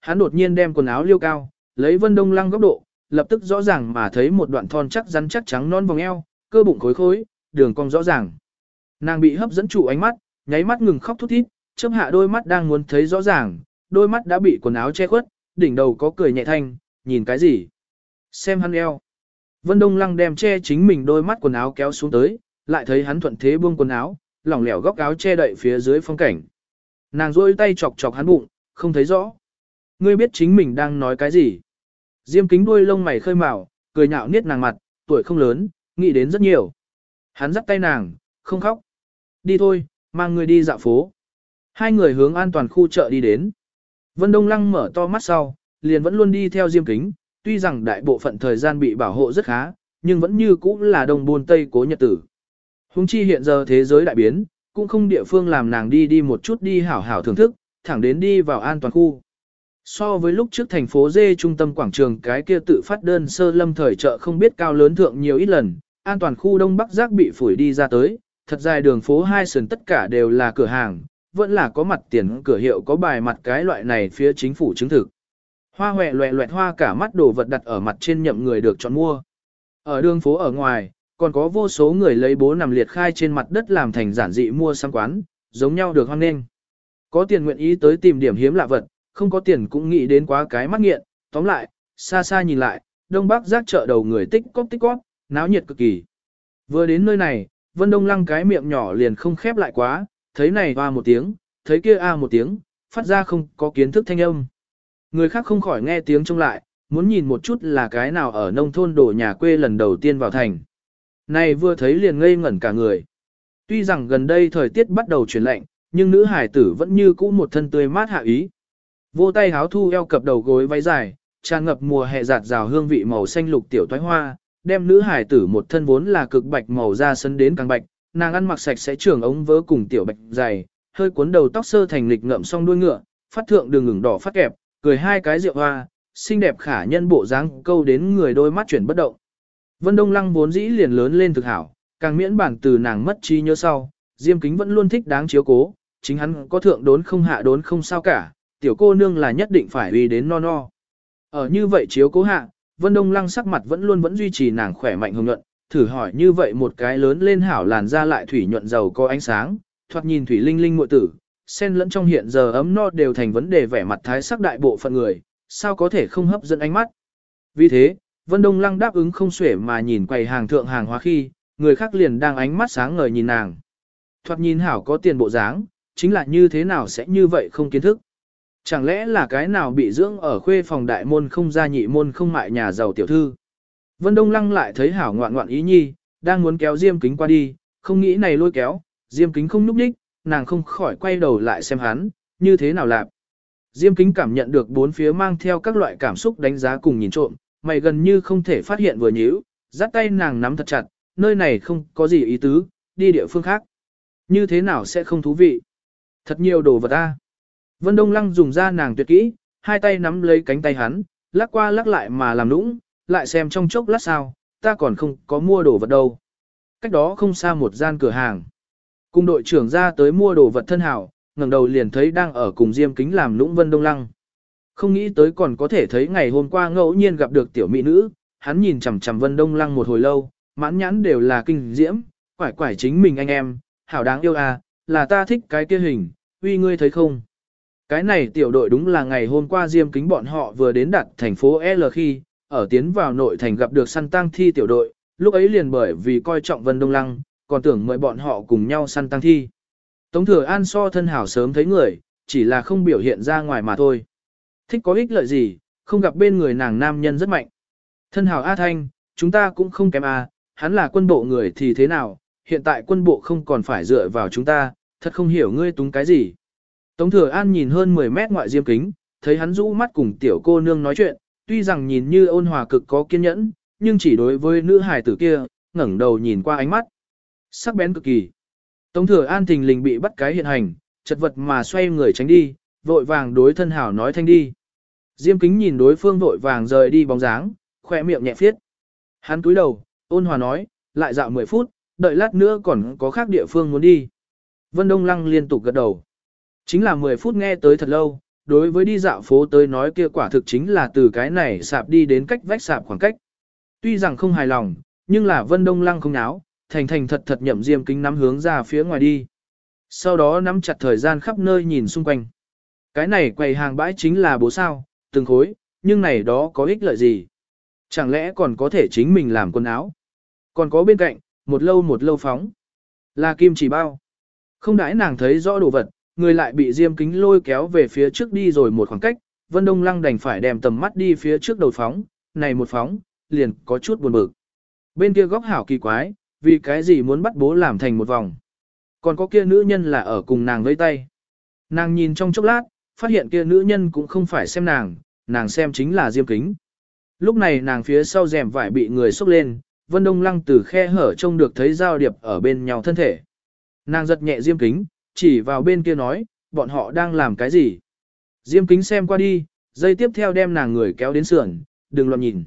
Hắn đột nhiên đem quần áo liêu cao, lấy Vân Đông Lăng góc độ, lập tức rõ ràng mà thấy một đoạn thon chắc rắn chắc trắng non vòng eo, cơ bụng khối khối, đường cong rõ ràng. Nàng bị hấp dẫn trụ ánh mắt, nháy mắt ngừng khóc thút thít, chớp hạ đôi mắt đang muốn thấy rõ ràng, đôi mắt đã bị quần áo che khuất, đỉnh đầu có cười nhẹ thanh, nhìn cái gì? Xem hắn eo. Vân Đông Lăng đem che chính mình đôi mắt quần áo kéo xuống tới, lại thấy hắn thuận thế buông quần áo, lỏng lẻo góc áo che đậy phía dưới phong cảnh. Nàng rôi tay chọc chọc hắn bụng, không thấy rõ. Ngươi biết chính mình đang nói cái gì? Diêm kính đuôi lông mày khơi mào, cười nhạo niết nàng mặt, tuổi không lớn, nghĩ đến rất nhiều. Hắn dắt tay nàng, không khóc. Đi thôi, mang người đi dạo phố. Hai người hướng an toàn khu chợ đi đến. Vân Đông Lăng mở to mắt sau, liền vẫn luôn đi theo Diêm Kính, tuy rằng đại bộ phận thời gian bị bảo hộ rất khá, nhưng vẫn như cũ là đồng buôn Tây cố nhật tử. Hùng chi hiện giờ thế giới đại biến, cũng không địa phương làm nàng đi đi một chút đi hảo hảo thưởng thức, thẳng đến đi vào an toàn khu. So với lúc trước thành phố dê trung tâm quảng trường cái kia tự phát đơn sơ lâm thời chợ không biết cao lớn thượng nhiều ít lần, an toàn khu đông bắc giác bị phủi đi ra tới, thật dài đường phố hai sườn tất cả đều là cửa hàng, vẫn là có mặt tiền cửa hiệu có bài mặt cái loại này phía chính phủ chứng thực. Hoa hòe loẹ loẹt hoa cả mắt đồ vật đặt ở mặt trên nhậm người được chọn mua. Ở đường phố ở ngoài, còn có vô số người lấy bố nằm liệt khai trên mặt đất làm thành giản dị mua sắm quán, giống nhau được hoan nghênh. Có tiền nguyện ý tới tìm điểm hiếm lạ vật, không có tiền cũng nghĩ đến quá cái mắt nghiện, tóm lại, xa xa nhìn lại, đông bắc giác chợ đầu người tích cóp tích cóp, náo nhiệt cực kỳ. Vừa đến nơi này, Vân Đông Lăng cái miệng nhỏ liền không khép lại quá, thấy này a một tiếng, thấy kia a một tiếng, phát ra không có kiến thức thanh âm. Người khác không khỏi nghe tiếng trông lại, muốn nhìn một chút là cái nào ở nông thôn đổ nhà quê lần đầu tiên vào thành. Này vừa thấy liền ngây ngẩn cả người. Tuy rằng gần đây thời tiết bắt đầu chuyển lạnh, nhưng nữ hải tử vẫn như cũ một thân tươi mát hạ ý. Vô tay háo thu eo cập đầu gối váy dài, tràn ngập mùa hè giạt rào hương vị màu xanh lục tiểu thoái hoa, đem nữ hải tử một thân vốn là cực bạch màu da sân đến càng bạch, nàng ăn mặc sạch sẽ trường ống vớ cùng tiểu bạch dày, hơi cuốn đầu tóc sơ thành lịch ngậm song đuôi ngựa, phát thượng đường ngừng đỏ phát kẹp, cười hai cái rượu hoa, xinh đẹp khả nhân bộ dáng câu đến người đôi mắt chuyển bất động. Vân Đông Lăng vốn dĩ liền lớn lên thực hảo, càng miễn bản từ nàng mất trí nhớ sau, Diêm Kính vẫn luôn thích đáng chiếu cố, chính hắn có thượng đốn không hạ đốn không sao cả, tiểu cô nương là nhất định phải uy đến no no. Ở như vậy chiếu cố hạ, Vân Đông Lăng sắc mặt vẫn luôn vẫn duy trì nàng khỏe mạnh hồng nhuận, thử hỏi như vậy một cái lớn lên hảo làn da lại thủy nhuận giàu có ánh sáng, thoạt nhìn thủy linh linh muội tử, sen lẫn trong hiện giờ ấm no đều thành vấn đề vẻ mặt thái sắc đại bộ phận người, sao có thể không hấp dẫn ánh mắt. Vì thế, Vân Đông Lăng đáp ứng không xuể mà nhìn quầy hàng thượng hàng hóa khi, người khác liền đang ánh mắt sáng ngời nhìn nàng. Thoạt nhìn hảo có tiền bộ dáng, chính là như thế nào sẽ như vậy không kiến thức. Chẳng lẽ là cái nào bị dưỡng ở khuê phòng đại môn không ra nhị môn không mại nhà giàu tiểu thư. Vân Đông Lăng lại thấy hảo ngoạn ngoạn ý nhi, đang muốn kéo Diêm Kính qua đi, không nghĩ này lôi kéo, Diêm Kính không núp đích, nàng không khỏi quay đầu lại xem hắn, như thế nào lạp. Diêm Kính cảm nhận được bốn phía mang theo các loại cảm xúc đánh giá cùng nhìn trộm, mày gần như không thể phát hiện vừa nhíu, dắt tay nàng nắm thật chặt, nơi này không có gì ý tứ, đi địa phương khác. Như thế nào sẽ không thú vị? Thật nhiều đồ vật ta. Vân Đông Lăng dùng ra nàng tuyệt kỹ, hai tay nắm lấy cánh tay hắn, lắc qua lắc lại mà làm nũng, lại xem trong chốc lát sao, ta còn không có mua đồ vật đâu. Cách đó không xa một gian cửa hàng. Cùng đội trưởng ra tới mua đồ vật thân hảo, ngẩng đầu liền thấy đang ở cùng Diêm Kính làm nũng Vân Đông Lăng. Không nghĩ tới còn có thể thấy ngày hôm qua ngẫu nhiên gặp được tiểu mỹ nữ, hắn nhìn chằm chằm Vân Đông Lăng một hồi lâu, mãn nhãn đều là kinh diễm, quải quải chính mình anh em, hảo đáng yêu à, là ta thích cái kia hình, uy ngươi thấy không? Cái này tiểu đội đúng là ngày hôm qua Diêm Kính bọn họ vừa đến đặt thành phố L khi, ở tiến vào nội thành gặp được săn tăng thi tiểu đội, lúc ấy liền bởi vì coi trọng Vân Đông Lăng, còn tưởng mời bọn họ cùng nhau săn tăng thi. Tống thừa an so thân hảo sớm thấy người, chỉ là không biểu hiện ra ngoài mà thôi. Thích có ích lợi gì, không gặp bên người nàng nam nhân rất mạnh. Thân hảo A Thanh, chúng ta cũng không kém A, hắn là quân bộ người thì thế nào, hiện tại quân bộ không còn phải dựa vào chúng ta, thật không hiểu ngươi túng cái gì. Tống thừa an nhìn hơn 10 mét ngoại diêm kính, thấy hắn rũ mắt cùng tiểu cô nương nói chuyện, tuy rằng nhìn như ôn hòa cực có kiên nhẫn, nhưng chỉ đối với nữ hài tử kia, ngẩng đầu nhìn qua ánh mắt. Sắc bén cực kỳ. Tống thừa an thình lình bị bắt cái hiện hành, chật vật mà xoay người tránh đi, vội vàng đối thân hảo nói thanh đi. Diêm kính nhìn đối phương vội vàng rời đi bóng dáng, khỏe miệng nhẹ phiết. Hắn cúi đầu, ôn hòa nói, lại dạo 10 phút, đợi lát nữa còn có khác địa phương muốn đi. Vân Đông Lăng liên tục gật đầu. Chính là 10 phút nghe tới thật lâu, đối với đi dạo phố tới nói kia quả thực chính là từ cái này sạp đi đến cách vách sạp khoảng cách. Tuy rằng không hài lòng, nhưng là Vân Đông Lăng không náo, thành thành thật thật nhậm diêm kính nắm hướng ra phía ngoài đi. Sau đó nắm chặt thời gian khắp nơi nhìn xung quanh. Cái này quầy hàng bãi chính là bố sao, từng khối, nhưng này đó có ích lợi gì? Chẳng lẽ còn có thể chính mình làm quần áo? Còn có bên cạnh, một lâu một lâu phóng. Là kim chỉ bao. Không đãi nàng thấy rõ đồ vật, người lại bị diêm kính lôi kéo về phía trước đi rồi một khoảng cách, Vân Đông Lăng đành phải đem tầm mắt đi phía trước đầu phóng, này một phóng, liền có chút buồn bực. Bên kia góc hảo kỳ quái, vì cái gì muốn bắt bố làm thành một vòng. Còn có kia nữ nhân là ở cùng nàng vây tay. Nàng nhìn trong chốc lát, phát hiện kia nữ nhân cũng không phải xem nàng, nàng xem chính là diêm kính. Lúc này nàng phía sau rèm vải bị người xúc lên, Vân Đông Lăng từ khe hở trông được thấy giao điệp ở bên nhau thân thể. Nàng giật nhẹ diêm kính, chỉ vào bên kia nói, bọn họ đang làm cái gì. Diêm kính xem qua đi, dây tiếp theo đem nàng người kéo đến sườn, đừng loạn nhìn.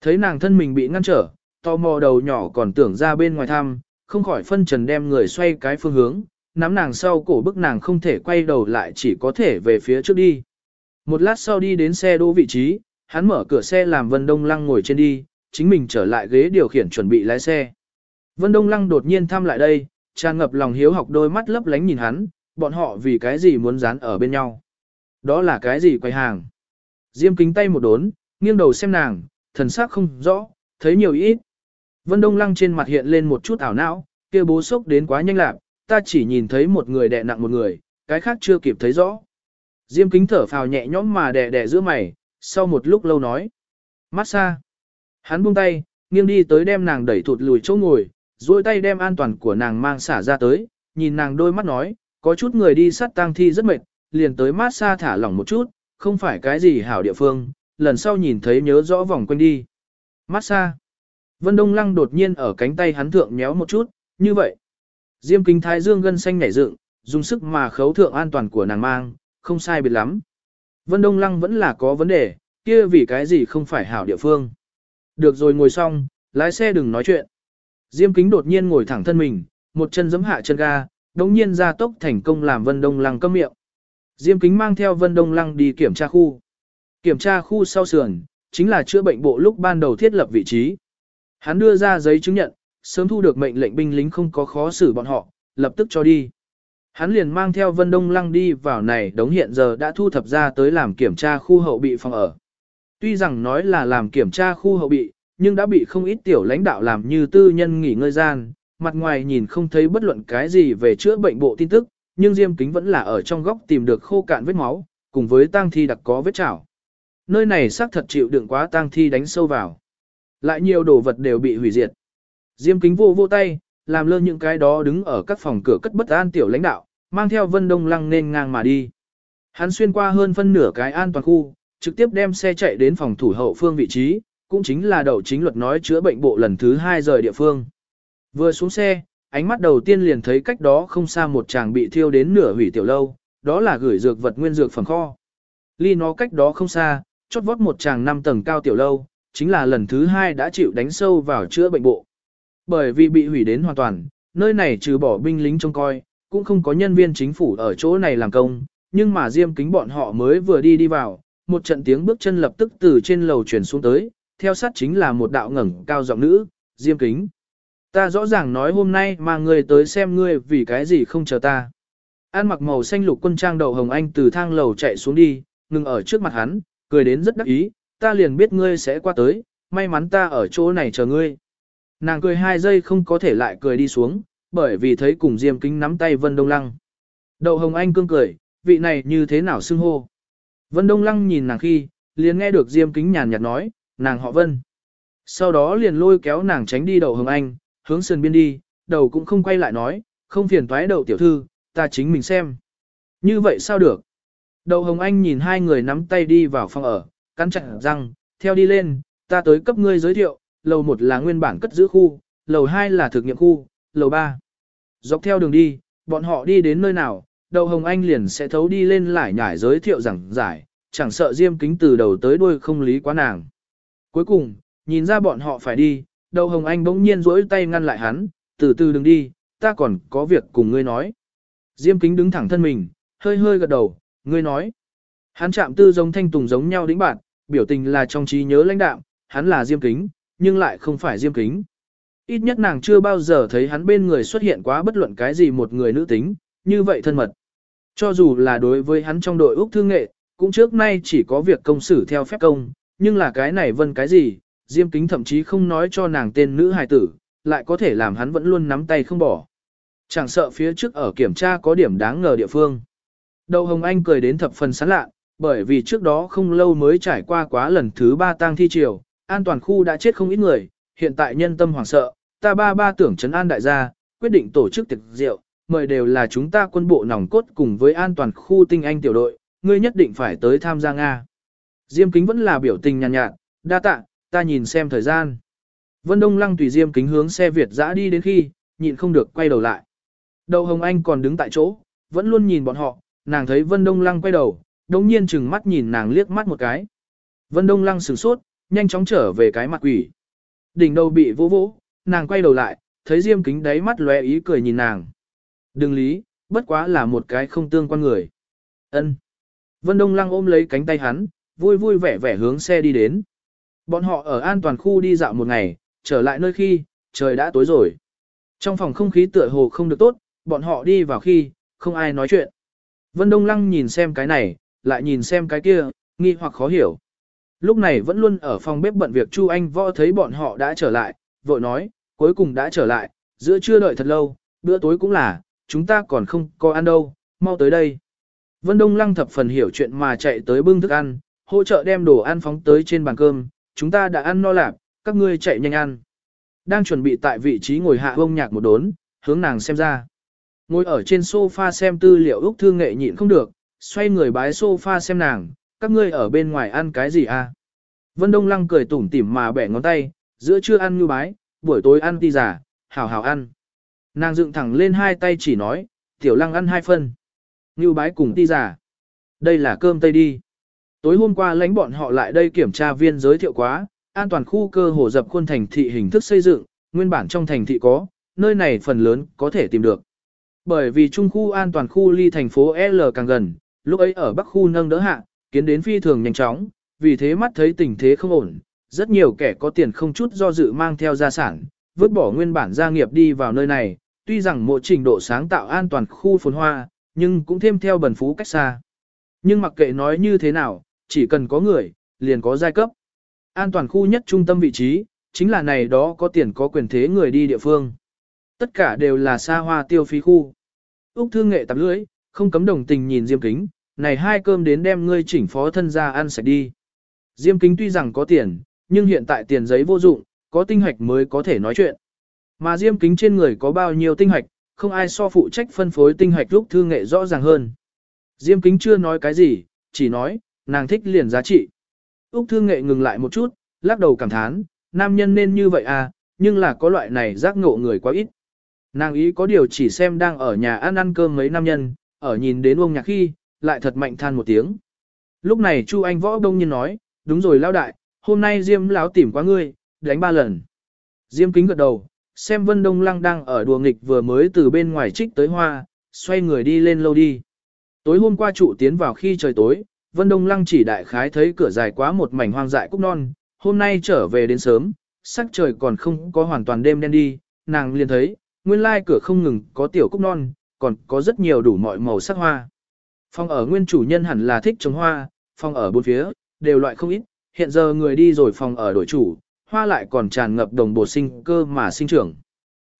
Thấy nàng thân mình bị ngăn trở, tò mò đầu nhỏ còn tưởng ra bên ngoài thăm, không khỏi phân trần đem người xoay cái phương hướng, nắm nàng sau cổ bức nàng không thể quay đầu lại chỉ có thể về phía trước đi. Một lát sau đi đến xe đỗ vị trí, hắn mở cửa xe làm Vân Đông Lăng ngồi trên đi, chính mình trở lại ghế điều khiển chuẩn bị lái xe. Vân Đông Lăng đột nhiên thăm lại đây, tràn ngập lòng hiếu học đôi mắt lấp lánh nhìn hắn, bọn họ vì cái gì muốn dán ở bên nhau. Đó là cái gì quay hàng. Diêm kính tay một đốn, nghiêng đầu xem nàng, thần sắc không rõ, thấy nhiều ít. Vân Đông Lăng trên mặt hiện lên một chút ảo não, kia bố sốc đến quá nhanh lạc, ta chỉ nhìn thấy một người đè nặng một người, cái khác chưa kịp thấy rõ. Diêm kính thở phào nhẹ nhõm mà đè đè giữa mày, sau một lúc lâu nói. Massage. Hắn buông tay, nghiêng đi tới đem nàng đẩy thụt lùi chỗ ngồi, duỗi tay đem an toàn của nàng mang xả ra tới, nhìn nàng đôi mắt nói, có chút người đi sát tang thi rất mệt, liền tới massage thả lỏng một chút, không phải cái gì hảo địa phương, lần sau nhìn thấy nhớ rõ vòng quanh đi. Massage. Vân Đông Lăng đột nhiên ở cánh tay hắn thượng méo một chút, như vậy. Diêm kính thái dương gân xanh nhảy dựng, dùng sức mà khấu thượng an toàn của nàng mang, không sai biệt lắm. Vân Đông Lăng vẫn là có vấn đề, kia vì cái gì không phải hảo địa phương. Được rồi ngồi xong, lái xe đừng nói chuyện. Diêm kính đột nhiên ngồi thẳng thân mình, một chân giẫm hạ chân ga, đống nhiên ra tốc thành công làm Vân Đông Lăng câm miệng. Diêm kính mang theo Vân Đông Lăng đi kiểm tra khu. Kiểm tra khu sau sườn, chính là chữa bệnh bộ lúc ban đầu thiết lập vị trí. Hắn đưa ra giấy chứng nhận, sớm thu được mệnh lệnh binh lính không có khó xử bọn họ, lập tức cho đi. Hắn liền mang theo Vân Đông Lăng đi vào này đống hiện giờ đã thu thập ra tới làm kiểm tra khu hậu bị phòng ở. Tuy rằng nói là làm kiểm tra khu hậu bị, nhưng đã bị không ít tiểu lãnh đạo làm như tư nhân nghỉ ngơi gian, mặt ngoài nhìn không thấy bất luận cái gì về chữa bệnh bộ tin tức, nhưng Diêm Kính vẫn là ở trong góc tìm được khô cạn vết máu, cùng với tang thi đặc có vết chảo. Nơi này xác thật chịu đựng quá tang thi đánh sâu vào. Lại nhiều đồ vật đều bị hủy diệt. Diêm Kính vô vô tay, làm lơ những cái đó đứng ở các phòng cửa cất bất an tiểu lãnh đạo, mang theo Vân Đông Lăng nên ngang mà đi. Hắn xuyên qua hơn phân nửa cái an toàn khu, trực tiếp đem xe chạy đến phòng thủ hậu phương vị trí, cũng chính là đậu chính luật nói chữa bệnh bộ lần thứ hai rời địa phương. Vừa xuống xe, ánh mắt đầu tiên liền thấy cách đó không xa một chàng bị thiêu đến nửa hủy tiểu lâu, đó là gửi dược vật nguyên dược phẩm kho. Ly nó cách đó không xa, chót vót một chàng năm tầng cao tiểu lâu, chính là lần thứ hai đã chịu đánh sâu vào chữa bệnh bộ. Bởi vì bị hủy đến hoàn toàn, nơi này trừ bỏ binh lính trông coi, cũng không có nhân viên chính phủ ở chỗ này làm công, nhưng mà diêm kính bọn họ mới vừa đi đi vào, một trận tiếng bước chân lập tức từ trên lầu chuyển xuống tới, theo sát chính là một đạo ngẩng cao giọng nữ, diêm kính. Ta rõ ràng nói hôm nay mà ngươi tới xem ngươi vì cái gì không chờ ta. An mặc màu xanh lục quân trang đầu hồng anh từ thang lầu chạy xuống đi, ngừng ở trước mặt hắn, cười đến rất đắc ý, ta liền biết ngươi sẽ qua tới, may mắn ta ở chỗ này chờ ngươi. Nàng cười hai giây không có thể lại cười đi xuống, bởi vì thấy cùng Diêm Kính nắm tay Vân Đông Lăng. Đậu Hồng Anh cương cười, vị này như thế nào xưng hô. Vân Đông Lăng nhìn nàng khi, liền nghe được Diêm Kính nhàn nhạt nói, nàng họ Vân. Sau đó liền lôi kéo nàng tránh đi đầu Hồng Anh, hướng sườn biên đi, đầu cũng không quay lại nói, không phiền toái đậu tiểu thư, ta chính mình xem. Như vậy sao được? Đậu Hồng Anh nhìn hai người nắm tay đi vào phòng ở, cắn chặt răng, theo đi lên, ta tới cấp ngươi giới thiệu, lầu một là nguyên bản cất giữ khu, lầu hai là thực nghiệm khu, lầu ba. Dọc theo đường đi, bọn họ đi đến nơi nào, đầu hồng anh liền sẽ thấu đi lên lại nhải giới thiệu rằng giải, chẳng sợ diêm kính từ đầu tới đuôi không lý quá nàng. Cuối cùng, nhìn ra bọn họ phải đi, đầu hồng anh bỗng nhiên rỗi tay ngăn lại hắn, từ từ đừng đi, ta còn có việc cùng ngươi nói. Diêm kính đứng thẳng thân mình, hơi hơi gật đầu, ngươi nói. Hắn chạm tư giống thanh tùng giống nhau đĩnh bạn, biểu tình là trong trí nhớ lãnh đạm, hắn là Diêm Kính, nhưng lại không phải Diêm Kính. Ít nhất nàng chưa bao giờ thấy hắn bên người xuất hiện quá bất luận cái gì một người nữ tính, như vậy thân mật. Cho dù là đối với hắn trong đội Úc Thương Nghệ, cũng trước nay chỉ có việc công xử theo phép công, nhưng là cái này vân cái gì, Diêm Kính thậm chí không nói cho nàng tên nữ hài tử, lại có thể làm hắn vẫn luôn nắm tay không bỏ. Chẳng sợ phía trước ở kiểm tra có điểm đáng ngờ địa phương. Đầu Hồng Anh cười đến thập phần sán lạ, bởi vì trước đó không lâu mới trải qua quá lần thứ ba tang thi triều, an toàn khu đã chết không ít người, hiện tại nhân tâm hoảng sợ, ta ba ba tưởng trấn an đại gia, quyết định tổ chức tiệc rượu, mời đều là chúng ta quân bộ nòng cốt cùng với an toàn khu tinh anh tiểu đội, ngươi nhất định phải tới tham gia Nga. Diêm kính vẫn là biểu tình nhàn nhạt, nhạt, đa tạ, ta nhìn xem thời gian. Vân Đông Lăng tùy Diêm kính hướng xe Việt dã đi đến khi, nhịn không được quay đầu lại. Đầu Hồng Anh còn đứng tại chỗ, vẫn luôn nhìn bọn họ, nàng thấy Vân Đông Lăng quay đầu, đồng nhiên chừng mắt nhìn nàng liếc mắt một cái. Vân Đông Lăng sửng sốt, nhanh chóng trở về cái mặt quỷ. Đỉnh đầu bị vỗ vỗ, nàng quay đầu lại, thấy Diêm kính đáy mắt lóe ý cười nhìn nàng. Đừng lý, bất quá là một cái không tương quan người. Ân. Vân Đông Lăng ôm lấy cánh tay hắn, vui vui vẻ vẻ hướng xe đi đến. Bọn họ ở an toàn khu đi dạo một ngày, trở lại nơi khi, trời đã tối rồi. Trong phòng không khí tựa hồ không được tốt, bọn họ đi vào khi, không ai nói chuyện. Vân Đông Lăng nhìn xem cái này, lại nhìn xem cái kia, nghi hoặc khó hiểu. Lúc này vẫn luôn ở phòng bếp bận việc Chu Anh Võ thấy bọn họ đã trở lại, vội nói, cuối cùng đã trở lại, giữa chưa đợi thật lâu, bữa tối cũng là, chúng ta còn không có ăn đâu, mau tới đây. Vân Đông Lăng thập phần hiểu chuyện mà chạy tới bưng thức ăn, hỗ trợ đem đồ ăn phóng tới trên bàn cơm, chúng ta đã ăn no lạp, các ngươi chạy nhanh ăn. Đang chuẩn bị tại vị trí ngồi hạ ông nhạc một đốn, hướng nàng xem ra. Ngồi ở trên sofa xem tư liệu Úc Thương Nghệ nhịn không được, xoay người bái sofa xem nàng, các ngươi ở bên ngoài ăn cái gì à? Vân Đông Lăng cười tủm tỉm mà bẻ ngón tay, giữa trưa ăn như bái, buổi tối ăn ti giả, hảo hảo ăn. Nàng dựng thẳng lên hai tay chỉ nói, tiểu lăng ăn hai phân. Như bái cùng ti giả. Đây là cơm tây đi. Tối hôm qua lãnh bọn họ lại đây kiểm tra viên giới thiệu quá, an toàn khu cơ hồ dập khuôn thành thị hình thức xây dựng, nguyên bản trong thành thị có, nơi này phần lớn có thể tìm được. Bởi vì trung khu an toàn khu ly thành phố L càng gần, lúc ấy ở bắc khu nâng đỡ hạ, kiến đến phi thường nhanh chóng, vì thế mắt thấy tình thế không ổn, rất nhiều kẻ có tiền không chút do dự mang theo gia sản, vứt bỏ nguyên bản gia nghiệp đi vào nơi này, tuy rằng mỗi trình độ sáng tạo an toàn khu phồn hoa, nhưng cũng thêm theo bần phú cách xa. Nhưng mặc kệ nói như thế nào, chỉ cần có người, liền có giai cấp. An toàn khu nhất trung tâm vị trí, chính là này đó có tiền có quyền thế người đi địa phương. Tất cả đều là xa hoa tiêu phí khu. Úc thương nghệ tạp lưỡi, không cấm đồng tình nhìn Diêm Kính, này hai cơm đến đem ngươi chỉnh phó thân ra ăn sạch đi. Diêm Kính tuy rằng có tiền, nhưng hiện tại tiền giấy vô dụng, có tinh hoạch mới có thể nói chuyện. Mà Diêm Kính trên người có bao nhiêu tinh hoạch, không ai so phụ trách phân phối tinh hoạch lúc thương nghệ rõ ràng hơn. Diêm Kính chưa nói cái gì, chỉ nói, nàng thích liền giá trị. Úc thương nghệ ngừng lại một chút, lắc đầu cảm thán, nam nhân nên như vậy à, nhưng là có loại này giác ngộ người quá ít. Nàng ý có điều chỉ xem đang ở nhà ăn ăn cơm mấy nam nhân, ở nhìn đến ông nhạc khi, lại thật mạnh than một tiếng. Lúc này Chu Anh Võ đông nhiên nói, đúng rồi lao đại, hôm nay Diêm lão tìm quá ngươi, đánh ba lần. Diêm kính gật đầu, xem Vân Đông Lăng đang ở đùa nghịch vừa mới từ bên ngoài trích tới hoa, xoay người đi lên lâu đi. Tối hôm qua trụ tiến vào khi trời tối, Vân Đông Lăng chỉ đại khái thấy cửa dài quá một mảnh hoang dại cúc non, hôm nay trở về đến sớm, sắc trời còn không có hoàn toàn đêm đen đi, nàng liền thấy, nguyên lai cửa không ngừng có tiểu cúc non, còn có rất nhiều đủ mọi màu sắc hoa. Phòng ở nguyên chủ nhân hẳn là thích trồng hoa, phòng ở bốn phía, đều loại không ít, hiện giờ người đi rồi phòng ở đổi chủ, hoa lại còn tràn ngập đồng bộ sinh cơ mà sinh trưởng.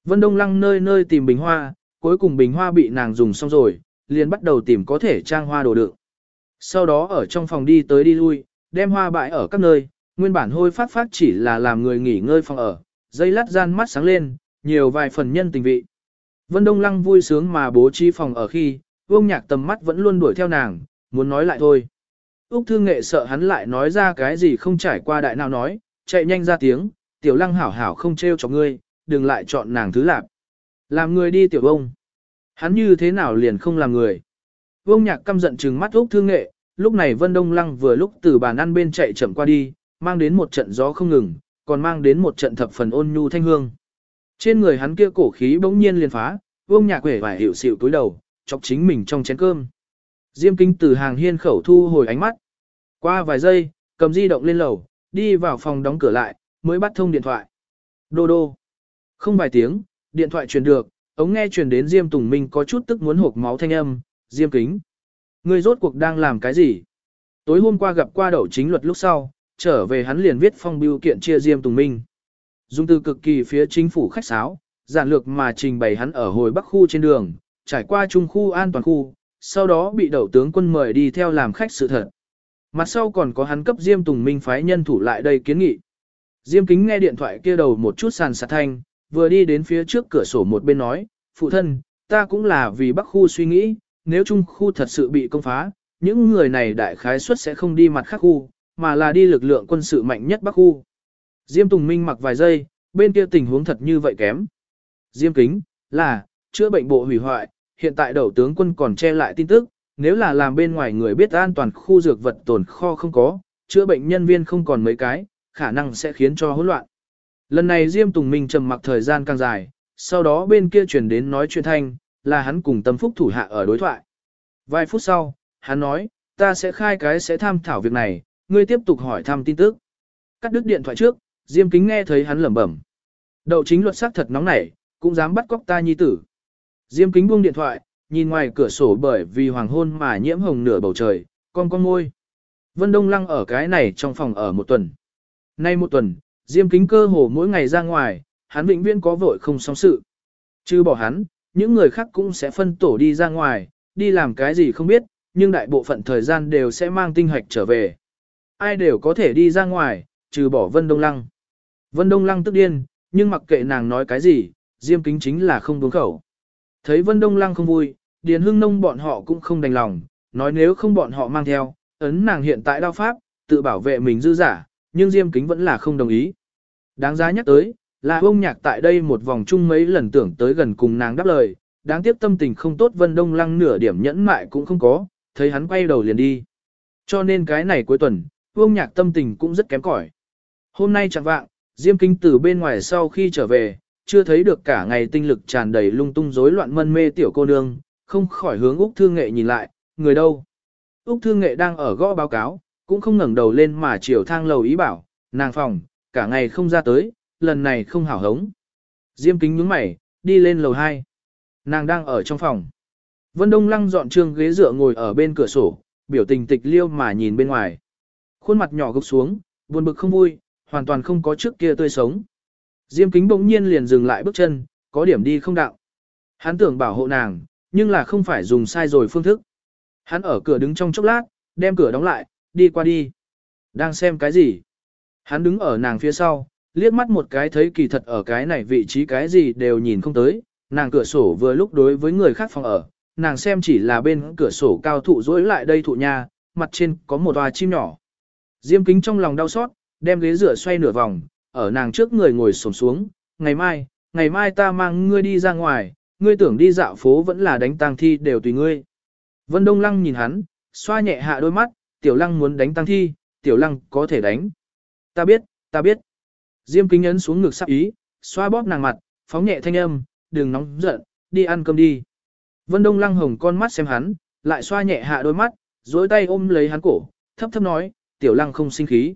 Vân Đông Lăng nơi nơi tìm bình hoa, cuối cùng bình hoa bị nàng dùng xong rồi, liền bắt đầu tìm có thể trang hoa đồ đựng. Sau đó ở trong phòng đi tới đi lui, đem hoa bãi ở các nơi, nguyên bản hôi phát phát chỉ là làm người nghỉ ngơi phòng ở, dây lát gian mắt sáng lên, nhiều vài phần nhân tình vị. Vân Đông Lăng vui sướng mà bố trí phòng ở khi, vương nhạc tầm mắt vẫn luôn đuổi theo nàng, muốn nói lại thôi. Úc Thương Nghệ sợ hắn lại nói ra cái gì không trải qua đại nào nói, chạy nhanh ra tiếng, tiểu lăng hảo hảo không trêu cho ngươi, đừng lại chọn nàng thứ lạp. Làm người đi tiểu ông. Hắn như thế nào liền không làm người. Vương nhạc căm giận trừng mắt Úc Thương Nghệ, lúc này Vân Đông Lăng vừa lúc từ bàn ăn bên chạy chậm qua đi, mang đến một trận gió không ngừng, còn mang đến một trận thập phần ôn nhu thanh hương. Trên người hắn kia cổ khí bỗng nhiên liền phá, Vương Nhạc quể vải hiểu xịu túi đầu, chọc chính mình trong chén cơm. Diêm kính từ hàng hiên khẩu thu hồi ánh mắt. Qua vài giây, cầm di động lên lầu, đi vào phòng đóng cửa lại, mới bắt thông điện thoại. Đô đô. Không vài tiếng, điện thoại truyền được, ống nghe truyền đến Diêm Tùng Minh có chút tức muốn hộp máu thanh âm, Diêm kính. Người rốt cuộc đang làm cái gì? Tối hôm qua gặp qua đậu chính luật lúc sau, trở về hắn liền viết phong biêu kiện chia Diêm Tùng Minh. Dung từ cực kỳ phía chính phủ khách sáo, giản lược mà trình bày hắn ở hồi bắc khu trên đường, trải qua trung khu an toàn khu, sau đó bị đậu tướng quân mời đi theo làm khách sự thật. Mặt sau còn có hắn cấp Diêm Tùng Minh phái nhân thủ lại đây kiến nghị. Diêm kính nghe điện thoại kia đầu một chút sàn sạt thanh, vừa đi đến phía trước cửa sổ một bên nói, phụ thân, ta cũng là vì bắc khu suy nghĩ, nếu trung khu thật sự bị công phá, những người này đại khái suất sẽ không đi mặt khác khu, mà là đi lực lượng quân sự mạnh nhất bắc khu. Diêm Tùng Minh mặc vài giây, bên kia tình huống thật như vậy kém. Diêm kính, là, chữa bệnh bộ hủy hoại, hiện tại đầu tướng quân còn che lại tin tức, nếu là làm bên ngoài người biết an toàn khu dược vật tồn kho không có, chữa bệnh nhân viên không còn mấy cái, khả năng sẽ khiến cho hỗn loạn. Lần này Diêm Tùng Minh trầm mặc thời gian càng dài, sau đó bên kia chuyển đến nói chuyện thanh, là hắn cùng tâm phúc thủ hạ ở đối thoại. Vài phút sau, hắn nói, ta sẽ khai cái sẽ tham thảo việc này, ngươi tiếp tục hỏi thăm tin tức. Cắt đứt điện thoại trước, Diêm Kính nghe thấy hắn lẩm bẩm. Đậu chính luật sắc thật nóng nảy, cũng dám bắt cóc ta nhi tử. Diêm Kính buông điện thoại, nhìn ngoài cửa sổ bởi vì hoàng hôn mà nhiễm hồng nửa bầu trời, con con môi. Vân Đông Lăng ở cái này trong phòng ở một tuần. Nay một tuần, Diêm Kính cơ hồ mỗi ngày ra ngoài, hắn vĩnh viễn có vội không xong sự. Chứ bỏ hắn, những người khác cũng sẽ phân tổ đi ra ngoài, đi làm cái gì không biết, nhưng đại bộ phận thời gian đều sẽ mang tinh hạch trở về. Ai đều có thể đi ra ngoài, trừ bỏ Vân Đông Lăng. Vân Đông Lăng tức điên, nhưng mặc kệ nàng nói cái gì, Diêm Kính chính là không buông khẩu. Thấy Vân Đông Lăng không vui, Điền Hưng Nông bọn họ cũng không đành lòng, nói nếu không bọn họ mang theo, ấn nàng hiện tại đao pháp, tự bảo vệ mình dư giả, nhưng Diêm Kính vẫn là không đồng ý. Đáng giá nhắc tới, là ông nhạc tại đây một vòng chung mấy lần tưởng tới gần cùng nàng đáp lời, đáng tiếc tâm tình không tốt Vân Đông Lăng nửa điểm nhẫn mại cũng không có, thấy hắn quay đầu liền đi. Cho nên cái này cuối tuần, ông nhạc tâm tình cũng rất kém cỏi. Hôm nay chẳng vạng, Diêm kinh từ bên ngoài sau khi trở về, chưa thấy được cả ngày tinh lực tràn đầy lung tung rối loạn mân mê tiểu cô nương, không khỏi hướng Úc Thương Nghệ nhìn lại, người đâu? Úc Thương Nghệ đang ở gõ báo cáo, cũng không ngẩng đầu lên mà chiều thang lầu ý bảo, nàng phòng, cả ngày không ra tới, lần này không hảo hống. Diêm kính nhướng mày, đi lên lầu 2. Nàng đang ở trong phòng. Vân Đông Lăng dọn trương ghế dựa ngồi ở bên cửa sổ, biểu tình tịch liêu mà nhìn bên ngoài. Khuôn mặt nhỏ gục xuống, buồn bực không vui, hoàn toàn không có trước kia tươi sống. Diêm kính bỗng nhiên liền dừng lại bước chân, có điểm đi không đạo. Hắn tưởng bảo hộ nàng, nhưng là không phải dùng sai rồi phương thức. Hắn ở cửa đứng trong chốc lát, đem cửa đóng lại, đi qua đi. Đang xem cái gì? Hắn đứng ở nàng phía sau, liếc mắt một cái thấy kỳ thật ở cái này vị trí cái gì đều nhìn không tới. Nàng cửa sổ vừa lúc đối với người khác phòng ở, nàng xem chỉ là bên cửa sổ cao thụ dối lại đây thụ nha, mặt trên có một tòa chim nhỏ. Diêm kính trong lòng đau xót, đem ghế rửa xoay nửa vòng, ở nàng trước người ngồi xổm xuống, ngày mai, ngày mai ta mang ngươi đi ra ngoài, ngươi tưởng đi dạo phố vẫn là đánh tang thi đều tùy ngươi. Vân Đông Lăng nhìn hắn, xoa nhẹ hạ đôi mắt, tiểu lăng muốn đánh tang thi, tiểu lăng có thể đánh. Ta biết, ta biết. Diêm kính ấn xuống ngực sắp ý, xoa bóp nàng mặt, phóng nhẹ thanh âm, đừng nóng giận, đi ăn cơm đi. Vân Đông Lăng hồng con mắt xem hắn, lại xoa nhẹ hạ đôi mắt, dối tay ôm lấy hắn cổ, thấp thấp nói, tiểu lăng không sinh khí.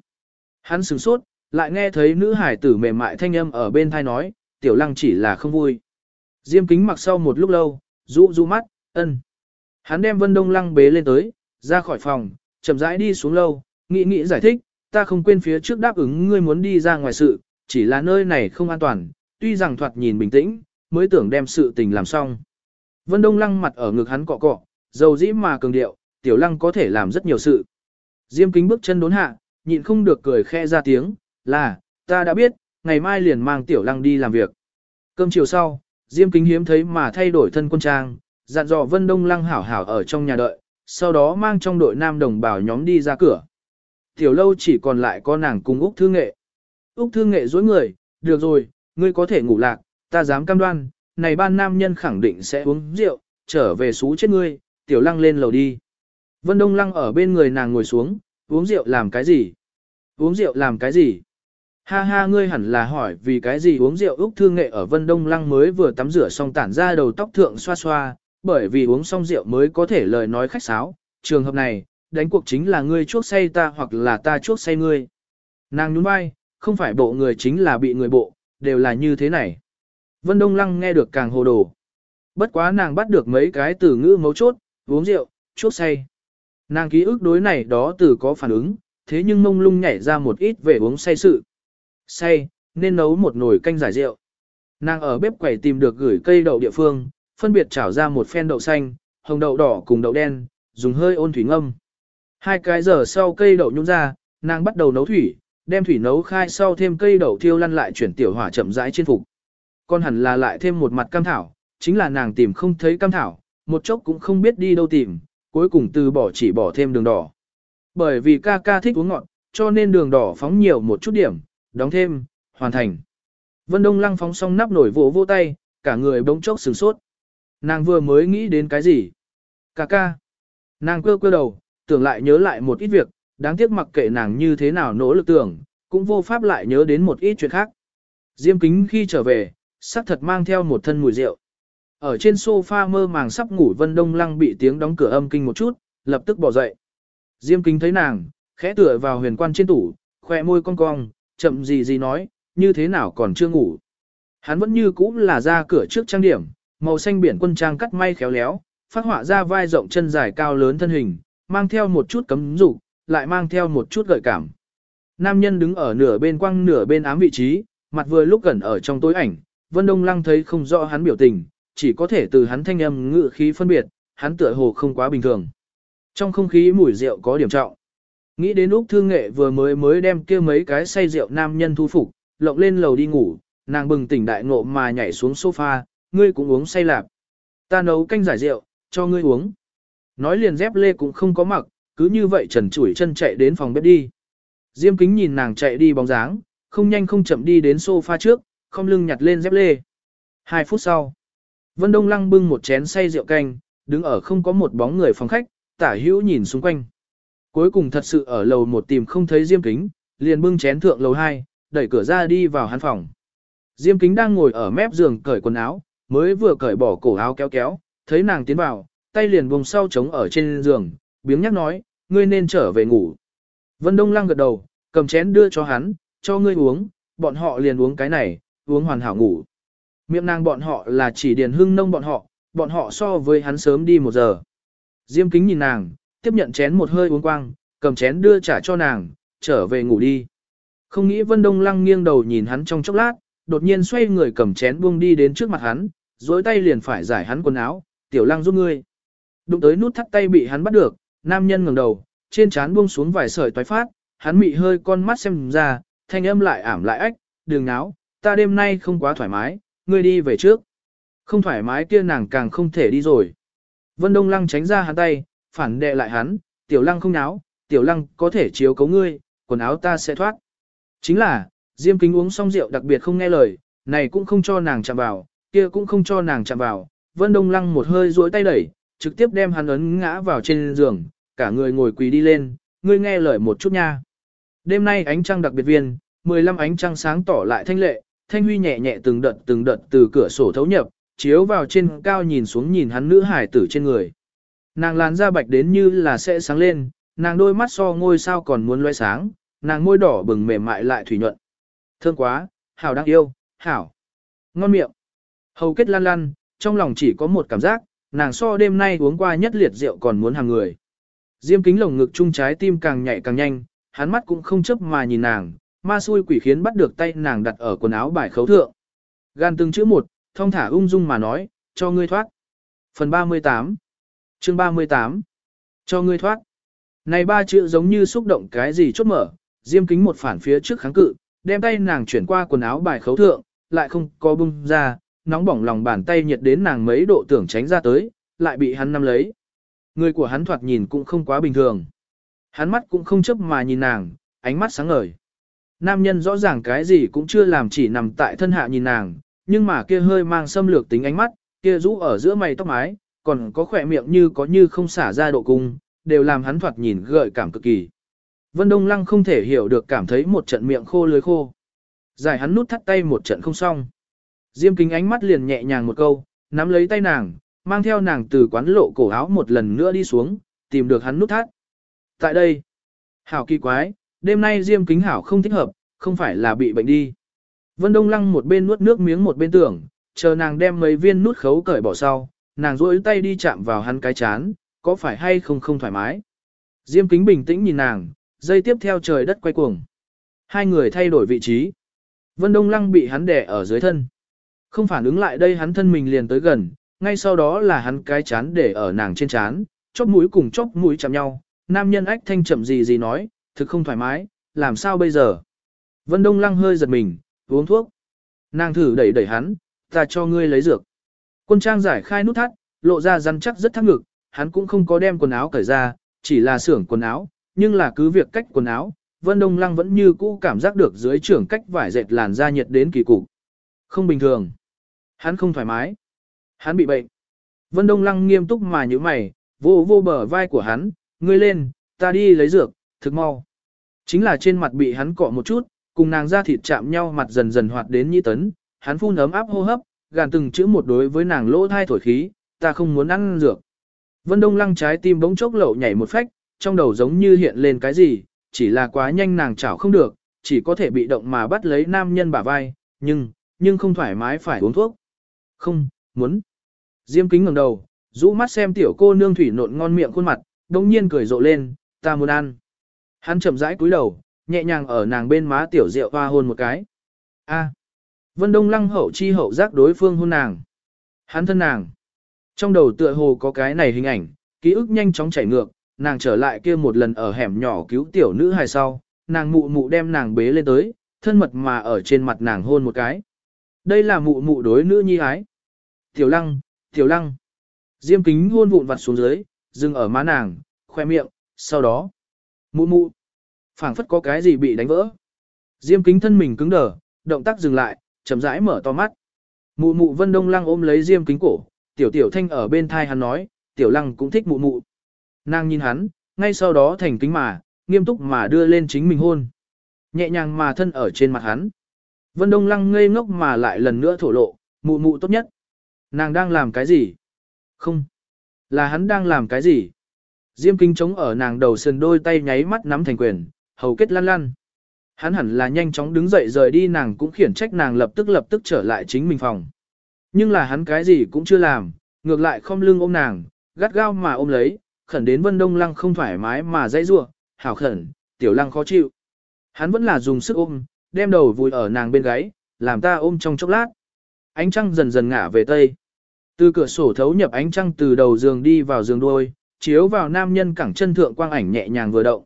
Hắn sửng sốt, lại nghe thấy nữ hải tử mềm mại thanh âm ở bên thai nói, tiểu lăng chỉ là không vui. Diêm kính mặc sau một lúc lâu, rũ rũ mắt, ân. Hắn đem Vân Đông Lăng bế lên tới, ra khỏi phòng, chậm rãi đi xuống lâu, nghĩ nghĩ giải thích, ta không quên phía trước đáp ứng ngươi muốn đi ra ngoài sự, chỉ là nơi này không an toàn, tuy rằng thoạt nhìn bình tĩnh, mới tưởng đem sự tình làm xong. Vân Đông Lăng mặt ở ngực hắn cọ cọ, dầu dĩ mà cường điệu, tiểu lăng có thể làm rất nhiều sự. Diêm kính bước chân đốn hạ, nhịn không được cười khe ra tiếng, là, ta đã biết, ngày mai liền mang tiểu lăng đi làm việc. Cơm chiều sau, Diêm kính hiếm thấy mà thay đổi thân quân trang, dặn dò Vân Đông Lăng hảo hảo ở trong nhà đợi, sau đó mang trong đội nam đồng bào nhóm đi ra cửa. Tiểu lâu chỉ còn lại có nàng cùng Úc Thư Nghệ. Úc Thư Nghệ dối người, được rồi, ngươi có thể ngủ lạc, ta dám cam đoan, này ban nam nhân khẳng định sẽ uống rượu, trở về xú chết ngươi, tiểu lăng lên lầu đi. Vân Đông Lăng ở bên người nàng ngồi xuống, uống rượu làm cái gì? Uống rượu làm cái gì? Ha ha ngươi hẳn là hỏi vì cái gì uống rượu Úc Thương Nghệ ở Vân Đông Lăng mới vừa tắm rửa xong tản ra đầu tóc thượng xoa xoa, bởi vì uống xong rượu mới có thể lời nói khách sáo, trường hợp này, đánh cuộc chính là ngươi chuốc say ta hoặc là ta chuốc say ngươi. Nàng nhún vai, không phải bộ người chính là bị người bộ, đều là như thế này. Vân Đông Lăng nghe được càng hồ đồ. Bất quá nàng bắt được mấy cái từ ngữ mấu chốt, uống rượu, chuốc say. Nàng ký ức đối này đó từ có phản ứng, thế nhưng mông lung nhảy ra một ít về uống say sự. Say, nên nấu một nồi canh giải rượu. Nàng ở bếp quẩy tìm được gửi cây đậu địa phương, phân biệt chảo ra một phen đậu xanh, hồng đậu đỏ cùng đậu đen, dùng hơi ôn thủy ngâm. Hai cái giờ sau cây đậu nhung ra, nàng bắt đầu nấu thủy, đem thủy nấu khai sau thêm cây đậu thiêu lăn lại chuyển tiểu hỏa chậm rãi trên phục. Con hẳn là lại thêm một mặt cam thảo, chính là nàng tìm không thấy cam thảo, một chốc cũng không biết đi đâu tìm, cuối cùng từ bỏ chỉ bỏ thêm đường đỏ. Bởi vì ca ca thích uống ngọt, cho nên đường đỏ phóng nhiều một chút điểm, đóng thêm, hoàn thành. Vân Đông Lăng phóng xong nắp nổi vỗ vô tay, cả người bỗng chốc sửng sốt. Nàng vừa mới nghĩ đến cái gì? Ca ca. Nàng quơ quơ đầu, tưởng lại nhớ lại một ít việc, đáng tiếc mặc kệ nàng như thế nào nỗ lực tưởng, cũng vô pháp lại nhớ đến một ít chuyện khác. Diêm kính khi trở về, sắc thật mang theo một thân mùi rượu. Ở trên sofa mơ màng sắp ngủ Vân Đông Lăng bị tiếng đóng cửa âm kinh một chút, lập tức bỏ dậy. Diêm kính thấy nàng, khẽ tựa vào huyền quan trên tủ, khoe môi cong cong, chậm gì gì nói, như thế nào còn chưa ngủ. Hắn vẫn như cũ là ra cửa trước trang điểm, màu xanh biển quân trang cắt may khéo léo, phát họa ra vai rộng chân dài cao lớn thân hình, mang theo một chút cấm dục, lại mang theo một chút gợi cảm. Nam nhân đứng ở nửa bên quăng nửa bên ám vị trí, mặt vừa lúc gần ở trong tối ảnh, Vân Đông Lăng thấy không rõ hắn biểu tình, chỉ có thể từ hắn thanh âm ngự khí phân biệt, hắn tựa hồ không quá bình thường. Trong không khí mùi rượu có điểm trọng. Nghĩ đến Úc Thương Nghệ vừa mới mới đem kia mấy cái say rượu nam nhân thu phục, lộng lên lầu đi ngủ, nàng bừng tỉnh đại ngộ mà nhảy xuống sofa, ngươi cũng uống say lạp. Ta nấu canh giải rượu, cho ngươi uống. Nói liền dép lê cũng không có mặc, cứ như vậy trần chủi chân chạy đến phòng bếp đi. Diêm kính nhìn nàng chạy đi bóng dáng, không nhanh không chậm đi đến sofa trước, không lưng nhặt lên dép lê. Hai phút sau, Vân Đông Lăng bưng một chén say rượu canh, đứng ở không có một bóng người phòng khách, tả hữu nhìn xung quanh. Cuối cùng thật sự ở lầu một tìm không thấy Diêm kính, liền bưng chén thượng lầu hai, đẩy cửa ra đi vào hắn phòng. Diêm kính đang ngồi ở mép giường cởi quần áo, mới vừa cởi bỏ cổ áo kéo kéo, thấy nàng tiến vào, tay liền vùng sau trống ở trên giường, biếng nhắc nói, ngươi nên trở về ngủ. Vân Đông Lăng gật đầu, cầm chén đưa cho hắn, cho ngươi uống, bọn họ liền uống cái này, uống hoàn hảo ngủ. Miệng nàng bọn họ là chỉ điền hưng nông bọn họ, bọn họ so với hắn sớm đi một giờ. Diêm kính nhìn nàng, tiếp nhận chén một hơi uống quang, cầm chén đưa trả cho nàng, trở về ngủ đi. Không nghĩ Vân Đông Lăng nghiêng đầu nhìn hắn trong chốc lát, đột nhiên xoay người cầm chén buông đi đến trước mặt hắn, dối tay liền phải giải hắn quần áo, tiểu lăng giúp ngươi. Đụng tới nút thắt tay bị hắn bắt được, nam nhân ngẩng đầu, trên trán buông xuống vài sợi toái phát, hắn mị hơi con mắt xem ra, thanh âm lại ảm lại ách, đường náo, ta đêm nay không quá thoải mái, ngươi đi về trước. Không thoải mái kia nàng càng không thể đi rồi. Vân Đông Lăng tránh ra hắn tay, phản đệ lại hắn, tiểu lăng không náo, tiểu lăng có thể chiếu cấu ngươi, quần áo ta sẽ thoát. Chính là, Diêm Kính uống xong rượu đặc biệt không nghe lời, này cũng không cho nàng chạm vào, kia cũng không cho nàng chạm vào. Vân Đông Lăng một hơi duỗi tay đẩy, trực tiếp đem hắn ấn ngã vào trên giường, cả người ngồi quỳ đi lên, ngươi nghe lời một chút nha. Đêm nay ánh trăng đặc biệt viên, 15 ánh trăng sáng tỏ lại thanh lệ, thanh huy nhẹ nhẹ từng đợt từng đợt từ cửa sổ thấu nhập, chiếu vào trên cao nhìn xuống nhìn hắn nữ hải tử trên người. Nàng làn da bạch đến như là sẽ sáng lên, nàng đôi mắt so ngôi sao còn muốn loe sáng, nàng môi đỏ bừng mềm mại lại thủy nhuận. Thương quá, hảo đáng yêu, hảo. Ngon miệng. Hầu kết lan lan, trong lòng chỉ có một cảm giác, nàng so đêm nay uống qua nhất liệt rượu còn muốn hàng người. Diêm kính lồng ngực chung trái tim càng nhạy càng nhanh, hắn mắt cũng không chấp mà nhìn nàng, ma xui quỷ khiến bắt được tay nàng đặt ở quần áo bài khấu thượng. Gan từng chữ một, thông thả ung dung mà nói, cho ngươi thoát. Phần 38 Chương 38 Cho ngươi thoát. Này ba chữ giống như xúc động cái gì chốt mở, diêm kính một phản phía trước kháng cự, đem tay nàng chuyển qua quần áo bài khấu thượng, lại không có bung ra, nóng bỏng lòng bàn tay nhiệt đến nàng mấy độ tưởng tránh ra tới, lại bị hắn nắm lấy. Người của hắn thoạt nhìn cũng không quá bình thường. Hắn mắt cũng không chấp mà nhìn nàng, ánh mắt sáng ngời. Nam nhân rõ ràng cái gì cũng chưa làm chỉ nằm tại thân hạ nhìn nàng, nhưng mà kia hơi mang xâm lược tính ánh mắt, kia rũ ở giữa mày tóc mái, còn có khỏe miệng như có như không xả ra độ cung, đều làm hắn thoạt nhìn gợi cảm cực kỳ. Vân Đông Lăng không thể hiểu được cảm thấy một trận miệng khô lưới khô. Giải hắn nút thắt tay một trận không xong. Diêm kính ánh mắt liền nhẹ nhàng một câu, nắm lấy tay nàng, mang theo nàng từ quán lộ cổ áo một lần nữa đi xuống, tìm được hắn nút thắt. Tại đây, hảo kỳ quái, đêm nay Diêm Kính Hảo không thích hợp, không phải là bị bệnh đi. Vân Đông Lăng một bên nuốt nước miếng một bên tưởng, chờ nàng đem mấy viên nút khấu cởi bỏ sau, nàng duỗi tay đi chạm vào hắn cái chán, có phải hay không không thoải mái. Diêm Kính bình tĩnh nhìn nàng, dây tiếp theo trời đất quay cuồng. Hai người thay đổi vị trí. Vân Đông Lăng bị hắn đè ở dưới thân. Không phản ứng lại đây hắn thân mình liền tới gần, ngay sau đó là hắn cái chán để ở nàng trên chán, chóp mũi cùng chóp mũi chạm nhau. Nam nhân ách thanh chậm gì gì nói, thực không thoải mái, làm sao bây giờ? Vân Đông Lăng hơi giật mình, uống thuốc. Nàng thử đẩy đẩy hắn, ta cho ngươi lấy dược. Quân trang giải khai nút thắt, lộ ra rắn chắc rất thắt ngực, hắn cũng không có đem quần áo cởi ra, chỉ là xưởng quần áo, nhưng là cứ việc cách quần áo, Vân Đông Lăng vẫn như cũ cảm giác được dưới trưởng cách vải dệt làn da nhiệt đến kỳ cục. Không bình thường. Hắn không thoải mái. Hắn bị bệnh. Vân Đông Lăng nghiêm túc mà như mày, vô vô bờ vai của hắn, ngươi lên, ta đi lấy dược, thực mau. Chính là trên mặt bị hắn cọ một chút, cùng nàng da thịt chạm nhau mặt dần dần hoạt đến nhĩ tấn, hắn phun ấm áp hô hấp, gàn từng chữ một đối với nàng lỗ thai thổi khí, ta không muốn ăn dược. Vân Đông Lăng trái tim bỗng chốc lậu nhảy một phách, trong đầu giống như hiện lên cái gì, chỉ là quá nhanh nàng chảo không được, chỉ có thể bị động mà bắt lấy nam nhân bả vai, nhưng, nhưng không thoải mái phải uống thuốc. Không, muốn. Diêm kính ngẩng đầu, rũ mắt xem tiểu cô nương thủy nộn ngon miệng khuôn mặt, đồng nhiên cười rộ lên, ta muốn ăn. Hắn chậm rãi cúi đầu, nhẹ nhàng ở nàng bên má tiểu rượu hoa hôn một cái. A. Vân Đông lăng hậu chi hậu giác đối phương hôn nàng. Hắn thân nàng. Trong đầu tựa hồ có cái này hình ảnh, ký ức nhanh chóng chảy ngược, nàng trở lại kia một lần ở hẻm nhỏ cứu tiểu nữ hài sau, nàng mụ mụ đem nàng bế lên tới, thân mật mà ở trên mặt nàng hôn một cái. Đây là mụ mụ đối nữ nhi ái. Tiểu lăng, tiểu lăng. Diêm kính hôn vụn vặt xuống dưới, dừng ở má nàng, khoe miệng, sau đó. Mụ mụ. phảng phất có cái gì bị đánh vỡ. Diêm kính thân mình cứng đờ, động tác dừng lại, chậm rãi mở to mắt. Mụ mụ vân đông lăng ôm lấy diêm kính cổ, tiểu tiểu thanh ở bên thai hắn nói, tiểu lăng cũng thích mụ mụ. Nàng nhìn hắn, ngay sau đó thành kính mà, nghiêm túc mà đưa lên chính mình hôn. Nhẹ nhàng mà thân ở trên mặt hắn. Vân Đông Lăng ngây ngốc mà lại lần nữa thổ lộ, mụ mụ tốt nhất. Nàng đang làm cái gì? Không. Là hắn đang làm cái gì? Diêm kinh trống ở nàng đầu sườn đôi tay nháy mắt nắm thành quyền, hầu kết lăn lăn. Hắn hẳn là nhanh chóng đứng dậy rời đi nàng cũng khiển trách nàng lập tức lập tức trở lại chính mình phòng. Nhưng là hắn cái gì cũng chưa làm, ngược lại không lưng ôm nàng, gắt gao mà ôm lấy, khẩn đến Vân Đông Lăng không thoải mái mà dãy rua, hảo khẩn, tiểu lăng khó chịu. Hắn vẫn là dùng sức ôm, đem đầu vùi ở nàng bên gáy, làm ta ôm trong chốc lát. Ánh trăng dần dần ngả về tây. Từ cửa sổ thấu nhập ánh trăng từ đầu giường đi vào giường đuôi, chiếu vào nam nhân cẳng chân thượng quang ảnh nhẹ nhàng vừa động.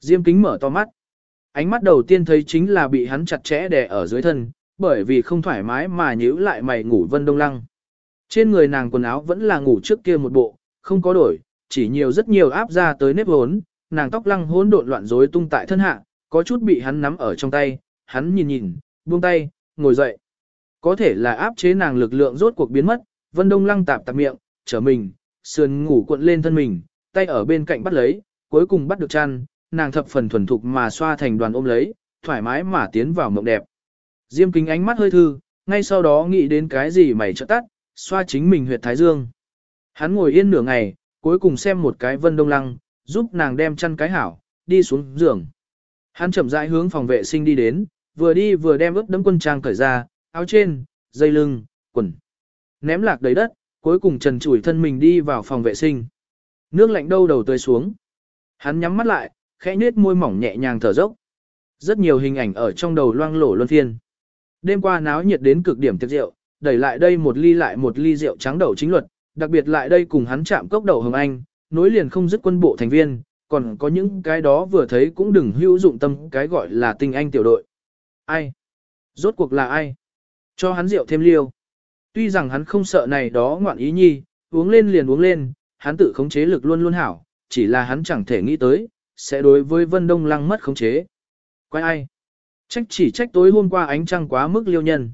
Diêm kính mở to mắt. Ánh mắt đầu tiên thấy chính là bị hắn chặt chẽ đè ở dưới thân, bởi vì không thoải mái mà nhíu lại mày ngủ vân đông lăng. Trên người nàng quần áo vẫn là ngủ trước kia một bộ, không có đổi, chỉ nhiều rất nhiều áp ra tới nếp hốn, nàng tóc lăng hỗn độn loạn rối tung tại thân hạ, có chút bị hắn nắm ở trong tay, hắn nhìn nhìn, buông tay, ngồi dậy. Có thể là áp chế nàng lực lượng rốt cuộc biến mất, Vân Đông lăng tạp tạp miệng, trở mình, sườn ngủ cuộn lên thân mình, tay ở bên cạnh bắt lấy, cuối cùng bắt được chăn, nàng thập phần thuần thục mà xoa thành đoàn ôm lấy, thoải mái mà tiến vào mộng đẹp. Diêm kính ánh mắt hơi thư, ngay sau đó nghĩ đến cái gì mày trợ tắt, xoa chính mình huyệt thái dương. Hắn ngồi yên nửa ngày, cuối cùng xem một cái vân đông lăng, giúp nàng đem chăn cái hảo, đi xuống giường. Hắn chậm rãi hướng phòng vệ sinh đi đến, vừa đi vừa đem ướp đấm quân trang cởi ra, áo trên, dây lưng, quần. Ném lạc đầy đất, cuối cùng trần trụi thân mình đi vào phòng vệ sinh. Nước lạnh đâu đầu tươi xuống. Hắn nhắm mắt lại, khẽ nết môi mỏng nhẹ nhàng thở dốc. Rất nhiều hình ảnh ở trong đầu loang lổ luân phiên. Đêm qua náo nhiệt đến cực điểm tiệc rượu, đẩy lại đây một ly lại một ly rượu trắng đậu chính luật, đặc biệt lại đây cùng hắn chạm cốc đầu hồng anh, nối liền không dứt quân bộ thành viên, còn có những cái đó vừa thấy cũng đừng hữu dụng tâm cái gọi là tinh anh tiểu đội. Ai? Rốt cuộc là ai? Cho hắn rượu thêm liêu. Tuy rằng hắn không sợ này đó ngoạn ý nhi, uống lên liền uống lên, hắn tự khống chế lực luôn luôn hảo, chỉ là hắn chẳng thể nghĩ tới, sẽ đối với Vân Đông Lăng mất khống chế. Quay ai? Trách chỉ trách tối hôm qua ánh trăng quá mức liêu nhân.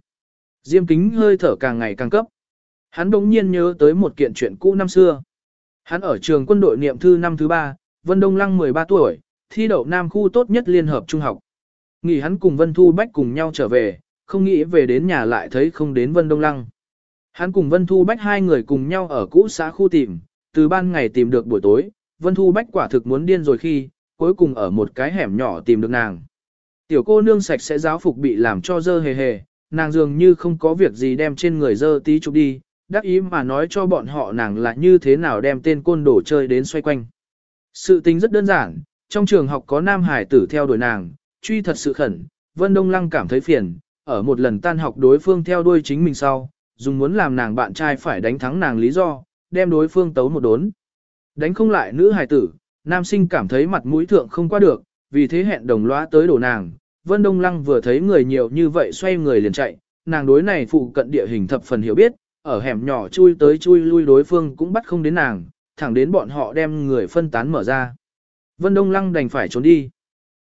Diêm kính hơi thở càng ngày càng cấp. Hắn đống nhiên nhớ tới một kiện chuyện cũ năm xưa. Hắn ở trường quân đội niệm thư năm thứ ba, Vân Đông Lăng 13 tuổi, thi đậu Nam khu tốt nhất liên hợp trung học. Nghỉ hắn cùng Vân Thu Bách cùng nhau trở về, không nghĩ về đến nhà lại thấy không đến Vân Đông Lăng. Hắn cùng Vân Thu Bách hai người cùng nhau ở cũ xã khu tìm, từ ban ngày tìm được buổi tối, Vân Thu Bách quả thực muốn điên rồi khi, cuối cùng ở một cái hẻm nhỏ tìm được nàng. Tiểu cô nương sạch sẽ giáo phục bị làm cho dơ hề hề, nàng dường như không có việc gì đem trên người dơ tí chụp đi, đắc ý mà nói cho bọn họ nàng là như thế nào đem tên côn đồ chơi đến xoay quanh. Sự tính rất đơn giản, trong trường học có nam hải tử theo đuổi nàng, truy thật sự khẩn, Vân Đông Lăng cảm thấy phiền, ở một lần tan học đối phương theo đuôi chính mình sau, dùng muốn làm nàng bạn trai phải đánh thắng nàng lý do, đem đối phương tấu một đốn. Đánh không lại nữ hài tử, nam sinh cảm thấy mặt mũi thượng không qua được, vì thế hẹn đồng loa tới đổ nàng. Vân Đông Lăng vừa thấy người nhiều như vậy xoay người liền chạy, nàng đối này phụ cận địa hình thập phần hiểu biết, ở hẻm nhỏ chui tới chui lui đối phương cũng bắt không đến nàng, thẳng đến bọn họ đem người phân tán mở ra. Vân Đông Lăng đành phải trốn đi.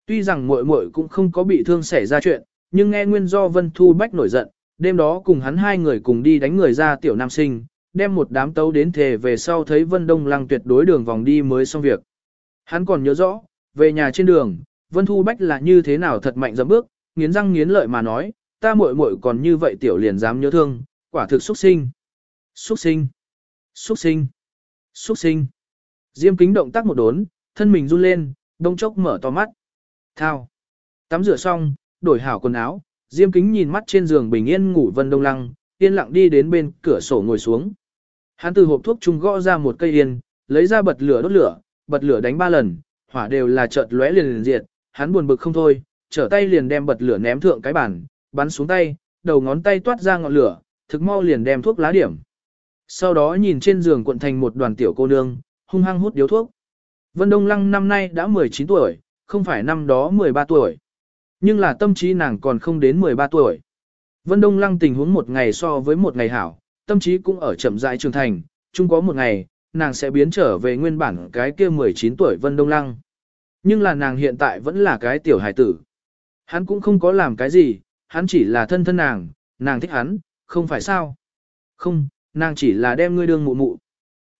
Tuy rằng muội muội cũng không có bị thương xảy ra chuyện, nhưng nghe nguyên do Vân Thu Bách nổi giận, đêm đó cùng hắn hai người cùng đi đánh người ra tiểu nam sinh, đem một đám tấu đến thề về sau thấy Vân Đông Lăng tuyệt đối đường vòng đi mới xong việc. Hắn còn nhớ rõ, về nhà trên đường, Vân Thu Bách là như thế nào thật mạnh dẫm bước, nghiến răng nghiến lợi mà nói, ta muội muội còn như vậy tiểu liền dám nhớ thương, quả thực xuất sinh. Xuất sinh. Xuất sinh. Xuất sinh. Diêm kính động tác một đốn, thân mình run lên, đông chốc mở to mắt. Thao. Tắm rửa xong, đổi hảo quần áo, Diêm kính nhìn mắt trên giường bình yên ngủ Vân Đông Lăng, yên lặng đi đến bên cửa sổ ngồi xuống. Hắn từ hộp thuốc trung gõ ra một cây yên, lấy ra bật lửa đốt lửa, bật lửa đánh ba lần, hỏa đều là chợt lóe liền liền diệt, hắn buồn bực không thôi, trở tay liền đem bật lửa ném thượng cái bàn, bắn xuống tay, đầu ngón tay toát ra ngọn lửa, thực mau liền đem thuốc lá điểm. Sau đó nhìn trên giường cuộn thành một đoàn tiểu cô nương, hung hăng hút điếu thuốc. Vân Đông Lăng năm nay đã 19 tuổi, không phải năm đó 13 tuổi. Nhưng là tâm trí nàng còn không đến 13 tuổi. Vân Đông Lăng tình huống một ngày so với một ngày hảo, tâm trí cũng ở chậm rãi trưởng thành, chung có một ngày, nàng sẽ biến trở về nguyên bản cái kia 19 tuổi Vân Đông Lăng. Nhưng là nàng hiện tại vẫn là cái tiểu hài tử. Hắn cũng không có làm cái gì, hắn chỉ là thân thân nàng, nàng thích hắn, không phải sao. Không, nàng chỉ là đem ngươi đương mụ mụ.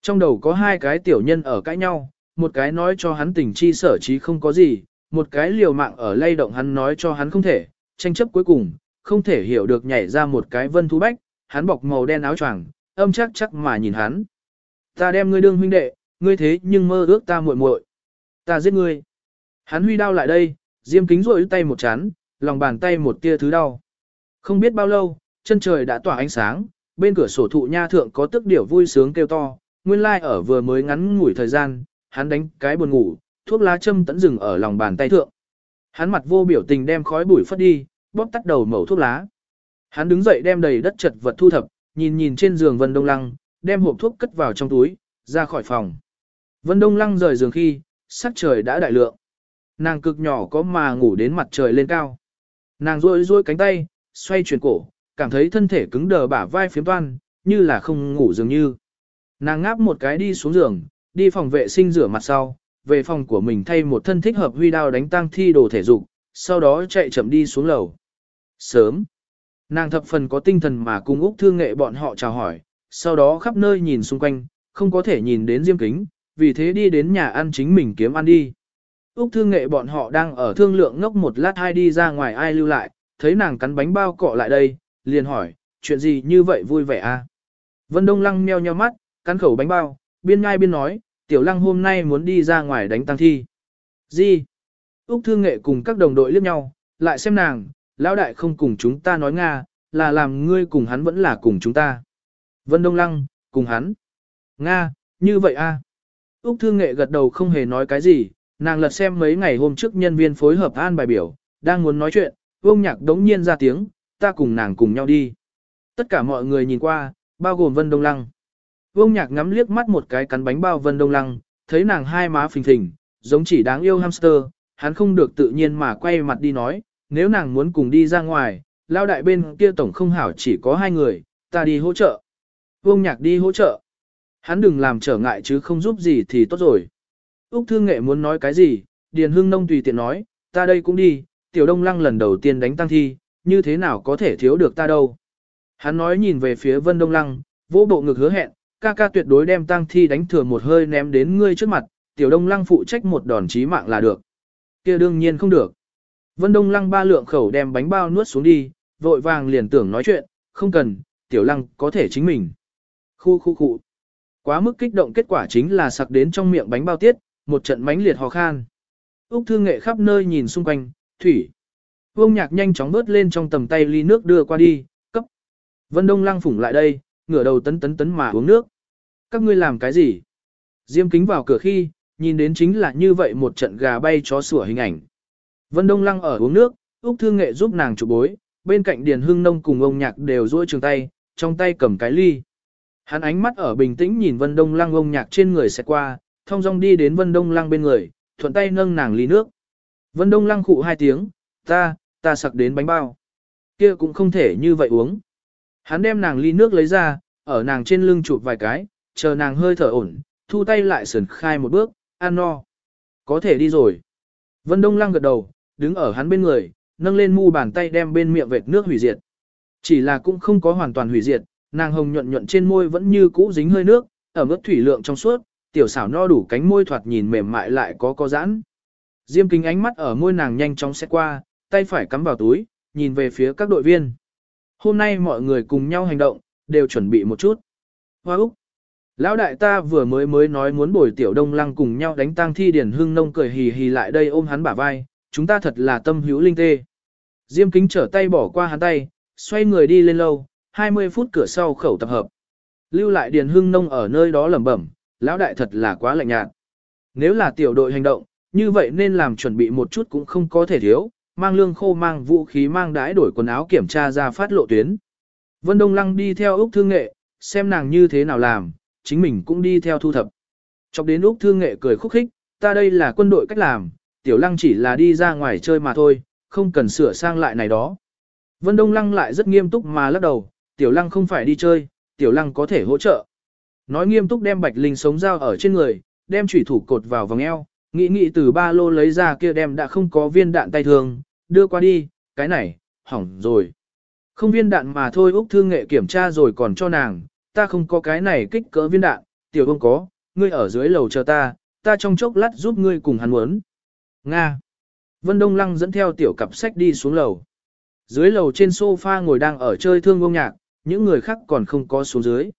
Trong đầu có hai cái tiểu nhân ở cãi nhau, một cái nói cho hắn tình chi sở trí không có gì, một cái liều mạng ở lay động hắn nói cho hắn không thể, tranh chấp cuối cùng, không thể hiểu được nhảy ra một cái vân thú bách, hắn bọc màu đen áo choàng, âm chắc chắc mà nhìn hắn. Ta đem ngươi đương huynh đệ, ngươi thế nhưng mơ ước ta muội muội. Ta giết ngươi. Hắn huy đao lại đây, diêm kính rội tay một chán, lòng bàn tay một tia thứ đau. Không biết bao lâu, chân trời đã tỏa ánh sáng, bên cửa sổ thụ nha thượng có tức điểu vui sướng kêu to, nguyên lai like ở vừa mới ngắn ngủi thời gian, hắn đánh cái buồn ngủ, thuốc lá châm tẫn rừng ở lòng bàn tay thượng. Hắn mặt vô biểu tình đem khói bụi phất đi, bóp tắt đầu mẩu thuốc lá. Hắn đứng dậy đem đầy đất chật vật thu thập, nhìn nhìn trên giường Vân Đông Lăng, đem hộp thuốc cất vào trong túi, ra khỏi phòng. Vân Đông Lăng rời giường khi, sắc trời đã đại lượng. Nàng cực nhỏ có mà ngủ đến mặt trời lên cao. Nàng rôi rôi cánh tay, xoay chuyển cổ, cảm thấy thân thể cứng đờ bả vai phiếm toan, như là không ngủ dường như. Nàng ngáp một cái đi xuống giường, đi phòng vệ sinh rửa mặt sau, về phòng của mình thay một thân thích hợp huy đao đánh tăng thi đồ thể dục, sau đó chạy chậm đi xuống lầu. Sớm, nàng thập phần có tinh thần mà cùng Úc Thương Nghệ bọn họ chào hỏi, sau đó khắp nơi nhìn xung quanh, không có thể nhìn đến Diêm Kính, vì thế đi đến nhà ăn chính mình kiếm ăn đi. Úc Thương Nghệ bọn họ đang ở thương lượng ngốc một lát hai đi ra ngoài ai lưu lại, thấy nàng cắn bánh bao cọ lại đây, liền hỏi, chuyện gì như vậy vui vẻ a? À? Vân Đông Lăng meo nheo mắt, cắn khẩu bánh bao, biên ngai biên nói, Tiểu Lăng hôm nay muốn đi ra ngoài đánh tăng thi. Gì? Úc Thương Nghệ cùng các đồng đội liếc nhau, lại xem nàng, lão đại không cùng chúng ta nói Nga, là làm ngươi cùng hắn vẫn là cùng chúng ta. Vân Đông Lăng, cùng hắn. Nga, như vậy a. Úc Thương Nghệ gật đầu không hề nói cái gì, nàng lật xem mấy ngày hôm trước nhân viên phối hợp an bài biểu, đang muốn nói chuyện, Vương Nhạc đống nhiên ra tiếng, ta cùng nàng cùng nhau đi. Tất cả mọi người nhìn qua, bao gồm Vân Đông Lăng. Vương Nhạc ngắm liếc mắt một cái cắn bánh bao Vân Đông Lăng, thấy nàng hai má phình phình, giống chỉ đáng yêu hamster, hắn không được tự nhiên mà quay mặt đi nói, nếu nàng muốn cùng đi ra ngoài, lao đại bên kia tổng không hảo chỉ có hai người, ta đi hỗ trợ. Vương Nhạc đi hỗ trợ. Hắn đừng làm trở ngại chứ không giúp gì thì tốt rồi. Úc Thương Nghệ muốn nói cái gì, Điền Hưng Nông tùy tiện nói, ta đây cũng đi, Tiểu Đông Lăng lần đầu tiên đánh tăng thi, như thế nào có thể thiếu được ta đâu. Hắn nói nhìn về phía Vân Đông Lăng, vỗ bộ ngực hứa hẹn, ca ca tuyệt đối đem tang thi đánh thừa một hơi ném đến ngươi trước mặt, Tiểu Đông Lăng phụ trách một đòn chí mạng là được. kia đương nhiên không được. Vân Đông Lăng ba lượng khẩu đem bánh bao nuốt xuống đi, vội vàng liền tưởng nói chuyện, không cần, Tiểu Lăng có thể chính mình. Khu khu khu. Quá mức kích động kết quả chính là sặc đến trong miệng bánh bao tiết, một trận mánh liệt hò khan. Úc Thư Nghệ khắp nơi nhìn xung quanh, thủy. Vương Nhạc nhanh chóng bớt lên trong tầm tay ly nước đưa qua đi, cấp. Vân Đông Lăng phủng lại đây, ngửa đầu tấn tấn tấn mà uống nước. Các ngươi làm cái gì? Diêm kính vào cửa khi, nhìn đến chính là như vậy một trận gà bay chó sủa hình ảnh. Vân Đông Lăng ở uống nước, Úc Thư Nghệ giúp nàng chụp bối, bên cạnh Điền Hưng Nông cùng ông Nhạc đều duỗi trường tay, trong tay cầm cái ly. Hắn ánh mắt ở bình tĩnh nhìn Vân Đông Lăng ông Nhạc trên người sẽ qua, thông dong đi đến Vân Đông Lăng bên người, thuận tay nâng nàng ly nước. Vân Đông Lăng khụ hai tiếng, ta, ta sặc đến bánh bao. Kia cũng không thể như vậy uống. Hắn đem nàng ly nước lấy ra, ở nàng trên lưng chụp vài cái, chờ nàng hơi thở ổn, thu tay lại sườn khai một bước, ăn no. Có thể đi rồi. Vân Đông Lăng gật đầu, đứng ở hắn bên người, nâng lên mu bàn tay đem bên miệng vệt nước hủy diệt. Chỉ là cũng không có hoàn toàn hủy diệt, nàng hồng nhuận nhuận trên môi vẫn như cũ dính hơi nước, ở mức thủy lượng trong suốt, tiểu xảo no đủ cánh môi thoạt nhìn mềm mại lại có có giãn. Diêm kính ánh mắt ở môi nàng nhanh chóng xét qua, tay phải cắm vào túi, nhìn về phía các đội viên. Hôm nay mọi người cùng nhau hành động, đều chuẩn bị một chút. Hoa Úc! Lão đại ta vừa mới mới nói muốn bồi tiểu đông lăng cùng nhau đánh tang thi điển hưng nông cười hì hì lại đây ôm hắn bả vai, chúng ta thật là tâm hữu linh tê. Diêm kính trở tay bỏ qua hắn tay, xoay người đi lên lâu, 20 phút cửa sau khẩu tập hợp. Lưu lại điền hưng nông ở nơi đó lẩm bẩm, lão đại thật là quá lạnh nhạt. Nếu là tiểu đội hành động, như vậy nên làm chuẩn bị một chút cũng không có thể thiếu, mang lương khô mang vũ khí mang đãi đổi quần áo kiểm tra ra phát lộ tuyến. Vân Đông Lăng đi theo Úc Thương Nghệ, xem nàng như thế nào làm, chính mình cũng đi theo thu thập. Chọc đến Úc Thương Nghệ cười khúc khích, ta đây là quân đội cách làm, Tiểu Lăng chỉ là đi ra ngoài chơi mà thôi, không cần sửa sang lại này đó. Vân Đông Lăng lại rất nghiêm túc mà lắc đầu, Tiểu Lăng không phải đi chơi, Tiểu Lăng có thể hỗ trợ. Nói nghiêm túc đem Bạch Linh sống dao ở trên người, đem chủy thủ cột vào vòng eo, nghĩ nghĩ từ ba lô lấy ra kia đem đã không có viên đạn tay thường, đưa qua đi, cái này, hỏng rồi. Không viên đạn mà thôi Úc Thương Nghệ kiểm tra rồi còn cho nàng, ta không có cái này kích cỡ viên đạn, tiểu không có, ngươi ở dưới lầu chờ ta, ta trong chốc lát giúp ngươi cùng hắn muốn. Nga. Vân Đông Lăng dẫn theo tiểu cặp sách đi xuống lầu. Dưới lầu trên sofa ngồi đang ở chơi thương ông nhạc, những người khác còn không có xuống dưới.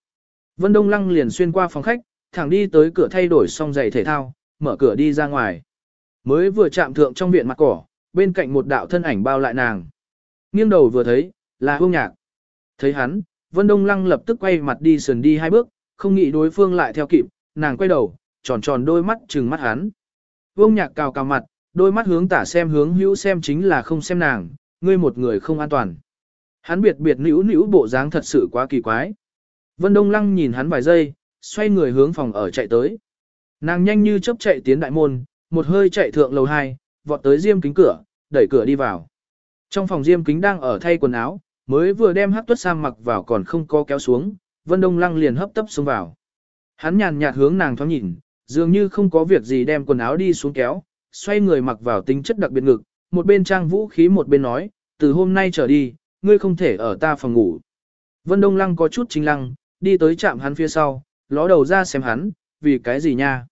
Vân Đông Lăng liền xuyên qua phòng khách, thẳng đi tới cửa thay đổi xong giày thể thao, mở cửa đi ra ngoài. Mới vừa chạm thượng trong viện mặt cỏ, bên cạnh một đạo thân ảnh bao lại nàng. Nghiêng đầu vừa thấy, là hương nhạc. Thấy hắn, Vân Đông Lăng lập tức quay mặt đi sườn đi hai bước, không nghĩ đối phương lại theo kịp, nàng quay đầu, tròn tròn đôi mắt trừng mắt hắn. Vương nhạc cào cào mặt, đôi mắt hướng tả xem hướng hữu xem chính là không xem nàng, ngươi một người không an toàn. Hắn biệt biệt nữ nữ bộ dáng thật sự quá kỳ quái. Vân Đông Lăng nhìn hắn vài giây, xoay người hướng phòng ở chạy tới. Nàng nhanh như chớp chạy tiến đại môn, một hơi chạy thượng lầu 2, vọt tới diêm kính cửa, đẩy cửa đi vào. Trong phòng diêm kính đang ở thay quần áo, mới vừa đem hắc tuất sam mặc vào còn không có kéo xuống, Vân Đông Lăng liền hấp tấp xuống vào. Hắn nhàn nhạt hướng nàng thoáng nhìn, dường như không có việc gì đem quần áo đi xuống kéo, xoay người mặc vào tính chất đặc biệt ngực, một bên trang vũ khí một bên nói, từ hôm nay trở đi, ngươi không thể ở ta phòng ngủ. Vân Đông Lăng có chút chính lăng, đi tới chạm hắn phía sau, ló đầu ra xem hắn, vì cái gì nha?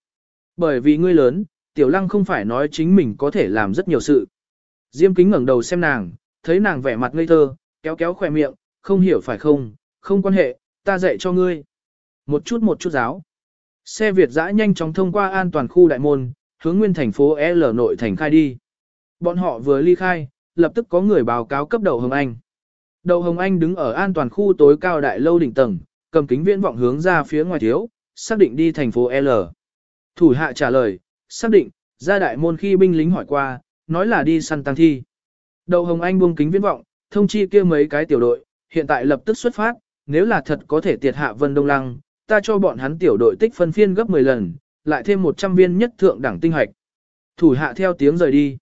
Bởi vì ngươi lớn, Tiểu Lăng không phải nói chính mình có thể làm rất nhiều sự. Diêm kính ngẩng đầu xem nàng, thấy nàng vẻ mặt ngây thơ, kéo kéo khỏe miệng, không hiểu phải không, không quan hệ, ta dạy cho ngươi. Một chút một chút giáo. Xe Việt dã nhanh chóng thông qua an toàn khu đại môn, hướng nguyên thành phố L nội thành khai đi. Bọn họ vừa ly khai, lập tức có người báo cáo cấp đầu Hồng Anh. Đầu Hồng Anh đứng ở an toàn khu tối cao đại lâu đỉnh tầng, cầm kính viễn vọng hướng ra phía ngoài thiếu, xác định đi thành phố L. Thủ hạ trả lời, xác định, ra đại môn khi binh lính hỏi qua, nói là đi săn tăng thi. Đầu Hồng Anh buông kính viễn vọng, thông chi kia mấy cái tiểu đội, hiện tại lập tức xuất phát, nếu là thật có thể tiệt hạ Vân Đông Lăng, ta cho bọn hắn tiểu đội tích phân phiên gấp 10 lần, lại thêm 100 viên nhất thượng đẳng tinh hoạch. Thủ hạ theo tiếng rời đi.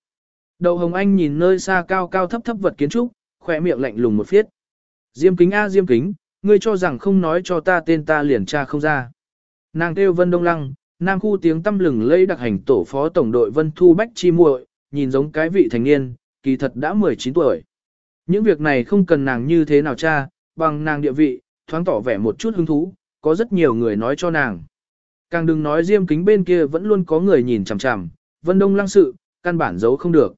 Đầu Hồng Anh nhìn nơi xa cao cao thấp thấp vật kiến trúc, khỏe miệng lạnh lùng một phiết. Diêm kính a Diêm kính, ngươi cho rằng không nói cho ta tên ta liền tra không ra. Nàng kêu Vân Đông Lăng, Nam khu tiếng tâm lừng lây đặc hành tổ phó tổng đội Vân Thu Bách Chi muội, nhìn giống cái vị thành niên, kỳ thật đã 19 tuổi. Những việc này không cần nàng như thế nào cha, bằng nàng địa vị, thoáng tỏ vẻ một chút hứng thú, có rất nhiều người nói cho nàng. Càng đừng nói diêm kính bên kia vẫn luôn có người nhìn chằm chằm, Vân Đông lăng sự, căn bản giấu không được.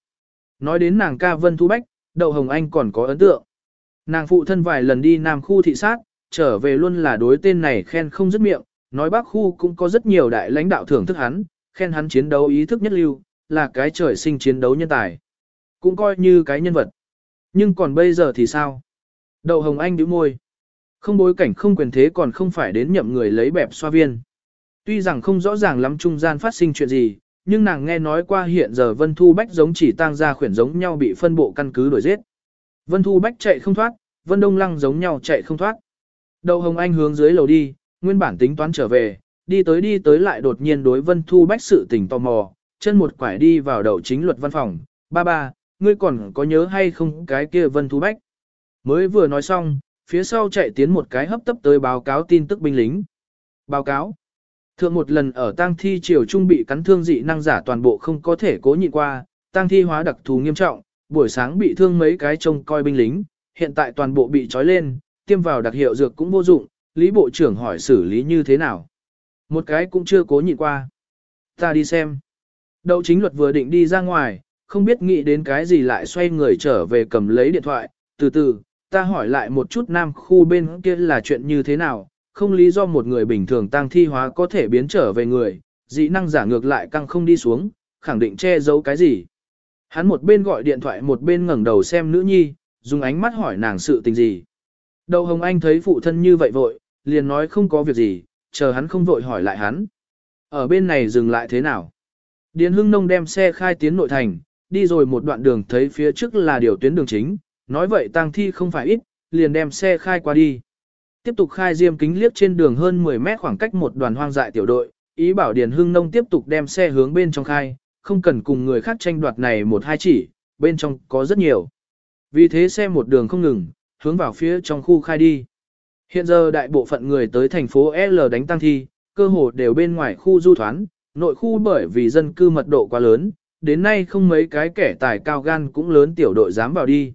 Nói đến nàng ca Vân Thu Bách, Đậu Hồng Anh còn có ấn tượng. Nàng phụ thân vài lần đi Nam khu thị sát, trở về luôn là đối tên này khen không dứt miệng, nói bác khu cũng có rất nhiều đại lãnh đạo thưởng thức hắn, khen hắn chiến đấu ý thức nhất lưu, là cái trời sinh chiến đấu nhân tài. Cũng coi như cái nhân vật. Nhưng còn bây giờ thì sao? Đậu Hồng Anh nhíu môi. Không bối cảnh không quyền thế còn không phải đến nhậm người lấy bẹp xoa viên. Tuy rằng không rõ ràng lắm trung gian phát sinh chuyện gì, nhưng nàng nghe nói qua hiện giờ Vân Thu Bách giống chỉ tang ra khuyển giống nhau bị phân bộ căn cứ đuổi giết. Vân Thu Bách chạy không thoát, Vân Đông Lăng giống nhau chạy không thoát. Đậu Hồng Anh hướng dưới lầu đi, nguyên bản tính toán trở về, đi tới đi tới lại đột nhiên đối Vân Thu Bách sự tình tò mò, chân một quải đi vào đậu chính luật văn phòng, ba ba, ngươi còn có nhớ hay không cái kia Vân Thu Bách. Mới vừa nói xong, phía sau chạy tiến một cái hấp tấp tới báo cáo tin tức binh lính. Báo cáo. Thượng một lần ở tang thi triều trung bị cắn thương dị năng giả toàn bộ không có thể cố nhịn qua, tang thi hóa đặc thù nghiêm trọng, buổi sáng bị thương mấy cái trông coi binh lính, hiện tại toàn bộ bị trói lên, tiêm vào đặc hiệu dược cũng vô dụng, Lý Bộ trưởng hỏi xử lý như thế nào. Một cái cũng chưa cố nhịn qua. Ta đi xem. Đậu chính luật vừa định đi ra ngoài, không biết nghĩ đến cái gì lại xoay người trở về cầm lấy điện thoại, từ từ, ta hỏi lại một chút nam khu bên kia là chuyện như thế nào, không lý do một người bình thường tăng thi hóa có thể biến trở về người, dị năng giả ngược lại căng không đi xuống, khẳng định che giấu cái gì. Hắn một bên gọi điện thoại một bên ngẩng đầu xem nữ nhi, dùng ánh mắt hỏi nàng sự tình gì. Đầu Hồng Anh thấy phụ thân như vậy vội, liền nói không có việc gì, chờ hắn không vội hỏi lại hắn. Ở bên này dừng lại thế nào? Điền Hưng Nông đem xe khai tiến nội thành, đi rồi một đoạn đường thấy phía trước là điều tuyến đường chính, nói vậy tang thi không phải ít, liền đem xe khai qua đi. Tiếp tục khai diêm kính liếc trên đường hơn 10 mét khoảng cách một đoàn hoang dại tiểu đội, ý bảo Điền Hưng Nông tiếp tục đem xe hướng bên trong khai, không cần cùng người khác tranh đoạt này một hai chỉ, bên trong có rất nhiều. Vì thế xe một đường không ngừng, hướng vào phía trong khu khai đi. Hiện giờ đại bộ phận người tới thành phố L đánh tăng thi, cơ hồ đều bên ngoài khu du thoán, nội khu bởi vì dân cư mật độ quá lớn, đến nay không mấy cái kẻ tài cao gan cũng lớn tiểu đội dám vào đi.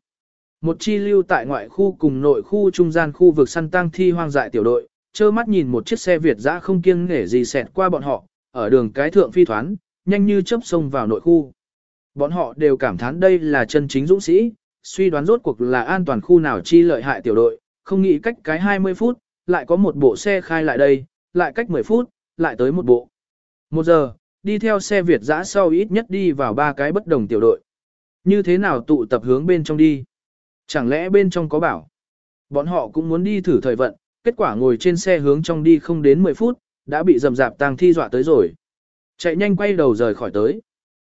Một chi lưu tại ngoại khu cùng nội khu trung gian khu vực săn tăng thi hoang dại tiểu đội, trơ mắt nhìn một chiếc xe Việt dã không kiêng nể gì xẹt qua bọn họ, ở đường cái thượng phi thoán, nhanh như chớp sông vào nội khu. Bọn họ đều cảm thán đây là chân chính dũng sĩ, suy đoán rốt cuộc là an toàn khu nào chi lợi hại tiểu đội, không nghĩ cách cái 20 phút, lại có một bộ xe khai lại đây, lại cách 10 phút, lại tới một bộ. Một giờ, đi theo xe Việt dã sau ít nhất đi vào ba cái bất đồng tiểu đội. Như thế nào tụ tập hướng bên trong đi? Chẳng lẽ bên trong có bảo? Bọn họ cũng muốn đi thử thời vận, kết quả ngồi trên xe hướng trong đi không đến 10 phút, đã bị dầm dạp tang thi dọa tới rồi. Chạy nhanh quay đầu rời khỏi tới.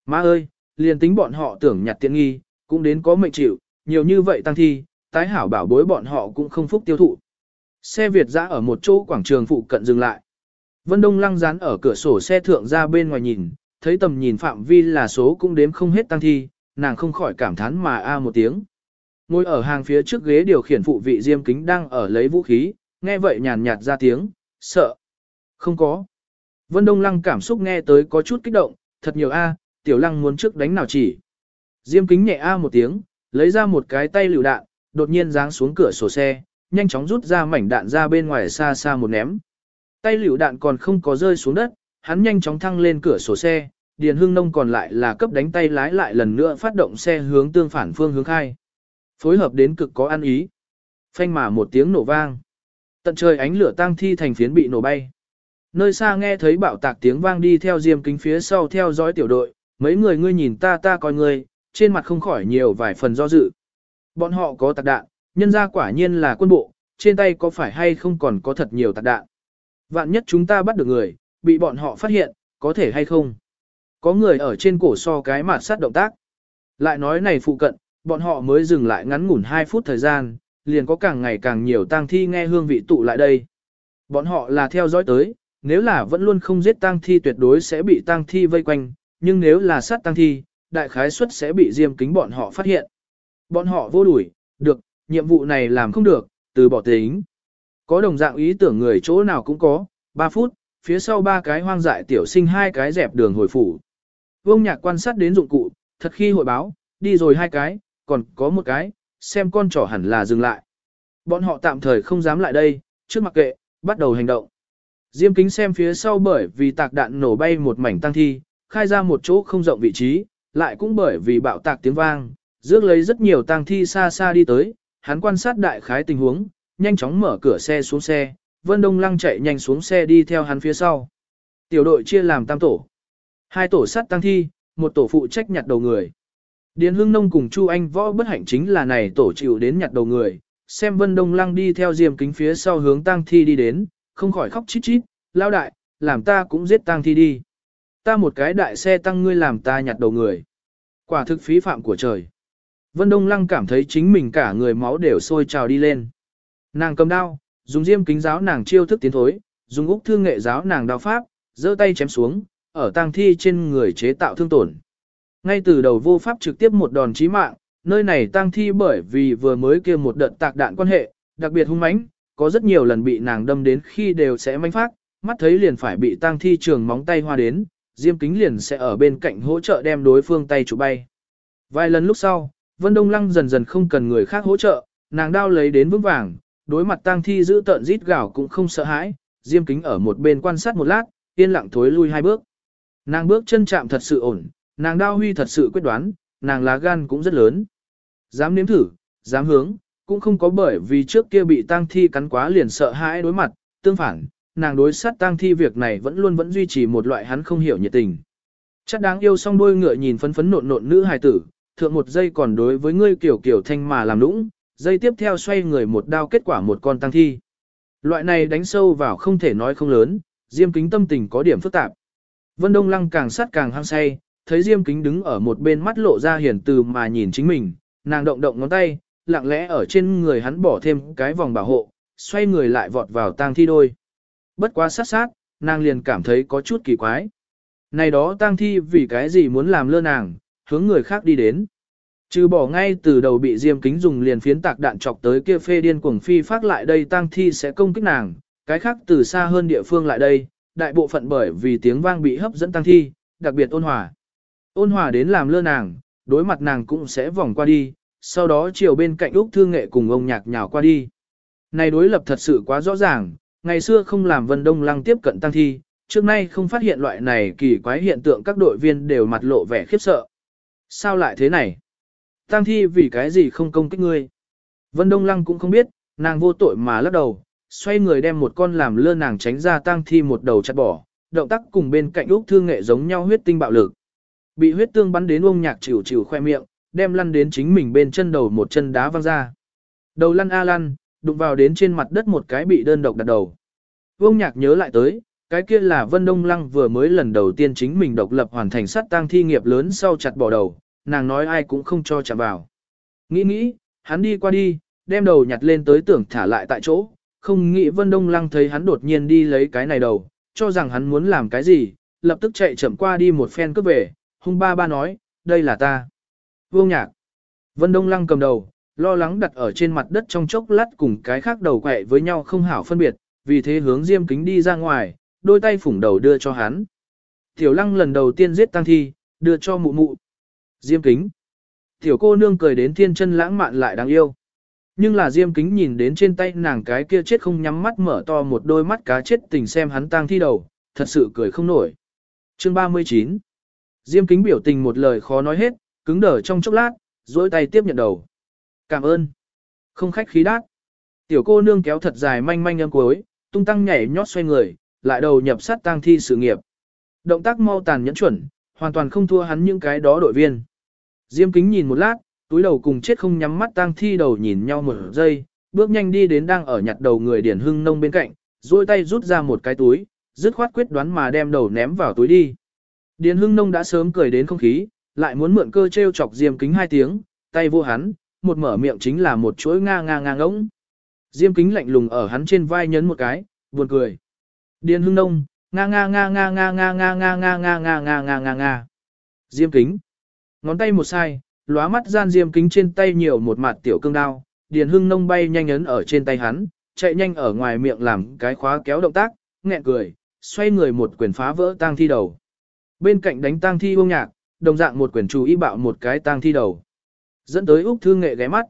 Má ơi, liền tính bọn họ tưởng nhặt tiện nghi, cũng đến có mệnh chịu, nhiều như vậy tăng thi, tái hảo bảo bối bọn họ cũng không phúc tiêu thụ. Xe Việt dã ở một chỗ quảng trường phụ cận dừng lại. Vân Đông lăng dán ở cửa sổ xe thượng ra bên ngoài nhìn, thấy tầm nhìn phạm vi là số cũng đếm không hết tăng thi, nàng không khỏi cảm thán mà a một tiếng. Ngồi ở hàng phía trước ghế điều khiển phụ vị Diêm Kính đang ở lấy vũ khí, nghe vậy nhàn nhạt ra tiếng, sợ. Không có. Vân Đông Lăng cảm xúc nghe tới có chút kích động, thật nhiều a, tiểu lăng muốn trước đánh nào chỉ. Diêm Kính nhẹ a một tiếng, lấy ra một cái tay lựu đạn, đột nhiên giáng xuống cửa sổ xe, nhanh chóng rút ra mảnh đạn ra bên ngoài xa xa một ném. Tay lựu đạn còn không có rơi xuống đất, hắn nhanh chóng thăng lên cửa sổ xe, Điền Hưng Nông còn lại là cấp đánh tay lái lại lần nữa phát động xe hướng tương phản phương hướng khai. Phối hợp đến cực có ăn ý. Phanh mà một tiếng nổ vang. Tận trời ánh lửa tang thi thành phiến bị nổ bay. Nơi xa nghe thấy bạo tạc tiếng vang đi theo diêm kính phía sau theo dõi tiểu đội, mấy người ngươi nhìn ta ta coi ngươi, trên mặt không khỏi nhiều vài phần do dự. Bọn họ có tạc đạn, nhân ra quả nhiên là quân bộ, trên tay có phải hay không còn có thật nhiều tạc đạn. Vạn nhất chúng ta bắt được người, bị bọn họ phát hiện, có thể hay không. Có người ở trên cổ so cái mạt sát động tác. Lại nói này phụ cận, bọn họ mới dừng lại ngắn ngủn 2 phút thời gian, liền có càng ngày càng nhiều tang thi nghe hương vị tụ lại đây. Bọn họ là theo dõi tới, nếu là vẫn luôn không giết tang thi tuyệt đối sẽ bị tang thi vây quanh, nhưng nếu là sát tang thi, đại khái suất sẽ bị diêm kính bọn họ phát hiện. Bọn họ vô đuổi, được, nhiệm vụ này làm không được, từ bỏ tính. Có đồng dạng ý tưởng người chỗ nào cũng có, 3 phút, phía sau ba cái hoang dại tiểu sinh hai cái dẹp đường hồi phủ. Vương nhạc quan sát đến dụng cụ, thật khi hội báo, đi rồi hai cái, còn có một cái, xem con trỏ hẳn là dừng lại. Bọn họ tạm thời không dám lại đây, trước mặc kệ, bắt đầu hành động. Diêm kính xem phía sau bởi vì tạc đạn nổ bay một mảnh tăng thi, khai ra một chỗ không rộng vị trí, lại cũng bởi vì bạo tạc tiếng vang, rước lấy rất nhiều tăng thi xa xa đi tới, hắn quan sát đại khái tình huống, nhanh chóng mở cửa xe xuống xe, Vân Đông Lăng chạy nhanh xuống xe đi theo hắn phía sau. Tiểu đội chia làm tam tổ. Hai tổ sát tăng thi, một tổ phụ trách nhặt đầu người. Điền Hưng Nông cùng Chu Anh võ bất hạnh chính là này tổ chịu đến nhặt đầu người, xem Vân Đông Lăng đi theo diềm Kính phía sau hướng tang thi đi đến, không khỏi khóc chít chít, lao đại, làm ta cũng giết tang thi đi. Ta một cái đại xe tăng ngươi làm ta nhặt đầu người. Quả thực phí phạm của trời. Vân Đông Lăng cảm thấy chính mình cả người máu đều sôi trào đi lên. Nàng cầm đao, dùng diêm kính giáo nàng chiêu thức tiến thối, dùng úc thương nghệ giáo nàng đao pháp, giơ tay chém xuống, ở tang thi trên người chế tạo thương tổn. Ngay từ đầu vô pháp trực tiếp một đòn chí mạng, nơi này tang thi bởi vì vừa mới kia một đợt tạc đạn quan hệ, đặc biệt hung mãnh, có rất nhiều lần bị nàng đâm đến khi đều sẽ manh phát, mắt thấy liền phải bị tang thi trường móng tay hoa đến, diêm kính liền sẽ ở bên cạnh hỗ trợ đem đối phương tay chủ bay. Vài lần lúc sau, Vân Đông Lăng dần dần không cần người khác hỗ trợ, nàng đao lấy đến vững vàng, đối mặt tang thi giữ tợn rít gào cũng không sợ hãi, diêm kính ở một bên quan sát một lát, yên lặng thối lui hai bước. Nàng bước chân chạm thật sự ổn, nàng đao huy thật sự quyết đoán, nàng lá gan cũng rất lớn. Dám nếm thử, dám hướng, cũng không có bởi vì trước kia bị tang thi cắn quá liền sợ hãi đối mặt, tương phản, nàng đối sát tang thi việc này vẫn luôn vẫn duy trì một loại hắn không hiểu nhiệt tình. Chắc đáng yêu song đôi ngựa nhìn phấn phấn nộn nộn nữ hài tử, thượng một giây còn đối với ngươi kiểu kiểu thanh mà làm lũng, dây tiếp theo xoay người một đao kết quả một con tang thi. Loại này đánh sâu vào không thể nói không lớn, Diêm Kính tâm tình có điểm phức tạp. Vân Đông Lăng càng sát càng hăng say, thấy Diêm Kính đứng ở một bên mắt lộ ra hiền từ mà nhìn chính mình, nàng động động ngón tay, lặng lẽ ở trên người hắn bỏ thêm cái vòng bảo hộ, xoay người lại vọt vào tang thi đôi. Bất quá sát sát, nàng liền cảm thấy có chút kỳ quái. Này đó tang thi vì cái gì muốn làm lơ nàng, hướng người khác đi đến. Trừ bỏ ngay từ đầu bị Diêm Kính dùng liền phiến tạc đạn chọc tới kia phê điên cuồng phi phát lại đây tang thi sẽ công kích nàng, cái khác từ xa hơn địa phương lại đây, đại bộ phận bởi vì tiếng vang bị hấp dẫn tang thi, đặc biệt ôn hòa. Ôn hòa đến làm lơ nàng, đối mặt nàng cũng sẽ vòng qua đi, sau đó chiều bên cạnh Úc Thương Nghệ cùng ông nhạc nhào qua đi. Này đối lập thật sự quá rõ ràng, ngày xưa không làm Vân Đông Lăng tiếp cận tăng thi, trước nay không phát hiện loại này kỳ quái hiện tượng các đội viên đều mặt lộ vẻ khiếp sợ. Sao lại thế này? Tang thi vì cái gì không công kích ngươi? Vân Đông Lăng cũng không biết, nàng vô tội mà lắc đầu, xoay người đem một con làm lơ nàng tránh ra Tang thi một đầu chặt bỏ, động tác cùng bên cạnh Úc Thương Nghệ giống nhau huyết tinh bạo lực. Bị huyết tương bắn đến ông nhạc chịu chịu khoe miệng, đem lăn đến chính mình bên chân đầu một chân đá văng ra. Đầu lăn a lăn, đụng vào đến trên mặt đất một cái bị đơn độc đặt đầu. Vương nhạc nhớ lại tới, cái kia là Vân Đông Lăng vừa mới lần đầu tiên chính mình độc lập hoàn thành sát tang thi nghiệp lớn sau chặt bỏ đầu, nàng nói ai cũng không cho chạm vào. Nghĩ nghĩ, hắn đi qua đi, đem đầu nhặt lên tới tưởng thả lại tại chỗ, không nghĩ Vân Đông Lăng thấy hắn đột nhiên đi lấy cái này đầu, cho rằng hắn muốn làm cái gì, lập tức chạy chậm qua đi một phen cướp về, hung ba ba nói, đây là ta. Vương nhạc. Vân Đông Lăng cầm đầu, lo lắng đặt ở trên mặt đất trong chốc lát cùng cái khác đầu quẹ với nhau không hảo phân biệt, vì thế hướng Diêm Kính đi ra ngoài, đôi tay phủng đầu đưa cho hắn. Tiểu Lăng lần đầu tiên giết tăng thi, đưa cho mụ mụ. Diêm Kính. Tiểu cô nương cười đến thiên chân lãng mạn lại đáng yêu. Nhưng là Diêm Kính nhìn đến trên tay nàng cái kia chết không nhắm mắt mở to một đôi mắt cá chết tình xem hắn tang thi đầu, thật sự cười không nổi. Chương 39 Diêm Kính biểu tình một lời khó nói hết, cứng đờ trong chốc lát, duỗi tay tiếp nhận đầu. Cảm ơn. Không khách khí đát. Tiểu cô nương kéo thật dài manh manh âm cuối, tung tăng nhảy nhót xoay người, lại đầu nhập sát tang thi sự nghiệp. Động tác mau tàn nhẫn chuẩn, hoàn toàn không thua hắn những cái đó đội viên. Diêm kính nhìn một lát, túi đầu cùng chết không nhắm mắt tang thi đầu nhìn nhau một giây, bước nhanh đi đến đang ở nhặt đầu người điển hưng nông bên cạnh, duỗi tay rút ra một cái túi, dứt khoát quyết đoán mà đem đầu ném vào túi đi. Điền hưng nông đã sớm cười đến không khí, lại muốn mượn cơ treo chọc Diêm Kính hai tiếng, tay vô hắn, một mở miệng chính là một chuỗi nga nga nga ngỗng. Diêm Kính lạnh lùng ở hắn trên vai nhấn một cái, buồn cười. Điền Hưng Nông, nga nga nga nga nga nga nga nga nga nga nga nga nga nga nga. Diêm Kính. Ngón tay một sai, lóa mắt gian Diêm Kính trên tay nhiều một mặt tiểu cương đao, Điền Hưng Nông bay nhanh ấn ở trên tay hắn, chạy nhanh ở ngoài miệng làm cái khóa kéo động tác, nghẹn cười, xoay người một quyền phá vỡ tang thi đầu. Bên cạnh đánh tang thi bông nhạc, đồng dạng một quyền chú ý bạo một cái tang thi đầu. Dẫn tới Úc Thư Nghệ ghé mắt.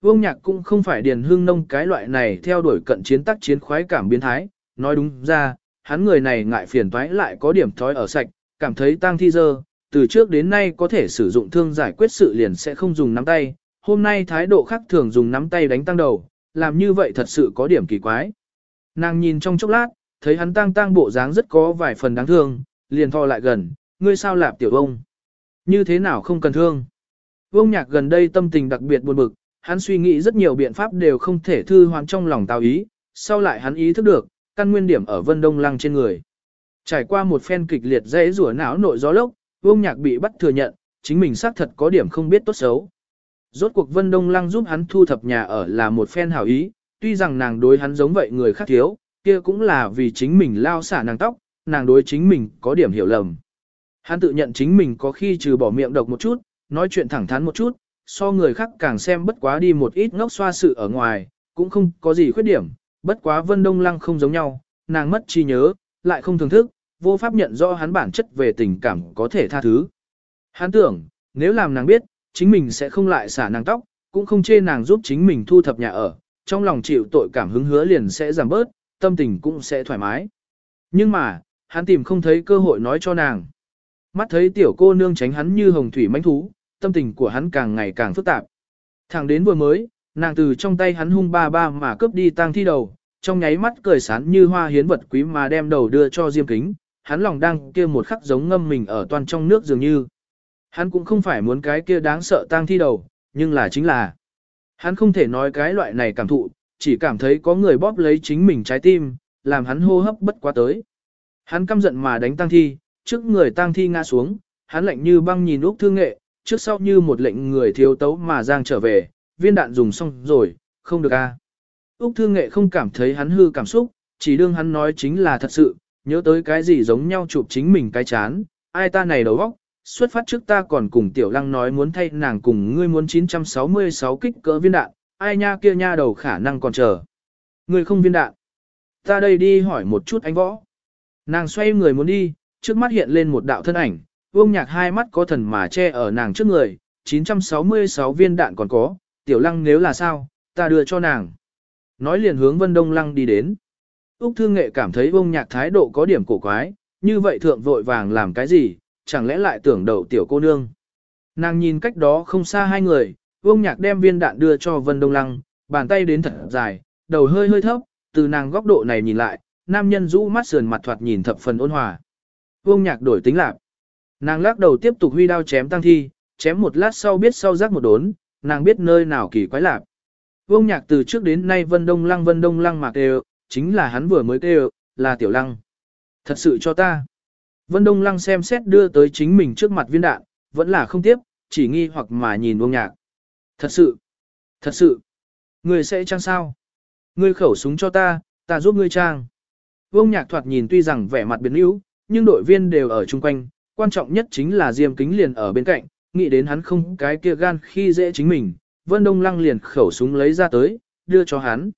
Vương Nhạc cũng không phải điền hương nông cái loại này theo đuổi cận chiến tác chiến khoái cảm biến thái, nói đúng ra, hắn người này ngại phiền toái lại có điểm thói ở sạch, cảm thấy tang thi dơ, từ trước đến nay có thể sử dụng thương giải quyết sự liền sẽ không dùng nắm tay, hôm nay thái độ khác thường dùng nắm tay đánh tăng đầu, làm như vậy thật sự có điểm kỳ quái. Nàng nhìn trong chốc lát, thấy hắn tăng tăng bộ dáng rất có vài phần đáng thương, liền thò lại gần, ngươi sao lạp tiểu ông? Như thế nào không cần thương? Vương nhạc gần đây tâm tình đặc biệt buồn bực, hắn suy nghĩ rất nhiều biện pháp đều không thể thư hoán trong lòng tào ý, sau lại hắn ý thức được, căn nguyên điểm ở vân đông lăng trên người. Trải qua một phen kịch liệt dễ rủa não nội gió lốc, Vương Nhạc bị bắt thừa nhận, chính mình xác thật có điểm không biết tốt xấu. Rốt cuộc Vân Đông Lăng giúp hắn thu thập nhà ở là một phen hảo ý, tuy rằng nàng đối hắn giống vậy người khác thiếu, kia cũng là vì chính mình lao xả nàng tóc, nàng đối chính mình có điểm hiểu lầm. Hắn tự nhận chính mình có khi trừ bỏ miệng độc một chút, nói chuyện thẳng thắn một chút, so người khác càng xem bất quá đi một ít ngốc xoa sự ở ngoài, cũng không có gì khuyết điểm, bất quá Vân Đông Lăng không giống nhau, nàng mất trí nhớ, lại không thưởng thức, vô pháp nhận rõ hắn bản chất về tình cảm có thể tha thứ. Hắn tưởng, nếu làm nàng biết, chính mình sẽ không lại xả nàng tóc, cũng không chê nàng giúp chính mình thu thập nhà ở, trong lòng chịu tội cảm hứng hứa liền sẽ giảm bớt, tâm tình cũng sẽ thoải mái. Nhưng mà, hắn tìm không thấy cơ hội nói cho nàng. Mắt thấy tiểu cô nương tránh hắn như hồng thủy mãnh thú, tâm tình của hắn càng ngày càng phức tạp. Thẳng đến vừa mới, nàng từ trong tay hắn hung ba ba mà cướp đi tang thi đầu, trong nháy mắt cười sán như hoa hiến vật quý mà đem đầu đưa cho Diêm Kính, hắn lòng đang kia một khắc giống ngâm mình ở toàn trong nước dường như. Hắn cũng không phải muốn cái kia đáng sợ tang thi đầu, nhưng là chính là. Hắn không thể nói cái loại này cảm thụ, chỉ cảm thấy có người bóp lấy chính mình trái tim, làm hắn hô hấp bất quá tới. Hắn căm giận mà đánh tang thi, trước người tang thi ngã xuống, hắn lạnh như băng nhìn Úc Thương Nghệ, trước sau như một lệnh người thiếu tấu mà giang trở về, viên đạn dùng xong rồi, không được a. Úc Thương Nghệ không cảm thấy hắn hư cảm xúc, chỉ đương hắn nói chính là thật sự, nhớ tới cái gì giống nhau chụp chính mình cái chán, ai ta này đầu óc, xuất phát trước ta còn cùng Tiểu Lăng nói muốn thay nàng cùng ngươi muốn 966 kích cỡ viên đạn, ai nha kia nha đầu khả năng còn chờ. Ngươi không viên đạn. Ta đây đi hỏi một chút anh võ. Nàng xoay người muốn đi, trước mắt hiện lên một đạo thân ảnh, vương nhạc hai mắt có thần mà che ở nàng trước người, 966 viên đạn còn có, Tiểu Lăng nếu là sao, ta đưa cho nàng. Nói liền hướng Vân Đông Lăng đi đến. Úc Thương Nghệ cảm thấy ông nhạc thái độ có điểm cổ quái, như vậy thượng vội vàng làm cái gì, chẳng lẽ lại tưởng đậu tiểu cô nương. Nàng nhìn cách đó không xa hai người, ông nhạc đem viên đạn đưa cho Vân Đông Lăng, bàn tay đến thật dài, đầu hơi hơi thấp, từ nàng góc độ này nhìn lại, nam nhân rũ mắt sườn mặt thoạt nhìn thập phần ôn hòa. Vương nhạc đổi tính lạc. Nàng lắc đầu tiếp tục huy đao chém tăng thi, chém một lát sau biết sau rác một đốn, nàng biết nơi nào kỳ quái lạc. Vương nhạc từ trước đến nay Vân Đông Lăng Vân Đông Lăng mà đều chính là hắn vừa mới kêu, là tiểu lăng. Thật sự cho ta. Vân Đông Lăng xem xét đưa tới chính mình trước mặt viên đạn, vẫn là không tiếp, chỉ nghi hoặc mà nhìn Vương Nhạc. Thật sự, thật sự, người sẽ trang sao? Ngươi khẩu súng cho ta, ta giúp ngươi trang. Vương Nhạc thoạt nhìn tuy rằng vẻ mặt biến yếu, nhưng đội viên đều ở chung quanh, quan trọng nhất chính là Diêm Kính liền ở bên cạnh, nghĩ đến hắn không cái kia gan khi dễ chính mình, Vân Đông Lăng liền khẩu súng lấy ra tới, đưa cho hắn.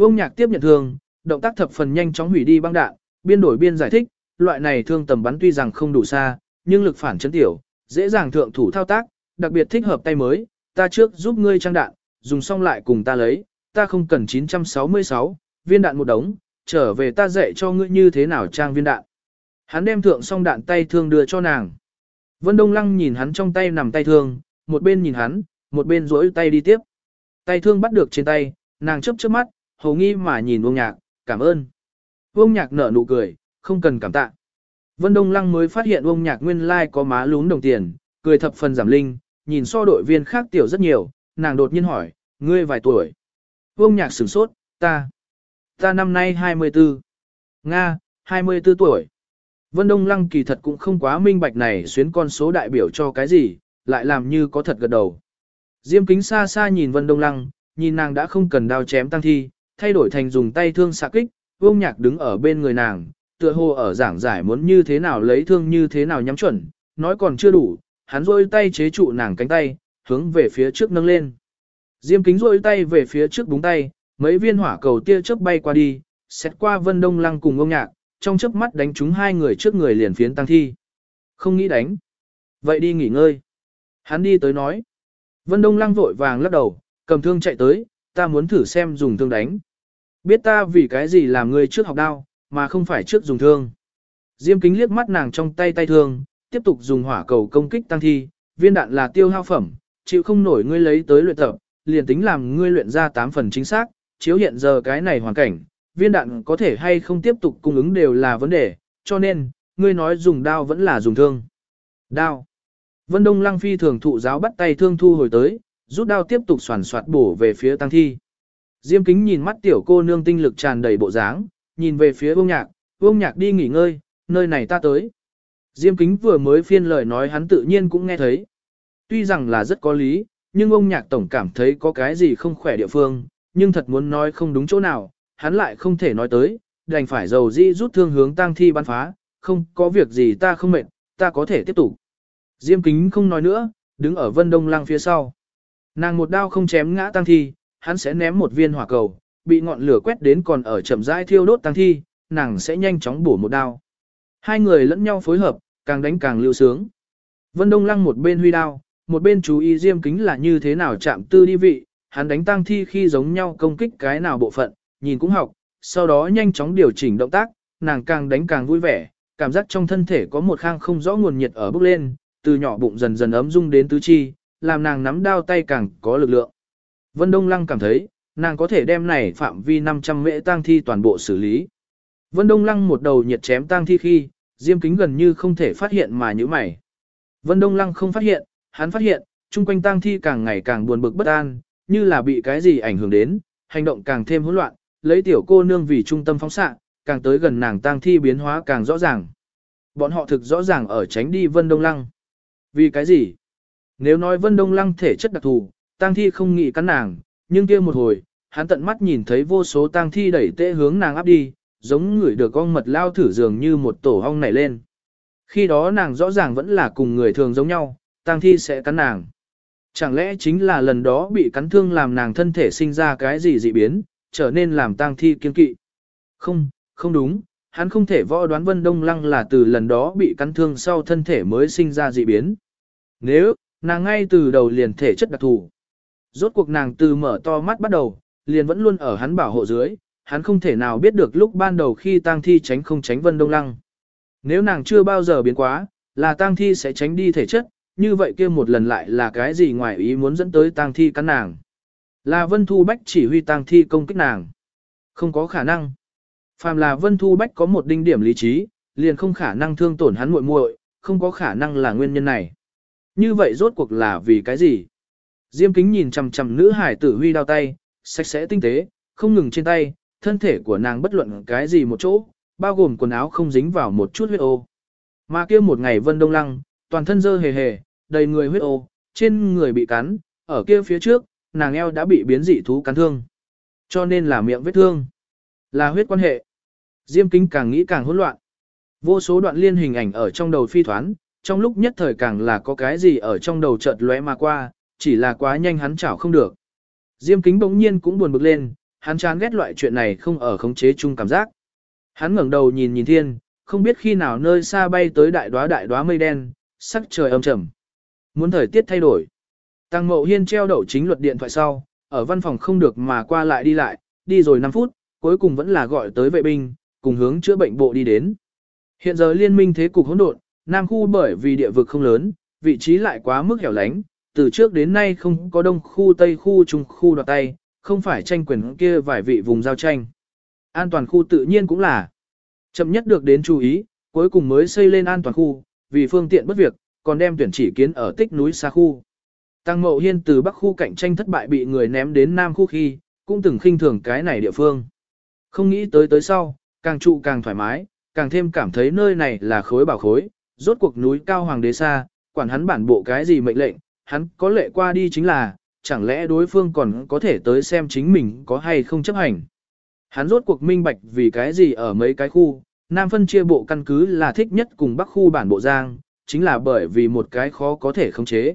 Vương Nhạc tiếp nhận thương, động tác thập phần nhanh chóng hủy đi băng đạn, biên đổi biên giải thích, loại này thương tầm bắn tuy rằng không đủ xa, nhưng lực phản chấn tiểu, dễ dàng thượng thủ thao tác, đặc biệt thích hợp tay mới, ta trước giúp ngươi trang đạn, dùng xong lại cùng ta lấy, ta không cần 966, viên đạn một đống, trở về ta dạy cho ngươi như thế nào trang viên đạn. Hắn đem thượng xong đạn tay thương đưa cho nàng. Vân Đông Lăng nhìn hắn trong tay nằm tay thương, một bên nhìn hắn, một bên duỗi tay đi tiếp. Tay thương bắt được trên tay, nàng chớp chớp mắt, hầu nghi mà nhìn Vương Nhạc, cảm ơn. Vương Nhạc nở nụ cười, không cần cảm tạ. Vân Đông Lăng mới phát hiện Vương Nhạc nguyên lai like có má lún đồng tiền, cười thập phần giảm linh, nhìn so đội viên khác tiểu rất nhiều, nàng đột nhiên hỏi, ngươi vài tuổi. Vương Nhạc sửng sốt, ta. Ta năm nay 24. Nga, 24 tuổi. Vân Đông Lăng kỳ thật cũng không quá minh bạch này xuyến con số đại biểu cho cái gì, lại làm như có thật gật đầu. Diêm kính xa xa nhìn Vân Đông Lăng, nhìn nàng đã không cần đao chém tăng thi, thay đổi thành dùng tay thương xạ kích, vương nhạc đứng ở bên người nàng, tựa hồ ở giảng giải muốn như thế nào lấy thương như thế nào nhắm chuẩn, nói còn chưa đủ, hắn rôi tay chế trụ nàng cánh tay, hướng về phía trước nâng lên. Diêm kính rôi tay về phía trước búng tay, mấy viên hỏa cầu tia chớp bay qua đi, xét qua vân đông lăng cùng ông nhạc, trong chớp mắt đánh trúng hai người trước người liền phiến tăng thi. Không nghĩ đánh. Vậy đi nghỉ ngơi. Hắn đi tới nói. Vân đông lăng vội vàng lắc đầu, cầm thương chạy tới, ta muốn thử xem dùng thương đánh. Biết ta vì cái gì làm ngươi trước học đao, mà không phải trước dùng thương. Diêm kính liếc mắt nàng trong tay tay thương, tiếp tục dùng hỏa cầu công kích tăng thi, viên đạn là tiêu hao phẩm, chịu không nổi ngươi lấy tới luyện tập, liền tính làm ngươi luyện ra 8 phần chính xác, chiếu hiện giờ cái này hoàn cảnh, viên đạn có thể hay không tiếp tục cung ứng đều là vấn đề, cho nên, ngươi nói dùng đao vẫn là dùng thương. Đao. Vân Đông Lăng phi thường thụ giáo bắt tay thương thu hồi tới, rút đao tiếp tục soàn soạt bổ về phía tăng thi. Diêm kính nhìn mắt tiểu cô nương tinh lực tràn đầy bộ dáng, nhìn về phía vương nhạc, vương nhạc đi nghỉ ngơi, nơi này ta tới. Diêm kính vừa mới phiên lời nói hắn tự nhiên cũng nghe thấy. Tuy rằng là rất có lý, nhưng ông nhạc tổng cảm thấy có cái gì không khỏe địa phương, nhưng thật muốn nói không đúng chỗ nào, hắn lại không thể nói tới, đành phải dầu di rút thương hướng tang thi bắn phá, không có việc gì ta không mệt, ta có thể tiếp tục. Diêm kính không nói nữa, đứng ở vân đông lăng phía sau. Nàng một đao không chém ngã tang thi, hắn sẽ ném một viên hỏa cầu, bị ngọn lửa quét đến còn ở chậm rãi thiêu đốt tang thi, nàng sẽ nhanh chóng bổ một đao. Hai người lẫn nhau phối hợp, càng đánh càng lưu sướng. Vân Đông Lăng một bên huy đao, một bên chú ý diêm kính là như thế nào chạm tư đi vị, hắn đánh tang thi khi giống nhau công kích cái nào bộ phận, nhìn cũng học, sau đó nhanh chóng điều chỉnh động tác, nàng càng đánh càng vui vẻ, cảm giác trong thân thể có một khang không rõ nguồn nhiệt ở bốc lên, từ nhỏ bụng dần dần ấm dung đến tứ chi, làm nàng nắm đao tay càng có lực lượng. Vân Đông Lăng cảm thấy, nàng có thể đem này phạm vi 500 mễ tang thi toàn bộ xử lý. Vân Đông Lăng một đầu nhiệt chém tang thi khi, Diêm Kính gần như không thể phát hiện mà như mày. Vân Đông Lăng không phát hiện, hắn phát hiện, chung quanh tang thi càng ngày càng buồn bực bất an, như là bị cái gì ảnh hưởng đến, hành động càng thêm hỗn loạn, lấy tiểu cô nương vì trung tâm phóng xạ, càng tới gần nàng tang thi biến hóa càng rõ ràng. Bọn họ thực rõ ràng ở tránh đi Vân Đông Lăng. Vì cái gì? Nếu nói Vân Đông Lăng thể chất đặc thù, tang thi không nghĩ cắn nàng, nhưng kia một hồi, hắn tận mắt nhìn thấy vô số tang thi đẩy tê hướng nàng áp đi, giống người được con mật lao thử dường như một tổ hong nảy lên. Khi đó nàng rõ ràng vẫn là cùng người thường giống nhau, tang thi sẽ cắn nàng. Chẳng lẽ chính là lần đó bị cắn thương làm nàng thân thể sinh ra cái gì dị biến, trở nên làm tang thi kiên kỵ? Không, không đúng, hắn không thể võ đoán Vân Đông Lăng là từ lần đó bị cắn thương sau thân thể mới sinh ra dị biến. Nếu, nàng ngay từ đầu liền thể chất đặc thù. Rốt cuộc nàng từ mở to mắt bắt đầu, liền vẫn luôn ở hắn bảo hộ dưới, hắn không thể nào biết được lúc ban đầu khi tang thi tránh không tránh Vân Đông Lăng. Nếu nàng chưa bao giờ biến quá, là tang thi sẽ tránh đi thể chất, như vậy kia một lần lại là cái gì ngoài ý muốn dẫn tới tang thi cắn nàng. Là Vân Thu Bách chỉ huy tang thi công kích nàng. Không có khả năng. Phàm là Vân Thu Bách có một đinh điểm lý trí, liền không khả năng thương tổn hắn muội muội, không có khả năng là nguyên nhân này. Như vậy rốt cuộc là vì cái gì? Diêm kính nhìn chằm chằm nữ hải tử huy đao tay, sạch sẽ tinh tế, không ngừng trên tay, thân thể của nàng bất luận cái gì một chỗ, bao gồm quần áo không dính vào một chút huyết ô. Mà kia một ngày vân đông lăng, toàn thân dơ hề hề, đầy người huyết ô, trên người bị cắn, ở kia phía trước, nàng eo đã bị biến dị thú cắn thương. Cho nên là miệng vết thương. Là huyết quan hệ. Diêm kính càng nghĩ càng hỗn loạn. Vô số đoạn liên hình ảnh ở trong đầu phi thoán, trong lúc nhất thời càng là có cái gì ở trong đầu chợt lóe mà qua, chỉ là quá nhanh hắn chảo không được. Diêm kính bỗng nhiên cũng buồn bực lên, hắn chán ghét loại chuyện này không ở khống chế chung cảm giác. Hắn ngẩng đầu nhìn nhìn thiên, không biết khi nào nơi xa bay tới đại đóa đại đóa mây đen, sắc trời âm trầm. Muốn thời tiết thay đổi. Tăng Mậu Hiên treo đậu chính luật điện thoại sau, ở văn phòng không được mà qua lại đi lại, đi rồi 5 phút, cuối cùng vẫn là gọi tới vệ binh, cùng hướng chữa bệnh bộ đi đến. Hiện giờ liên minh thế cục hỗn độn, Nam khu bởi vì địa vực không lớn, vị trí lại quá mức hẻo lánh, từ trước đến nay không có đông khu tây khu trung khu đoạt tay, không phải tranh quyền kia vài vị vùng giao tranh. An toàn khu tự nhiên cũng là chậm nhất được đến chú ý, cuối cùng mới xây lên an toàn khu, vì phương tiện bất việc, còn đem tuyển chỉ kiến ở tích núi xa khu. Tăng Mậu Hiên từ Bắc khu cạnh tranh thất bại bị người ném đến Nam khu khi, cũng từng khinh thường cái này địa phương. Không nghĩ tới tới sau, càng trụ càng thoải mái, càng thêm cảm thấy nơi này là khối bảo khối, rốt cuộc núi cao hoàng đế xa, quản hắn bản bộ cái gì mệnh lệnh, hắn có lệ qua đi chính là, chẳng lẽ đối phương còn có thể tới xem chính mình có hay không chấp hành. Hắn rốt cuộc minh bạch vì cái gì ở mấy cái khu, Nam phân chia bộ căn cứ là thích nhất cùng Bắc khu bản bộ giang, chính là bởi vì một cái khó có thể khống chế.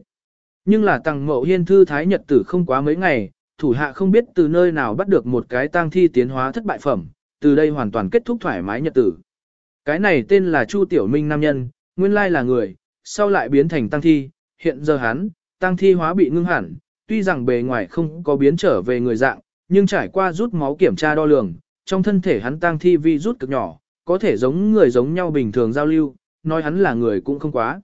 Nhưng là tăng mậu hiên thư thái nhật tử không quá mấy ngày, thủ hạ không biết từ nơi nào bắt được một cái tang thi tiến hóa thất bại phẩm, từ đây hoàn toàn kết thúc thoải mái nhật tử. Cái này tên là Chu Tiểu Minh nam nhân, nguyên lai là người, sau lại biến thành tăng thi, hiện giờ hắn, tăng thi hóa bị ngưng hẳn, tuy rằng bề ngoài không có biến trở về người dạng, nhưng trải qua rút máu kiểm tra đo lường, trong thân thể hắn tăng thi vi rút cực nhỏ, có thể giống người giống nhau bình thường giao lưu, nói hắn là người cũng không quá.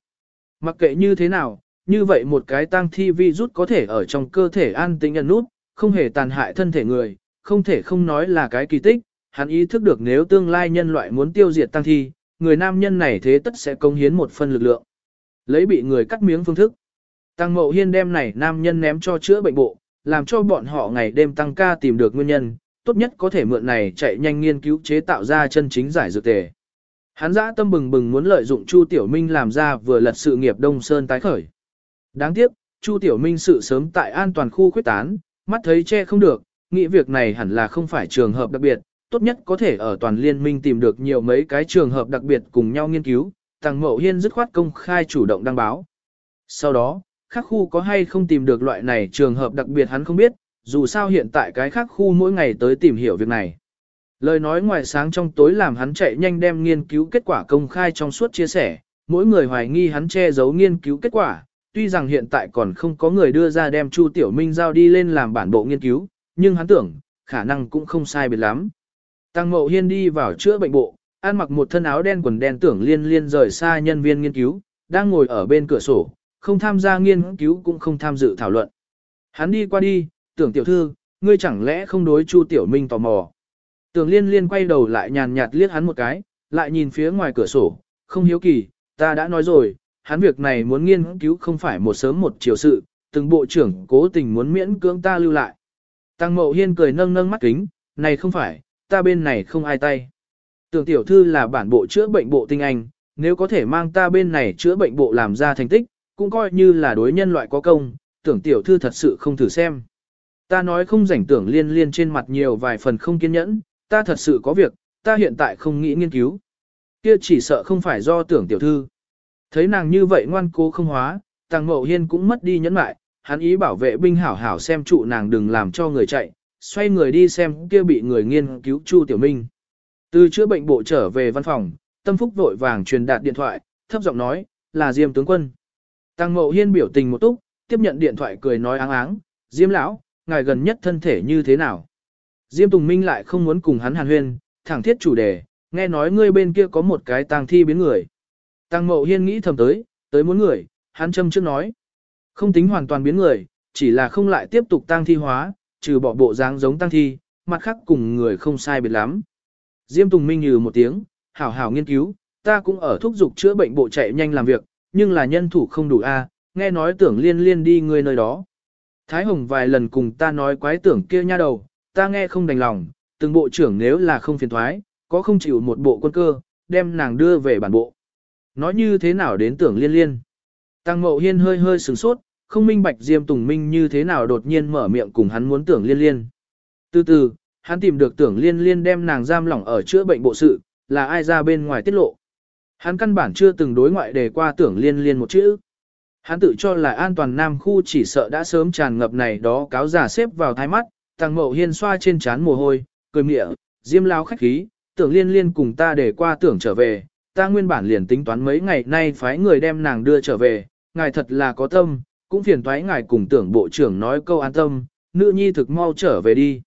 Mặc kệ như thế nào, như vậy một cái tăng thi vi rút có thể ở trong cơ thể an tĩnh ẩn nút, không hề tàn hại thân thể người, không thể không nói là cái kỳ tích, hắn ý thức được nếu tương lai nhân loại muốn tiêu diệt tăng thi, người nam nhân này thế tất sẽ công hiến một phần lực lượng. lấy bị người cắt miếng phương thức. Tăng Mậu Hiên đem này nam nhân ném cho chữa bệnh bộ, làm cho bọn họ ngày đêm tăng ca tìm được nguyên nhân, tốt nhất có thể mượn này chạy nhanh nghiên cứu chế tạo ra chân chính giải dược tề. Hắn dã tâm bừng bừng muốn lợi dụng Chu Tiểu Minh làm ra vừa lật sự nghiệp Đông Sơn tái khởi. Đáng tiếc, Chu Tiểu Minh sự sớm tại an toàn khu khuyết tán, mắt thấy che không được, nghĩ việc này hẳn là không phải trường hợp đặc biệt, tốt nhất có thể ở toàn liên minh tìm được nhiều mấy cái trường hợp đặc biệt cùng nhau nghiên cứu, Tăng Mậu Hiên dứt khoát công khai chủ động đăng báo. Sau đó, khác khu có hay không tìm được loại này trường hợp đặc biệt hắn không biết, dù sao hiện tại cái khác khu mỗi ngày tới tìm hiểu việc này. Lời nói ngoài sáng trong tối làm hắn chạy nhanh đem nghiên cứu kết quả công khai trong suốt chia sẻ, mỗi người hoài nghi hắn che giấu nghiên cứu kết quả, tuy rằng hiện tại còn không có người đưa ra đem Chu Tiểu Minh giao đi lên làm bản bộ nghiên cứu, nhưng hắn tưởng, khả năng cũng không sai biệt lắm. Tăng Mậu Hiên đi vào chữa bệnh bộ, ăn mặc một thân áo đen quần đen tưởng liên liên rời xa nhân viên nghiên cứu, đang ngồi ở bên cửa sổ, không tham gia nghiên cứu cũng không tham dự thảo luận. Hắn đi qua đi, tưởng tiểu thư, ngươi chẳng lẽ không đối Chu Tiểu Minh tò mò. Tưởng liên liên quay đầu lại nhàn nhạt liếc hắn một cái, lại nhìn phía ngoài cửa sổ, không hiếu kỳ, ta đã nói rồi, hắn việc này muốn nghiên cứu không phải một sớm một chiều sự, từng bộ trưởng cố tình muốn miễn cưỡng ta lưu lại. Tăng Mậu Hiên cười nâng nâng mắt kính, này không phải, ta bên này không ai tay. Tưởng tiểu thư là bản bộ chữa bệnh bộ tinh anh, nếu có thể mang ta bên này chữa bệnh bộ làm ra thành tích, cũng coi như là đối nhân loại có công, tưởng tiểu thư thật sự không thử xem. Ta nói không rảnh tưởng liên liên trên mặt nhiều vài phần không kiên nhẫn, ta thật sự có việc, ta hiện tại không nghĩ nghiên cứu. Kia chỉ sợ không phải do tưởng tiểu thư. Thấy nàng như vậy ngoan cố không hóa, tàng mậu hiên cũng mất đi nhẫn mại, hắn ý bảo vệ binh hảo hảo xem trụ nàng đừng làm cho người chạy, xoay người đi xem kia bị người nghiên cứu Chu Tiểu Minh. Từ chữa bệnh bộ trở về văn phòng, Tâm Phúc vội vàng truyền đạt điện thoại, thấp giọng nói, là Diêm tướng quân. Tăng Mậu Hiên biểu tình một túc, tiếp nhận điện thoại cười nói áng áng, Diêm lão, ngài gần nhất thân thể như thế nào? Diêm Tùng Minh lại không muốn cùng hắn hàn huyên, thẳng thiết chủ đề, nghe nói ngươi bên kia có một cái tang thi biến người. Tăng Mậu Hiên nghĩ thầm tới, tới muốn người, hắn châm trước nói. Không tính hoàn toàn biến người, chỉ là không lại tiếp tục tang thi hóa, trừ bỏ bộ dáng giống tang thi, mặt khác cùng người không sai biệt lắm. Diêm Tùng Minh như một tiếng, hảo hảo nghiên cứu, ta cũng ở thúc dục chữa bệnh bộ chạy nhanh làm việc, nhưng là nhân thủ không đủ a, nghe nói tưởng liên liên đi người nơi đó. Thái Hồng vài lần cùng ta nói quái tưởng kia nha đầu, ta nghe không đành lòng, từng bộ trưởng nếu là không phiền thoái, có không chịu một bộ quân cơ, đem nàng đưa về bản bộ. Nói như thế nào đến tưởng liên liên. Tăng Mậu Hiên hơi hơi sửng sốt, không minh bạch Diêm Tùng Minh như thế nào đột nhiên mở miệng cùng hắn muốn tưởng liên liên. Từ từ, hắn tìm được tưởng liên liên đem nàng giam lỏng ở chữa bệnh bộ sự, là ai ra bên ngoài tiết lộ. Hắn căn bản chưa từng đối ngoại đề qua tưởng liên liên một chữ. Hắn tự cho là an toàn nam khu chỉ sợ đã sớm tràn ngập này đó cáo giả xếp vào thái mắt, thằng mậu hiên xoa trên trán mồ hôi, cười mịa, diêm lao khách khí, tưởng liên liên cùng ta để qua tưởng trở về, ta nguyên bản liền tính toán mấy ngày nay phái người đem nàng đưa trở về, ngài thật là có tâm, cũng phiền toái ngài cùng tưởng bộ trưởng nói câu an tâm, nữ nhi thực mau trở về đi.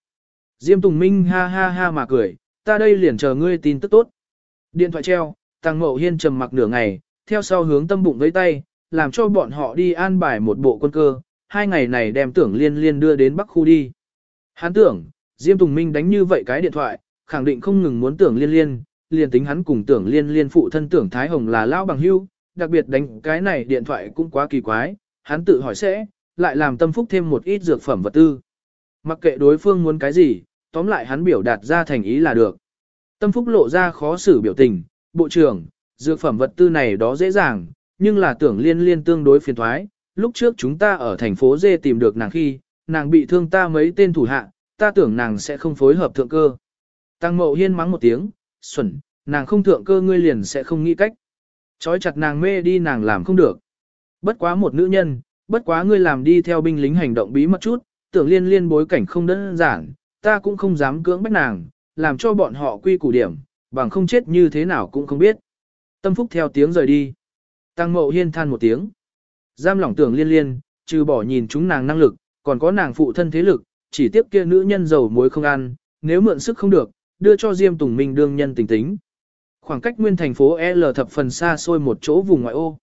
Diêm Tùng Minh ha ha ha mà cười, ta đây liền chờ ngươi tin tức tốt. Điện thoại treo, Tăng Mậu Hiên trầm mặc nửa ngày, theo sau hướng tâm bụng với tay, làm cho bọn họ đi an bài một bộ quân cơ, hai ngày này đem tưởng liên liên đưa đến Bắc khu đi. Hắn tưởng, Diêm Tùng Minh đánh như vậy cái điện thoại, khẳng định không ngừng muốn tưởng liên liên, liền tính hắn cùng tưởng liên liên phụ thân tưởng Thái Hồng là lão bằng hưu, đặc biệt đánh cái này điện thoại cũng quá kỳ quái, hắn tự hỏi sẽ, lại làm tâm phúc thêm một ít dược phẩm vật tư. Mặc kệ đối phương muốn cái gì, tóm lại hắn biểu đạt ra thành ý là được. Tâm phúc lộ ra khó xử biểu tình, bộ trưởng, dược phẩm vật tư này đó dễ dàng, nhưng là tưởng liên liên tương đối phiền thoái. Lúc trước chúng ta ở thành phố Dê tìm được nàng khi, nàng bị thương ta mấy tên thủ hạ, ta tưởng nàng sẽ không phối hợp thượng cơ. Tăng mậu hiên mắng một tiếng, xuẩn, nàng không thượng cơ ngươi liền sẽ không nghĩ cách. Chói chặt nàng mê đi nàng làm không được. Bất quá một nữ nhân, bất quá ngươi làm đi theo binh lính hành động bí mật chút, tưởng liên liên bối cảnh không đơn giản, ta cũng không dám cưỡng bách nàng, làm cho bọn họ quy củ điểm, bằng không chết như thế nào cũng không biết. Tâm Phúc theo tiếng rời đi. Tăng Mậu Hiên than một tiếng. Giam lỏng tưởng liên liên, trừ bỏ nhìn chúng nàng năng lực, còn có nàng phụ thân thế lực, chỉ tiếp kia nữ nhân giàu muối không ăn, nếu mượn sức không được, đưa cho Diêm Tùng Minh đương nhân tình tính. Khoảng cách nguyên thành phố L thập phần xa xôi một chỗ vùng ngoại ô.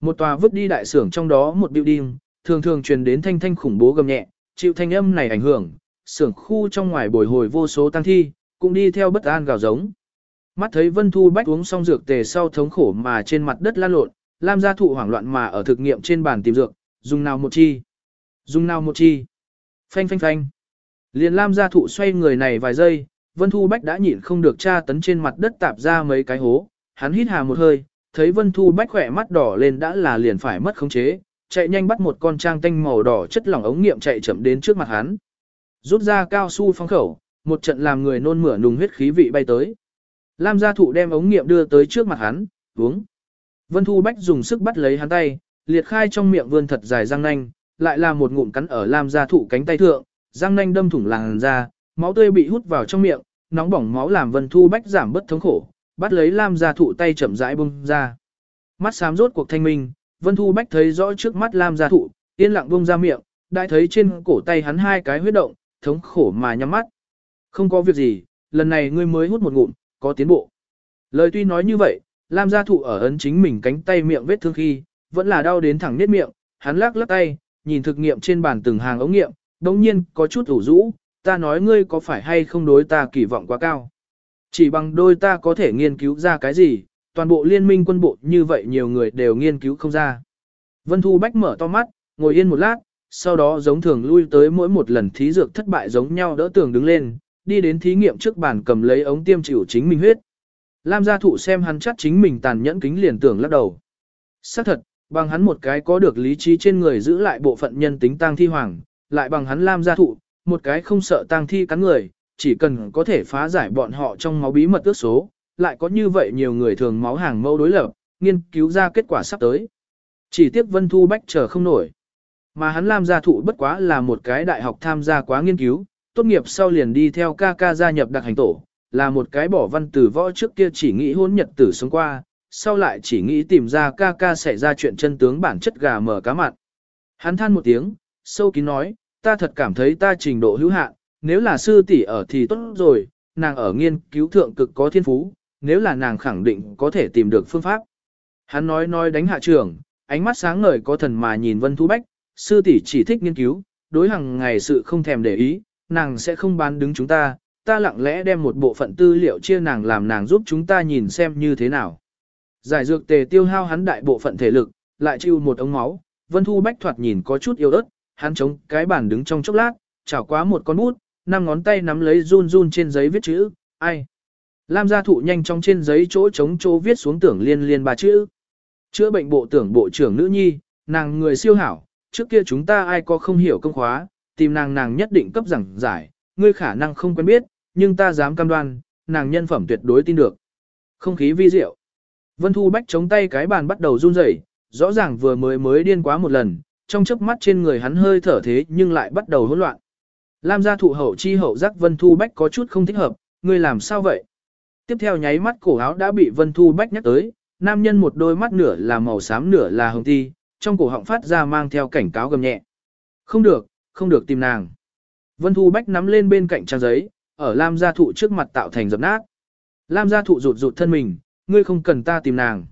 Một tòa vứt đi đại xưởng trong đó một building, thường thường truyền đến thanh thanh khủng bố gầm nhẹ, chịu thanh âm này ảnh hưởng, xưởng khu trong ngoài bồi hồi vô số tăng thi, cũng đi theo bất an gào giống. Mắt thấy Vân Thu Bách uống xong dược tề sau thống khổ mà trên mặt đất lan lộn, Lam gia thụ hoảng loạn mà ở thực nghiệm trên bàn tìm dược, dùng nào một chi, dùng nào một chi. Phanh phanh phanh. Liền Lam gia thụ xoay người này vài giây, Vân Thu Bách đã nhịn không được tra tấn trên mặt đất tạp ra mấy cái hố, hắn hít hà một hơi, thấy Vân Thu Bách khỏe mắt đỏ lên đã là liền phải mất khống chế, chạy nhanh bắt một con trang tanh màu đỏ chất lỏng ống nghiệm chạy chậm đến trước mặt hắn. Rút ra cao su phong khẩu, một trận làm người nôn mửa nùng huyết khí vị bay tới. Lam gia thụ đem ống nghiệm đưa tới trước mặt hắn, uống. Vân Thu Bách dùng sức bắt lấy hắn tay, liệt khai trong miệng vươn thật dài răng nanh, lại là một ngụm cắn ở Lam gia thụ cánh tay thượng, răng nanh đâm thủng làn da, máu tươi bị hút vào trong miệng, nóng bỏng máu làm Vân Thu Bách giảm bớt thống khổ, bắt lấy Lam gia thụ tay chậm rãi bung ra. Mắt xám rốt cuộc thanh minh, Vân Thu Bách thấy rõ trước mắt Lam gia thụ, yên lặng bung ra miệng, đại thấy trên cổ tay hắn hai cái huyết động, thống khổ mà nhắm mắt. Không có việc gì, lần này ngươi mới hút một ngụm, có tiến bộ. Lời tuy nói như vậy, Lam gia thụ ở ấn chính mình cánh tay miệng vết thương khi, vẫn là đau đến thẳng nết miệng, hắn lắc lắc tay, nhìn thực nghiệm trên bàn từng hàng ống nghiệm, đồng nhiên có chút ủ rũ, ta nói ngươi có phải hay không đối ta kỳ vọng quá cao. Chỉ bằng đôi ta có thể nghiên cứu ra cái gì, toàn bộ liên minh quân bộ như vậy nhiều người đều nghiên cứu không ra. Vân Thu Bách mở to mắt, ngồi yên một lát, sau đó giống thường lui tới mỗi một lần thí dược thất bại giống nhau đỡ tường đứng lên, đi đến thí nghiệm trước bàn cầm lấy ống tiêm chịu chính mình huyết. Lam gia thụ xem hắn chắc chính mình tàn nhẫn kính liền tưởng lắc đầu. Xác thật, bằng hắn một cái có được lý trí trên người giữ lại bộ phận nhân tính tang thi hoàng, lại bằng hắn Lam gia thụ, một cái không sợ tang thi cắn người, chỉ cần có thể phá giải bọn họ trong máu bí mật ước số, lại có như vậy nhiều người thường máu hàng mâu đối lập, nghiên cứu ra kết quả sắp tới. Chỉ tiếc Vân Thu Bách chờ không nổi. Mà hắn Lam gia thụ bất quá là một cái đại học tham gia quá nghiên cứu, tốt nghiệp sau liền đi theo ca ca gia nhập đặc hành tổ, là một cái bỏ văn tử võ trước kia chỉ nghĩ hôn nhật tử sống qua, sau lại chỉ nghĩ tìm ra ca ca xảy ra chuyện chân tướng bản chất gà mở cá mặn. Hắn than một tiếng, sâu kín nói, ta thật cảm thấy ta trình độ hữu hạn, nếu là sư tỷ ở thì tốt rồi, nàng ở nghiên cứu thượng cực có thiên phú, nếu là nàng khẳng định có thể tìm được phương pháp. Hắn nói nói đánh hạ trưởng, ánh mắt sáng ngời có thần mà nhìn Vân Thu Bách, sư tỷ chỉ thích nghiên cứu, đối hàng ngày sự không thèm để ý, nàng sẽ không bán đứng chúng ta, ta lặng lẽ đem một bộ phận tư liệu chia nàng làm nàng giúp chúng ta nhìn xem như thế nào. Giải dược tề tiêu hao hắn đại bộ phận thể lực, lại chịu một ống máu, Vân Thu Bách thoạt nhìn có chút yếu ớt, hắn chống cái bàn đứng trong chốc lát, chảo quá một con bút, năm ngón tay nắm lấy run run trên giấy viết chữ, ai. Lam gia thụ nhanh trong trên giấy chỗ chống chỗ viết xuống tưởng liên liên ba chữ. Chữa bệnh bộ tưởng bộ trưởng nữ nhi, nàng người siêu hảo, trước kia chúng ta ai có không hiểu công khóa, tìm nàng nàng nhất định cấp giảng giải, ngươi khả năng không quen biết, nhưng ta dám cam đoan, nàng nhân phẩm tuyệt đối tin được. Không khí vi diệu. Vân Thu Bách chống tay cái bàn bắt đầu run rẩy, rõ ràng vừa mới mới điên quá một lần, trong chớp mắt trên người hắn hơi thở thế nhưng lại bắt đầu hỗn loạn. Lam gia thụ hậu chi hậu giác Vân Thu Bách có chút không thích hợp, ngươi làm sao vậy? Tiếp theo nháy mắt cổ áo đã bị Vân Thu Bách nhắc tới, nam nhân một đôi mắt nửa là màu xám nửa là hồng ti, trong cổ họng phát ra mang theo cảnh cáo gầm nhẹ. Không được, không được tìm nàng. Vân Thu Bách nắm lên bên cạnh trang giấy, ở Lam gia thụ trước mặt tạo thành dập nát. Lam gia thụ rụt rụt thân mình, ngươi không cần ta tìm nàng.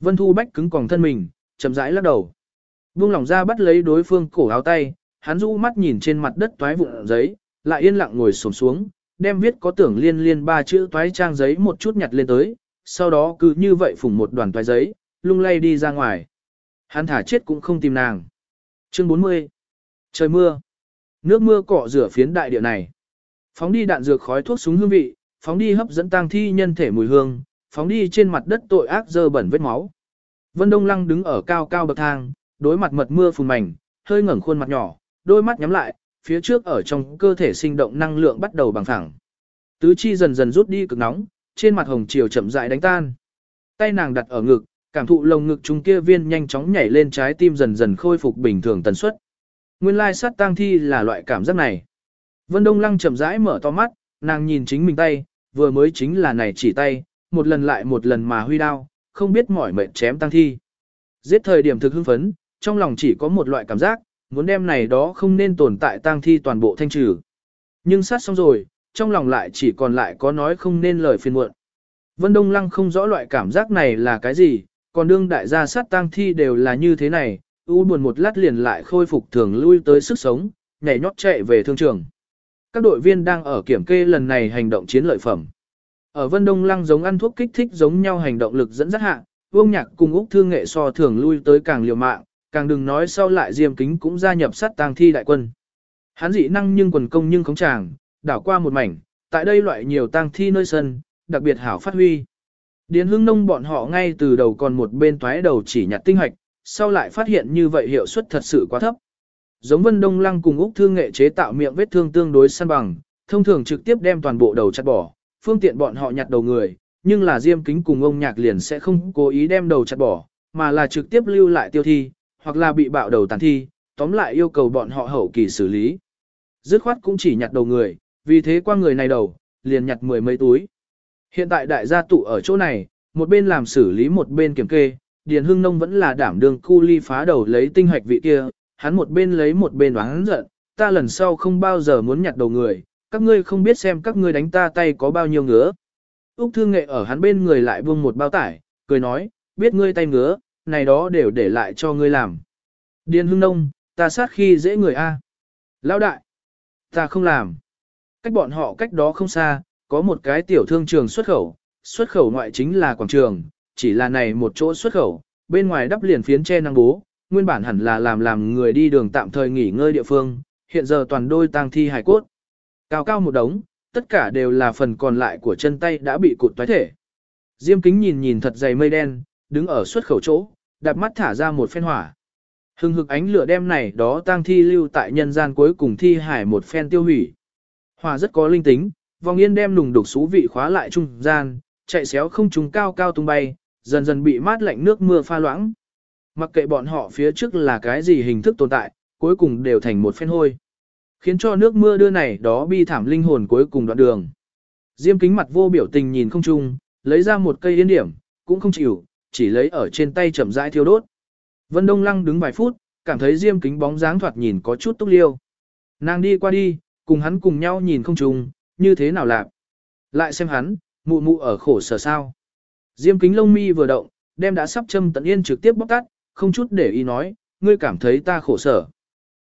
Vân Thu Bách cứng còng thân mình, chậm rãi lắc đầu. Buông lỏng ra bắt lấy đối phương cổ áo tay, hắn rũ mắt nhìn trên mặt đất toái vụn giấy, lại yên lặng ngồi xổm xuống, đem viết có tưởng liên liên ba chữ toái trang giấy một chút nhặt lên tới, sau đó cứ như vậy phủng một đoàn toái giấy, lung lay đi ra ngoài. Hắn thả chết cũng không tìm nàng. Chương 40 Trời mưa. Nước mưa cọ rửa phiến đại địa này. Phóng đi đạn dược khói thuốc súng hương vị, phóng đi hấp dẫn tang thi nhân thể mùi hương, phóng đi trên mặt đất tội ác dơ bẩn vết máu. Vân Đông Lăng đứng ở cao cao bậc thang, đối mặt mật mưa phùn mảnh, hơi ngẩng khuôn mặt nhỏ, đôi mắt nhắm lại, phía trước ở trong cơ thể sinh động năng lượng bắt đầu bằng phẳng. Tứ chi dần dần rút đi cực nóng, trên mặt hồng chiều chậm rãi đánh tan. Tay nàng đặt ở ngực, cảm thụ lồng ngực trung kia viên nhanh chóng nhảy lên trái tim dần dần khôi phục bình thường tần suất. Nguyên lai sát tang thi là loại cảm giác này. Vân Đông Lăng chậm rãi mở to mắt, nàng nhìn chính mình tay, vừa mới chính là này chỉ tay, một lần lại một lần mà huy đao, không biết mỏi mệt chém tang thi. Giết thời điểm thực hưng phấn, trong lòng chỉ có một loại cảm giác, muốn đem này đó không nên tồn tại tang thi toàn bộ thanh trừ. Nhưng sát xong rồi, trong lòng lại chỉ còn lại có nói không nên lời phiền muộn. Vân Đông Lăng không rõ loại cảm giác này là cái gì, còn đương đại gia sát tang thi đều là như thế này, u buồn một lát liền lại khôi phục thường lui tới sức sống, nhảy nhót chạy về thương trường. Các đội viên đang ở kiểm kê lần này hành động chiến lợi phẩm. Ở Vân Đông Lăng giống ăn thuốc kích thích giống nhau hành động lực dẫn dắt hạ, Vương Nhạc cùng Úc Thương Nghệ so thường lui tới càng liều mạng, càng đừng nói sau lại Diêm Kính cũng gia nhập sát tang thi đại quân. Hắn dị năng nhưng quần công nhưng không chàng, đảo qua một mảnh, tại đây loại nhiều tang thi nơi sân, đặc biệt hảo phát huy. Điền Hưng nông bọn họ ngay từ đầu còn một bên toái đầu chỉ nhặt tinh hoạch, sau lại phát hiện như vậy hiệu suất thật sự quá thấp. Giống Vân Đông Lăng cùng Úc Thương Nghệ chế tạo miệng vết thương tương đối săn bằng, thông thường trực tiếp đem toàn bộ đầu chặt bỏ, phương tiện bọn họ nhặt đầu người, nhưng là Diêm Kính cùng ông Nhạc liền sẽ không cố ý đem đầu chặt bỏ, mà là trực tiếp lưu lại tiêu thi, hoặc là bị bạo đầu tàn thi, tóm lại yêu cầu bọn họ hậu kỳ xử lý. Dứt khoát cũng chỉ nhặt đầu người, vì thế qua người này đầu, liền nhặt mười mấy túi. Hiện tại đại gia tụ ở chỗ này, một bên làm xử lý một bên kiểm kê, Điền Hưng Nông vẫn là đảm đương cu ly phá đầu lấy tinh hoạch vị kia, hắn một bên lấy một bên đoán giận, ta lần sau không bao giờ muốn nhặt đầu người, các ngươi không biết xem các ngươi đánh ta tay có bao nhiêu ngứa. Úc Thương Nghệ ở hắn bên người lại buông một bao tải, cười nói, biết ngươi tay ngứa, này đó đều để lại cho ngươi làm. Điền Hưng Nông, ta sát khi dễ người A. Lão đại, ta không làm. Cách bọn họ cách đó không xa, có một cái tiểu thương trường xuất khẩu, xuất khẩu ngoại chính là quảng trường, chỉ là này một chỗ xuất khẩu, bên ngoài đắp liền phiến che năng bố, nguyên bản hẳn là làm làm người đi đường tạm thời nghỉ ngơi địa phương, hiện giờ toàn đôi tang thi hài cốt. Cao cao một đống, tất cả đều là phần còn lại của chân tay đã bị cụt toái thể. Diêm kính nhìn nhìn thật dày mây đen, đứng ở xuất khẩu chỗ, đạp mắt thả ra một phen hỏa. Hưng hực ánh lửa đem này đó tang thi lưu tại nhân gian cuối cùng thi hải một phen tiêu hủy. Hỏa rất có linh tính, vòng yên đem nùng đục xú vị khóa lại trung gian, chạy xéo không trùng cao cao tung bay, dần dần bị mát lạnh nước mưa pha loãng. Mặc kệ bọn họ phía trước là cái gì hình thức tồn tại, cuối cùng đều thành một phen hôi. Khiến cho nước mưa đưa này đó bi thảm linh hồn cuối cùng đoạn đường. Diêm kính mặt vô biểu tình nhìn không chung, lấy ra một cây yên điểm, cũng không chịu, chỉ lấy ở trên tay chậm rãi thiêu đốt. Vân Đông Lăng đứng vài phút, cảm thấy diêm kính bóng dáng thoạt nhìn có chút túc liêu. Nàng đi qua đi, cùng hắn cùng nhau nhìn không chung, như thế nào lạc. Lại xem hắn, mụ mụ ở khổ sở sao. Diêm kính lông mi vừa động, đem đã sắp châm tận yên trực tiếp bóc tắt, không chút để ý nói, ngươi cảm thấy ta khổ sở.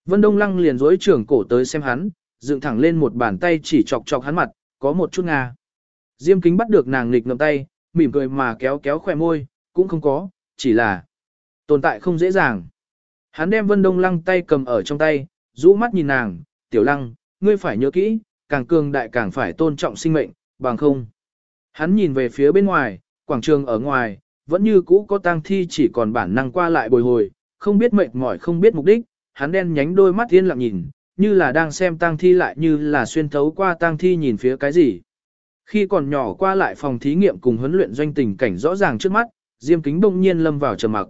Vân Đông Lăng liền dối trưởng cổ tới xem hắn, dựng thẳng lên một bàn tay chỉ chọc chọc hắn mặt, có một chút ngà. Diêm kính bắt được nàng nghịch ngậm tay, mỉm cười mà kéo kéo khỏe môi, cũng không có, chỉ là tồn tại không dễ dàng. Hắn đem Vân Đông Lăng tay cầm ở trong tay, rũ mắt nhìn nàng, tiểu lăng, ngươi phải nhớ kỹ, càng cường đại càng phải tôn trọng sinh mệnh, bằng không. Hắn nhìn về phía bên ngoài, quảng trường ở ngoài, vẫn như cũ có tang thi chỉ còn bản năng qua lại bồi hồi, không biết mệt mỏi không biết mục đích, hắn đen nhánh đôi mắt yên lặng nhìn, như là đang xem tang thi lại như là xuyên thấu qua tang thi nhìn phía cái gì. Khi còn nhỏ qua lại phòng thí nghiệm cùng huấn luyện doanh tình cảnh rõ ràng trước mắt, Diêm Kính đông nhiên lâm vào trầm mặc.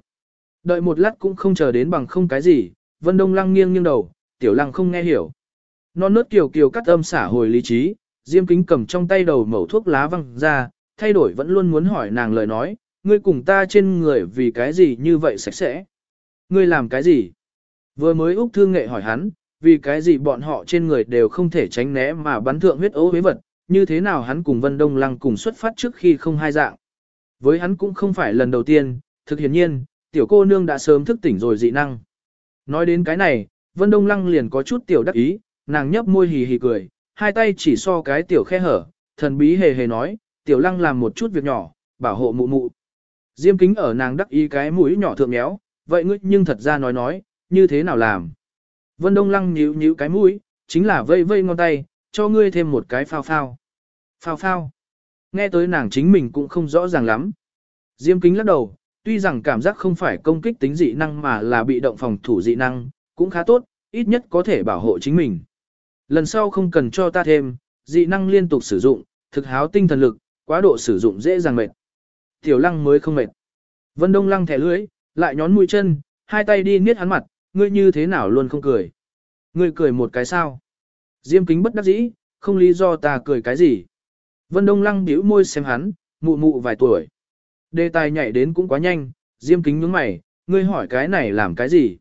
Đợi một lát cũng không chờ đến bằng không cái gì, Vân Đông Lăng nghiêng nghiêng đầu, Tiểu Lăng không nghe hiểu. Non nớt kiều kiều cắt âm xả hồi lý trí, Diêm Kính cầm trong tay đầu mẩu thuốc lá văng ra, thay đổi vẫn luôn muốn hỏi nàng lời nói, ngươi cùng ta trên người vì cái gì như vậy sạch sẽ. Ngươi làm cái gì? Vừa mới Úc Thương Nghệ hỏi hắn, vì cái gì bọn họ trên người đều không thể tránh né mà bắn thượng huyết ố với vật, như thế nào hắn cùng Vân Đông Lăng cùng xuất phát trước khi không hai dạng. Với hắn cũng không phải lần đầu tiên, thực hiển nhiên, tiểu cô nương đã sớm thức tỉnh rồi dị năng. Nói đến cái này, Vân Đông Lăng liền có chút tiểu đắc ý, nàng nhấp môi hì hì cười, hai tay chỉ so cái tiểu khe hở, thần bí hề hề nói, tiểu lăng làm một chút việc nhỏ, bảo hộ mụ mụ. Diêm kính ở nàng đắc ý cái mũi nhỏ thượng méo, vậy ngươi nhưng thật ra nói nói, như thế nào làm. Vân Đông Lăng nhíu nhíu cái mũi, chính là vây vây ngón tay, cho ngươi thêm một cái phao phao. Phao phao. Nghe tới nàng chính mình cũng không rõ ràng lắm. Diêm kính lắc đầu, tuy rằng cảm giác không phải công kích tính dị năng mà là bị động phòng thủ dị năng, cũng khá tốt, ít nhất có thể bảo hộ chính mình. Lần sau không cần cho ta thêm, dị năng liên tục sử dụng, thực háo tinh thần lực, quá độ sử dụng dễ dàng mệt. Tiểu lăng mới không mệt. Vân Đông lăng thẻ lưỡi, lại nhón mũi chân, hai tay đi niết hắn mặt, ngươi như thế nào luôn không cười. Ngươi cười một cái sao? Diêm kính bất đắc dĩ, không lý do ta cười cái gì. Vân Đông lăng bĩu môi xem hắn, mụ mụ vài tuổi. Đề tài nhảy đến cũng quá nhanh, Diêm kính nhướng mày, ngươi hỏi cái này làm cái gì?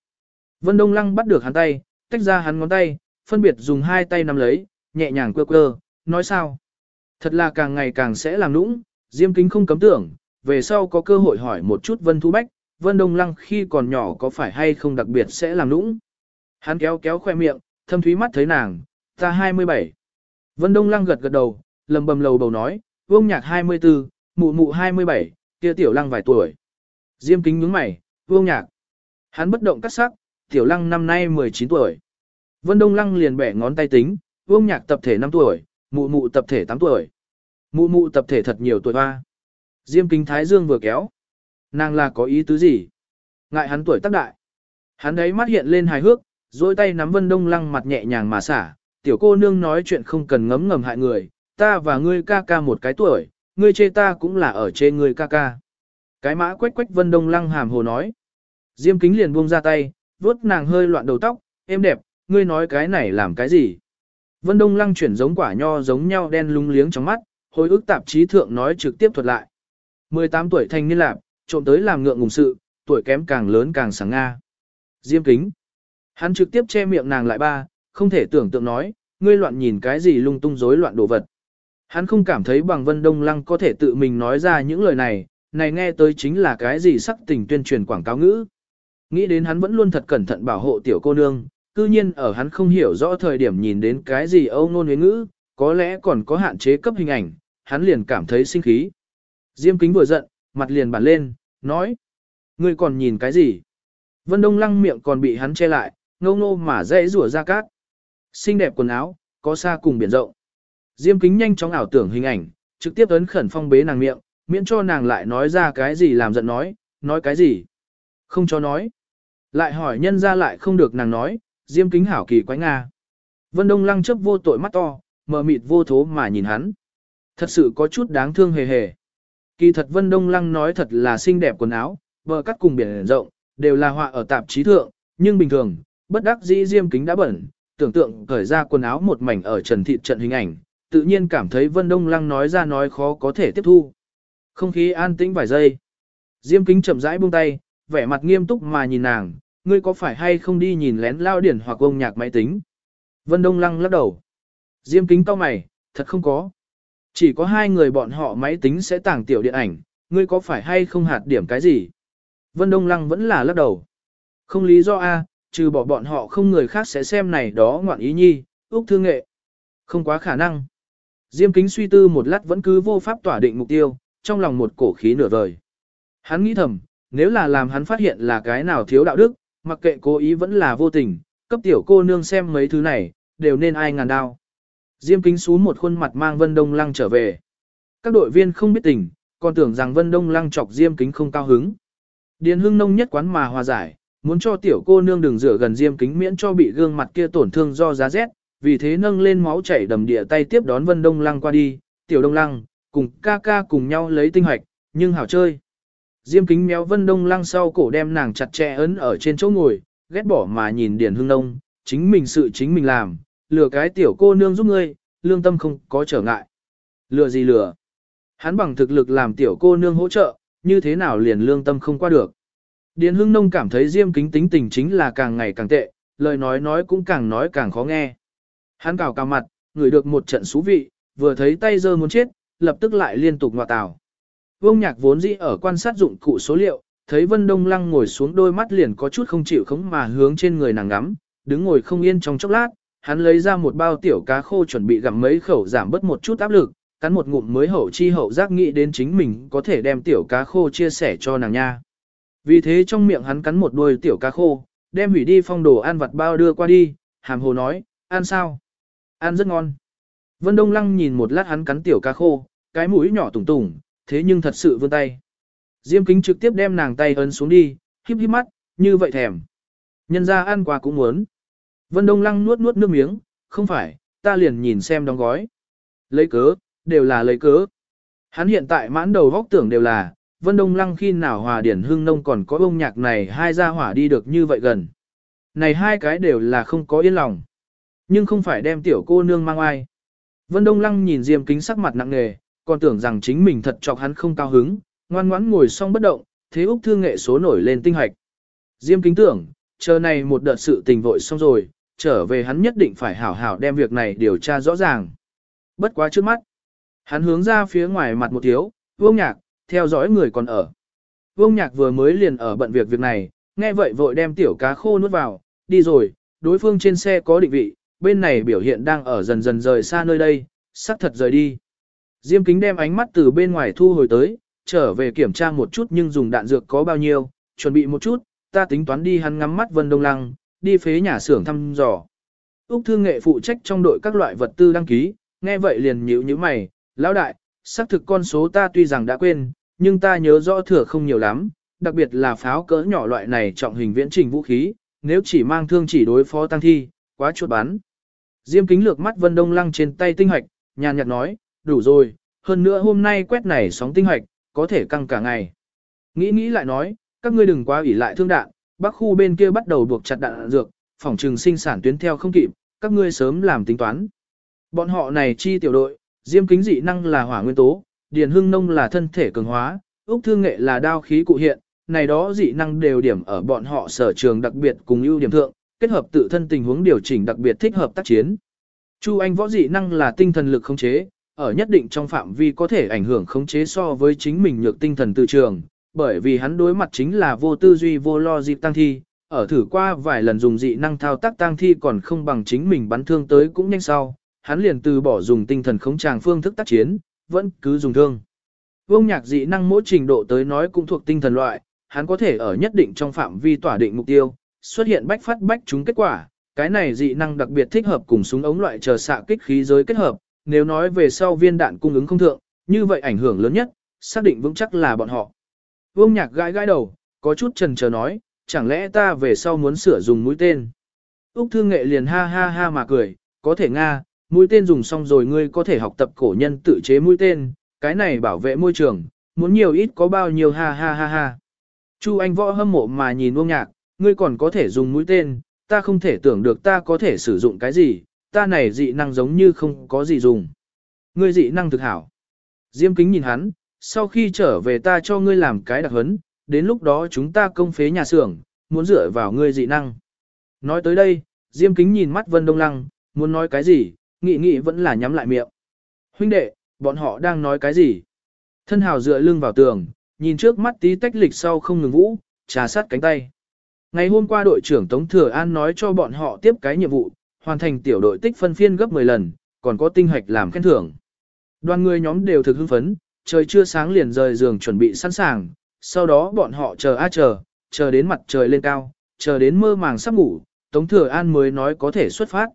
Vân Đông lăng bắt được hắn tay, tách ra hắn ngón tay, phân biệt dùng hai tay nắm lấy, nhẹ nhàng quơ quơ, nói sao? Thật là càng ngày càng sẽ làm nũng, Diêm kính không cấm tưởng, về sau có cơ hội hỏi một chút Vân Thu Bách, Vân Đông Lăng khi còn nhỏ có phải hay không đặc biệt sẽ làm nũng. Hắn kéo kéo khoe miệng, thâm thúy mắt thấy nàng, ta 27. Vân Đông Lăng gật gật đầu, lầm bầm lầu bầu nói, vương nhạc 24, mụ mụ 27, kia tiểu lăng vài tuổi. Diêm kính nhướng mày, vương nhạc. Hắn bất động cắt sắc, tiểu lăng năm nay 19 tuổi. Vân Đông Lăng liền bẻ ngón tay tính, vương nhạc tập thể 5 tuổi, mụ mụ tập thể 8 tuổi. Mụ mụ tập thể thật nhiều tuổi hoa. Diêm kính thái dương vừa kéo. Nàng là có ý tứ gì? Ngại hắn tuổi tác đại. Hắn đấy mắt hiện lên hài hước, dôi tay nắm Vân Đông Lăng mặt nhẹ nhàng mà xả. Tiểu cô nương nói chuyện không cần ngấm ngầm hại người, ta và ngươi ca ca một cái tuổi, ngươi chê ta cũng là ở chê ngươi ca ca. Cái mã quách quách Vân Đông Lăng hàm hồ nói. Diêm kính liền buông ra tay, vuốt nàng hơi loạn đầu tóc, em đẹp, ngươi nói cái này làm cái gì? Vân Đông Lăng chuyển giống quả nho giống nhau đen lung liếng trong mắt, hồi ức tạp chí thượng nói trực tiếp thuật lại. 18 tuổi thanh niên lạp, trộm tới làm ngượng ngùng sự, tuổi kém càng lớn càng sáng nga. Diêm kính. Hắn trực tiếp che miệng nàng lại ba, không thể tưởng tượng nói, ngươi loạn nhìn cái gì lung tung rối loạn đồ vật. Hắn không cảm thấy bằng Vân Đông Lăng có thể tự mình nói ra những lời này, này nghe tới chính là cái gì sắc tình tuyên truyền quảng cáo ngữ. Nghĩ đến hắn vẫn luôn thật cẩn thận bảo hộ tiểu cô nương, cư nhiên ở hắn không hiểu rõ thời điểm nhìn đến cái gì âu nôn huyến ngữ, có lẽ còn có hạn chế cấp hình ảnh, hắn liền cảm thấy sinh khí. Diêm kính vừa giận, mặt liền bản lên, nói. Ngươi còn nhìn cái gì? Vân Đông lăng miệng còn bị hắn che lại, ngâu ngô mà dễ rủa ra cát. Xinh đẹp quần áo, có xa cùng biển rộng. Diêm kính nhanh chóng ảo tưởng hình ảnh, trực tiếp ấn khẩn phong bế nàng miệng, miễn cho nàng lại nói ra cái gì làm giận nói, nói cái gì. Không cho nói. Lại hỏi nhân ra lại không được nàng nói, diêm kính hảo kỳ quái Nga. Vân Đông lăng chấp vô tội mắt to, mờ mịt vô thố mà nhìn hắn. Thật sự có chút đáng thương hề hề. Kỳ thật Vân Đông lăng nói thật là xinh đẹp quần áo, vợ cắt cùng biển rộng, đều là họa ở tạp chí thượng, nhưng bình thường, bất đắc dĩ diêm kính đã bẩn, tưởng tượng cởi ra quần áo một mảnh ở trần thịt trận hình ảnh, tự nhiên cảm thấy Vân Đông Lăng nói ra nói khó có thể tiếp thu. Không khí an tĩnh vài giây. Diêm kính chậm rãi buông tay, vẻ mặt nghiêm túc mà nhìn nàng, ngươi có phải hay không đi nhìn lén lao điển hoặc ông nhạc máy tính? Vân Đông Lăng lắc đầu. Diêm kính cao mày, thật không có. Chỉ có hai người bọn họ máy tính sẽ tàng tiểu điện ảnh, ngươi có phải hay không hạt điểm cái gì? Vân Đông Lăng vẫn là lắc đầu. Không lý do A, trừ bỏ bọn họ không người khác sẽ xem này đó ngoạn ý nhi, ước thương nghệ. Không quá khả năng. Diêm kính suy tư một lát vẫn cứ vô pháp tỏa định mục tiêu, trong lòng một cổ khí nửa vời. Hắn nghĩ thầm, nếu là làm hắn phát hiện là cái nào thiếu đạo đức, mặc kệ cố ý vẫn là vô tình, cấp tiểu cô nương xem mấy thứ này, đều nên ai ngàn đao. Diêm kính xuống một khuôn mặt mang Vân Đông Lăng trở về. Các đội viên không biết tình, còn tưởng rằng Vân Đông Lăng chọc Diêm kính không cao hứng. Điền hưng nông nhất quán mà hòa giải, muốn cho tiểu cô nương đừng rửa gần Diêm kính miễn cho bị gương mặt kia tổn thương do giá rét, vì thế nâng lên máu chảy đầm địa tay tiếp đón Vân Đông Lăng qua đi, tiểu Đông Lăng, cùng ca ca cùng nhau lấy tinh hoạch, nhưng hảo chơi. Diêm kính méo Vân Đông Lăng sau cổ đem nàng chặt chẽ ấn ở trên chỗ ngồi, ghét bỏ mà nhìn Điền Hưng Nông, chính mình sự chính mình làm, lừa cái tiểu cô nương giúp ngươi, lương tâm không có trở ngại. Lừa gì lừa? Hắn bằng thực lực làm tiểu cô nương hỗ trợ, như thế nào liền lương tâm không qua được. Điền Hưng Nông cảm thấy Diêm kính tính tình chính là càng ngày càng tệ, lời nói nói cũng càng nói càng khó nghe. Hắn cào cào mặt, ngửi được một trận xú vị, vừa thấy tay dơ muốn chết, lập tức lại liên tục ngọa tào. Vương nhạc vốn dĩ ở quan sát dụng cụ số liệu, thấy Vân Đông Lăng ngồi xuống đôi mắt liền có chút không chịu khống mà hướng trên người nàng ngắm, đứng ngồi không yên trong chốc lát, hắn lấy ra một bao tiểu cá khô chuẩn bị gặm mấy khẩu giảm bớt một chút áp lực, cắn một ngụm mới hậu chi hậu giác nghĩ đến chính mình có thể đem tiểu cá khô chia sẻ cho nàng nha. Vì thế trong miệng hắn cắn một đuôi tiểu cá khô, đem hủy đi phong đồ ăn vặt bao đưa qua đi, hàm hồ nói, ăn sao? Ăn rất ngon. Vân Đông Lăng nhìn một lát hắn cắn tiểu cá khô, cái mũi nhỏ tủng tủng, thế nhưng thật sự vươn tay. Diêm kính trực tiếp đem nàng tay ấn xuống đi, híp híp mắt, như vậy thèm. Nhân ra ăn quà cũng muốn. Vân Đông Lăng nuốt nuốt nước miếng, không phải, ta liền nhìn xem đóng gói. Lấy cớ, đều là lấy cớ. Hắn hiện tại mãn đầu góc tưởng đều là, Vân Đông Lăng khi nào hòa điển hưng nông còn có bông nhạc này hai gia hỏa đi được như vậy gần. Này hai cái đều là không có yên lòng. Nhưng không phải đem tiểu cô nương mang ai. Vân Đông Lăng nhìn Diêm Kính sắc mặt nặng nề, còn tưởng rằng chính mình thật chọc hắn không cao hứng, ngoan ngoãn ngồi xong bất động, thế Úc Thương nghệ số nổi lên tinh hạch. Diêm Kính tưởng, chờ này một đợt sự tình vội xong rồi, trở về hắn nhất định phải hảo hảo đem việc này điều tra rõ ràng. Bất quá trước mắt, hắn hướng ra phía ngoài mặt một thiếu, vương nhạc, theo dõi người còn ở. Vương nhạc vừa mới liền ở bận việc việc này, nghe vậy vội đem tiểu cá khô nuốt vào, đi rồi, đối phương trên xe có định vị, bên này biểu hiện đang ở dần dần rời xa nơi đây, sắp thật rời đi. Diêm kính đem ánh mắt từ bên ngoài thu hồi tới, trở về kiểm tra một chút nhưng dùng đạn dược có bao nhiêu, chuẩn bị một chút, ta tính toán đi hắn ngắm mắt Vân Đông Lăng, đi phế nhà xưởng thăm dò. Úc Thương Nghệ phụ trách trong đội các loại vật tư đăng ký, nghe vậy liền nhíu nhíu mày, lão đại, xác thực con số ta tuy rằng đã quên, nhưng ta nhớ rõ thừa không nhiều lắm, đặc biệt là pháo cỡ nhỏ loại này trọng hình viễn trình vũ khí, nếu chỉ mang thương chỉ đối phó tăng thi, quá chuột bắn. Diêm kính lược mắt Vân Đông Lăng trên tay tinh hoạch, nhàn nhạt nói, đủ rồi, hơn nữa hôm nay quét này sóng tinh hoạch, có thể căng cả ngày. Nghĩ nghĩ lại nói, các ngươi đừng quá ủy lại thương đạn, bắc khu bên kia bắt đầu buộc chặt đạn dược, phòng trừng sinh sản tuyến theo không kịp, các ngươi sớm làm tính toán. Bọn họ này chi tiểu đội, diêm kính dị năng là hỏa nguyên tố, điền hưng nông là thân thể cường hóa, úc thương nghệ là đao khí cụ hiện, này đó dị năng đều điểm ở bọn họ sở trường đặc biệt cùng ưu điểm thượng, kết hợp tự thân tình huống điều chỉnh đặc biệt thích hợp tác chiến. Chu Anh võ dị năng là tinh thần lực khống chế, ở nhất định trong phạm vi có thể ảnh hưởng khống chế so với chính mình nhược tinh thần từ trường, bởi vì hắn đối mặt chính là vô tư duy vô lo dịp tăng thi, ở thử qua vài lần dùng dị năng thao tác tăng thi còn không bằng chính mình bắn thương tới cũng nhanh sau, hắn liền từ bỏ dùng tinh thần khống tràng phương thức tác chiến, vẫn cứ dùng thương. Vông nhạc dị năng mỗi trình độ tới nói cũng thuộc tinh thần loại, hắn có thể ở nhất định trong phạm vi tỏa định mục tiêu, xuất hiện bách phát bách chúng kết quả, cái này dị năng đặc biệt thích hợp cùng súng ống loại chờ xạ kích khí giới kết hợp, nếu nói về sau viên đạn cung ứng không thượng, như vậy ảnh hưởng lớn nhất, xác định vững chắc là bọn họ. Vương nhạc gãi gãi đầu, có chút trần chờ nói, chẳng lẽ ta về sau muốn sửa dùng mũi tên. Úc Thương Nghệ liền ha ha ha mà cười, có thể Nga, mũi tên dùng xong rồi ngươi có thể học tập cổ nhân tự chế mũi tên, cái này bảo vệ môi trường, muốn nhiều ít có bao nhiêu ha ha ha ha. Chu Anh võ hâm mộ mà nhìn Vương Nhạc, ngươi còn có thể dùng mũi tên, ta không thể tưởng được ta có thể sử dụng cái gì, ta này dị năng giống như không có gì dùng. Ngươi dị năng thực hảo. Diêm kính nhìn hắn, sau khi trở về ta cho ngươi làm cái đặc hấn, đến lúc đó chúng ta công phế nhà xưởng, muốn dựa vào ngươi dị năng. Nói tới đây, Diêm kính nhìn mắt Vân Đông Lăng, muốn nói cái gì, nghị nghị vẫn là nhắm lại miệng. Huynh đệ, bọn họ đang nói cái gì? Thân hào dựa lưng vào tường, nhìn trước mắt tí tách lịch sau không ngừng vũ, trà sát cánh tay. Ngày hôm qua đội trưởng Tống Thừa An nói cho bọn họ tiếp cái nhiệm vụ, hoàn thành tiểu đội tích phân phiên gấp 10 lần, còn có tinh hoạch làm khen thưởng. Đoàn người nhóm đều thực hưng phấn, trời chưa sáng liền rời giường chuẩn bị sẵn sàng, sau đó bọn họ chờ a chờ, chờ đến mặt trời lên cao, chờ đến mơ màng sắp ngủ, Tống Thừa An mới nói có thể xuất phát.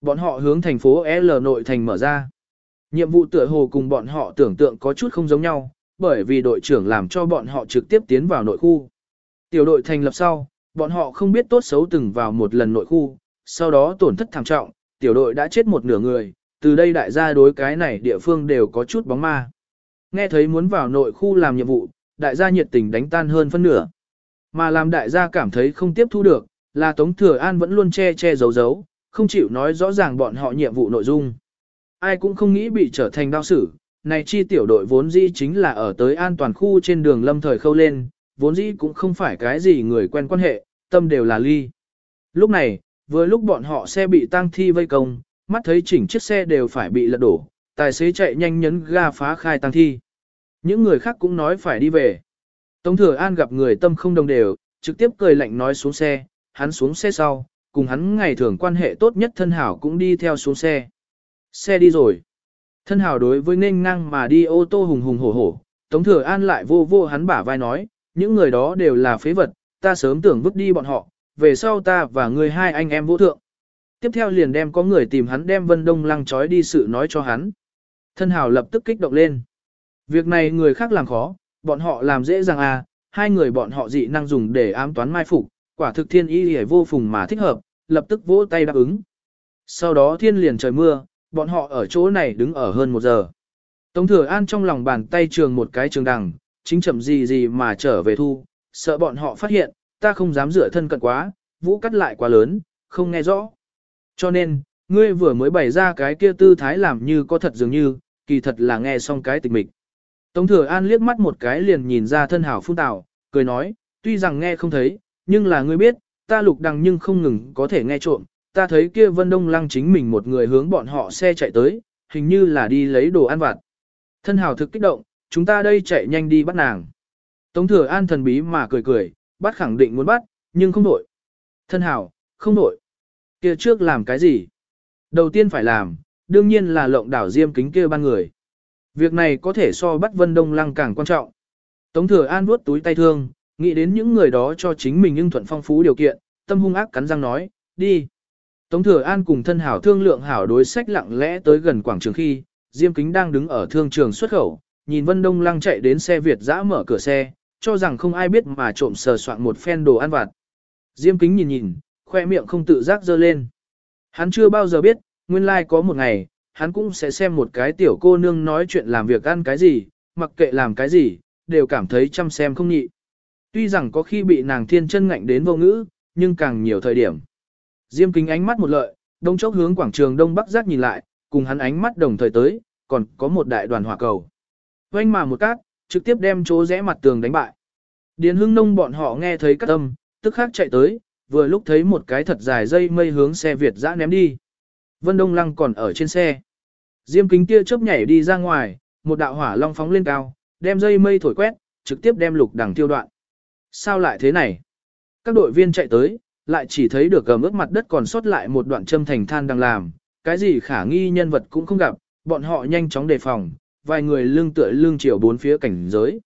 Bọn họ hướng thành phố L nội thành mở ra. Nhiệm vụ tựa hồ cùng bọn họ tưởng tượng có chút không giống nhau, bởi vì đội trưởng làm cho bọn họ trực tiếp tiến vào nội khu. Tiểu đội thành lập sau, bọn họ không biết tốt xấu từng vào một lần nội khu, sau đó tổn thất thảm trọng, tiểu đội đã chết một nửa người, từ đây đại gia đối cái này địa phương đều có chút bóng ma. Nghe thấy muốn vào nội khu làm nhiệm vụ, đại gia nhiệt tình đánh tan hơn phân nửa. Mà làm đại gia cảm thấy không tiếp thu được, là Tống Thừa An vẫn luôn che che giấu giấu, không chịu nói rõ ràng bọn họ nhiệm vụ nội dung. Ai cũng không nghĩ bị trở thành đao sử, này chi tiểu đội vốn dĩ chính là ở tới an toàn khu trên đường lâm thời khâu lên, vốn dĩ cũng không phải cái gì người quen quan hệ, tâm đều là ly. Lúc này, vừa lúc bọn họ xe bị tang thi vây công, mắt thấy chỉnh chiếc xe đều phải bị lật đổ, tài xế chạy nhanh nhấn ga phá khai tang thi. Những người khác cũng nói phải đi về. Tống Thừa An gặp người tâm không đồng đều, trực tiếp cười lạnh nói xuống xe, hắn xuống xe sau, cùng hắn ngày thường quan hệ tốt nhất thân hảo cũng đi theo xuống xe. Xe đi rồi. Thân hảo đối với nên ngang mà đi ô tô hùng hùng hổ hổ, Tống Thừa An lại vô vô hắn bả vai nói, những người đó đều là phế vật, ta sớm tưởng vứt đi bọn họ, về sau ta và người hai anh em vũ thượng. Tiếp theo liền đem có người tìm hắn đem Vân Đông Lăng trói đi sự nói cho hắn. Thân hào lập tức kích động lên. Việc này người khác làm khó, bọn họ làm dễ dàng à, hai người bọn họ dị năng dùng để ám toán mai phục, quả thực thiên ý hề vô phùng mà thích hợp, lập tức vỗ tay đáp ứng. Sau đó thiên liền trời mưa, bọn họ ở chỗ này đứng ở hơn một giờ. Tống thừa an trong lòng bàn tay trường một cái trường đằng, chính chậm gì gì mà trở về thu, sợ bọn họ phát hiện, ta không dám rửa thân cận quá, vũ cắt lại quá lớn, không nghe rõ. Cho nên, ngươi vừa mới bày ra cái kia tư thái làm như có thật dường như, kỳ thật là nghe xong cái tịch mịch. Tống thừa an liếc mắt một cái liền nhìn ra thân hảo phun tảo, cười nói, tuy rằng nghe không thấy, nhưng là ngươi biết, ta lục đằng nhưng không ngừng có thể nghe trộm, ta thấy kia vân đông lăng chính mình một người hướng bọn họ xe chạy tới, hình như là đi lấy đồ ăn vặt. Thân hảo thực kích động, chúng ta đây chạy nhanh đi bắt nàng. Tống thừa an thần bí mà cười cười, bắt khẳng định muốn bắt, nhưng không nổi. Thân hảo, không nổi. kia trước làm cái gì? Đầu tiên phải làm, đương nhiên là lộng đảo diêm kính kia ban người. Việc này có thể so bắt Vân Đông Lăng càng quan trọng. Tống Thừa An vuốt túi tay thương, nghĩ đến những người đó cho chính mình nhưng thuận phong phú điều kiện, tâm hung ác cắn răng nói, đi. Tống Thừa An cùng thân hảo thương lượng hảo đối sách lặng lẽ tới gần quảng trường khi, Diêm Kính đang đứng ở thương trường xuất khẩu, nhìn Vân Đông Lăng chạy đến xe Việt dã mở cửa xe, cho rằng không ai biết mà trộm sờ soạn một phen đồ ăn vặt. Diêm Kính nhìn nhìn, khoe miệng không tự giác dơ lên. Hắn chưa bao giờ biết, nguyên lai like có một ngày, hắn cũng sẽ xem một cái tiểu cô nương nói chuyện làm việc ăn cái gì, mặc kệ làm cái gì, đều cảm thấy chăm xem không nhị. Tuy rằng có khi bị nàng thiên chân ngạnh đến vô ngữ, nhưng càng nhiều thời điểm. Diêm kính ánh mắt một lợi, đông chốc hướng quảng trường đông bắc giác nhìn lại, cùng hắn ánh mắt đồng thời tới, còn có một đại đoàn hỏa cầu. Quanh mà một cát, trực tiếp đem chỗ rẽ mặt tường đánh bại. Điền hưng nông bọn họ nghe thấy cắt âm, tức khắc chạy tới, vừa lúc thấy một cái thật dài dây mây hướng xe Việt dã ném đi. Vân Đông Lăng còn ở trên xe. Diêm kính kia chớp nhảy đi ra ngoài, một đạo hỏa long phóng lên cao, đem dây mây thổi quét, trực tiếp đem lục đằng tiêu đoạn. Sao lại thế này? Các đội viên chạy tới, lại chỉ thấy được gầm ướt mặt đất còn sót lại một đoạn châm thành than đang làm, cái gì khả nghi nhân vật cũng không gặp, bọn họ nhanh chóng đề phòng, vài người lưng tựa lưng chiều bốn phía cảnh giới.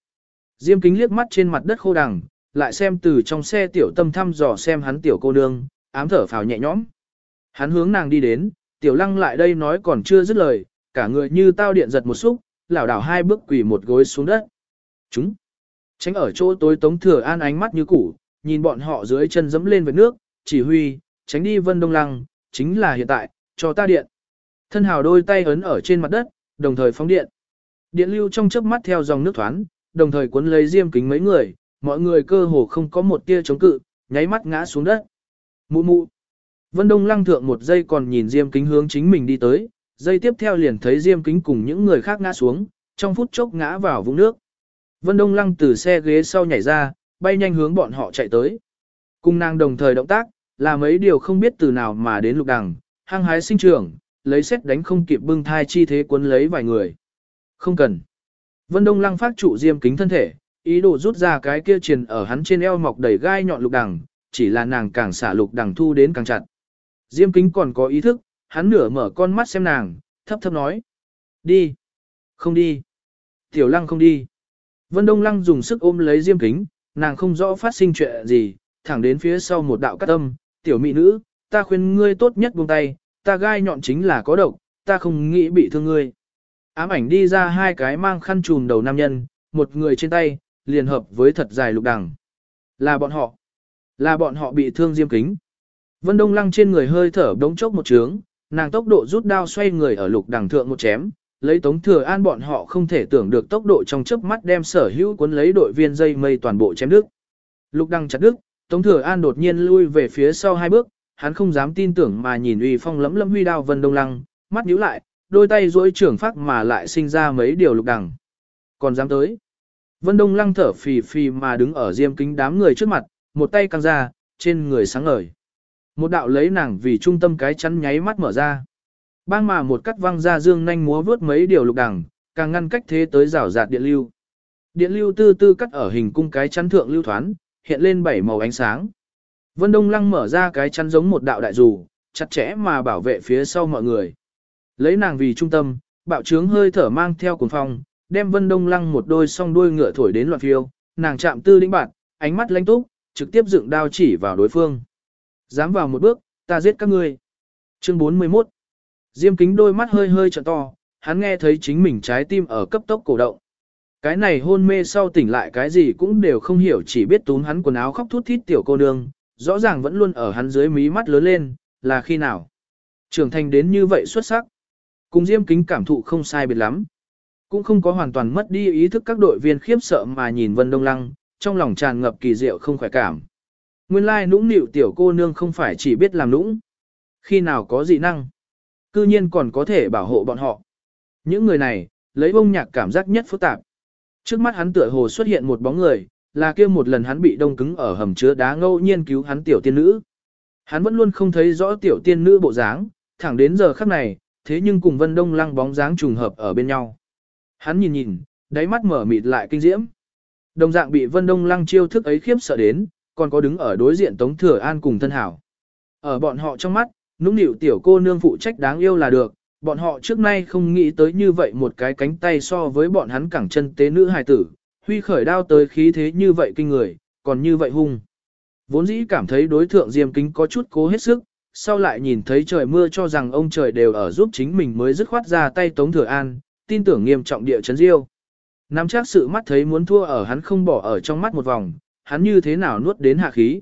Diêm kính liếc mắt trên mặt đất khô đằng, lại xem từ trong xe tiểu tâm thăm dò xem hắn tiểu cô nương, ám thở phào nhẹ nhõm. Hắn hướng nàng đi đến, tiểu lăng lại đây nói còn chưa dứt lời, cả người như tao điện giật một xúc, lảo đảo hai bước quỳ một gối xuống đất. Chúng! Tránh ở chỗ tối tống thừa an ánh mắt như cũ, nhìn bọn họ dưới chân dẫm lên với nước, chỉ huy, tránh đi vân đông lăng, chính là hiện tại, cho ta điện. Thân hào đôi tay ấn ở trên mặt đất, đồng thời phóng điện. Điện lưu trong chớp mắt theo dòng nước thoáng, đồng thời cuốn lấy diêm kính mấy người, mọi người cơ hồ không có một tia chống cự, nháy mắt ngã xuống đất. Mụ mụ. Vân Đông lăng thượng một giây còn nhìn diêm kính hướng chính mình đi tới, giây tiếp theo liền thấy diêm kính cùng những người khác ngã xuống, trong phút chốc ngã vào vũng nước. Vân Đông lăng từ xe ghế sau nhảy ra, bay nhanh hướng bọn họ chạy tới. Cùng nàng đồng thời động tác, là mấy điều không biết từ nào mà đến lục đằng, hăng hái sinh trưởng, lấy xét đánh không kịp bưng thai chi thế cuốn lấy vài người. Không cần. Vân Đông lăng phát trụ diêm kính thân thể, ý đồ rút ra cái kia truyền ở hắn trên eo mọc đầy gai nhọn lục đằng, chỉ là nàng càng xả lục đằng thu đến càng chặt. Diêm kính còn có ý thức, hắn nửa mở con mắt xem nàng, thấp thấp nói. Đi. Không đi. Tiểu lăng không đi. Vân Đông lăng dùng sức ôm lấy diêm kính, nàng không rõ phát sinh chuyện gì, thẳng đến phía sau một đạo cắt âm, tiểu mỹ nữ, ta khuyên ngươi tốt nhất buông tay, ta gai nhọn chính là có độc, ta không nghĩ bị thương ngươi. Ám ảnh đi ra hai cái mang khăn trùm đầu nam nhân, một người trên tay, liền hợp với thật dài lục đằng. Là bọn họ. Là bọn họ bị thương diêm kính. Vân Đông Lăng trên người hơi thở đống chốc một trướng, nàng tốc độ rút đao xoay người ở lục đằng thượng một chém, lấy tống thừa an bọn họ không thể tưởng được tốc độ trong chớp mắt đem sở hữu cuốn lấy đội viên dây mây toàn bộ chém đứt. Lục đằng chặt đứt, tống thừa an đột nhiên lui về phía sau hai bước, hắn không dám tin tưởng mà nhìn uy phong lẫm lẫm huy đao Vân Đông Lăng, mắt nhíu lại, đôi tay duỗi trưởng phát mà lại sinh ra mấy điều lục đằng. Còn dám tới. Vân Đông Lăng thở phì phì mà đứng ở diêm kính đám người trước mặt, một tay căng ra, trên người sáng ngời. Một đạo lấy nàng vì trung tâm cái chắn nháy mắt mở ra. Bang mà một cắt văng ra dương nhanh múa vướt mấy điều lục đằng, càng ngăn cách thế tới rào rạt điện lưu. Điện lưu tư tư cắt ở hình cung cái chắn thượng lưu thoán, hiện lên bảy màu ánh sáng. Vân Đông Lăng mở ra cái chắn giống một đạo đại dù, chặt chẽ mà bảo vệ phía sau mọi người. Lấy nàng vì trung tâm, bạo trướng hơi thở mang theo cuồng phong, đem Vân Đông Lăng một đôi song đuôi ngựa thổi đến loạn phiêu, nàng chạm tư lĩnh bạn, ánh mắt lãnh túc, trực tiếp dựng đao chỉ vào đối phương. Dám vào một bước, ta giết các ngươi. Chương 41 Diêm kính đôi mắt hơi hơi trợ to, hắn nghe thấy chính mình trái tim ở cấp tốc cổ động. Cái này hôn mê sau tỉnh lại cái gì cũng đều không hiểu chỉ biết túm hắn quần áo khóc thút thít tiểu cô nương, rõ ràng vẫn luôn ở hắn dưới mí mắt lớn lên, là khi nào. Trưởng thành đến như vậy xuất sắc. Cùng Diêm kính cảm thụ không sai biệt lắm. Cũng không có hoàn toàn mất đi ý thức các đội viên khiếp sợ mà nhìn Vân Đông Lăng, trong lòng tràn ngập kỳ diệu không khỏe cảm. Nguyên lai nũng nịu tiểu cô nương không phải chỉ biết làm nũng. Khi nào có dị năng, cư nhiên còn có thể bảo hộ bọn họ. Những người này, lấy bông nhạc cảm giác nhất phức tạp. Trước mắt hắn tựa hồ xuất hiện một bóng người, là kia một lần hắn bị đông cứng ở hầm chứa đá ngẫu nhiên cứu hắn tiểu tiên nữ. Hắn vẫn luôn không thấy rõ tiểu tiên nữ bộ dáng, thẳng đến giờ khắc này, thế nhưng cùng Vân Đông Lăng bóng dáng trùng hợp ở bên nhau. Hắn nhìn nhìn, đáy mắt mở mịt lại kinh diễm. Đồng dạng bị Vân Đông Lăng chiêu thức ấy khiếp sợ đến, còn có đứng ở đối diện Tống Thừa An cùng thân hảo. Ở bọn họ trong mắt, nũng nịu tiểu cô nương phụ trách đáng yêu là được, bọn họ trước nay không nghĩ tới như vậy một cái cánh tay so với bọn hắn cẳng chân tế nữ hài tử, huy khởi đao tới khí thế như vậy kinh người, còn như vậy hung. Vốn dĩ cảm thấy đối thượng Diêm Kính có chút cố hết sức, sau lại nhìn thấy trời mưa cho rằng ông trời đều ở giúp chính mình mới dứt khoát ra tay Tống Thừa An, tin tưởng nghiêm trọng địa chấn diêu. Nắm chắc sự mắt thấy muốn thua ở hắn không bỏ ở trong mắt một vòng, hắn như thế nào nuốt đến hạ khí.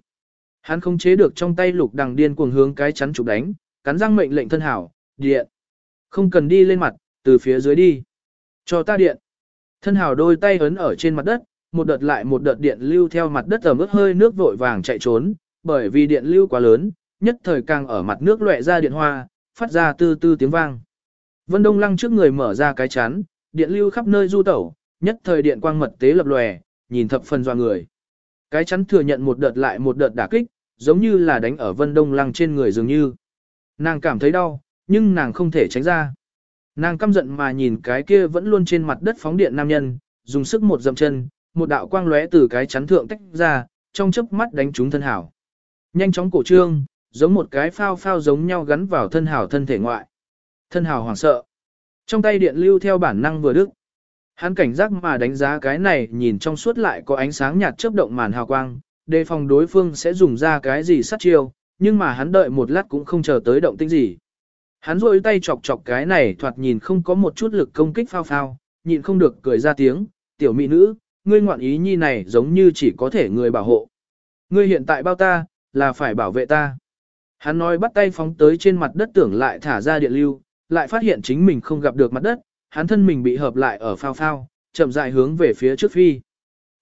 Hắn không chế được trong tay lục đằng điên cuồng hướng cái chắn chụp đánh, cắn răng mệnh lệnh thân hảo, điện. Không cần đi lên mặt, từ phía dưới đi. Cho ta điện. Thân hảo đôi tay ấn ở trên mặt đất, một đợt lại một đợt điện lưu theo mặt đất ở ướt hơi nước vội vàng chạy trốn, bởi vì điện lưu quá lớn, nhất thời càng ở mặt nước lệ ra điện hoa, phát ra tư tư tiếng vang. Vân Đông Lăng trước người mở ra cái chắn, điện lưu khắp nơi du tẩu, nhất thời điện quang mật tế lập lòe, nhìn thập phần doa người. Cái chắn thừa nhận một đợt lại một đợt đả kích, giống như là đánh ở Vân Đông Lăng trên người dường như. Nàng cảm thấy đau, nhưng nàng không thể tránh ra. Nàng căm giận mà nhìn cái kia vẫn luôn trên mặt đất phóng điện nam nhân, dùng sức một dậm chân, một đạo quang lóe từ cái chắn thượng tách ra, trong chớp mắt đánh trúng thân hảo. Nhanh chóng cổ trương, giống một cái phao phao giống nhau gắn vào thân hào thân thể ngoại. Thân hào hoảng sợ. Trong tay điện lưu theo bản năng vừa đức. Hắn cảnh giác mà đánh giá cái này nhìn trong suốt lại có ánh sáng nhạt chớp động màn hào quang, đề phòng đối phương sẽ dùng ra cái gì sát chiêu, nhưng mà hắn đợi một lát cũng không chờ tới động tĩnh gì. Hắn rôi tay chọc chọc cái này thoạt nhìn không có một chút lực công kích phao phao, nhịn không được cười ra tiếng, tiểu mỹ nữ, ngươi ngoạn ý nhi này giống như chỉ có thể người bảo hộ. Ngươi hiện tại bao ta, là phải bảo vệ ta. Hắn nói bắt tay phóng tới trên mặt đất tưởng lại thả ra điện lưu, lại phát hiện chính mình không gặp được mặt đất, hắn thân mình bị hợp lại ở phao phao, chậm rãi hướng về phía trước phi.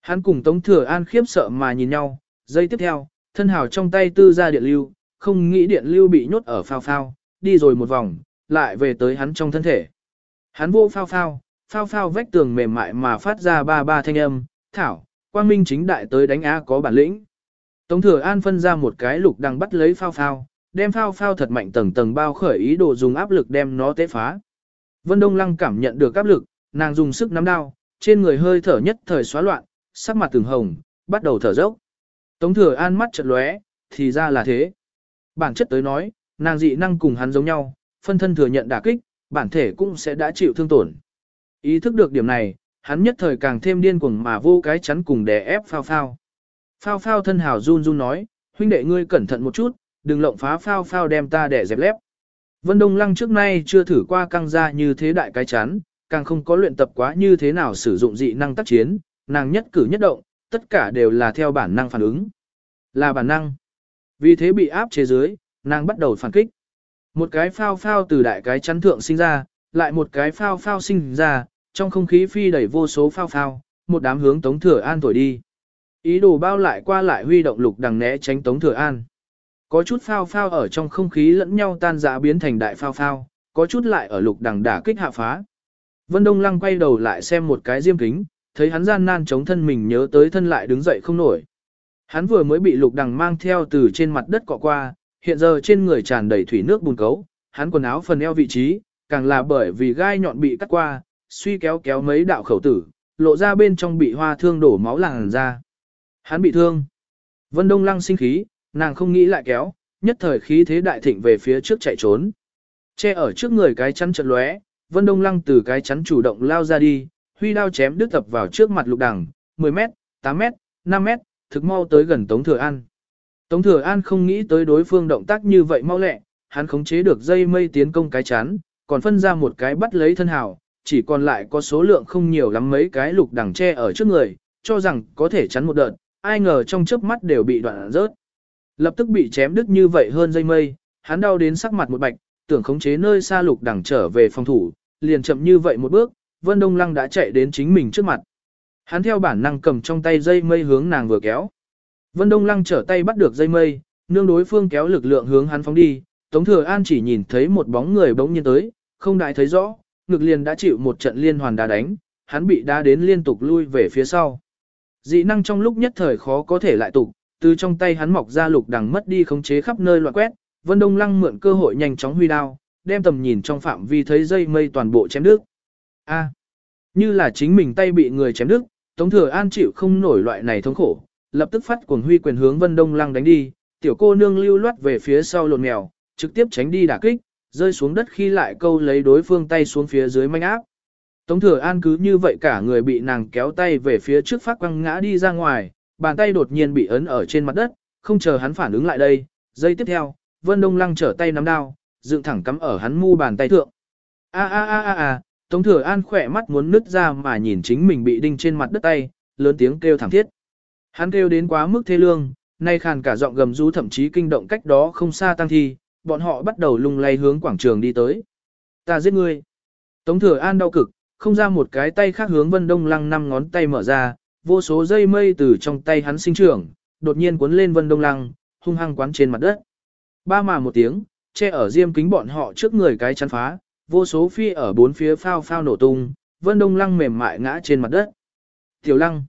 Hắn cùng Tống Thừa An khiếp sợ mà nhìn nhau, giây tiếp theo, thân hào trong tay tư ra điện lưu, không nghĩ điện lưu bị nhốt ở phao phao, đi rồi một vòng, lại về tới hắn trong thân thể. Hắn vô phao phao, phao phao vách tường mềm mại mà phát ra ba ba thanh âm, thảo, quang minh chính đại tới đánh á có bản lĩnh. Tống thừa an phân ra một cái lục đang bắt lấy phao phao, đem phao phao thật mạnh tầng tầng bao khởi ý đồ dùng áp lực đem nó tế phá. Vân Đông Lăng cảm nhận được áp lực, nàng dùng sức nắm đao, trên người hơi thở nhất thời xóa loạn, sắc mặt từng hồng, bắt đầu thở dốc. Tống thừa an mắt chợt lóe, thì ra là thế. Bản chất tới nói, nàng dị năng cùng hắn giống nhau, phân thân thừa nhận đả kích, bản thể cũng sẽ đã chịu thương tổn. Ý thức được điểm này, hắn nhất thời càng thêm điên cuồng mà vô cái chắn cùng đè ép phao phao. Phao phao thân hào run run nói, huynh đệ ngươi cẩn thận một chút, đừng lộng phá phao phao đem ta để dẹp lép. Vân Đông Lăng trước nay chưa thử qua căng ra như thế đại cái chán, càng không có luyện tập quá như thế nào sử dụng dị năng tác chiến, nàng nhất cử nhất động, tất cả đều là theo bản năng phản ứng. Là bản năng. Vì thế bị áp chế dưới, nàng bắt đầu phản kích. Một cái phao phao từ đại cái chắn thượng sinh ra, lại một cái phao phao sinh ra, trong không khí phi đẩy vô số phao phao, một đám hướng Tống Thừa An thổi đi. Ý đồ bao lại qua lại huy động lục đằng né tránh Tống Thừa An. Có chút phao phao ở trong không khí lẫn nhau tan rã biến thành đại phao phao, có chút lại ở lục đằng đả kích hạ phá. Vân Đông Lăng quay đầu lại xem một cái diêm kính, thấy hắn gian nan chống thân mình nhớ tới thân lại đứng dậy không nổi. Hắn vừa mới bị lục đằng mang theo từ trên mặt đất cọ qua, hiện giờ trên người tràn đầy thủy nước bùn cấu, hắn quần áo phần eo vị trí, càng là bởi vì gai nhọn bị cắt qua, suy kéo kéo mấy đạo khẩu tử, lộ ra bên trong bị hoa thương đổ máu làng ra. Hắn bị thương. Vân Đông Lăng sinh khí, nàng không nghĩ lại kéo, nhất thời khí thế đại thịnh về phía trước chạy trốn. Che ở trước người cái chắn chật lóe, Vân Đông Lăng từ cái chắn chủ động lao ra đi, huy đao chém đứt tập vào trước mặt lục đằng, 10 mét, 8 mét, 5 mét, thực mau tới gần Tống Thừa An. Tống Thừa An không nghĩ tới đối phương động tác như vậy mau lẹ, hắn khống chế được dây mây tiến công cái chắn, còn phân ra một cái bắt lấy thân hào, chỉ còn lại có số lượng không nhiều lắm mấy cái lục đằng che ở trước người, cho rằng có thể chắn một đợt, ai ngờ trong chớp mắt đều bị đoạn rớt. Lập tức bị chém đứt như vậy hơn dây mây, hắn đau đến sắc mặt một bạch, tưởng khống chế nơi xa lục đằng trở về phòng thủ, liền chậm như vậy một bước, Vân Đông Lăng đã chạy đến chính mình trước mặt. Hắn theo bản năng cầm trong tay dây mây hướng nàng vừa kéo. Vân Đông Lăng trở tay bắt được dây mây, nương đối phương kéo lực lượng hướng hắn phóng đi, Tống Thừa An chỉ nhìn thấy một bóng người bỗng nhiên tới, không đại thấy rõ, ngực liền đã chịu một trận liên hoàn đá đánh, hắn bị đá đến liên tục lui về phía sau. Dị năng trong lúc nhất thời khó có thể lại tục, từ trong tay hắn mọc ra lục đằng mất đi khống chế khắp nơi loạn quét, Vân Đông Lăng mượn cơ hội nhanh chóng huy đao, đem tầm nhìn trong phạm vi thấy dây mây toàn bộ chém đứt. A, như là chính mình tay bị người chém đứt, Tống Thừa An chịu không nổi loại này thống khổ, lập tức phát cuồng huy quyền hướng Vân Đông Lăng đánh đi, tiểu cô nương lưu loát về phía sau lộn mèo, trực tiếp tránh đi đả kích, rơi xuống đất khi lại câu lấy đối phương tay xuống phía dưới manh áp. Tống thừa an cứ như vậy cả người bị nàng kéo tay về phía trước phát quăng ngã đi ra ngoài, bàn tay đột nhiên bị ấn ở trên mặt đất, không chờ hắn phản ứng lại đây. Giây tiếp theo, Vân Đông Lăng trở tay nắm đao, dựng thẳng cắm ở hắn mu bàn tay thượng. A a a a a, Tống Thừa An khỏe mắt muốn nứt ra mà nhìn chính mình bị đinh trên mặt đất tay, lớn tiếng kêu thảm thiết. Hắn kêu đến quá mức thê lương, nay khàn cả giọng gầm rú thậm chí kinh động cách đó không xa tăng thi, bọn họ bắt đầu lung lay hướng quảng trường đi tới. Ta giết ngươi. Tống Thừa An đau cực, không ra một cái tay khác hướng Vân Đông Lăng năm ngón tay mở ra, vô số dây mây từ trong tay hắn sinh trưởng, đột nhiên cuốn lên Vân Đông Lăng, hung hăng quán trên mặt đất. Ba mà một tiếng, che ở diêm kính bọn họ trước người cái chắn phá, vô số phi ở bốn phía phao phao nổ tung, Vân Đông Lăng mềm mại ngã trên mặt đất. Tiểu Lăng.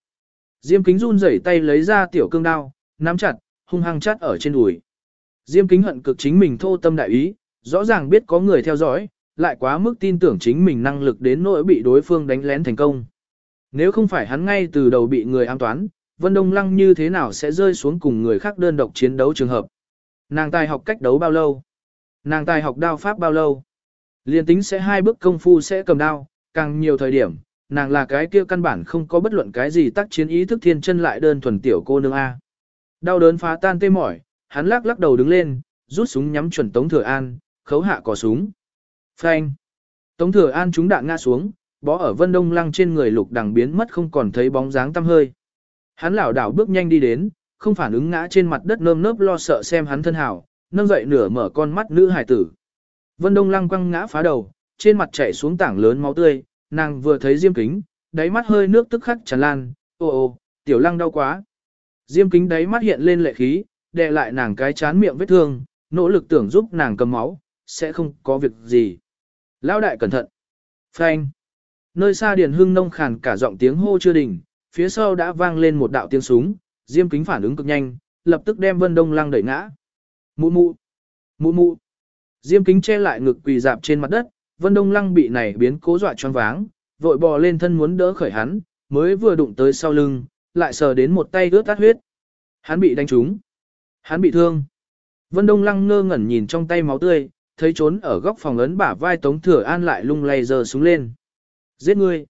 Diêm kính run rẩy tay lấy ra tiểu cương đao, nắm chặt, hung hăng chát ở trên đùi. Diêm kính hận cực chính mình thô tâm đại ý, rõ ràng biết có người theo dõi, lại quá mức tin tưởng chính mình năng lực đến nỗi bị đối phương đánh lén thành công. Nếu không phải hắn ngay từ đầu bị người an toán, Vân Đông Lăng như thế nào sẽ rơi xuống cùng người khác đơn độc chiến đấu trường hợp. Nàng tài học cách đấu bao lâu? Nàng tài học đao pháp bao lâu? Liên tính sẽ hai bước công phu sẽ cầm đao, càng nhiều thời điểm, nàng là cái kia căn bản không có bất luận cái gì tác chiến ý thức thiên chân lại đơn thuần tiểu cô nương A. Đau đớn phá tan tê mỏi, hắn lắc lắc đầu đứng lên, rút súng nhắm chuẩn Tống Thừa An, khấu hạ cò súng. Phanh. Tống Thừa An trúng đạn ngã xuống, bó ở Vân Đông Lăng trên người lục đằng biến mất không còn thấy bóng dáng tăm hơi. Hắn lảo đảo bước nhanh đi đến, không phản ứng ngã trên mặt đất nơm nớp lo sợ xem hắn thân hảo, nâng dậy nửa mở con mắt nữ hải tử. Vân Đông Lăng quăng ngã phá đầu, trên mặt chảy xuống tảng lớn máu tươi, nàng vừa thấy Diêm Kính, đáy mắt hơi nước tức khắc tràn lan, ô ô, tiểu lăng đau quá. Diêm Kính đáy mắt hiện lên lệ khí, đè lại nàng cái chán miệng vết thương, nỗ lực tưởng giúp nàng cầm máu, sẽ không có việc gì. Lão đại cẩn thận. Phanh. Nơi xa Điền Hưng nông khàn cả giọng tiếng hô chưa đỉnh, phía sau đã vang lên một đạo tiếng súng, Diêm Kính phản ứng cực nhanh, lập tức đem Vân Đông Lăng đẩy ngã. Mụ mụ. Mụ mụ. Diêm Kính che lại ngực quỳ dạp trên mặt đất, Vân Đông Lăng bị này biến cố dọa choáng váng, vội bò lên thân muốn đỡ khởi hắn, mới vừa đụng tới sau lưng, lại sờ đến một tay ướt tát huyết. Hắn bị đánh trúng. Hắn bị thương. Vân Đông Lăng ngơ ngẩn nhìn trong tay máu tươi, thấy trốn ở góc phòng ấn bả vai Tống Thừa An lại lung lay giờ xuống lên. Giết ngươi.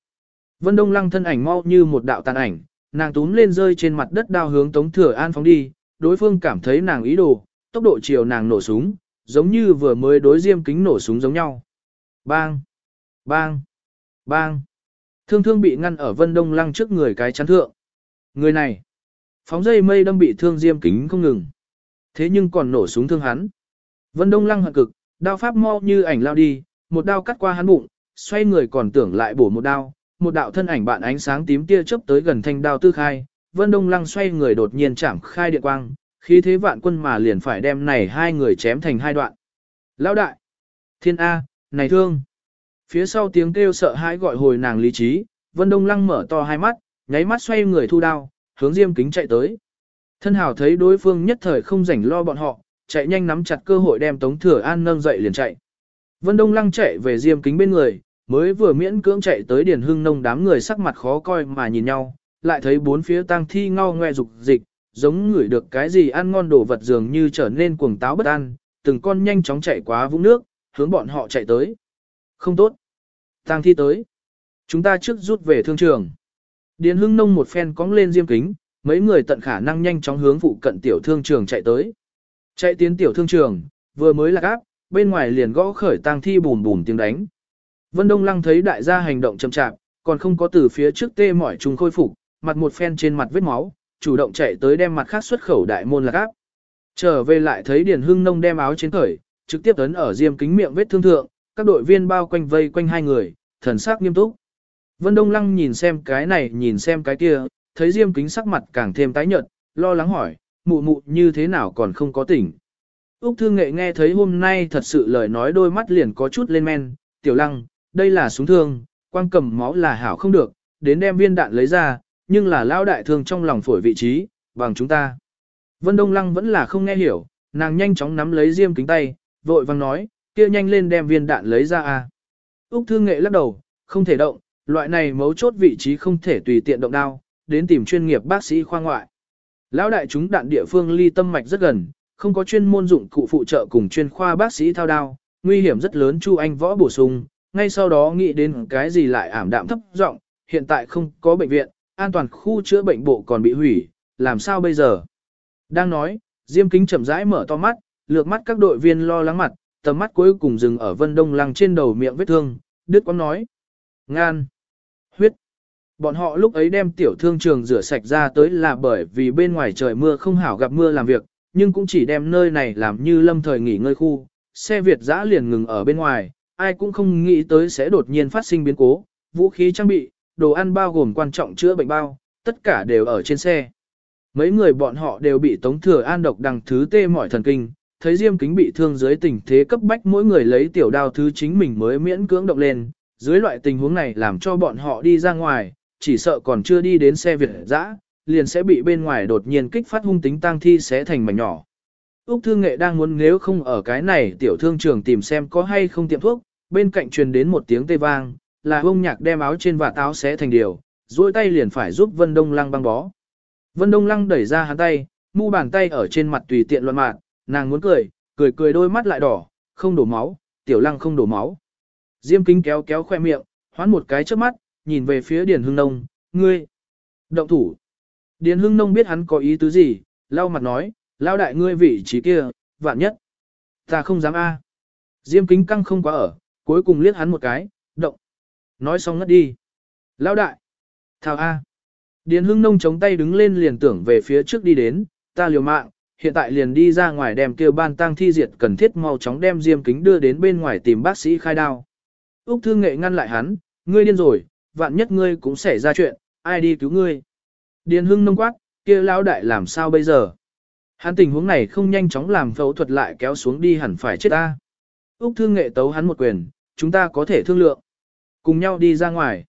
Vân Đông Lăng thân ảnh mau như một đạo tàn ảnh, nàng túm lên rơi trên mặt đất đao hướng Tống Thừa An phóng đi, đối phương cảm thấy nàng ý đồ, tốc độ chiều nàng nổ súng, giống như vừa mới đối diêm kính nổ súng giống nhau. Bang! Bang! Bang! Thương thương bị ngăn ở Vân Đông Lăng trước người cái chắn thượng. Người này! Phóng dây mây đâm bị thương diêm kính không ngừng. Thế nhưng còn nổ súng thương hắn. Vân Đông Lăng hận cực, đao pháp mau như ảnh lao đi, một đao cắt qua hắn bụng, xoay người còn tưởng lại bổ một đao, một đạo thân ảnh bạn ánh sáng tím tia chớp tới gần thanh đao tư khai, Vân Đông Lăng xoay người đột nhiên chạm khai điện quang, khí thế vạn quân mà liền phải đem này hai người chém thành hai đoạn. Lão đại! Thiên A, này thương! Phía sau tiếng kêu sợ hãi gọi hồi nàng lý trí, Vân Đông Lăng mở to hai mắt, nháy mắt xoay người thu đao, hướng Diêm Kính chạy tới. Thân hảo thấy đối phương nhất thời không rảnh lo bọn họ, chạy nhanh nắm chặt cơ hội đem Tống Thừa An nâng dậy liền chạy. Vân Đông Lăng chạy về Diêm Kính bên người, mới vừa miễn cưỡng chạy tới Điền Hưng Nông đám người sắc mặt khó coi mà nhìn nhau, lại thấy bốn phía tang thi ngao ngoe dục dịch, giống ngửi được cái gì ăn ngon đồ vật dường như trở nên cuồng táo bất an, từng con nhanh chóng chạy qua vũng nước, hướng bọn họ chạy tới. Không tốt. Tang thi tới. Chúng ta trước rút về thương trường. Điền Hưng Nông một phen cong lên diêm kính, mấy người tận khả năng nhanh chóng hướng phụ cận tiểu thương trường chạy tới. Chạy tiến tiểu thương trường, vừa mới lạc áp, bên ngoài liền gõ khởi tang thi bùn bùn tiếng đánh. Vân Đông Lăng thấy đại gia hành động chậm chạp, còn không có từ phía trước tê mỏi trùng khôi phục, mặt một phen trên mặt vết máu, chủ động chạy tới đem mặt khác xuất khẩu đại môn lạc áp. Trở về lại thấy Điền Hưng Nông đem áo trên khởi, trực tiếp ấn ở diêm kính miệng vết thương thượng, các đội viên bao quanh vây quanh hai người, thần sắc nghiêm túc. Vân Đông Lăng nhìn xem cái này nhìn xem cái kia, thấy diêm kính sắc mặt càng thêm tái nhợt, lo lắng hỏi, mụ mụ như thế nào còn không có tỉnh. Úc Thương Nghệ nghe thấy hôm nay thật sự lời nói đôi mắt liền có chút lên men, tiểu lăng, đây là súng thương, quang cầm máu là hảo không được, đến đem viên đạn lấy ra, nhưng là lao đại thương trong lòng phổi vị trí, bằng chúng ta. Vân Đông Lăng vẫn là không nghe hiểu, nàng nhanh chóng nắm lấy diêm kính tay, vội vang nói, kia nhanh lên đem viên đạn lấy ra a. Úc Thương Nghệ lắc đầu, không thể động, loại này mấu chốt vị trí không thể tùy tiện động đao, đến tìm chuyên nghiệp bác sĩ khoa ngoại. Lão đại chúng đạn địa phương ly tâm mạch rất gần, không có chuyên môn dụng cụ phụ trợ cùng chuyên khoa bác sĩ thao đao, nguy hiểm rất lớn Chu Anh võ bổ sung, ngay sau đó nghĩ đến cái gì lại ảm đạm thấp giọng, hiện tại không có bệnh viện, an toàn khu chữa bệnh bộ còn bị hủy, làm sao bây giờ? Đang nói, Diêm Kính chậm rãi mở to mắt, lược mắt các đội viên lo lắng mặt, tầm mắt cuối cùng dừng ở Vân Đông Lăng trên đầu miệng vết thương, Đức Quang nói. Ngan. Bọn họ lúc ấy đem tiểu thương trường rửa sạch ra tới là bởi vì bên ngoài trời mưa không hảo gặp mưa làm việc, nhưng cũng chỉ đem nơi này làm như lâm thời nghỉ ngơi khu. Xe Việt dã liền ngừng ở bên ngoài, ai cũng không nghĩ tới sẽ đột nhiên phát sinh biến cố, vũ khí trang bị, đồ ăn bao gồm quan trọng chữa bệnh bao, tất cả đều ở trên xe. Mấy người bọn họ đều bị Tống Thừa An độc đằng thứ tê mỏi thần kinh, thấy Diêm Kính bị thương dưới tình thế cấp bách mỗi người lấy tiểu đao thứ chính mình mới miễn cưỡng động lên, dưới loại tình huống này làm cho bọn họ đi ra ngoài, chỉ sợ còn chưa đi đến xe Việt dã, liền sẽ bị bên ngoài đột nhiên kích phát hung tính tang thi sẽ thành mảnh nhỏ. Úc Thương Nghệ đang muốn nếu không ở cái này tiểu thương trường tìm xem có hay không tiệm thuốc, bên cạnh truyền đến một tiếng tê vang, là ông nhạc đem áo trên và táo xé thành điều, duỗi tay liền phải giúp Vân Đông Lăng băng bó. Vân Đông Lăng đẩy ra hắn tay, mu bàn tay ở trên mặt tùy tiện loạn mạt nàng muốn cười, cười cười đôi mắt lại đỏ, không đổ máu, tiểu lăng không đổ máu. Diêm kính kéo kéo khoe miệng, hoán một cái trước mắt, nhìn về phía Điền Hưng Nông, ngươi, động thủ. Điền Hưng Nông biết hắn có ý tứ gì, lau mặt nói, lao đại ngươi vị trí kia, vạn nhất. Ta không dám a. Diêm kính căng không quá ở, cuối cùng liếc hắn một cái, động. Nói xong ngất đi. Lao đại. Thảo a. Điền Hưng Nông chống tay đứng lên liền tưởng về phía trước đi đến, ta liều mạng, hiện tại liền đi ra ngoài đem kêu ban tang thi diệt cần thiết mau chóng đem diêm kính đưa đến bên ngoài tìm bác sĩ khai đao. Úc Thương Nghệ ngăn lại hắn, ngươi điên rồi, vạn nhất ngươi cũng xảy ra chuyện, ai đi cứu ngươi. Điền Hưng nông quát, kia lão đại làm sao bây giờ? Hắn tình huống này không nhanh chóng làm phẫu thuật lại kéo xuống đi hẳn phải chết ta. Úc Thương Nghệ tấu hắn một quyền, chúng ta có thể thương lượng. Cùng nhau đi ra ngoài.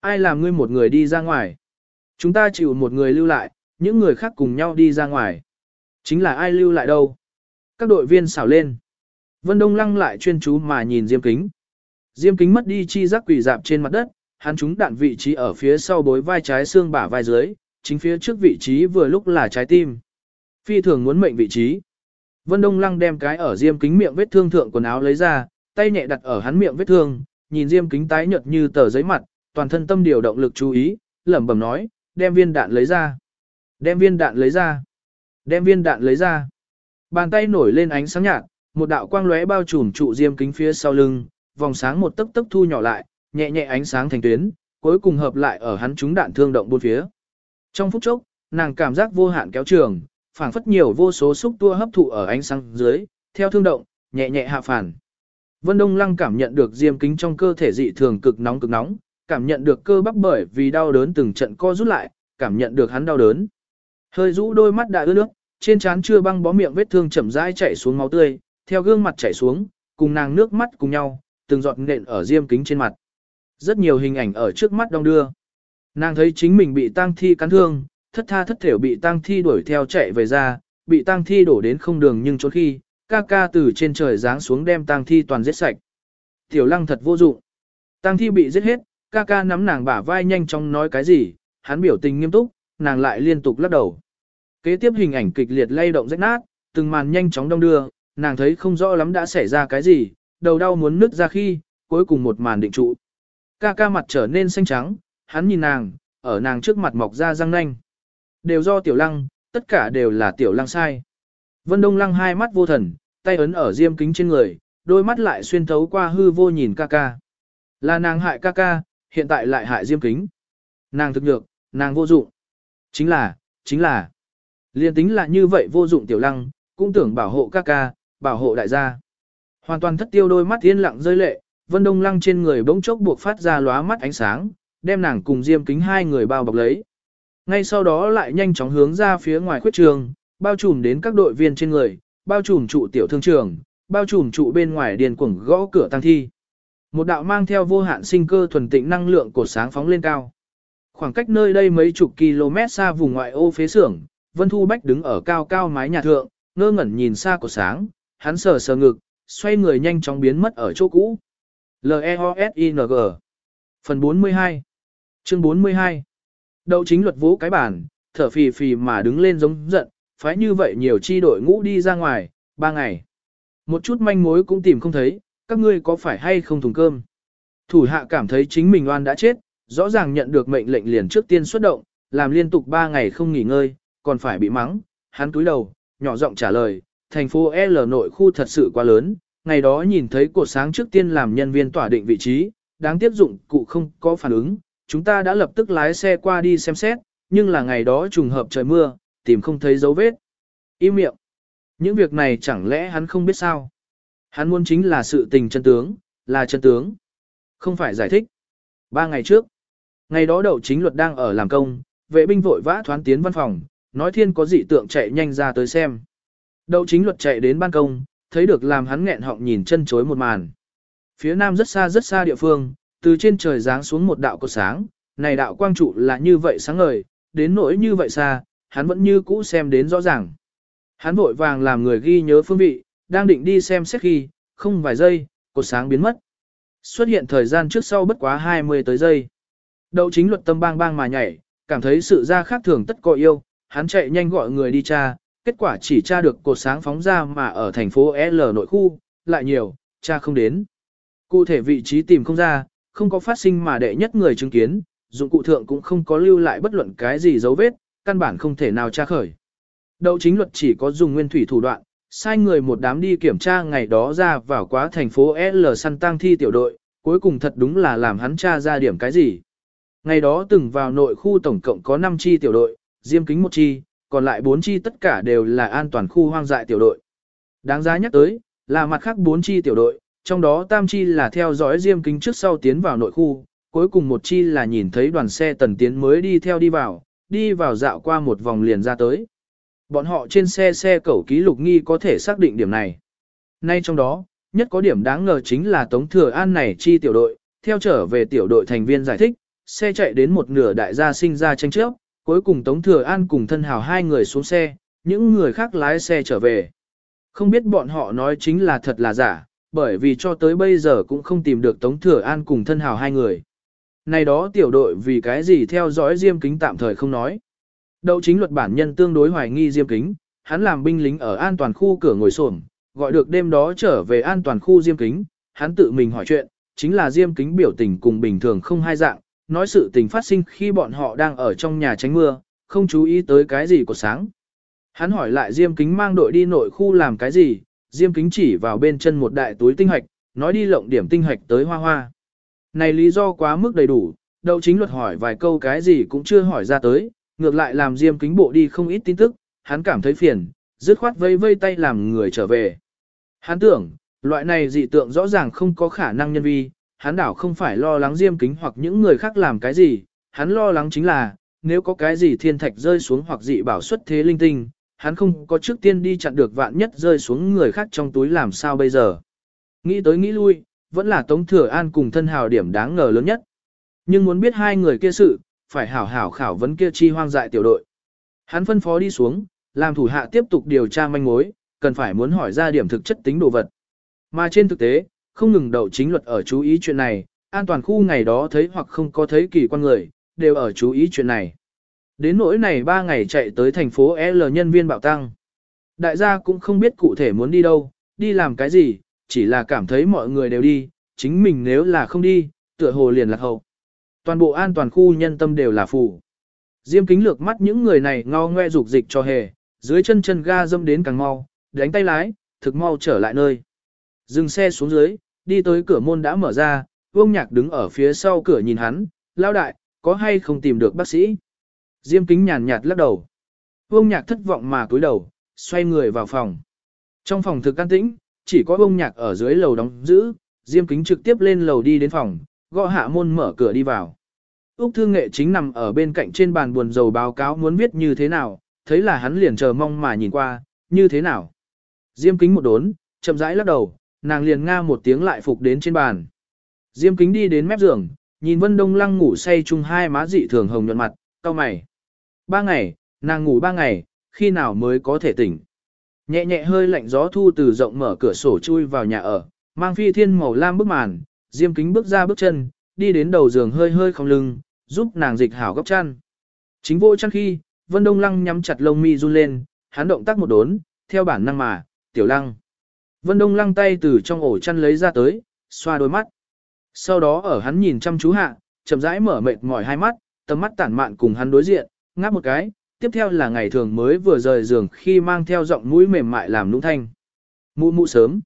Ai làm ngươi một người đi ra ngoài? Chúng ta chịu một người lưu lại, những người khác cùng nhau đi ra ngoài. Chính là ai lưu lại đâu? Các đội viên xảo lên. Vân Đông lăng lại chuyên chú mà nhìn Diêm Kính. Diêm Kính mất đi chi giác quỷ dạp trên mặt đất, hắn trúng đạn vị trí ở phía sau bối vai trái xương bả vai dưới, chính phía trước vị trí vừa lúc là trái tim. Phi thường muốn mệnh vị trí. Vân Đông Lăng đem cái ở Diêm Kính miệng vết thương thượng quần áo lấy ra, tay nhẹ đặt ở hắn miệng vết thương, nhìn Diêm Kính tái nhợt như tờ giấy mặt, toàn thân tâm điều động lực chú ý, lẩm bẩm nói, đem viên đạn lấy ra. Đem viên đạn lấy ra. Đem viên đạn lấy ra. Bàn tay nổi lên ánh sáng nhạt, một đạo quang lóe bao trùm trụ diêm kính phía sau lưng, vòng sáng một tấc tấc thu nhỏ lại, nhẹ nhẹ ánh sáng thành tuyến, cuối cùng hợp lại ở hắn Chúng đạn thương động bốn phía. Trong phút chốc, nàng cảm giác vô hạn kéo trường, phảng phất nhiều vô số xúc tua hấp thụ ở ánh sáng dưới, theo thương động, nhẹ nhẹ hạ phản. Vân Đông Lăng cảm nhận được diêm kính trong cơ thể dị thường cực nóng cực nóng, cảm nhận được cơ bắp bởi vì đau đớn từng trận co rút lại, cảm nhận được hắn đau đớn. Hơi rũ đôi mắt đã ướt nước, trên trán chưa băng bó miệng vết thương chậm rãi chảy xuống máu tươi, theo gương mặt chảy xuống, cùng nàng nước mắt cùng nhau, từng giọt nện ở diêm kính trên mặt. Rất nhiều hình ảnh ở trước mắt đong đưa. Nàng thấy chính mình bị tang thi cắn thương, thất tha thất thểu bị tang thi đuổi theo chạy về ra, bị tang thi đổ đến không đường nhưng trốn khi, ca ca từ trên trời giáng xuống đem tang thi toàn giết sạch. Tiểu lăng thật vô dụng. Tang thi bị giết hết, ca ca nắm nàng bả vai nhanh chóng nói cái gì, hắn biểu tình nghiêm túc, nàng lại liên tục lắc đầu. Kế tiếp hình ảnh kịch liệt lay động rách nát, từng màn nhanh chóng đông đưa, nàng thấy không rõ lắm đã xảy ra cái gì, đầu đau muốn nứt ra khi, cuối cùng một màn định trụ. Ca ca mặt trở nên xanh trắng, hắn nhìn nàng, ở nàng trước mặt mọc ra răng nanh. Đều do tiểu lăng, tất cả đều là tiểu lăng sai. Vân Đông lăng hai mắt vô thần, tay ấn ở diêm kính trên người, đôi mắt lại xuyên thấu qua hư vô nhìn ca ca. Là nàng hại ca ca, hiện tại lại hại diêm kính. Nàng thực nhược, nàng vô dụng. Chính là, chính là. Liên tính là như vậy vô dụng tiểu lăng, cũng tưởng bảo hộ ca ca, bảo hộ đại gia. Hoàn toàn thất tiêu đôi mắt yên lặng rơi lệ, vân đông lăng trên người bỗng chốc buộc phát ra lóa mắt ánh sáng, đem nàng cùng diêm kính hai người bao bọc lấy. Ngay sau đó lại nhanh chóng hướng ra phía ngoài khuyết trường, bao trùm đến các đội viên trên người, bao trùm trụ tiểu thương trường, bao trùm trụ bên ngoài điền cuồng gõ cửa tăng thi. Một đạo mang theo vô hạn sinh cơ thuần tịnh năng lượng cột sáng phóng lên cao. Khoảng cách nơi đây mấy chục km xa vùng ngoại ô phế xưởng, Vân Thu Bách đứng ở cao cao mái nhà thượng, ngơ ngẩn nhìn xa của sáng, hắn sờ sờ ngực, xoay người nhanh chóng biến mất ở chỗ cũ. L-E-O-S-I-N-G Phần 42 Chương 42 Đậu chính luật vũ cái bản, thở phì phì mà đứng lên giống giận, phái như vậy nhiều chi đội ngũ đi ra ngoài, ba ngày. Một chút manh mối cũng tìm không thấy, các ngươi có phải hay không thùng cơm. Thủ hạ cảm thấy chính mình oan đã chết, rõ ràng nhận được mệnh lệnh liền trước tiên xuất động, làm liên tục 3 ngày không nghỉ ngơi, còn phải bị mắng. Hắn túi đầu, nhỏ giọng trả lời, thành phố L nội khu thật sự quá lớn, ngày đó nhìn thấy cột sáng trước tiên làm nhân viên tỏa định vị trí, đáng tiếc dụng cụ không có phản ứng, chúng ta đã lập tức lái xe qua đi xem xét, nhưng là ngày đó trùng hợp trời mưa, tìm không thấy dấu vết. Im miệng. Những việc này chẳng lẽ hắn không biết sao? Hắn muốn chính là sự tình chân tướng, là chân tướng. Không phải giải thích. Ba ngày trước, ngày đó đậu chính luật đang ở làm công, vệ binh vội vã thoán tiến văn phòng, nói thiên có dị tượng chạy nhanh ra tới xem. Đậu chính luật chạy đến ban công, thấy được làm hắn nghẹn họng nhìn chân chối một màn. Phía nam rất xa rất xa địa phương, từ trên trời giáng xuống một đạo cột sáng, này đạo quang trụ là như vậy sáng ngời, đến nỗi như vậy xa, hắn vẫn như cũ xem đến rõ ràng. Hắn vội vàng làm người ghi nhớ phương vị, đang định đi xem xét khi, không vài giây, cột sáng biến mất. Xuất hiện thời gian trước sau bất quá 20 tới giây. Đậu chính luật tâm bang bang mà nhảy, cảm thấy sự ra khác thường tất có yêu, hắn chạy nhanh gọi người đi tra, kết quả chỉ tra được cột sáng phóng ra mà ở thành phố L nội khu, lại nhiều, tra không đến. Cụ thể vị trí tìm không ra, không có phát sinh mà đệ nhất người chứng kiến, dụng cụ thượng cũng không có lưu lại bất luận cái gì dấu vết, căn bản không thể nào tra khởi. Đậu chính luật chỉ có dùng nguyên thủy thủ đoạn, sai người một đám đi kiểm tra ngày đó ra vào quá thành phố L săn tang thi tiểu đội, cuối cùng thật đúng là làm hắn tra ra điểm cái gì. Ngày đó từng vào nội khu tổng cộng có 5 chi tiểu đội, diêm kính một chi, còn lại 4 chi tất cả đều là an toàn khu hoang dại tiểu đội. Đáng giá nhắc tới, là mặt khác 4 chi tiểu đội, trong đó tam chi là theo dõi diêm kính trước sau tiến vào nội khu, cuối cùng một chi là nhìn thấy đoàn xe tần tiến mới đi theo đi vào, đi vào dạo qua một vòng liền ra tới. Bọn họ trên xe xe cẩu ký lục nghi có thể xác định điểm này. Nay trong đó, nhất có điểm đáng ngờ chính là Tống Thừa An này chi tiểu đội, theo trở về tiểu đội thành viên giải thích, xe chạy đến một nửa đại gia sinh ra tranh chấp, cuối cùng Tống Thừa An cùng thân hào hai người xuống xe, những người khác lái xe trở về. Không biết bọn họ nói chính là thật là giả, bởi vì cho tới bây giờ cũng không tìm được Tống Thừa An cùng thân hào hai người. Này đó tiểu đội vì cái gì theo dõi Diêm Kính tạm thời không nói. Đậu chính luật bản nhân tương đối hoài nghi Diêm Kính, hắn làm binh lính ở an toàn khu cửa ngồi xổm, gọi được đêm đó trở về an toàn khu Diêm Kính, hắn tự mình hỏi chuyện, chính là Diêm Kính biểu tình cùng bình thường không hai dạng, nói sự tình phát sinh khi bọn họ đang ở trong nhà tránh mưa, không chú ý tới cái gì của sáng. Hắn hỏi lại Diêm Kính mang đội đi nội khu làm cái gì, Diêm Kính chỉ vào bên chân một đại túi tinh hạch, nói đi lộng điểm tinh hạch tới hoa hoa. Này lý do quá mức đầy đủ, đậu chính luật hỏi vài câu cái gì cũng chưa hỏi ra tới, ngược lại làm Diêm Kính bộ đi không ít tin tức, hắn cảm thấy phiền, dứt khoát vây vây tay làm người trở về. Hắn tưởng, loại này dị tượng rõ ràng không có khả năng nhân vi, hắn đảo không phải lo lắng Diêm Kính hoặc những người khác làm cái gì, hắn lo lắng chính là, nếu có cái gì thiên thạch rơi xuống hoặc dị bảo xuất thế linh tinh, hắn không có trước tiên đi chặn được vạn nhất rơi xuống người khác trong túi làm sao bây giờ. Nghĩ tới nghĩ lui, vẫn là Tống Thừa An cùng thân hào điểm đáng ngờ lớn nhất. Nhưng muốn biết hai người kia sự, phải hảo hảo khảo vấn kia chi hoang dại tiểu đội. Hắn phân phó đi xuống, làm thủ hạ tiếp tục điều tra manh mối, cần phải muốn hỏi ra điểm thực chất tính đồ vật. Mà trên thực tế, không ngừng đậu chính luật ở chú ý chuyện này, an toàn khu ngày đó thấy hoặc không có thấy kỳ quan người, đều ở chú ý chuyện này. Đến nỗi này 3 ngày chạy tới thành phố L nhân viên bạo tăng. Đại gia cũng không biết cụ thể muốn đi đâu, đi làm cái gì, chỉ là cảm thấy mọi người đều đi, chính mình nếu là không đi, tựa hồ liền lạc hậu. Toàn bộ an toàn khu nhân tâm đều là phù. Diêm kính lược mắt những người này ngao ngoe dục dịch cho hề, dưới chân chân ga dâm đến càng mau, đánh tay lái, thực mau trở lại nơi. Dừng xe xuống dưới, đi tới cửa môn đã mở ra, vương nhạc đứng ở phía sau cửa nhìn hắn, lao đại, có hay không tìm được bác sĩ. Diêm kính nhàn nhạt lắc đầu. Vương nhạc thất vọng mà cúi đầu, xoay người vào phòng. Trong phòng thực an tĩnh, chỉ có vương nhạc ở dưới lầu đóng giữ, Diêm kính trực tiếp lên lầu đi đến phòng, gõ hạ môn mở cửa đi vào. Úc Thương Nghệ chính nằm ở bên cạnh trên bàn buồn dầu báo cáo muốn viết như thế nào, thấy là hắn liền chờ mong mà nhìn qua, như thế nào. Diêm kính một đốn, chậm rãi lắc đầu, nàng liền nga một tiếng lại phục đến trên bàn. Diêm kính đi đến mép giường, nhìn Vân Đông Lăng ngủ say chung hai má dị thường hồng nhuận mặt, cau mày. Ba ngày, nàng ngủ ba ngày, khi nào mới có thể tỉnh. Nhẹ nhẹ hơi lạnh gió thu từ rộng mở cửa sổ chui vào nhà ở, mang phi thiên màu lam bức màn, diêm kính bước ra bước chân, đi đến đầu giường hơi hơi không lưng, giúp nàng dịch hảo gấp chăn. Chính vô chăn khi, Vân Đông Lăng nhắm chặt lông mi run lên, hắn động tác một đốn, theo bản năng mà, tiểu lăng. Vân Đông Lăng tay từ trong ổ chăn lấy ra tới, xoa đôi mắt. Sau đó ở hắn nhìn chăm chú hạ, chậm rãi mở mệt mỏi hai mắt, tầm mắt tản mạn cùng hắn đối diện, ngáp một cái, tiếp theo là ngày thường mới vừa rời giường khi mang theo giọng mũi mềm mại làm nũng thanh. Mụ mụ sớm.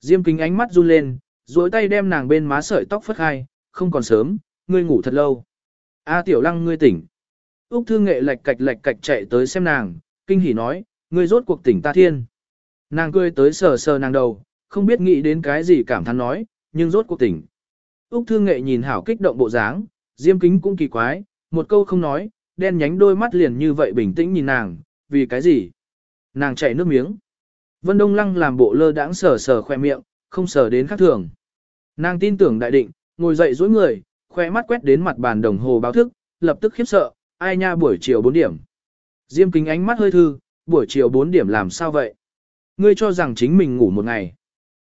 Diêm kính ánh mắt run lên, duỗi tay đem nàng bên má sợi tóc phất hai, không còn sớm, ngươi ngủ thật lâu. A tiểu lăng ngươi tỉnh. Úc thương nghệ lạch cạch lạch cạch chạy tới xem nàng, kinh hỉ nói, ngươi rốt cuộc tỉnh ta thiên. Nàng cười tới sờ sờ nàng đầu, không biết nghĩ đến cái gì cảm thán nói, nhưng rốt cuộc tỉnh. Úc thương nghệ nhìn hảo kích động bộ dáng, diêm kính cũng kỳ quái, một câu không nói, đen nhánh đôi mắt liền như vậy bình tĩnh nhìn nàng, vì cái gì? Nàng chảy nước miếng. Vân Đông Lăng làm bộ lơ đãng sờ sờ khoe miệng, không sờ đến khác thường. Nàng tin tưởng đại định, ngồi dậy dối người, khoe mắt quét đến mặt bàn đồng hồ báo thức, lập tức khiếp sợ, ai nha buổi chiều 4 điểm. Diêm kính ánh mắt hơi thư, buổi chiều 4 điểm làm sao vậy? Ngươi cho rằng chính mình ngủ một ngày.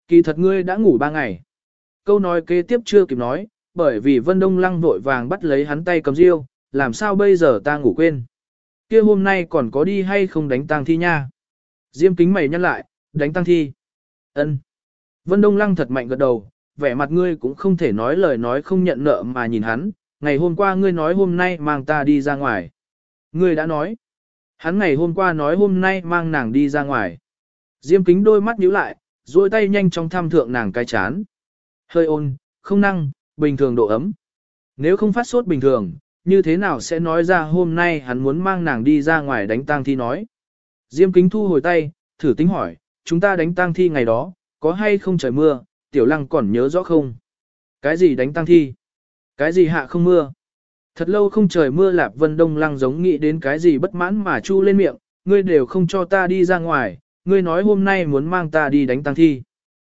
Kỳ thật ngươi đã ngủ ba ngày. Câu nói kế tiếp chưa kịp nói, bởi vì Vân Đông Lăng vội vàng bắt lấy hắn tay cầm riêu, làm sao bây giờ ta ngủ quên. kia hôm nay còn có đi hay không đánh tang thi nha? Diêm kính mày nhăn lại, đánh tang thi. ân Vân Đông Lăng thật mạnh gật đầu, vẻ mặt ngươi cũng không thể nói lời nói không nhận nợ mà nhìn hắn, ngày hôm qua ngươi nói hôm nay mang ta đi ra ngoài. Ngươi đã nói. Hắn ngày hôm qua nói hôm nay mang nàng đi ra ngoài. Diêm kính đôi mắt nhíu lại, duỗi tay nhanh chóng thăm thượng nàng cái chán. Hơi ôn, không năng, bình thường độ ấm. Nếu không phát sốt bình thường, như thế nào sẽ nói ra hôm nay hắn muốn mang nàng đi ra ngoài đánh tang thi nói. Diêm kính thu hồi tay, thử tính hỏi, chúng ta đánh tang thi ngày đó, có hay không trời mưa, tiểu lăng còn nhớ rõ không? Cái gì đánh tang thi? Cái gì hạ không mưa? Thật lâu không trời mưa lạp vân đông lăng giống nghĩ đến cái gì bất mãn mà chu lên miệng, ngươi đều không cho ta đi ra ngoài, ngươi nói hôm nay muốn mang ta đi đánh tăng thi.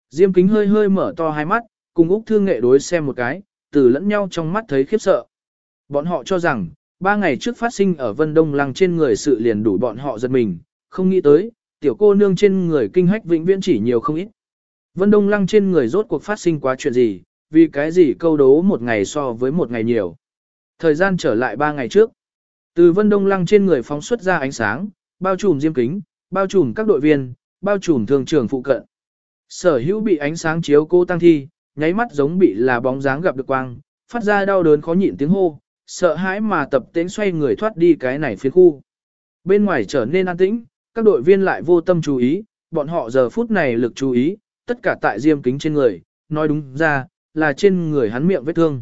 Diêm kính hơi hơi mở to hai mắt, cùng Úc Thương Nghệ đối xem một cái, từ lẫn nhau trong mắt thấy khiếp sợ. Bọn họ cho rằng, ba ngày trước phát sinh ở Vân Đông Lăng trên người sự liền đủ bọn họ giật mình, không nghĩ tới, tiểu cô nương trên người kinh hách vĩnh viễn chỉ nhiều không ít. Vân Đông Lăng trên người rốt cuộc phát sinh quá chuyện gì, vì cái gì câu đố một ngày so với một ngày nhiều. Thời gian trở lại ba ngày trước. Từ Vân Đông Lăng trên người phóng xuất ra ánh sáng, bao trùm diêm kính, bao trùm các đội viên, bao trùm thường trưởng phụ cận. Sở hữu bị ánh sáng chiếu cô tăng thi, nháy mắt giống bị là bóng dáng gặp được quang, phát ra đau đớn khó nhịn tiếng hô, sợ hãi mà tập tễnh xoay người thoát đi cái này phía khu. Bên ngoài trở nên an tĩnh, các đội viên lại vô tâm chú ý, bọn họ giờ phút này lực chú ý, tất cả tại diêm kính trên người, nói đúng ra, là trên người hắn miệng vết thương.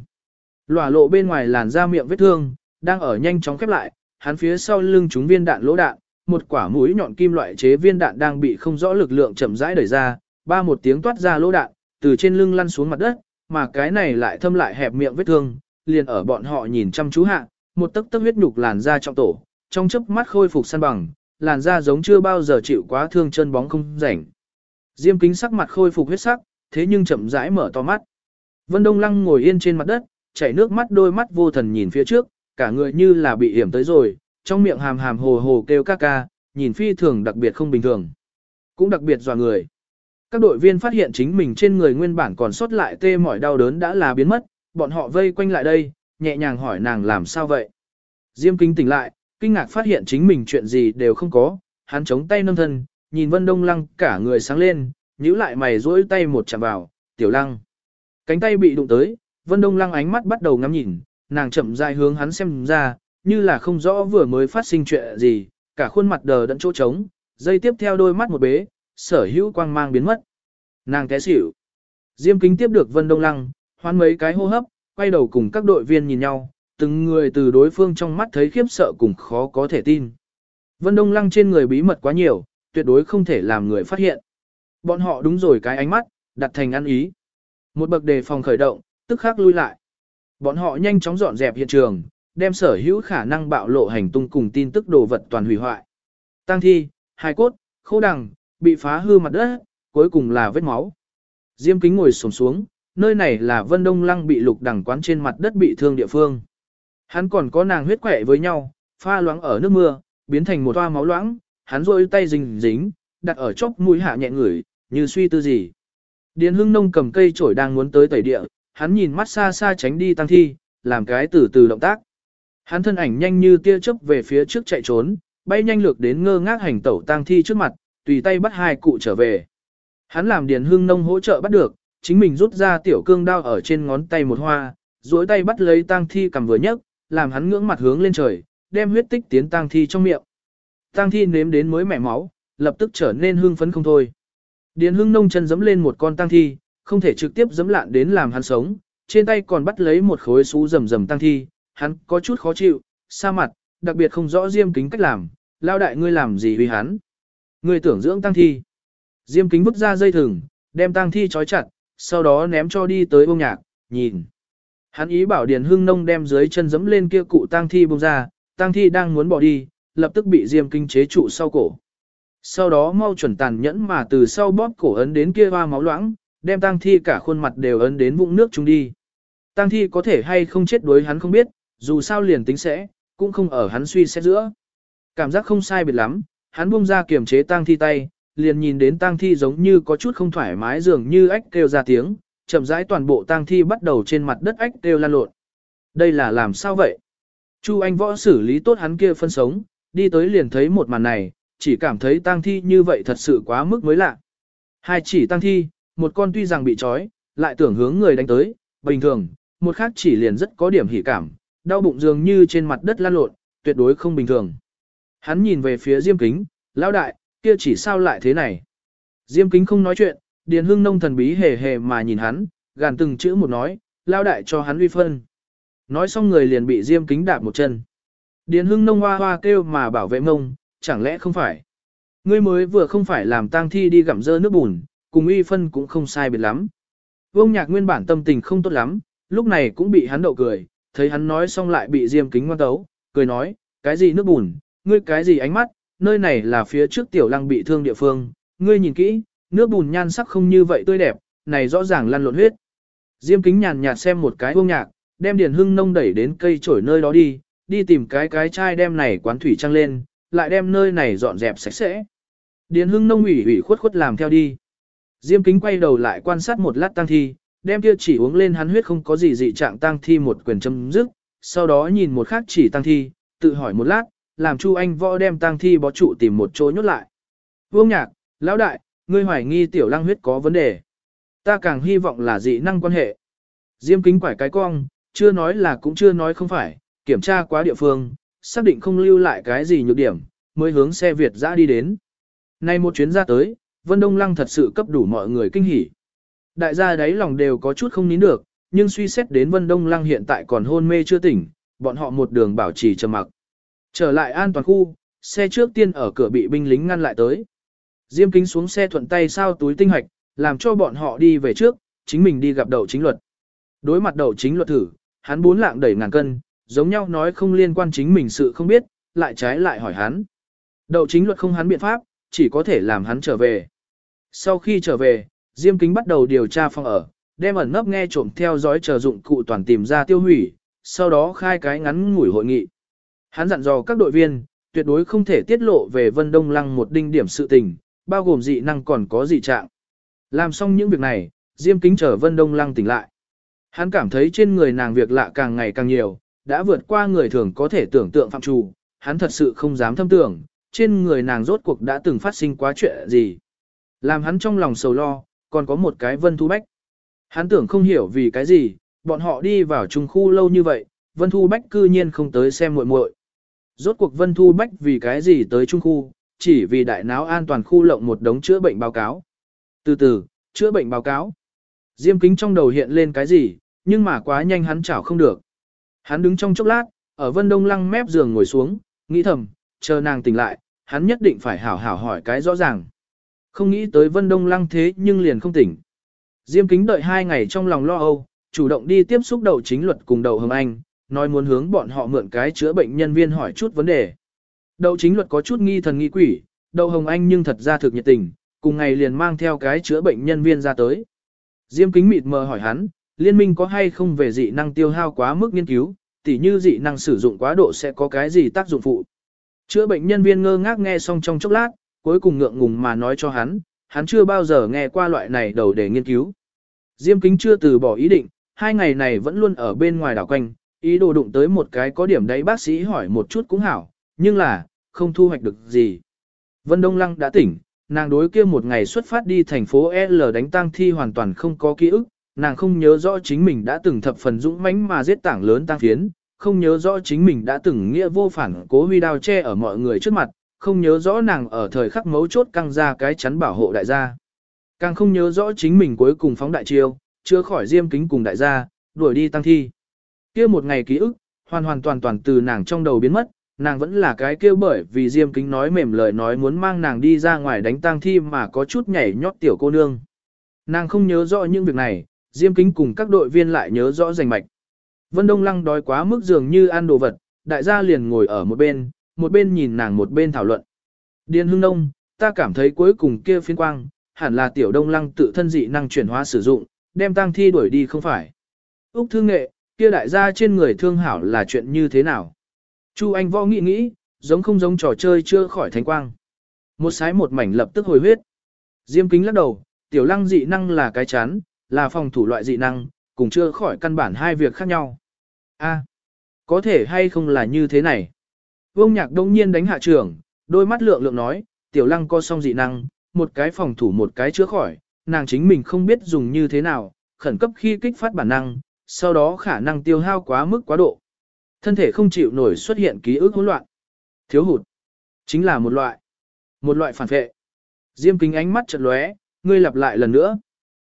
Lỏa lộ bên ngoài làn da miệng vết thương, đang ở nhanh chóng khép lại, hắn phía sau lưng chúng viên đạn lỗ đạn, một quả mũi nhọn kim loại chế viên đạn đang bị không rõ lực lượng chậm rãi đẩy ra, ba một tiếng toát ra lỗ đạn, từ trên lưng lăn xuống mặt đất, mà cái này lại thâm lại hẹp miệng vết thương, liền ở bọn họ nhìn chăm chú hạ, một tấc tấc huyết nhục làn da trong tổ, trong chớp mắt khôi phục săn bằng, làn da giống chưa bao giờ chịu quá thương chân bóng không rảnh. Diêm kính sắc mặt khôi phục huyết sắc, thế nhưng chậm rãi mở to mắt. Vân Đông Lăng ngồi yên trên mặt đất, chảy nước mắt đôi mắt vô thần nhìn phía trước, cả người như là bị hiểm tới rồi, trong miệng hàm hàm hồ hồ kêu ca ca, nhìn phi thường đặc biệt không bình thường. Cũng đặc biệt dò người. Các đội viên phát hiện chính mình trên người nguyên bản còn sót lại tê mỏi đau đớn đã là biến mất, bọn họ vây quanh lại đây, nhẹ nhàng hỏi nàng làm sao vậy. Diêm kính tỉnh lại, kinh ngạc phát hiện chính mình chuyện gì đều không có, hắn chống tay nâng thân, nhìn Vân Đông Lăng cả người sáng lên, nhíu lại mày duỗi tay một chạm vào, tiểu lăng. Cánh tay bị đụng tới, Vân Đông Lăng ánh mắt bắt đầu ngắm nhìn, nàng chậm rãi hướng hắn xem ra, như là không rõ vừa mới phát sinh chuyện gì, cả khuôn mặt đờ đẫn chỗ trống, dây tiếp theo đôi mắt một bế, sở hữu quang mang biến mất. Nàng té xỉu. Diêm kính tiếp được Vân Đông Lăng, hoán mấy cái hô hấp, quay đầu cùng các đội viên nhìn nhau, từng người từ đối phương trong mắt thấy khiếp sợ cùng khó có thể tin. Vân Đông Lăng trên người bí mật quá nhiều, tuyệt đối không thể làm người phát hiện. Bọn họ đúng rồi cái ánh mắt, đặt thành ăn ý. Một bậc đề phòng khởi động, tức khắc lui lại. Bọn họ nhanh chóng dọn dẹp hiện trường, đem sở hữu khả năng bạo lộ hành tung cùng tin tức đồ vật toàn hủy hoại. Tăng thi, hài cốt, khô đằng, bị phá hư mặt đất, cuối cùng là vết máu. Diêm kính ngồi sổm xuống, nơi này là Vân Đông Lăng bị lục đằng quán trên mặt đất bị thương địa phương. Hắn còn có nàng huyết quẻ với nhau, pha loãng ở nước mưa, biến thành một toa máu loãng, hắn rôi tay dính dính, đặt ở chốc mũi hạ nhẹ ngửi, như suy tư gì. Điền hưng nông cầm cây chổi đang muốn tới tẩy địa, hắn nhìn mắt xa xa tránh đi tăng thi, làm cái từ từ động tác. Hắn thân ảnh nhanh như tia chớp về phía trước chạy trốn, bay nhanh lược đến ngơ ngác hành tẩu tang thi trước mặt, tùy tay bắt hai cụ trở về. Hắn làm Điền Hưng Nông hỗ trợ bắt được, chính mình rút ra tiểu cương đao ở trên ngón tay một hoa, duỗi tay bắt lấy tang thi cầm vừa nhấc, làm hắn ngưỡng mặt hướng lên trời, đem huyết tích tiến tang thi trong miệng. Tang thi nếm đến mới mẻ máu, lập tức trở nên hưng phấn không thôi. Điền hưng nông chân giẫm lên một con tang thi, không thể trực tiếp giẫm lạn đến làm hắn sống, trên tay còn bắt lấy một khối sú rầm rầm tang thi, hắn có chút khó chịu, xa mặt, đặc biệt không rõ diêm kính cách làm, lao đại ngươi làm gì vì hắn. Ngươi tưởng dưỡng tang thi. Diêm kính vứt ra dây thừng, đem tang thi trói chặt, sau đó ném cho đi tới bông nhạc, nhìn. Hắn ý bảo Điền Hưng Nông đem dưới chân dẫm lên kia cụ tang thi bông ra, tang thi đang muốn bỏ đi, lập tức bị Diêm Kinh chế trụ sau cổ. Sau đó mau chuẩn tàn nhẫn mà từ sau bóp cổ ấn đến kia hoa máu loãng, đem tang thi cả khuôn mặt đều ấn đến vũng nước chúng đi. Tang thi có thể hay không chết đối hắn không biết, dù sao liền tính sẽ, cũng không ở hắn suy xét giữa. Cảm giác không sai biệt lắm, hắn buông ra kiềm chế tang thi tay, liền nhìn đến tang thi giống như có chút không thoải mái dường như ách kêu ra tiếng, chậm rãi toàn bộ tang thi bắt đầu trên mặt đất ách kêu lan lộn. Đây là làm sao vậy? Chu Anh võ xử lý tốt hắn kia phân sống, đi tới liền thấy một màn này, chỉ cảm thấy tang thi như vậy thật sự quá mức mới lạ. Hai chỉ tang thi, một con tuy rằng bị trói, lại tưởng hướng người đánh tới, bình thường, một khác chỉ liền rất có điểm hỉ cảm, đau bụng dường như trên mặt đất lan lộn, tuyệt đối không bình thường. Hắn nhìn về phía Diêm Kính, lão đại, kia chỉ sao lại thế này. Diêm Kính không nói chuyện, Điền Hưng nông thần bí hề hề mà nhìn hắn, gàn từng chữ một nói, lao đại cho hắn uy phân. Nói xong người liền bị Diêm Kính đạp một chân. Điền Hưng nông hoa hoa kêu mà bảo vệ mông, chẳng lẽ không phải. Ngươi mới vừa không phải làm tang thi đi gặm dơ nước bùn, cùng uy phân cũng không sai biệt lắm. Vương nhạc nguyên bản tâm tình không tốt lắm, lúc này cũng bị hắn đậu cười, thấy hắn nói xong lại bị Diêm Kính ngoan tấu, cười nói, cái gì nước bùn, ngươi cái gì ánh mắt, nơi này là phía trước tiểu lăng bị thương địa phương, ngươi nhìn kỹ, nước bùn nhan sắc không như vậy tươi đẹp, này rõ ràng lăn lộn huyết. Diêm kính nhàn nhạt xem một cái hương nhạc, đem điền hưng nông đẩy đến cây trổi nơi đó đi, đi tìm cái cái chai đem này quán thủy trăng lên, lại đem nơi này dọn dẹp sạch sẽ. Điền hưng nông ủy ủy khuất khuất làm theo đi. Diêm kính quay đầu lại quan sát một lát tăng thi, đem kia chỉ uống lên hắn huyết không có gì dị trạng tăng thi một quyền châm dứt, sau đó nhìn một khác chỉ tăng thi, tự hỏi một lát, làm Chu Anh võ đem tăng thi bó trụ tìm một chỗ nhốt lại. Vương nhạc, lão đại, ngươi hoài nghi tiểu lăng huyết có vấn đề. Ta càng hy vọng là dị năng quan hệ. Diêm kính quải cái cong, chưa nói là cũng chưa nói không phải, kiểm tra quá địa phương, xác định không lưu lại cái gì nhược điểm, mới hướng xe Việt ra đi đến. Nay một chuyến ra tới, Vân Đông Lăng thật sự cấp đủ mọi người kinh hỉ. Đại gia đấy lòng đều có chút không nín được, nhưng suy xét đến Vân Đông Lăng hiện tại còn hôn mê chưa tỉnh, bọn họ một đường bảo trì trầm mặc. Trở lại an toàn khu, xe trước tiên ở cửa bị binh lính ngăn lại tới. Diêm kính xuống xe thuận tay sao túi tinh hoạch, làm cho bọn họ đi về trước, chính mình đi gặp đậu chính luật. Đối mặt đậu chính luật thử, hắn bốn lạng đẩy ngàn cân, giống nhau nói không liên quan chính mình sự không biết, lại trái lại hỏi hắn. Đậu chính luật không hắn biện pháp, chỉ có thể làm hắn trở về. Sau khi trở về, Diêm Kính bắt đầu điều tra phòng ở, đem ẩn nấp nghe trộm theo dõi chờ dụng cụ toàn tìm ra tiêu hủy, sau đó khai cái ngắn ngủi hội nghị. Hắn dặn dò các đội viên, tuyệt đối không thể tiết lộ về Vân Đông Lăng một đinh điểm sự tình, bao gồm dị năng còn có dị trạng. Làm xong những việc này, Diêm Kính chờ Vân Đông Lăng tỉnh lại. Hắn cảm thấy trên người nàng việc lạ càng ngày càng nhiều, đã vượt qua người thường có thể tưởng tượng phạm trù, hắn thật sự không dám thâm tưởng, trên người nàng rốt cuộc đã từng phát sinh quá chuyện gì. Làm hắn trong lòng sầu lo, còn có một cái Vân Thu Bách. Hắn tưởng không hiểu vì cái gì, bọn họ đi vào trung khu lâu như vậy, Vân Thu Bách cư nhiên không tới xem muội muội. Rốt cuộc Vân Thu Bách vì cái gì tới trung khu, chỉ vì đại náo an toàn khu lộng một đống chữa bệnh báo cáo. Từ từ, chữa bệnh báo cáo. Diêm kính trong đầu hiện lên cái gì, nhưng mà quá nhanh hắn chảo không được. Hắn đứng trong chốc lát, ở Vân Đông Lăng mép giường ngồi xuống, nghĩ thầm, chờ nàng tỉnh lại, hắn nhất định phải hảo hảo hỏi cái rõ ràng. Không nghĩ tới Vân Đông Lăng thế nhưng liền không tỉnh. Diêm kính đợi hai ngày trong lòng lo âu, chủ động đi tiếp xúc đầu chính luật cùng đầu hồng anh, nói muốn hướng bọn họ mượn cái chữa bệnh nhân viên hỏi chút vấn đề. đầu chính luật có chút nghi thần nghi quỷ, đầu hồng anh nhưng thật ra thực nhiệt tình, cùng ngày liền mang theo cái chữa bệnh nhân viên ra tới. Diêm kính mịt mờ hỏi hắn, liên minh có hay không về dị năng tiêu hao quá mức nghiên cứu, tỉ như dị năng sử dụng quá độ sẽ có cái gì tác dụng phụ. Chữa bệnh nhân viên ngơ ngác nghe xong trong chốc lát, cuối cùng ngượng ngùng mà nói cho hắn, hắn chưa bao giờ nghe qua loại này đầu để nghiên cứu. Diêm kính chưa từ bỏ ý định, hai ngày này vẫn luôn ở bên ngoài đảo quanh, ý đồ đụng tới một cái có điểm đấy bác sĩ hỏi một chút cũng hảo, nhưng là, không thu hoạch được gì. Vân Đông Lăng đã tỉnh, nàng đối kia một ngày xuất phát đi thành phố L đánh tang thi hoàn toàn không có ký ức, nàng không nhớ rõ chính mình đã từng thập phần dũng mãnh mà giết tảng lớn tang phiến, không nhớ rõ chính mình đã từng nghĩa vô phản cố huy đao che ở mọi người trước mặt, không nhớ rõ nàng ở thời khắc mấu chốt căng ra cái chắn bảo hộ đại gia. Càng không nhớ rõ chính mình cuối cùng phóng đại chiêu, chưa khỏi diêm kính cùng đại gia, đuổi đi tăng thi. kia một ngày ký ức, hoàn hoàn toàn toàn từ nàng trong đầu biến mất, nàng vẫn là cái kêu bởi vì diêm kính nói mềm lời nói muốn mang nàng đi ra ngoài đánh tang thi mà có chút nhảy nhót tiểu cô nương. Nàng không nhớ rõ những việc này, diêm kính cùng các đội viên lại nhớ rõ rành mạch. Vân Đông Lăng đói quá mức dường như ăn đồ vật, đại gia liền ngồi ở một bên, một bên nhìn nàng một bên thảo luận. Điền Hưng Đông, ta cảm thấy cuối cùng kia phiến quang, hẳn là tiểu Đông Lăng tự thân dị năng chuyển hóa sử dụng, đem tang thi đuổi đi không phải. Úc Thương Nghệ, kia đại gia trên người thương hảo là chuyện như thế nào? Chu Anh Võ nghĩ nghĩ, giống không giống trò chơi chưa khỏi thánh quang. Một sái một mảnh lập tức hồi huyết. Diêm kính lắc đầu, tiểu lăng dị năng là cái chán, là phòng thủ loại dị năng, cùng chưa khỏi căn bản hai việc khác nhau. A, có thể hay không là như thế này? Vương nhạc đông nhiên đánh hạ trưởng, đôi mắt lượng lượng nói, tiểu lăng có song dị năng, một cái phòng thủ một cái chữa khỏi, nàng chính mình không biết dùng như thế nào, khẩn cấp khi kích phát bản năng, sau đó khả năng tiêu hao quá mức quá độ. Thân thể không chịu nổi xuất hiện ký ức hỗn loạn. Thiếu hụt. Chính là một loại. Một loại phản vệ. Diêm kính ánh mắt chợt lóe, ngươi lặp lại lần nữa.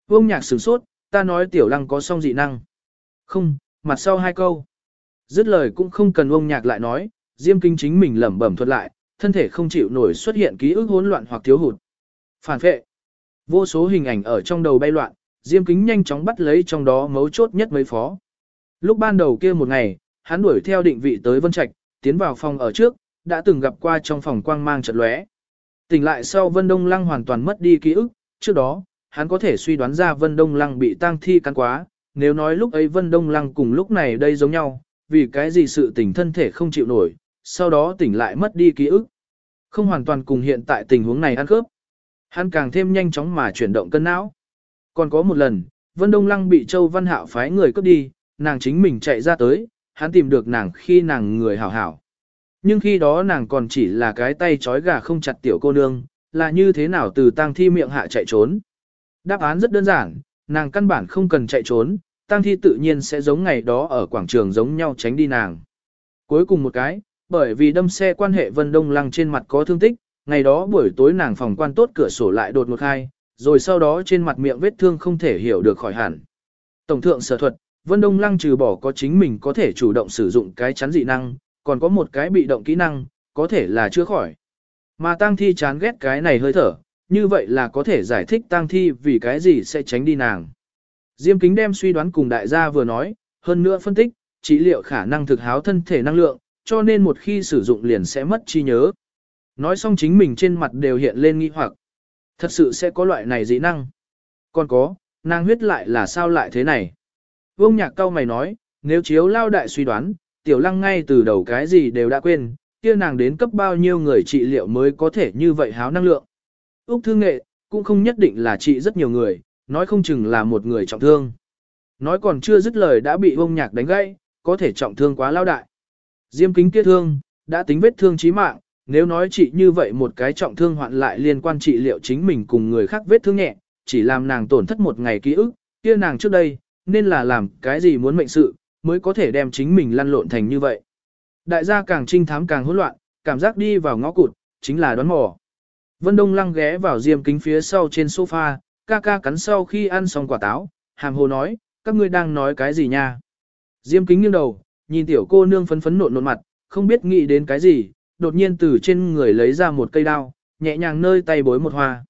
Vương nhạc sửng sốt, ta nói tiểu lăng có song dị năng. Không, mặt sau hai câu. Dứt lời cũng không cần ông nhạc lại nói, Diêm Kinh chính mình lẩm bẩm thuật lại, thân thể không chịu nổi xuất hiện ký ức hỗn loạn hoặc thiếu hụt. Phản vệ. Vô số hình ảnh ở trong đầu bay loạn, Diêm Kính nhanh chóng bắt lấy trong đó mấu chốt nhất mấy phó. Lúc ban đầu kia một ngày, hắn đuổi theo định vị tới Vân Trạch, tiến vào phòng ở trước, đã từng gặp qua trong phòng quang mang chợt lóe. Tỉnh lại sau Vân Đông Lăng hoàn toàn mất đi ký ức, trước đó, hắn có thể suy đoán ra Vân Đông Lăng bị tang thi cắn quá, nếu nói lúc ấy Vân Đông Lăng cùng lúc này đây giống nhau, vì cái gì sự tỉnh thân thể không chịu nổi, sau đó tỉnh lại mất đi ký ức. Không hoàn toàn cùng hiện tại tình huống này ăn khớp. Hắn càng thêm nhanh chóng mà chuyển động cân não. Còn có một lần, Vân Đông Lăng bị Châu Văn Hạo phái người cướp đi, nàng chính mình chạy ra tới, hắn tìm được nàng khi nàng người hảo hảo. Nhưng khi đó nàng còn chỉ là cái tay trói gà không chặt tiểu cô nương, là như thế nào từ tang thi miệng hạ chạy trốn. Đáp án rất đơn giản, nàng căn bản không cần chạy trốn, tang thi tự nhiên sẽ giống ngày đó ở quảng trường giống nhau tránh đi nàng. Cuối cùng một cái, bởi vì đâm xe quan hệ Vân Đông Lăng trên mặt có thương tích, ngày đó buổi tối nàng phòng quan tốt cửa sổ lại đột một hai, rồi sau đó trên mặt miệng vết thương không thể hiểu được khỏi hẳn. Tổng thượng sở thuật, Vân Đông Lăng trừ bỏ có chính mình có thể chủ động sử dụng cái chắn dị năng, còn có một cái bị động kỹ năng, có thể là chưa khỏi. Mà tang thi chán ghét cái này hơi thở, như vậy là có thể giải thích tang thi vì cái gì sẽ tránh đi nàng. Diêm kính đem suy đoán cùng đại gia vừa nói, hơn nữa phân tích, trị liệu khả năng thực háo thân thể năng lượng, cho nên một khi sử dụng liền sẽ mất trí nhớ. Nói xong chính mình trên mặt đều hiện lên nghi hoặc. Thật sự sẽ có loại này dị năng. Còn có, nàng huyết lại là sao lại thế này? Vương nhạc cao mày nói, nếu chiếu lao đại suy đoán, tiểu lăng ngay từ đầu cái gì đều đã quên, kia nàng đến cấp bao nhiêu người trị liệu mới có thể như vậy háo năng lượng. Úc thương nghệ, cũng không nhất định là trị rất nhiều người, nói không chừng là một người trọng thương. Nói còn chưa dứt lời đã bị ông nhạc đánh gãy, có thể trọng thương quá lao đại. Diêm kính kia thương, đã tính vết thương chí mạng, nếu nói chị như vậy một cái trọng thương hoạn lại liên quan trị liệu chính mình cùng người khác vết thương nhẹ, chỉ làm nàng tổn thất một ngày ký ức, kia nàng trước đây, nên là làm cái gì muốn mệnh sự, mới có thể đem chính mình lăn lộn thành như vậy. Đại gia càng trinh thám càng hỗn loạn, cảm giác đi vào ngõ cụt, chính là đoán mò. Vân Đông lăng ghé vào diêm kính phía sau trên sofa, ca ca cắn sau khi ăn xong quả táo, hàm hồ nói, các ngươi đang nói cái gì nha. Diêm kính nghiêng đầu, nhìn tiểu cô nương phấn phấn nộn nộn mặt, không biết nghĩ đến cái gì, đột nhiên từ trên người lấy ra một cây đao, nhẹ nhàng nơi tay bối một hoa.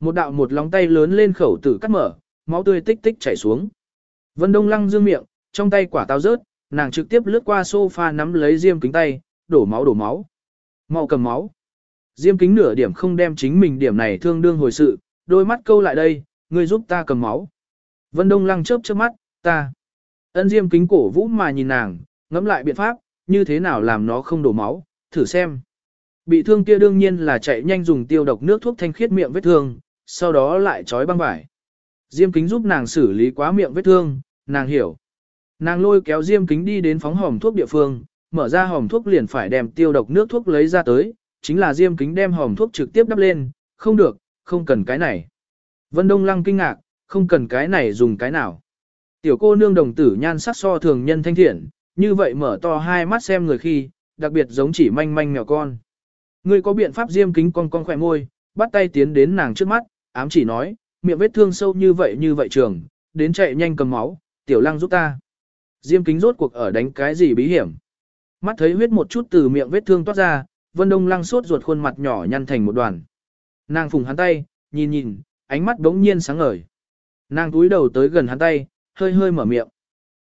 Một đạo một lòng tay lớn lên khẩu tử cắt mở, máu tươi tích tích chảy xuống. Vân Đông lăng dương miệng, trong tay quả táo rớt, nàng trực tiếp lướt qua sofa nắm lấy diêm kính tay, đổ máu đổ máu. Mau cầm máu. Diêm kính nửa điểm không đem chính mình điểm này thương đương hồi sự, đôi mắt câu lại đây, ngươi giúp ta cầm máu. Vân Đông lăng chớp chớp mắt, ta. Ân diêm kính cổ vũ mà nhìn nàng, ngẫm lại biện pháp, như thế nào làm nó không đổ máu, thử xem. Bị thương kia đương nhiên là chạy nhanh dùng tiêu độc nước thuốc thanh khiết miệng vết thương, sau đó lại trói băng vải. Diêm kính giúp nàng xử lý quá miệng vết thương, nàng hiểu. Nàng lôi kéo diêm kính đi đến phóng hòm thuốc địa phương, mở ra hòm thuốc liền phải đem tiêu độc nước thuốc lấy ra tới, chính là diêm kính đem hòm thuốc trực tiếp đắp lên, không được, không cần cái này. Vân Đông Lăng kinh ngạc, không cần cái này dùng cái nào. Tiểu cô nương đồng tử nhan sắc so thường nhân thanh thiện, như vậy mở to hai mắt xem người khi, đặc biệt giống chỉ manh manh mèo con. Ngươi có biện pháp diêm kính con con khỏe môi, bắt tay tiến đến nàng trước mắt, ám chỉ nói, miệng vết thương sâu như vậy như vậy trường, đến chạy nhanh cầm máu, tiểu lăng giúp ta. Diêm kính rốt cuộc ở đánh cái gì bí hiểm. Mắt thấy huyết một chút từ miệng vết thương toát ra, vân đông lăng sốt ruột khuôn mặt nhỏ nhăn thành một đoàn. Nàng phùng hắn tay, nhìn nhìn, ánh mắt đống nhiên sáng ngời. Nàng túi đầu tới gần hắn tay, hơi hơi mở miệng.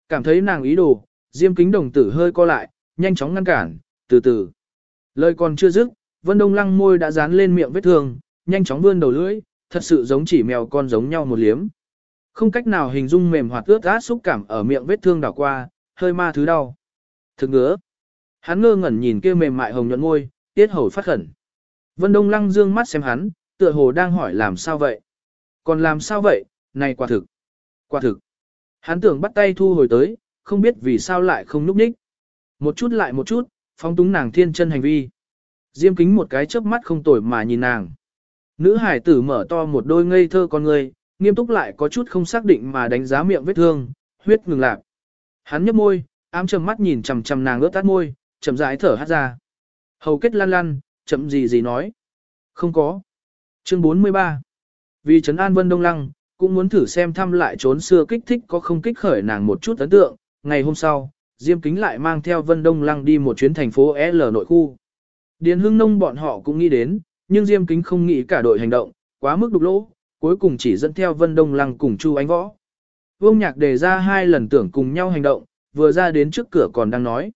Cảm thấy nàng ý đồ, diêm kính đồng tử hơi co lại, nhanh chóng ngăn cản, từ từ. Lời còn chưa dứt, vân đông lăng môi đã dán lên miệng vết thương, nhanh chóng vươn đầu lưỡi, thật sự giống chỉ mèo con giống nhau một liếm. Không cách nào hình dung mềm hoạt ướt át xúc cảm ở miệng vết thương đảo qua, hơi ma thứ đau. Thực ngứa. Hắn ngơ ngẩn nhìn kia mềm mại hồng nhuận môi, tiết hầu phát khẩn. Vân Đông Lăng dương mắt xem hắn, tựa hồ đang hỏi làm sao vậy. Còn làm sao vậy, này quả thực. Quả thực. Hắn tưởng bắt tay thu hồi tới, không biết vì sao lại không núp ních. Một chút lại một chút, phóng túng nàng thiên chân hành vi. Diêm kính một cái chớp mắt không tồi mà nhìn nàng. Nữ hải tử mở to một đôi ngây thơ con người, nghiêm túc lại có chút không xác định mà đánh giá miệng vết thương, huyết ngừng lạc. Hắn nhấp môi, ám trầm mắt nhìn chằm chằm nàng ướt tắt môi, chậm rãi thở hát ra. Hầu kết lăn lăn, chậm gì gì nói. Không có. Chương 43 Vì Trấn An Vân Đông Lăng, cũng muốn thử xem thăm lại trốn xưa kích thích có không kích khởi nàng một chút ấn tượng. Ngày hôm sau, Diêm Kính lại mang theo Vân Đông Lăng đi một chuyến thành phố L nội khu. Điền Hưng Nông bọn họ cũng nghĩ đến, nhưng Diêm Kính không nghĩ cả đội hành động, quá mức đục lỗ, cuối cùng chỉ dẫn theo Vân Đông Lăng cùng Chu Ánh Võ. Vương Nhạc đề ra hai lần tưởng cùng nhau hành động, vừa ra đến trước cửa còn đang nói.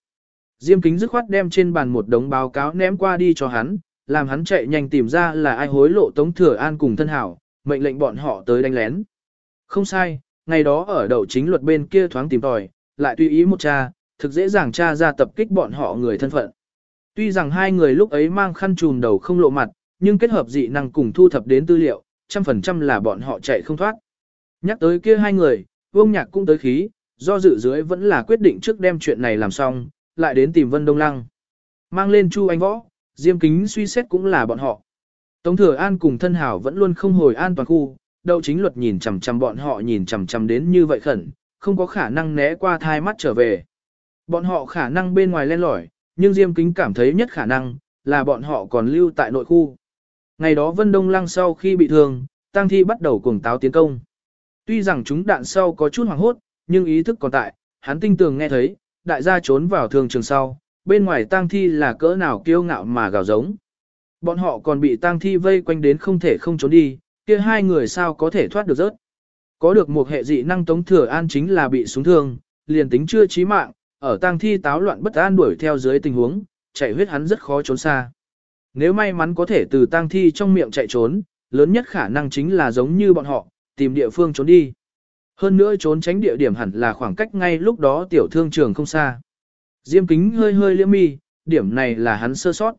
Diêm Kính dứt khoát đem trên bàn một đống báo cáo ném qua đi cho hắn, làm hắn chạy nhanh tìm ra là ai hối lộ Tống Thừa An cùng thân hảo, mệnh lệnh bọn họ tới đánh lén. Không sai, ngày đó ở đầu chính luật bên kia thoáng tìm tòi, lại tùy ý một cha, thực dễ dàng cha ra tập kích bọn họ người thân phận. Tuy rằng hai người lúc ấy mang khăn trùn đầu không lộ mặt, nhưng kết hợp dị năng cùng thu thập đến tư liệu, trăm phần trăm là bọn họ chạy không thoát. Nhắc tới kia hai người, vương nhạc cũng tới khí, do dự dưới vẫn là quyết định trước đem chuyện này làm xong, lại đến tìm Vân Đông Lăng. Mang lên Chu Anh Võ, Diêm Kính suy xét cũng là bọn họ. Tống Thừa An cùng thân hảo vẫn luôn không hồi an toàn khu, đậu chính luật nhìn chằm chằm bọn họ nhìn chằm chằm đến như vậy khẩn, không có khả năng né qua thai mắt trở về. Bọn họ khả năng bên ngoài len lỏi, nhưng Diêm Kính cảm thấy nhất khả năng, là bọn họ còn lưu tại nội khu. Ngày đó Vân Đông Lăng sau khi bị thương, Tăng Thi bắt đầu cuồng táo tiến công. Tuy rằng chúng đạn sau có chút hoảng hốt, nhưng ý thức còn tại, hắn tinh tường nghe thấy, đại gia trốn vào thường trường sau, bên ngoài Tăng Thi là cỡ nào kiêu ngạo mà gào giống. Bọn họ còn bị Tăng Thi vây quanh đến không thể không trốn đi, kia hai người sao có thể thoát được rớt. Có được một hệ dị năng tống thừa an chính là bị súng thương, liền tính chưa chí mạng, ở tang Thi táo loạn bất an đuổi theo dưới tình huống, chạy huyết hắn rất khó trốn xa. Nếu may mắn có thể từ tang thi trong miệng chạy trốn, lớn nhất khả năng chính là giống như bọn họ, tìm địa phương trốn đi. Hơn nữa trốn tránh địa điểm hẳn là khoảng cách ngay lúc đó tiểu thương trường không xa. Diêm kính hơi hơi liễm mi, điểm này là hắn sơ sót.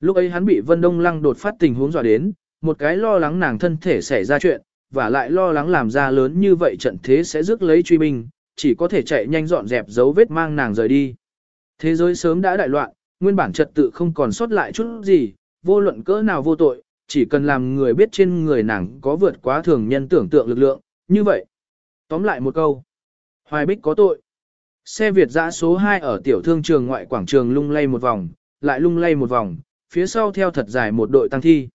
Lúc ấy hắn bị Vân Đông Lăng đột phát tình huống dọa đến, một cái lo lắng nàng thân thể xảy ra chuyện, và lại lo lắng làm ra lớn như vậy trận thế sẽ rước lấy truy binh, chỉ có thể chạy nhanh dọn dẹp dấu vết mang nàng rời đi. Thế giới sớm đã đại loạn, nguyên bản trật tự không còn sót lại chút gì, vô luận cỡ nào vô tội, chỉ cần làm người biết trên người nàng có vượt quá thường nhân tưởng tượng lực lượng, như vậy. Tóm lại một câu. Hoài Bích có tội. Xe Việt dã số 2 ở tiểu thương trường ngoại quảng trường lung lay một vòng, lại lung lay một vòng, phía sau theo thật dài một đội tăng thi.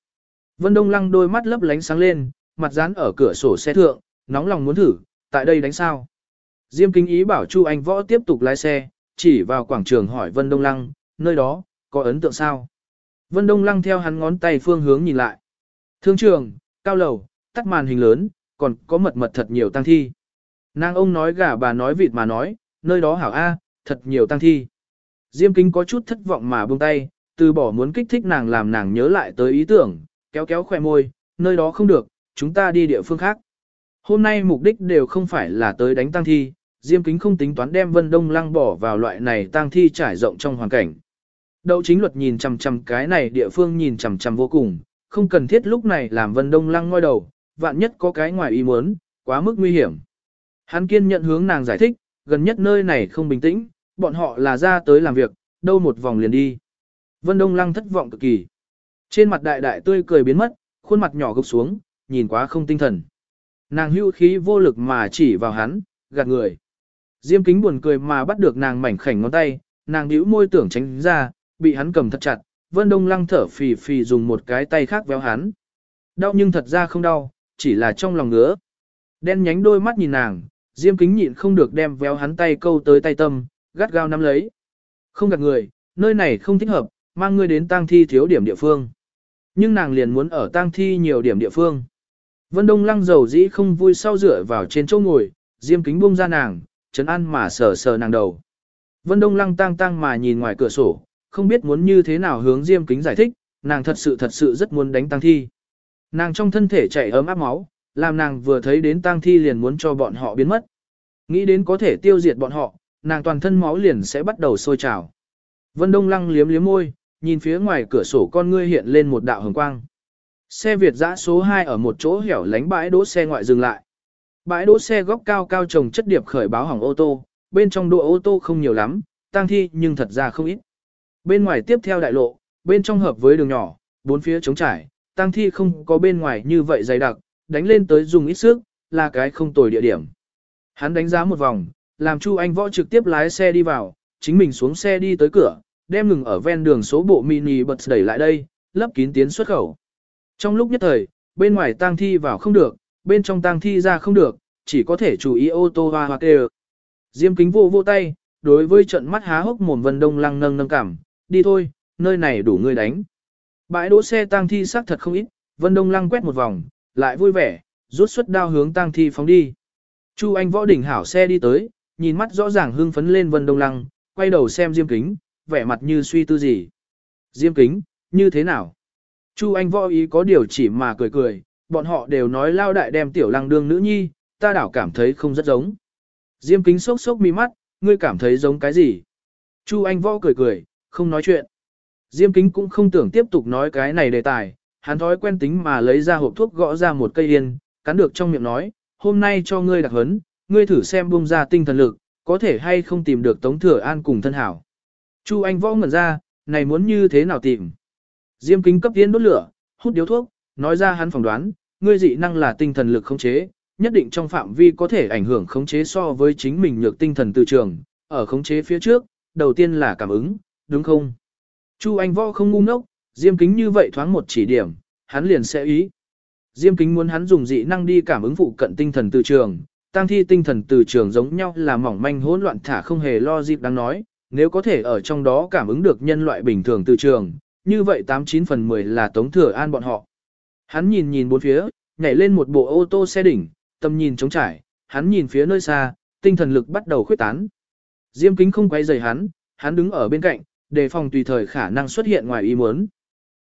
Vân Đông Lăng đôi mắt lấp lánh sáng lên, mặt dán ở cửa sổ xe thượng, nóng lòng muốn thử, tại đây đánh sao. Diêm Kính Ý bảo Chu Anh Võ tiếp tục lái xe, chỉ vào quảng trường hỏi Vân Đông Lăng, nơi đó, có ấn tượng sao? Vân Đông Lăng theo hắn ngón tay phương hướng nhìn lại. Thương trường, cao lầu, tắt màn hình lớn, còn có mật mật thật nhiều tăng thi. Nàng ông nói gà bà nói vịt mà nói, nơi đó hảo A, thật nhiều tăng thi. Diêm Kính có chút thất vọng mà buông tay, từ bỏ muốn kích thích nàng làm nàng nhớ lại tới ý tưởng, kéo kéo khỏe môi, nơi đó không được, chúng ta đi địa phương khác. Hôm nay mục đích đều không phải là tới đánh tăng thi, Diêm kính không tính toán đem Vân Đông Lăng bỏ vào loại này tăng thi trải rộng trong hoàn cảnh. Đậu chính luật nhìn chằm chằm cái này địa phương nhìn chằm chằm vô cùng, không cần thiết lúc này làm Vân Đông Lăng ngoi đầu, vạn nhất có cái ngoài ý muốn, quá mức nguy hiểm. Hắn kiên nhận hướng nàng giải thích, gần nhất nơi này không bình tĩnh, bọn họ là ra tới làm việc, đâu một vòng liền đi. Vân Đông Lăng thất vọng cực kỳ. Trên mặt đại đại tươi cười biến mất, khuôn mặt nhỏ gục xuống, nhìn quá không tinh thần. Nàng hưu khí vô lực mà chỉ vào hắn, gạt người. Diêm kính buồn cười mà bắt được nàng mảnh khảnh ngón tay, nàng nhíu môi tưởng tránh ra, bị hắn cầm thật chặt, Vân Đông Lăng thở phì phì dùng một cái tay khác véo hắn. Đau nhưng thật ra không đau, chỉ là trong lòng ngứa. Đen nhánh đôi mắt nhìn nàng, Diêm kính nhịn không được đem véo hắn tay câu tới tay tâm, gắt gao nắm lấy. Không gạt người, nơi này không thích hợp, mang ngươi đến tang thi thiếu điểm địa phương. Nhưng nàng liền muốn ở tang thi nhiều điểm địa phương. Vân Đông Lăng dầu dĩ không vui sau dựa vào trên chỗ ngồi, Diêm kính buông ra nàng, chấn an mà sờ sờ nàng đầu. Vân Đông Lăng tang tang mà nhìn ngoài cửa sổ, không biết muốn như thế nào hướng Diêm kính giải thích, nàng thật sự thật sự rất muốn đánh tang thi. Nàng trong thân thể chảy ấm áp máu, làm nàng vừa thấy đến tang thi liền muốn cho bọn họ biến mất. Nghĩ đến có thể tiêu diệt bọn họ, nàng toàn thân máu liền sẽ bắt đầu sôi trào. Vân Đông Lăng liếm liếm môi, nhìn phía ngoài cửa sổ con ngươi hiện lên một đạo hồng quang. Xe Việt dã số 2 ở một chỗ hẻo lánh bãi đỗ xe ngoại dừng lại. Bãi đỗ xe góc cao cao trồng chất điệp khởi báo hỏng ô tô, bên trong đỗ ô tô không nhiều lắm, tang thi nhưng thật ra không ít. Bên ngoài tiếp theo đại lộ, bên trong hợp với đường nhỏ, bốn phía trống trải, tang thi không có bên ngoài như vậy dày đặc, đánh lên tới dùng ít sức, là cái không tồi địa điểm. Hắn đánh giá một vòng, làm Chu Anh Võ trực tiếp lái xe đi vào, chính mình xuống xe đi tới cửa, đem ngừng ở ven đường số bộ mini bật đẩy lại đây, lấp kín tiến xuất khẩu. Trong lúc nhất thời, bên ngoài tang thi vào không được, bên trong tang thi ra không được, chỉ có thể chú ý ô tô hoa hoặc kê Diêm kính vô vô tay, đối với trận mắt há hốc mồm Vân Đông Lăng nâng nâng cảm, đi thôi, nơi này đủ người đánh. Bãi đỗ xe tang thi xác thật không ít, Vân Đông Lăng quét một vòng, lại vui vẻ, rút xuất đao hướng tang thi phóng đi. Chu Anh võ đỉnh hảo xe đi tới, nhìn mắt rõ ràng hưng phấn lên Vân Đông Lăng, quay đầu xem Diêm Kính, vẻ mặt như suy tư gì. Diêm Kính, như thế nào? Chu Anh võ ý có điều chỉ mà cười cười, bọn họ đều nói lao đại đem tiểu lăng đương nữ nhi, ta đảo cảm thấy không rất giống. Diêm Kính sốc sốc mi mắt, ngươi cảm thấy giống cái gì? Chu Anh võ cười cười, không nói chuyện. Diêm Kính cũng không tưởng tiếp tục nói cái này đề tài, hắn thói quen tính mà lấy ra hộp thuốc gõ ra một cây yên, cắn được trong miệng nói, hôm nay cho ngươi đặc hấn, ngươi thử xem bung ra tinh thần lực, có thể hay không tìm được Tống Thừa An cùng thân hảo. Chu Anh võ ngẩn ra, này muốn như thế nào tìm? Diêm kính cấp tiến đốt lửa, hút điếu thuốc, nói ra hắn phỏng đoán, ngươi dị năng là tinh thần lực khống chế, nhất định trong phạm vi có thể ảnh hưởng khống chế so với chính mình nhược tinh thần từ trường, ở khống chế phía trước, đầu tiên là cảm ứng, đúng không? Chu Anh võ không ngu ngốc, Diêm kính như vậy thoáng một chỉ điểm, hắn liền sẽ ý. Diêm kính muốn hắn dùng dị năng đi cảm ứng phụ cận tinh thần từ trường, tăng thi tinh thần từ trường giống nhau là mỏng manh hỗn loạn thả không hề lo dịp đáng nói, nếu có thể ở trong đó cảm ứng được nhân loại bình thường từ trường, như vậy 89 phần 10 là tống thừa an bọn họ. Hắn nhìn nhìn bốn phía, nhảy lên một bộ ô tô xe đỉnh, tầm nhìn trống trải, hắn nhìn phía nơi xa, tinh thần lực bắt đầu khuyết tán. Diêm kính không quay rời hắn, hắn đứng ở bên cạnh, đề phòng tùy thời khả năng xuất hiện ngoài ý muốn.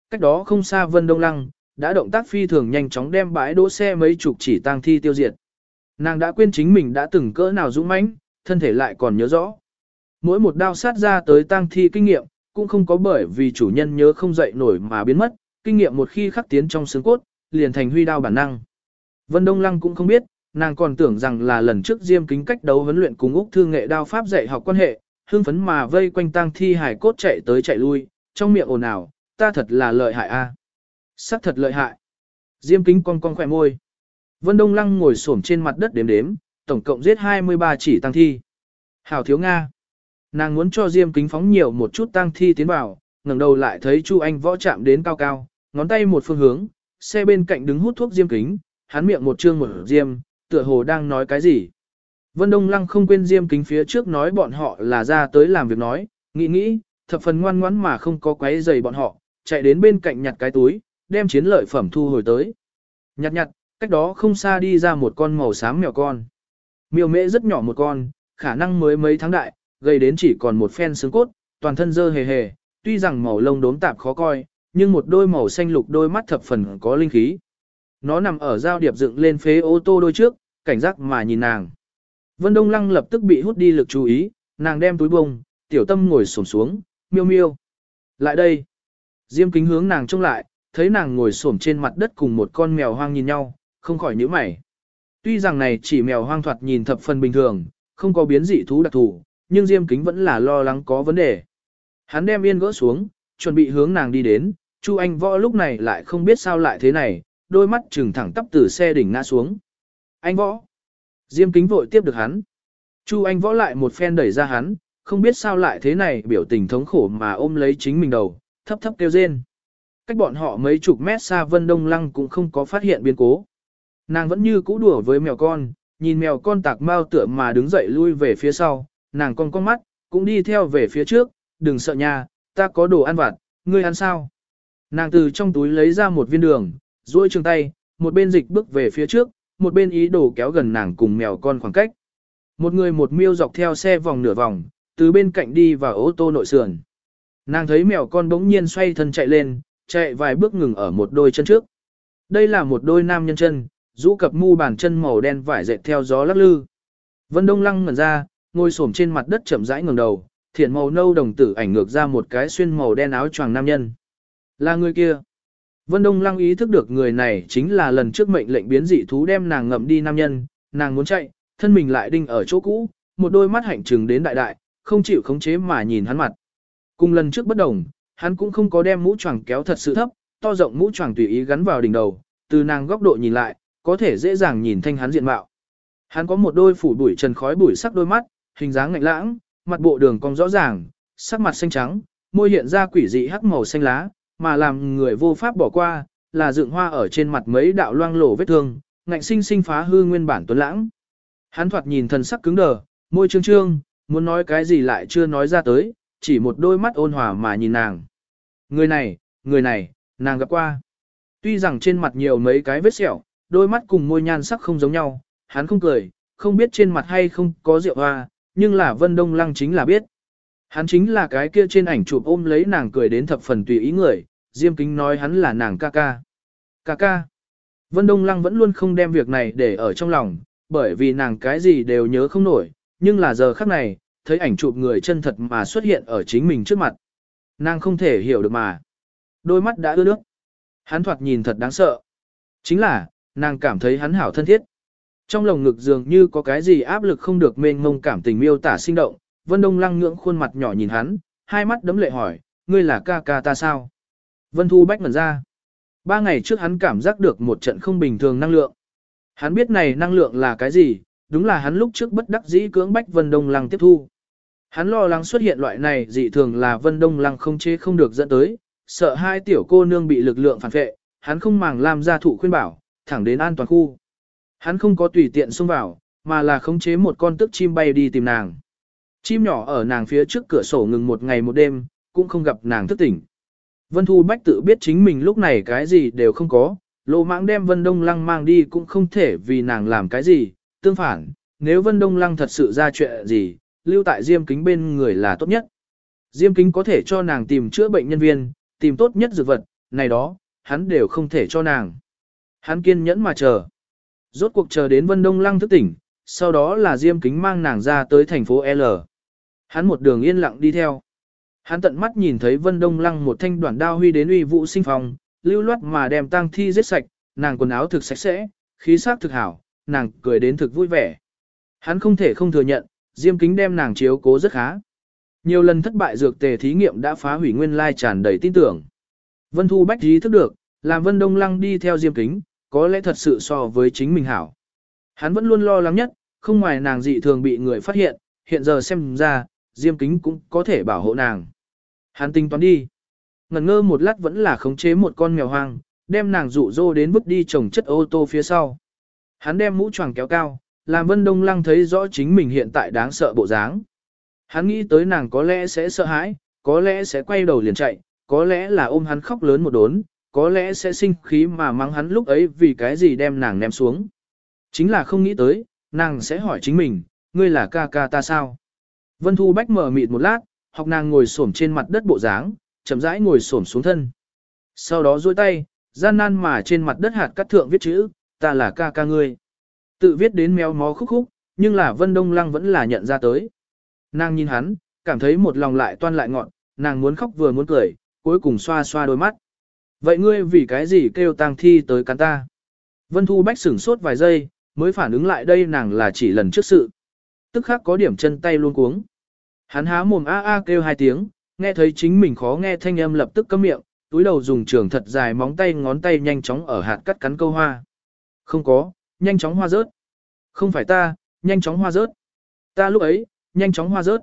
Cách đó không xa Vân Đông Lăng, đã động tác phi thường nhanh chóng đem bãi đỗ xe mấy chục chỉ tang thi tiêu diệt. Nàng đã quên chính mình đã từng cỡ nào dũng mãnh, thân thể lại còn nhớ rõ. Mỗi một đao sát ra tới tang thi kinh nghiệm, cũng không có bởi vì chủ nhân nhớ không dậy nổi mà biến mất, kinh nghiệm một khi khắc tiến trong xương cốt, liền thành huy đao bản năng. Vân Đông Lăng cũng không biết, nàng còn tưởng rằng là lần trước Diêm Kính cách đấu huấn luyện cùng Úc Thương nghệ đao pháp dạy học quan hệ, hương phấn mà vây quanh tang thi hải cốt chạy tới chạy lui, trong miệng ồn ào, ta thật là lợi hại a. Sắc thật lợi hại. Diêm kính cong cong khỏe môi. Vân Đông Lăng ngồi xổm trên mặt đất đếm đếm, tổng cộng giết 23 chỉ tăng thi. Hảo thiếu Nga. Nàng muốn cho Diêm kính phóng nhiều một chút tăng thi tiến vào, ngẩng đầu lại thấy Chu Anh võ chạm đến cao cao, ngón tay một phương hướng, xe bên cạnh đứng hút thuốc Diêm kính, hắn miệng một trương một Diêm, tựa hồ đang nói cái gì. Vân Đông Lăng không quên Diêm kính phía trước nói bọn họ là ra tới làm việc nói, nghĩ nghĩ, thập phần ngoan ngoãn mà không có quấy giày bọn họ, chạy đến bên cạnh nhặt cái túi, đem chiến lợi phẩm thu hồi tới. Nhặt nhặt, cách đó không xa đi ra một con màu xám mèo con. Miêu mễ rất nhỏ một con, khả năng mới mấy tháng đại, gây đến chỉ còn một phen xương cốt, toàn thân dơ hề hề, tuy rằng màu lông đốm tạp khó coi, nhưng một đôi màu xanh lục đôi mắt thập phần có linh khí. Nó nằm ở giao điệp dựng lên phế ô tô đôi trước, cảnh giác mà nhìn nàng. Vân Đông Lăng lập tức bị hút đi lực chú ý, nàng đem túi bông, tiểu tâm ngồi xổm xuống, miêu miêu. Lại đây. Diêm kính hướng nàng trông lại, thấy nàng ngồi xổm trên mặt đất cùng một con mèo hoang nhìn nhau, không khỏi nhíu mày. Tuy rằng này chỉ mèo hoang thoạt nhìn thập phần bình thường, không có biến dị thú đặc thù, nhưng Diêm Kính vẫn là lo lắng có vấn đề. Hắn đem yên gỡ xuống, chuẩn bị hướng nàng đi đến, Chu Anh Võ lúc này lại không biết sao lại thế này, đôi mắt trừng thẳng tắp từ xe đỉnh ngã xuống. Anh võ. Diêm kính vội tiếp được hắn. Chu anh võ lại một phen đẩy ra hắn, không biết sao lại thế này biểu tình thống khổ mà ôm lấy chính mình đầu, thấp thấp kêu rên. Cách bọn họ mấy chục mét xa Vân Đông Lăng cũng không có phát hiện biến cố. Nàng vẫn như cũ đùa với mèo con, nhìn mèo con tạc mau tựa mà đứng dậy lui về phía sau, nàng con con mắt, cũng đi theo về phía trước, đừng sợ nha, ta có đồ ăn vặt, ngươi ăn sao? Nàng từ trong túi lấy ra một viên đường, duỗi trường tay, một bên dịch bước về phía trước, một bên ý đồ kéo gần nàng cùng mèo con khoảng cách. Một người một miêu dọc theo xe vòng nửa vòng, từ bên cạnh đi vào ô tô nội sườn. Nàng thấy mèo con bỗng nhiên xoay thân chạy lên, chạy vài bước ngừng ở một đôi chân trước. Đây là một đôi nam nhân chân, rũ cặp mu bàn chân màu đen vải dệt theo gió lắc lư. Vân Đông Lăng ngẩn ra, ngồi xổm trên mặt đất chậm rãi ngẩng đầu, thiện màu nâu đồng tử ảnh ngược ra một cái xuyên màu đen áo choàng nam nhân. Là người kia. Vân Đông Lăng ý thức được người này chính là lần trước mệnh lệnh biến dị thú đem nàng ngậm đi nam nhân, nàng muốn chạy, thân mình lại đinh ở chỗ cũ, một đôi mắt hạnh trừng đến đại đại, không chịu khống chế mà nhìn hắn mặt. Cùng lần trước bất đồng, hắn cũng không có đem mũ choàng kéo thật sự thấp, to rộng mũ choàng tùy ý gắn vào đỉnh đầu, từ nàng góc độ nhìn lại, có thể dễ dàng nhìn thanh hắn diện mạo. Hắn có một đôi phủ bụi trần khói bụi sắc đôi mắt, hình dáng ngạnh lãng, mặt bộ đường cong rõ ràng, sắc mặt xanh trắng, môi hiện ra quỷ dị hắc màu xanh lá, mà làm người vô pháp bỏ qua, là dựng hoa ở trên mặt mấy đạo loang lổ vết thương, ngạnh sinh sinh phá hư nguyên bản tuấn lãng. Hắn thoạt nhìn thần sắc cứng đờ, môi trương trương, muốn nói cái gì lại chưa nói ra tới, chỉ một đôi mắt ôn hòa mà nhìn nàng. Người này, người này, nàng gặp qua. Tuy rằng trên mặt nhiều mấy cái vết sẹo, đôi mắt cùng môi nhan sắc không giống nhau, hắn không cười, không biết trên mặt hay không có rượu hoa, nhưng là Vân Đông Lăng chính là biết. Hắn chính là cái kia trên ảnh chụp ôm lấy nàng cười đến thập phần tùy ý người, Diêm Kính nói hắn là nàng ca ca. Ca ca. Vân Đông Lăng vẫn luôn không đem việc này để ở trong lòng, bởi vì nàng cái gì đều nhớ không nổi, nhưng là giờ khắc này, thấy ảnh chụp người chân thật mà xuất hiện ở chính mình trước mặt. Nàng không thể hiểu được mà. Đôi mắt đã ướt nước. Hắn thoạt nhìn thật đáng sợ. Chính là, nàng cảm thấy hắn hảo thân thiết. Trong lồng ngực dường như có cái gì áp lực không được mênh mông cảm tình miêu tả sinh động, Vân Đông lăng ngưỡng khuôn mặt nhỏ nhìn hắn, hai mắt đấm lệ hỏi, ngươi là ca ca ta sao? Vân Thu Bách ngẩn ra. Ba ngày trước hắn cảm giác được một trận không bình thường năng lượng. Hắn biết này năng lượng là cái gì, đúng là hắn lúc trước bất đắc dĩ cưỡng bách Vân Đông Lăng tiếp thu. Hắn lo lắng xuất hiện loại này dị thường là Vân Đông Lăng không chế không được dẫn tới, sợ hai tiểu cô nương bị lực lượng phản vệ, hắn không màng làm ra thụ khuyên bảo, thẳng đến an toàn khu. Hắn không có tùy tiện xông vào, mà là khống chế một con tức chim bay đi tìm nàng. Chim nhỏ ở nàng phía trước cửa sổ ngừng một ngày một đêm, cũng không gặp nàng thức tỉnh. Vân Thu Bách tự biết chính mình lúc này cái gì đều không có, lô mãng đem Vân Đông Lăng mang đi cũng không thể vì nàng làm cái gì, tương phản, nếu Vân Đông Lăng thật sự ra chuyện gì, lưu tại Diêm Kính bên người là tốt nhất. Diêm Kính có thể cho nàng tìm chữa bệnh nhân viên, tìm tốt nhất dược vật, này đó, hắn đều không thể cho nàng. Hắn kiên nhẫn mà chờ. Rốt cuộc chờ đến Vân Đông Lăng thức tỉnh, sau đó là Diêm Kính mang nàng ra tới thành phố L. Hắn một đường yên lặng đi theo. Hắn tận mắt nhìn thấy Vân Đông Lăng một thanh đoạn đao huy đến uy vũ sinh phòng, lưu loát mà đem tang thi giết sạch, nàng quần áo thực sạch sẽ, khí sắc thực hảo, nàng cười đến thực vui vẻ. Hắn không thể không thừa nhận, Diêm Kính đem nàng chiếu cố rất khá. Nhiều lần thất bại dược tề thí nghiệm đã phá hủy nguyên lai tràn đầy tin tưởng. Vân Thu Bách ý thức được, làm Vân Đông Lăng đi theo Diêm Kính, có lẽ thật sự so với chính mình hảo. Hắn vẫn luôn lo lắng nhất, không ngoài nàng dị thường bị người phát hiện, hiện giờ xem ra, Diêm Kính cũng có thể bảo hộ nàng. Hắn tính toán đi. Ngần ngơ một lát vẫn là khống chế một con mèo hoang, đem nàng dụ dỗ đến vứt đi trồng chất ô tô phía sau. Hắn đem mũ choàng kéo cao, làm Vân Đông Lăng thấy rõ chính mình hiện tại đáng sợ bộ dáng. Hắn nghĩ tới nàng có lẽ sẽ sợ hãi, có lẽ sẽ quay đầu liền chạy, có lẽ là ôm hắn khóc lớn một đốn, có lẽ sẽ sinh khí mà mắng hắn lúc ấy vì cái gì đem nàng ném xuống. Chính là không nghĩ tới, nàng sẽ hỏi chính mình, ngươi là ca ca ta sao? Vân Thu Bách mở mịt một lát, học nàng ngồi xổm trên mặt đất bộ dáng, chậm rãi ngồi xổm xuống thân. Sau đó duỗi tay, gian nan mà trên mặt đất hạt cắt thượng viết chữ, ta là ca ca ngươi. Tự viết đến méo mó khúc khúc, nhưng là Vân Đông Lăng vẫn là nhận ra tới. Nàng nhìn hắn, cảm thấy một lòng lại toan lại ngọn, nàng muốn khóc vừa muốn cười, cuối cùng xoa xoa đôi mắt. Vậy ngươi vì cái gì kêu tang thi tới cắn ta? Vân Thu Bách sửng sốt vài giây, mới phản ứng lại đây nàng là chỉ lần trước sự. Tức khắc có điểm chân tay luôn cuống. Hắn há mồm a a kêu hai tiếng, nghe thấy chính mình khó nghe thanh âm lập tức cấm miệng, túi đầu dùng trường thật dài móng tay ngón tay nhanh chóng ở hạt cắt cắn câu hoa. Không có, nhanh chóng hoa rớt. Không phải ta, nhanh chóng hoa rớt. Ta lúc ấy, nhanh chóng hoa rớt.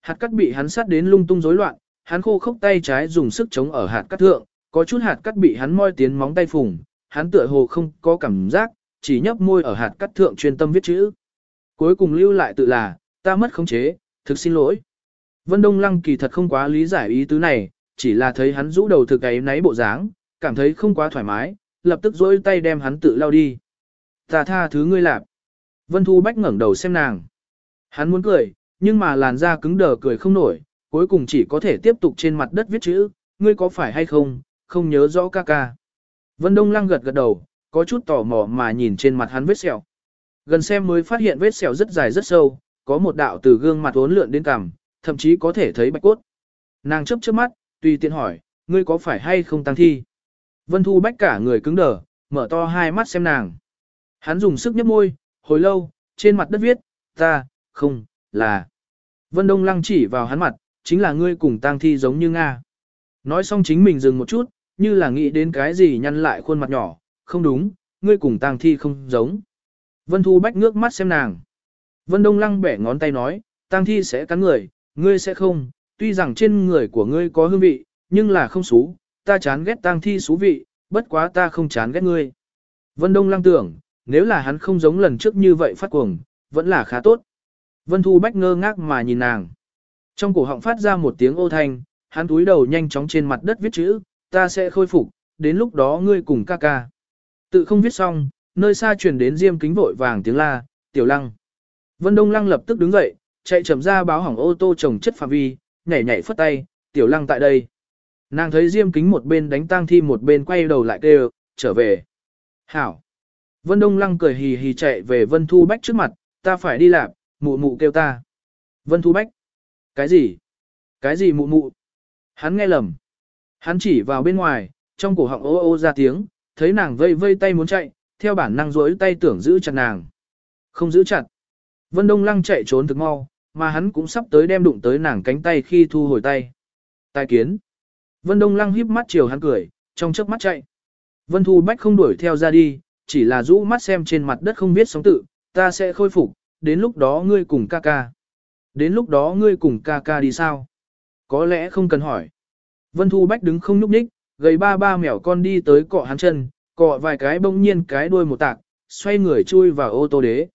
Hạt cắt bị hắn sát đến lung tung rối loạn, hắn khô khốc tay trái dùng sức chống ở hạt cắt thượng, có chút hạt cắt bị hắn moi tiến móng tay phùng, hắn tựa hồ không có cảm giác, chỉ nhấp môi ở hạt cắt thượng chuyên tâm viết chữ. Cuối cùng lưu lại tự là, ta mất khống chế, thực xin lỗi. Vân Đông Lăng kỳ thật không quá lý giải ý tứ này, chỉ là thấy hắn rũ đầu thực ấy náy bộ dáng, cảm thấy không quá thoải mái, lập tức dối tay đem hắn tự lao đi. Ta tha thứ ngươi lạp. Vân Thu Bách ngẩng đầu xem nàng. Hắn muốn cười, nhưng mà làn da cứng đờ cười không nổi, cuối cùng chỉ có thể tiếp tục trên mặt đất viết chữ, ngươi có phải hay không, không nhớ rõ ca ca. Vân Đông Lăng gật gật đầu, có chút tò mò mà nhìn trên mặt hắn vết sẹo. Gần xem mới phát hiện vết sẹo rất dài rất sâu, có một đạo từ gương mặt uốn lượn đến cằm, thậm chí có thể thấy bạch cốt. Nàng chấp chớp mắt, tùy tiện hỏi, ngươi có phải hay không tăng thi? Vân Thu Bách cả người cứng đờ, mở to hai mắt xem nàng. Hắn dùng sức nhấp môi, hồi lâu, trên mặt đất viết, ta, không, là. Vân Đông Lăng chỉ vào hắn mặt, chính là ngươi cùng tang thi giống như Nga. Nói xong chính mình dừng một chút, như là nghĩ đến cái gì nhăn lại khuôn mặt nhỏ, không đúng, ngươi cùng tang thi không giống. Vân Thu Bách ngước mắt xem nàng. Vân Đông Lăng bẻ ngón tay nói, tang thi sẽ cắn người, ngươi sẽ không, tuy rằng trên người của ngươi có hương vị, nhưng là không xú, ta chán ghét tang thi xú vị, bất quá ta không chán ghét ngươi. Vân Đông Lăng tưởng, nếu là hắn không giống lần trước như vậy phát cuồng, vẫn là khá tốt. Vân Thu Bách ngơ ngác mà nhìn nàng. Trong cổ họng phát ra một tiếng ô thanh, hắn túi đầu nhanh chóng trên mặt đất viết chữ, ta sẽ khôi phục, đến lúc đó ngươi cùng ca ca. Tự không viết xong, nơi xa truyền đến diêm kính vội vàng tiếng la, tiểu lăng. Vân Đông Lăng lập tức đứng dậy, chạy chậm ra báo hỏng ô tô trồng chất phạm vi, nhảy nhảy phất tay, tiểu lăng tại đây. Nàng thấy diêm kính một bên đánh tang thi một bên quay đầu lại kêu, trở về. Hảo. Vân Đông Lăng cười hì hì chạy về Vân Thu Bách trước mặt, ta phải đi làm, mụ mụ kêu ta. Vân Thu Bách. Cái gì? Cái gì mụ mụ? Hắn nghe lầm. Hắn chỉ vào bên ngoài, trong cổ họng ô ô ra tiếng, thấy nàng vây vây tay muốn chạy, theo bản năng rối tay tưởng giữ chặt nàng. Không giữ chặt. Vân Đông Lăng chạy trốn thực mau, mà hắn cũng sắp tới đem đụng tới nàng cánh tay khi thu hồi tay. Tài kiến. Vân Đông Lăng híp mắt chiều hắn cười, trong chớp mắt chạy. Vân Thu Bách không đuổi theo ra đi, chỉ là rũ mắt xem trên mặt đất không biết sống tự, ta sẽ khôi phục, đến lúc đó ngươi cùng ca ca. Đến lúc đó ngươi cùng ca ca đi sao? Có lẽ không cần hỏi. Vân Thu Bách đứng không nhúc nhích, gầy ba ba mèo con đi tới cọ hắn chân, cọ vài cái bỗng nhiên cái đuôi một tạc, xoay người chui vào ô tô đế.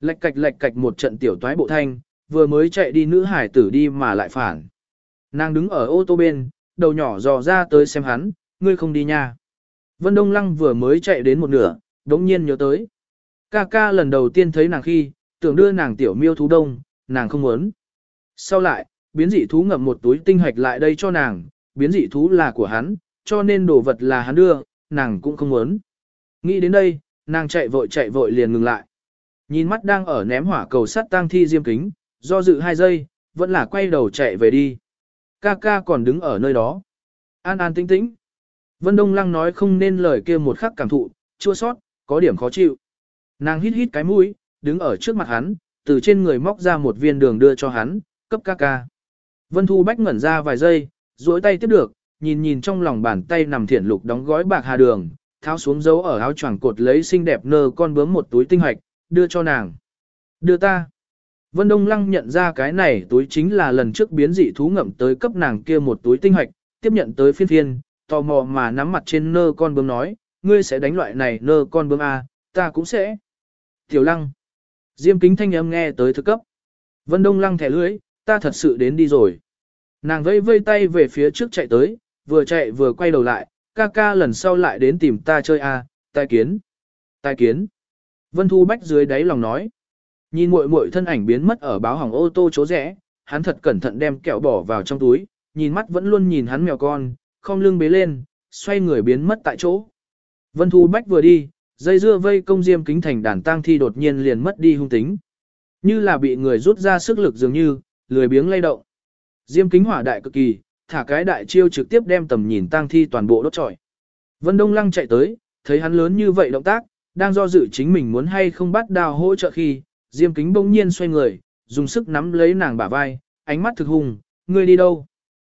Lạch cạch lạch cạch một trận tiểu toái bộ thanh, vừa mới chạy đi nữ hải tử đi mà lại phản. Nàng đứng ở ô tô bên, đầu nhỏ dò ra tới xem hắn, ngươi không đi nha. Vân Đông Lăng vừa mới chạy đến một nửa, đống nhiên nhớ tới. Ca ca lần đầu tiên thấy nàng khi, tưởng đưa nàng tiểu miêu thú đông, nàng không muốn. Sau lại, biến dị thú ngậm một túi tinh hạch lại đây cho nàng, biến dị thú là của hắn, cho nên đồ vật là hắn đưa, nàng cũng không muốn. Nghĩ đến đây, nàng chạy vội chạy vội liền ngừng lại. Nhìn mắt đang ở ném hỏa cầu sắt tang thi diêm kính, do dự hai giây, vẫn là quay đầu chạy về đi. Ca ca còn đứng ở nơi đó. An an tĩnh tĩnh. Vân Đông Lăng nói không nên lời kia một khắc cảm thụ, chua sót, có điểm khó chịu. Nàng hít hít cái mũi, đứng ở trước mặt hắn, từ trên người móc ra một viên đường đưa cho hắn, cấp ca ca. Vân Thu Bách ngẩn ra vài giây, duỗi tay tiếp được, nhìn nhìn trong lòng bàn tay nằm thiển lục đóng gói bạc hà đường, tháo xuống dấu ở áo choàng cột lấy xinh đẹp nơ con bướm một túi tinh hạch, đưa cho nàng. Đưa ta. Vân Đông Lăng nhận ra cái này túi chính là lần trước biến dị thú ngậm tới cấp nàng kia một túi tinh hạch, tiếp nhận tới phiên phiên, tò mò mà nắm mặt trên nơ con bướm nói, ngươi sẽ đánh loại này nơ con bướm A, ta cũng sẽ. Tiểu Lăng. Diêm kính thanh âm nghe tới thực cấp. Vân Đông Lăng thẻ lưới, ta thật sự đến đi rồi. Nàng vây vây tay về phía trước chạy tới, vừa chạy vừa quay đầu lại, ca ca lần sau lại đến tìm ta chơi A, tai kiến. Tai kiến. Vân Thu Bách dưới đáy lòng nói. Nhìn muội muội thân ảnh biến mất ở báo hỏng ô tô chỗ rẽ, hắn thật cẩn thận đem kẹo bỏ vào trong túi, nhìn mắt vẫn luôn nhìn hắn mèo con, không lưng bế lên, xoay người biến mất tại chỗ. Vân Thu Bách vừa đi, dây dưa vây công diêm kính thành đàn tang thi đột nhiên liền mất đi hung tính. Như là bị người rút ra sức lực dường như, lười biếng lay động. Diêm kính hỏa đại cực kỳ, thả cái đại chiêu trực tiếp đem tầm nhìn tang thi toàn bộ đốt trọi. Vân Đông Lăng chạy tới, thấy hắn lớn như vậy động tác, đang do dự chính mình muốn hay không bắt đào hỗ trợ khi, Diêm kính bỗng nhiên xoay người, dùng sức nắm lấy nàng bả vai, ánh mắt thực hùng, ngươi đi đâu?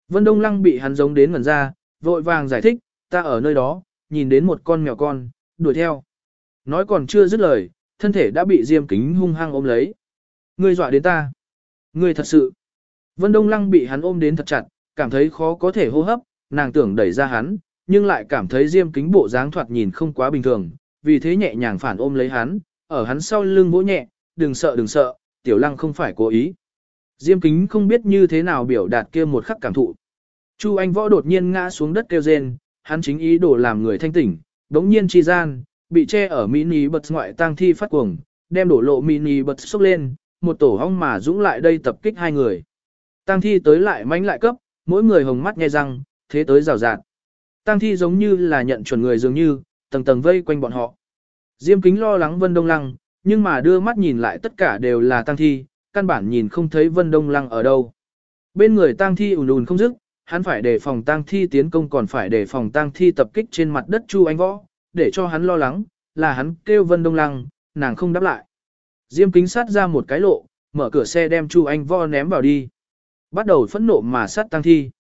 Vân Đông Lăng bị hắn giống đến ngẩn ra, vội vàng giải thích, ta ở nơi đó, nhìn đến một con mèo con, đuổi theo. Nói còn chưa dứt lời, thân thể đã bị Diêm Kính hung hăng ôm lấy. Ngươi dọa đến ta. Ngươi thật sự. Vân Đông Lăng bị hắn ôm đến thật chặt, cảm thấy khó có thể hô hấp, nàng tưởng đẩy ra hắn, nhưng lại cảm thấy Diêm Kính bộ dáng thoạt nhìn không quá bình thường, vì thế nhẹ nhàng phản ôm lấy hắn, ở hắn sau lưng vỗ nhẹ, đừng sợ đừng sợ, tiểu lăng không phải cố ý. Diêm Kính không biết như thế nào biểu đạt kia một khắc cảm thụ. Chu Anh Võ đột nhiên ngã xuống đất kêu rên, hắn chính ý đồ làm người thanh tỉnh, đống nhiên chi gian, bị che ở mini bật ngoại tang thi phát cuồng, đem đổ lộ mini bật xúc lên, một tổ hong mà dũng lại đây tập kích hai người. Tang thi tới lại mánh lại cấp, mỗi người hồng mắt nghe răng, thế tới rào rạt. Tang thi giống như là nhận chuẩn người dường như, tầng tầng vây quanh bọn họ. Diêm kính lo lắng Vân Đông Lăng, nhưng mà đưa mắt nhìn lại tất cả đều là Tang thi, căn bản nhìn không thấy Vân Đông Lăng ở đâu. Bên người Tang thi ùn ùn không dứt, hắn phải đề phòng Tang thi tiến công còn phải đề phòng Tang thi tập kích trên mặt đất Chu Anh Võ, để cho hắn lo lắng, là hắn kêu Vân Đông Lăng, nàng không đáp lại. Diêm kính sát ra một cái lộ, mở cửa xe đem Chu Anh Võ ném vào đi. Bắt đầu phẫn nộ mà sát Tang thi.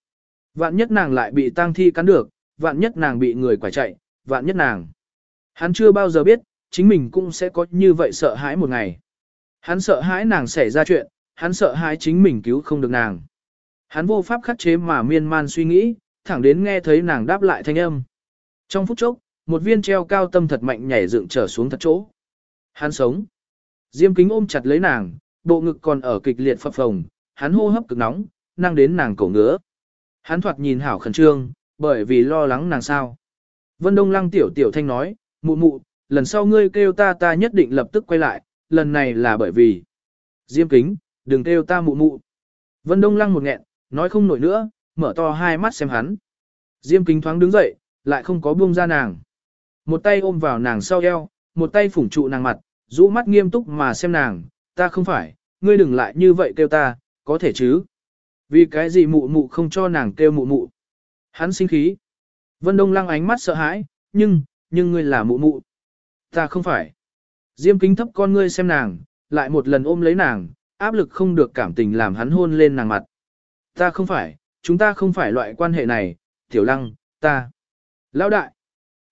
Vạn nhất nàng lại bị Tang thi cắn được, vạn nhất nàng bị người quải chạy, vạn nhất nàng. Hắn chưa bao giờ biết, chính mình cũng sẽ có như vậy sợ hãi một ngày. Hắn sợ hãi nàng xảy ra chuyện, hắn sợ hãi chính mình cứu không được nàng. Hắn vô pháp khắc chế mà miên man suy nghĩ, thẳng đến nghe thấy nàng đáp lại thanh âm. Trong phút chốc, một viên treo cao tâm thật mạnh nhảy dựng trở xuống thật chỗ. Hắn sống. Diêm kính ôm chặt lấy nàng, bộ ngực còn ở kịch liệt phập phồng, hắn hô hấp cực nóng, năng đến nàng cổ ngứa. Hắn thoạt nhìn hảo khẩn trương, bởi vì lo lắng nàng sao. Vân Đông Lăng tiểu tiểu thanh nói, mụ mụ, lần sau ngươi kêu ta ta nhất định lập tức quay lại, lần này là bởi vì. Diêm kính, đừng kêu ta mụ mụ. Vân Đông Lăng một nghẹn, nói không nổi nữa, mở to hai mắt xem hắn. Diêm kính thoáng đứng dậy, lại không có buông ra nàng. Một tay ôm vào nàng sau eo, một tay phủng trụ nàng mặt, rũ mắt nghiêm túc mà xem nàng, ta không phải, ngươi đừng lại như vậy kêu ta, có thể chứ. Vì cái gì mụ mụ không cho nàng kêu mụ mụ. Hắn sinh khí. Vân Đông Lăng ánh mắt sợ hãi, nhưng, nhưng ngươi là mụ mụ. Ta không phải. Diêm kính thấp con ngươi xem nàng, lại một lần ôm lấy nàng, áp lực không được cảm tình làm hắn hôn lên nàng mặt. Ta không phải, chúng ta không phải loại quan hệ này, tiểu lăng, ta. Lão đại.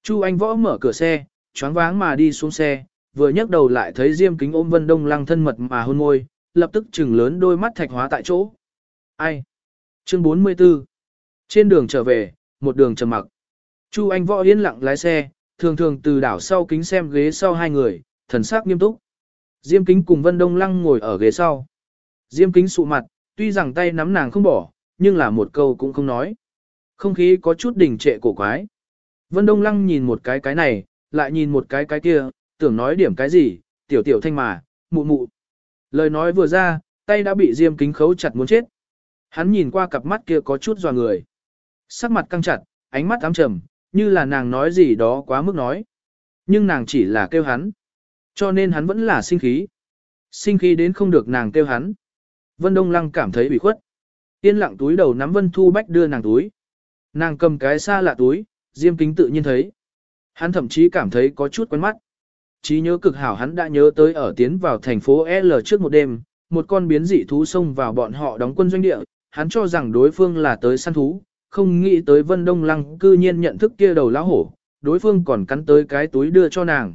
Chu Anh Võ mở cửa xe, choáng váng mà đi xuống xe, vừa nhấc đầu lại thấy Diêm Kính ôm Vân Đông Lăng thân mật mà hôn môi, lập tức chừng lớn đôi mắt thạch hóa tại chỗ. Ai? Chương 44 Trên đường trở về, một đường trầm mặc. Chu Anh Võ yên lặng lái xe, thường thường từ đảo sau kính xem ghế sau hai người, thần sắc nghiêm túc. Diêm Kính cùng Vân Đông Lăng ngồi ở ghế sau. Diêm Kính sụ mặt, tuy rằng tay nắm nàng không bỏ, nhưng là một câu cũng không nói. Không khí có chút đỉnh trệ cổ quái. Vân Đông Lăng nhìn một cái cái này, lại nhìn một cái cái kia, tưởng nói điểm cái gì, tiểu tiểu thanh mà, mụ mụ. Lời nói vừa ra, tay đã bị Diêm Kính khấu chặt muốn chết. Hắn nhìn qua cặp mắt kia có chút dò người. Sắc mặt căng chặt, ánh mắt ám trầm, như là nàng nói gì đó quá mức nói. Nhưng nàng chỉ là kêu hắn. Cho nên hắn vẫn là sinh khí. Sinh khí đến không được nàng kêu hắn. Vân Đông Lăng cảm thấy bị khuất. Yên lặng túi đầu nắm Vân Thu Bách đưa nàng túi. Nàng cầm cái xa lạ túi, Diêm Kính tự nhiên thấy. Hắn thậm chí cảm thấy có chút quen mắt. Chí nhớ cực hảo hắn đã nhớ tới ở tiến vào thành phố L trước một đêm, một con biến dị thú xông vào bọn họ đóng quân doanh địa, hắn cho rằng đối phương là tới săn thú, không nghĩ tới Vân Đông Lăng cư nhiên nhận thức kia đầu lão hổ, đối phương còn cắn tới cái túi đưa cho nàng.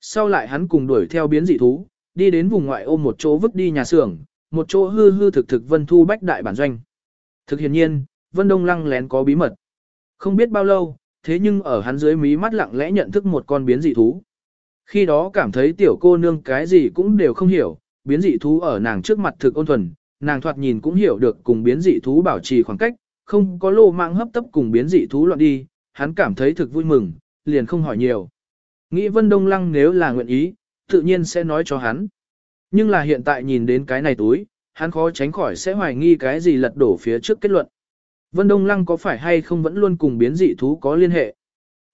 Sau lại hắn cùng đuổi theo biến dị thú, đi đến vùng ngoại ô một chỗ vứt đi nhà xưởng, một chỗ hư hư thực thực Vân Thu Bách đại bản doanh. Thực hiện nhiên, Vân Đông Lăng lén có bí mật. Không biết bao lâu, thế nhưng ở hắn dưới mí mắt lặng lẽ nhận thức một con biến dị thú. Khi đó cảm thấy tiểu cô nương cái gì cũng đều không hiểu, biến dị thú ở nàng trước mặt thực ôn thuần, nàng thoạt nhìn cũng hiểu được cùng biến dị thú bảo trì khoảng cách, không có lô mạng hấp tấp cùng biến dị thú loạn đi, hắn cảm thấy thực vui mừng, liền không hỏi nhiều. Nghĩ Vân Đông Lăng nếu là nguyện ý, tự nhiên sẽ nói cho hắn. Nhưng là hiện tại nhìn đến cái này túi, hắn khó tránh khỏi sẽ hoài nghi cái gì lật đổ phía trước kết luận. Vân Đông Lăng có phải hay không vẫn luôn cùng biến dị thú có liên hệ?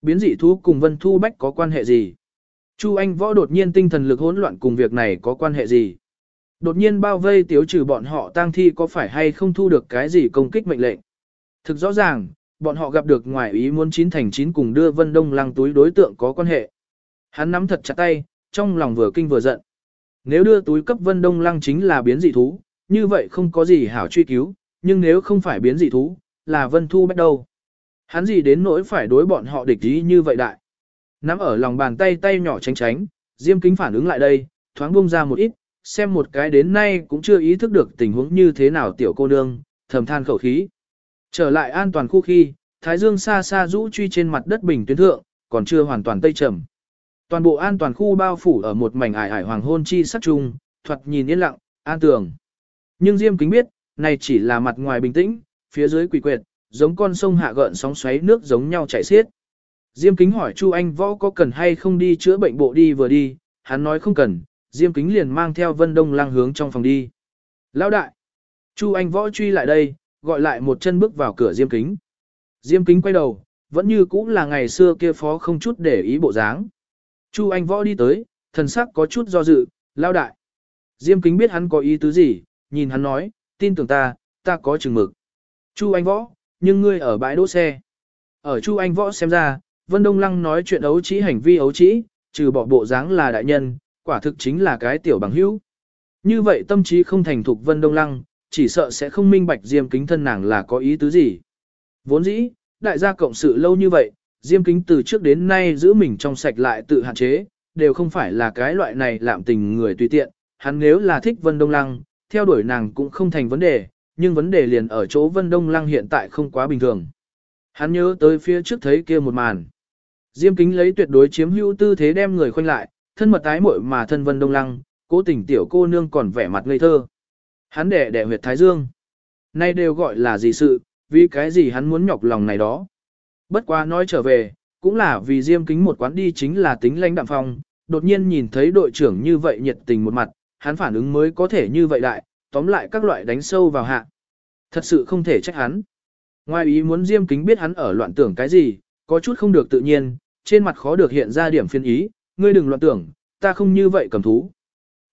Biến dị thú cùng Vân Thu Bách có quan hệ gì? Chu Anh Võ đột nhiên tinh thần lực hỗn loạn cùng việc này có quan hệ gì? Đột nhiên bao vây tiếu trừ bọn họ tang thi có phải hay không thu được cái gì công kích mệnh lệnh? Thực rõ ràng, bọn họ gặp được ngoài ý muốn chín thành chín cùng đưa Vân Đông Lăng túi đối tượng có quan hệ. Hắn nắm thật chặt tay, trong lòng vừa kinh vừa giận. Nếu đưa túi cấp Vân Đông Lăng chính là biến dị thú, như vậy không có gì hảo truy cứu, nhưng nếu không phải biến dị thú, là Vân Thu bắt đầu. Hắn gì đến nỗi phải đối bọn họ địch ý như vậy đại. Nắm ở lòng bàn tay tay nhỏ tránh tránh, Diêm Kính phản ứng lại đây, thoáng buông ra một ít, xem một cái đến nay cũng chưa ý thức được tình huống như thế nào tiểu cô nương, thầm than khẩu khí. Trở lại an toàn khu khi, Thái Dương xa xa rũ truy trên mặt đất bình tuyến thượng, còn chưa hoàn toàn tây trầm. Toàn bộ an toàn khu bao phủ ở một mảnh ải ải hoàng hôn chi sắc trung, thoạt nhìn yên lặng, an tường. Nhưng Diêm Kính biết, này chỉ là mặt ngoài bình tĩnh, phía dưới quỷ quyệt, giống con sông hạ gợn sóng xoáy nước giống nhau chảy xiết. Diêm Kính hỏi Chu Anh Võ có cần hay không đi chữa bệnh bộ đi vừa đi, hắn nói không cần, Diêm Kính liền mang theo Vân Đông Lang hướng trong phòng đi. Lão đại! Chu Anh Võ truy lại đây, gọi lại một chân bước vào cửa Diêm Kính. Diêm Kính quay đầu, vẫn như cũ là ngày xưa kia phó không chút để ý bộ dáng. Chu Anh Võ đi tới, thần sắc có chút do dự, Lão đại. Diêm Kính biết hắn có ý tứ gì, nhìn hắn nói, tin tưởng ta, ta có chừng mực. Chu Anh Võ, nhưng ngươi ở bãi đỗ xe. Ở Chu Anh Võ xem ra, Vân Đông Lăng nói chuyện ấu trĩ hành vi ấu trĩ, trừ bỏ bộ dáng là đại nhân, quả thực chính là cái tiểu bằng hữu. Như vậy tâm trí không thành thục Vân Đông Lăng, chỉ sợ sẽ không minh bạch Diêm Kính thân nàng là có ý tứ gì. Vốn dĩ, đại gia cộng sự lâu như vậy, Diêm Kính từ trước đến nay giữ mình trong sạch lại tự hạn chế, đều không phải là cái loại này lạm tình người tùy tiện, hắn nếu là thích Vân Đông Lăng, theo đuổi nàng cũng không thành vấn đề, nhưng vấn đề liền ở chỗ Vân Đông Lăng hiện tại không quá bình thường. Hắn nhớ tới phía trước thấy kia một màn. Diêm kính lấy tuyệt đối chiếm hữu tư thế đem người khoanh lại, thân mật tái muội mà thân Vân Đông Lăng, cố tình tiểu cô nương còn vẻ mặt ngây thơ. Hắn đẻ đẻ huyệt thái dương. Nay đều gọi là gì sự, vì cái gì hắn muốn nhọc lòng này đó. Bất quá nói trở về, cũng là vì Diêm kính một quán đi chính là tính lãnh đạm phong, đột nhiên nhìn thấy đội trưởng như vậy nhiệt tình một mặt, hắn phản ứng mới có thể như vậy đại, tóm lại các loại đánh sâu vào hạ. Thật sự không thể trách hắn. Ngoài ý muốn Diêm Kính biết hắn ở loạn tưởng cái gì, có chút không được tự nhiên, trên mặt khó được hiện ra điểm phiên ý, ngươi đừng loạn tưởng, ta không như vậy cầm thú.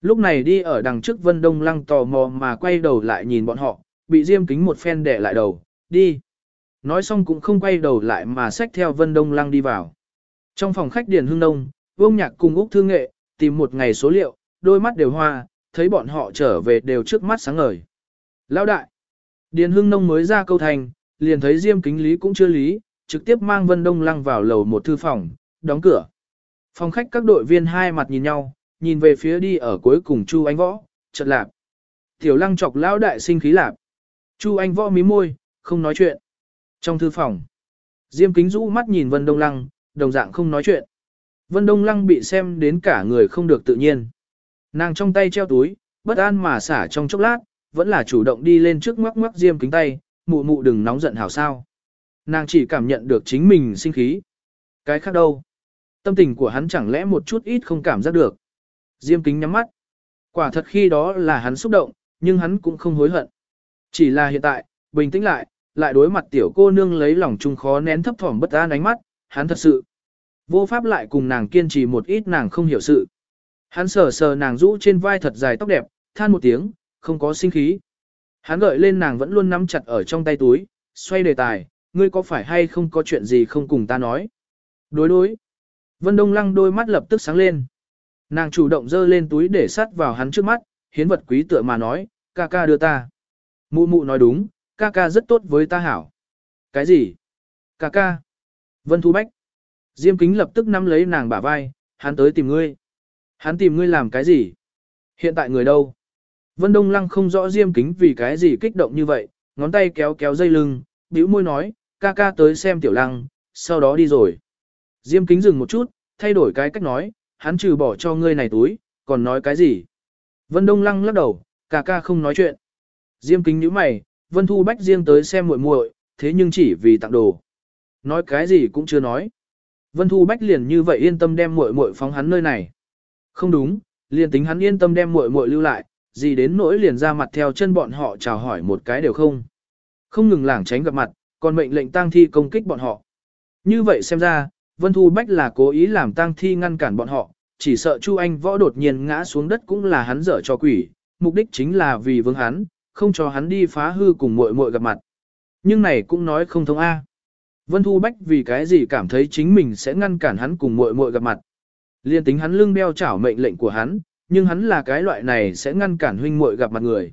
Lúc này đi ở đằng trước Vân Đông Lăng tò mò mà quay đầu lại nhìn bọn họ, bị Diêm Kính một phen đẻ lại đầu, đi. Nói xong cũng không quay đầu lại mà xách theo Vân Đông Lăng đi vào. Trong phòng khách Điền Hưng Đông, Vương Nhạc cùng Úc Thương Nghệ, tìm một ngày số liệu, đôi mắt đều hoa, thấy bọn họ trở về đều trước mắt sáng ngời. Lão đại, Điền Hưng Nông mới ra câu thành, liền thấy Diêm Kính Lý cũng chưa lý, trực tiếp mang Vân Đông Lăng vào lầu một thư phòng, đóng cửa. Phòng khách các đội viên hai mặt nhìn nhau, nhìn về phía đi ở cuối cùng Chu Anh Võ, chợt lạp. Tiểu Lăng chọc lão đại sinh khí lạp. Chu Anh Võ mí môi, không nói chuyện. Trong thư phòng, Diêm Kính rũ mắt nhìn Vân Đông Lăng, đồng dạng không nói chuyện. Vân Đông Lăng bị xem đến cả người không được tự nhiên. Nàng trong tay treo túi, bất an mà xả trong chốc lát, vẫn là chủ động đi lên trước ngoắc ngoắc diêm kính tay, mụ mụ đừng nóng giận hảo sao. Nàng chỉ cảm nhận được chính mình sinh khí. Cái khác đâu? Tâm tình của hắn chẳng lẽ một chút ít không cảm giác được. Diêm kính nhắm mắt. Quả thật khi đó là hắn xúc động, nhưng hắn cũng không hối hận. Chỉ là hiện tại, bình tĩnh lại, lại đối mặt tiểu cô nương lấy lòng chung khó nén thấp thỏm bất an ánh mắt, hắn thật sự. Vô pháp lại cùng nàng kiên trì một ít nàng không hiểu sự. Hắn sờ sờ nàng rũ trên vai thật dài tóc đẹp, than một tiếng, không có sinh khí. Hắn gợi lên nàng vẫn luôn nắm chặt ở trong tay túi, xoay đề tài, ngươi có phải hay không có chuyện gì không cùng ta nói. Đối đối. Vân Đông Lăng đôi mắt lập tức sáng lên. Nàng chủ động dơ lên túi để sắt vào hắn trước mắt, hiến vật quý tựa mà nói, ca ca đưa ta. Mụ mụ nói đúng, ca ca rất tốt với ta hảo. Cái gì? Ca ca. Vân Thu Bách. Diêm kính lập tức nắm lấy nàng bả vai, hắn tới tìm ngươi. Hắn tìm ngươi làm cái gì? Hiện tại người đâu? Vân Đông Lăng không rõ Diêm Kính vì cái gì kích động như vậy, ngón tay kéo kéo dây lưng, bĩu môi nói, ca ca tới xem Tiểu Lăng, sau đó đi rồi. Diêm Kính dừng một chút, thay đổi cái cách nói, hắn trừ bỏ cho ngươi này túi, còn nói cái gì? Vân Đông Lăng lắc đầu, ca ca không nói chuyện. Diêm Kính nhíu mày, Vân Thu Bách riêng tới xem muội muội, thế nhưng chỉ vì tặng đồ. Nói cái gì cũng chưa nói. Vân Thu Bách liền như vậy yên tâm đem muội muội phóng hắn nơi này. Không đúng, liền tính hắn yên tâm đem muội muội lưu lại, gì đến nỗi liền ra mặt theo chân bọn họ chào hỏi một cái đều không. Không ngừng lảng tránh gặp mặt, còn mệnh lệnh tang thi công kích bọn họ. Như vậy xem ra, Vân Thu Bách là cố ý làm tang thi ngăn cản bọn họ, chỉ sợ Chu Anh võ đột nhiên ngã xuống đất cũng là hắn dở cho quỷ, mục đích chính là vì vương hắn, không cho hắn đi phá hư cùng muội muội gặp mặt. Nhưng này cũng nói không thông A. Vân Thu Bách vì cái gì cảm thấy chính mình sẽ ngăn cản hắn cùng muội muội gặp mặt. Liên tính hắn lưng đeo chảo mệnh lệnh của hắn, nhưng hắn là cái loại này sẽ ngăn cản huynh muội gặp mặt người.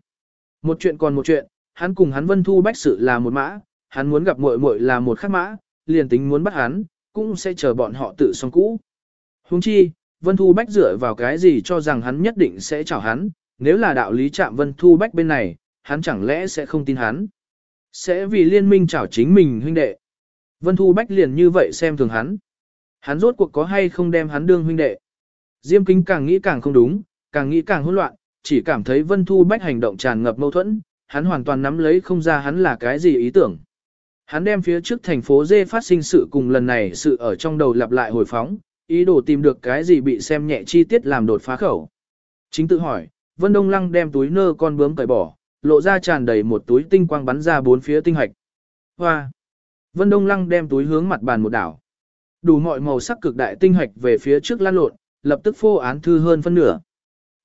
Một chuyện còn một chuyện, hắn cùng hắn Vân Thu Bách sự là một mã, hắn muốn gặp muội muội là một khác mã, liền tính muốn bắt hắn, cũng sẽ chờ bọn họ tự xong cũ. Huống chi, Vân Thu Bách dựa vào cái gì cho rằng hắn nhất định sẽ chào hắn, nếu là đạo lý chạm Vân Thu Bách bên này, hắn chẳng lẽ sẽ không tin hắn. Sẽ vì liên minh chào chính mình huynh đệ. Vân Thu Bách liền như vậy xem thường hắn. Hắn rốt cuộc có hay không đem hắn đương huynh đệ. Diêm kính càng nghĩ càng không đúng, càng nghĩ càng hỗn loạn, chỉ cảm thấy Vân Thu Bách hành động tràn ngập mâu thuẫn, hắn hoàn toàn nắm lấy không ra hắn là cái gì ý tưởng. Hắn đem phía trước thành phố Dê phát sinh sự cùng lần này sự ở trong đầu lặp lại hồi phóng, ý đồ tìm được cái gì bị xem nhẹ chi tiết làm đột phá khẩu. Chính tự hỏi, Vân Đông Lăng đem túi nơ con bướm cởi bỏ, lộ ra tràn đầy một túi tinh quang bắn ra bốn phía tinh hạch. Hoa! Vân Đông Lăng đem túi hướng mặt bàn một đảo. Đủ mọi màu sắc cực đại tinh hạch về phía trước lan lộn, lập tức phô án thư hơn phân nửa.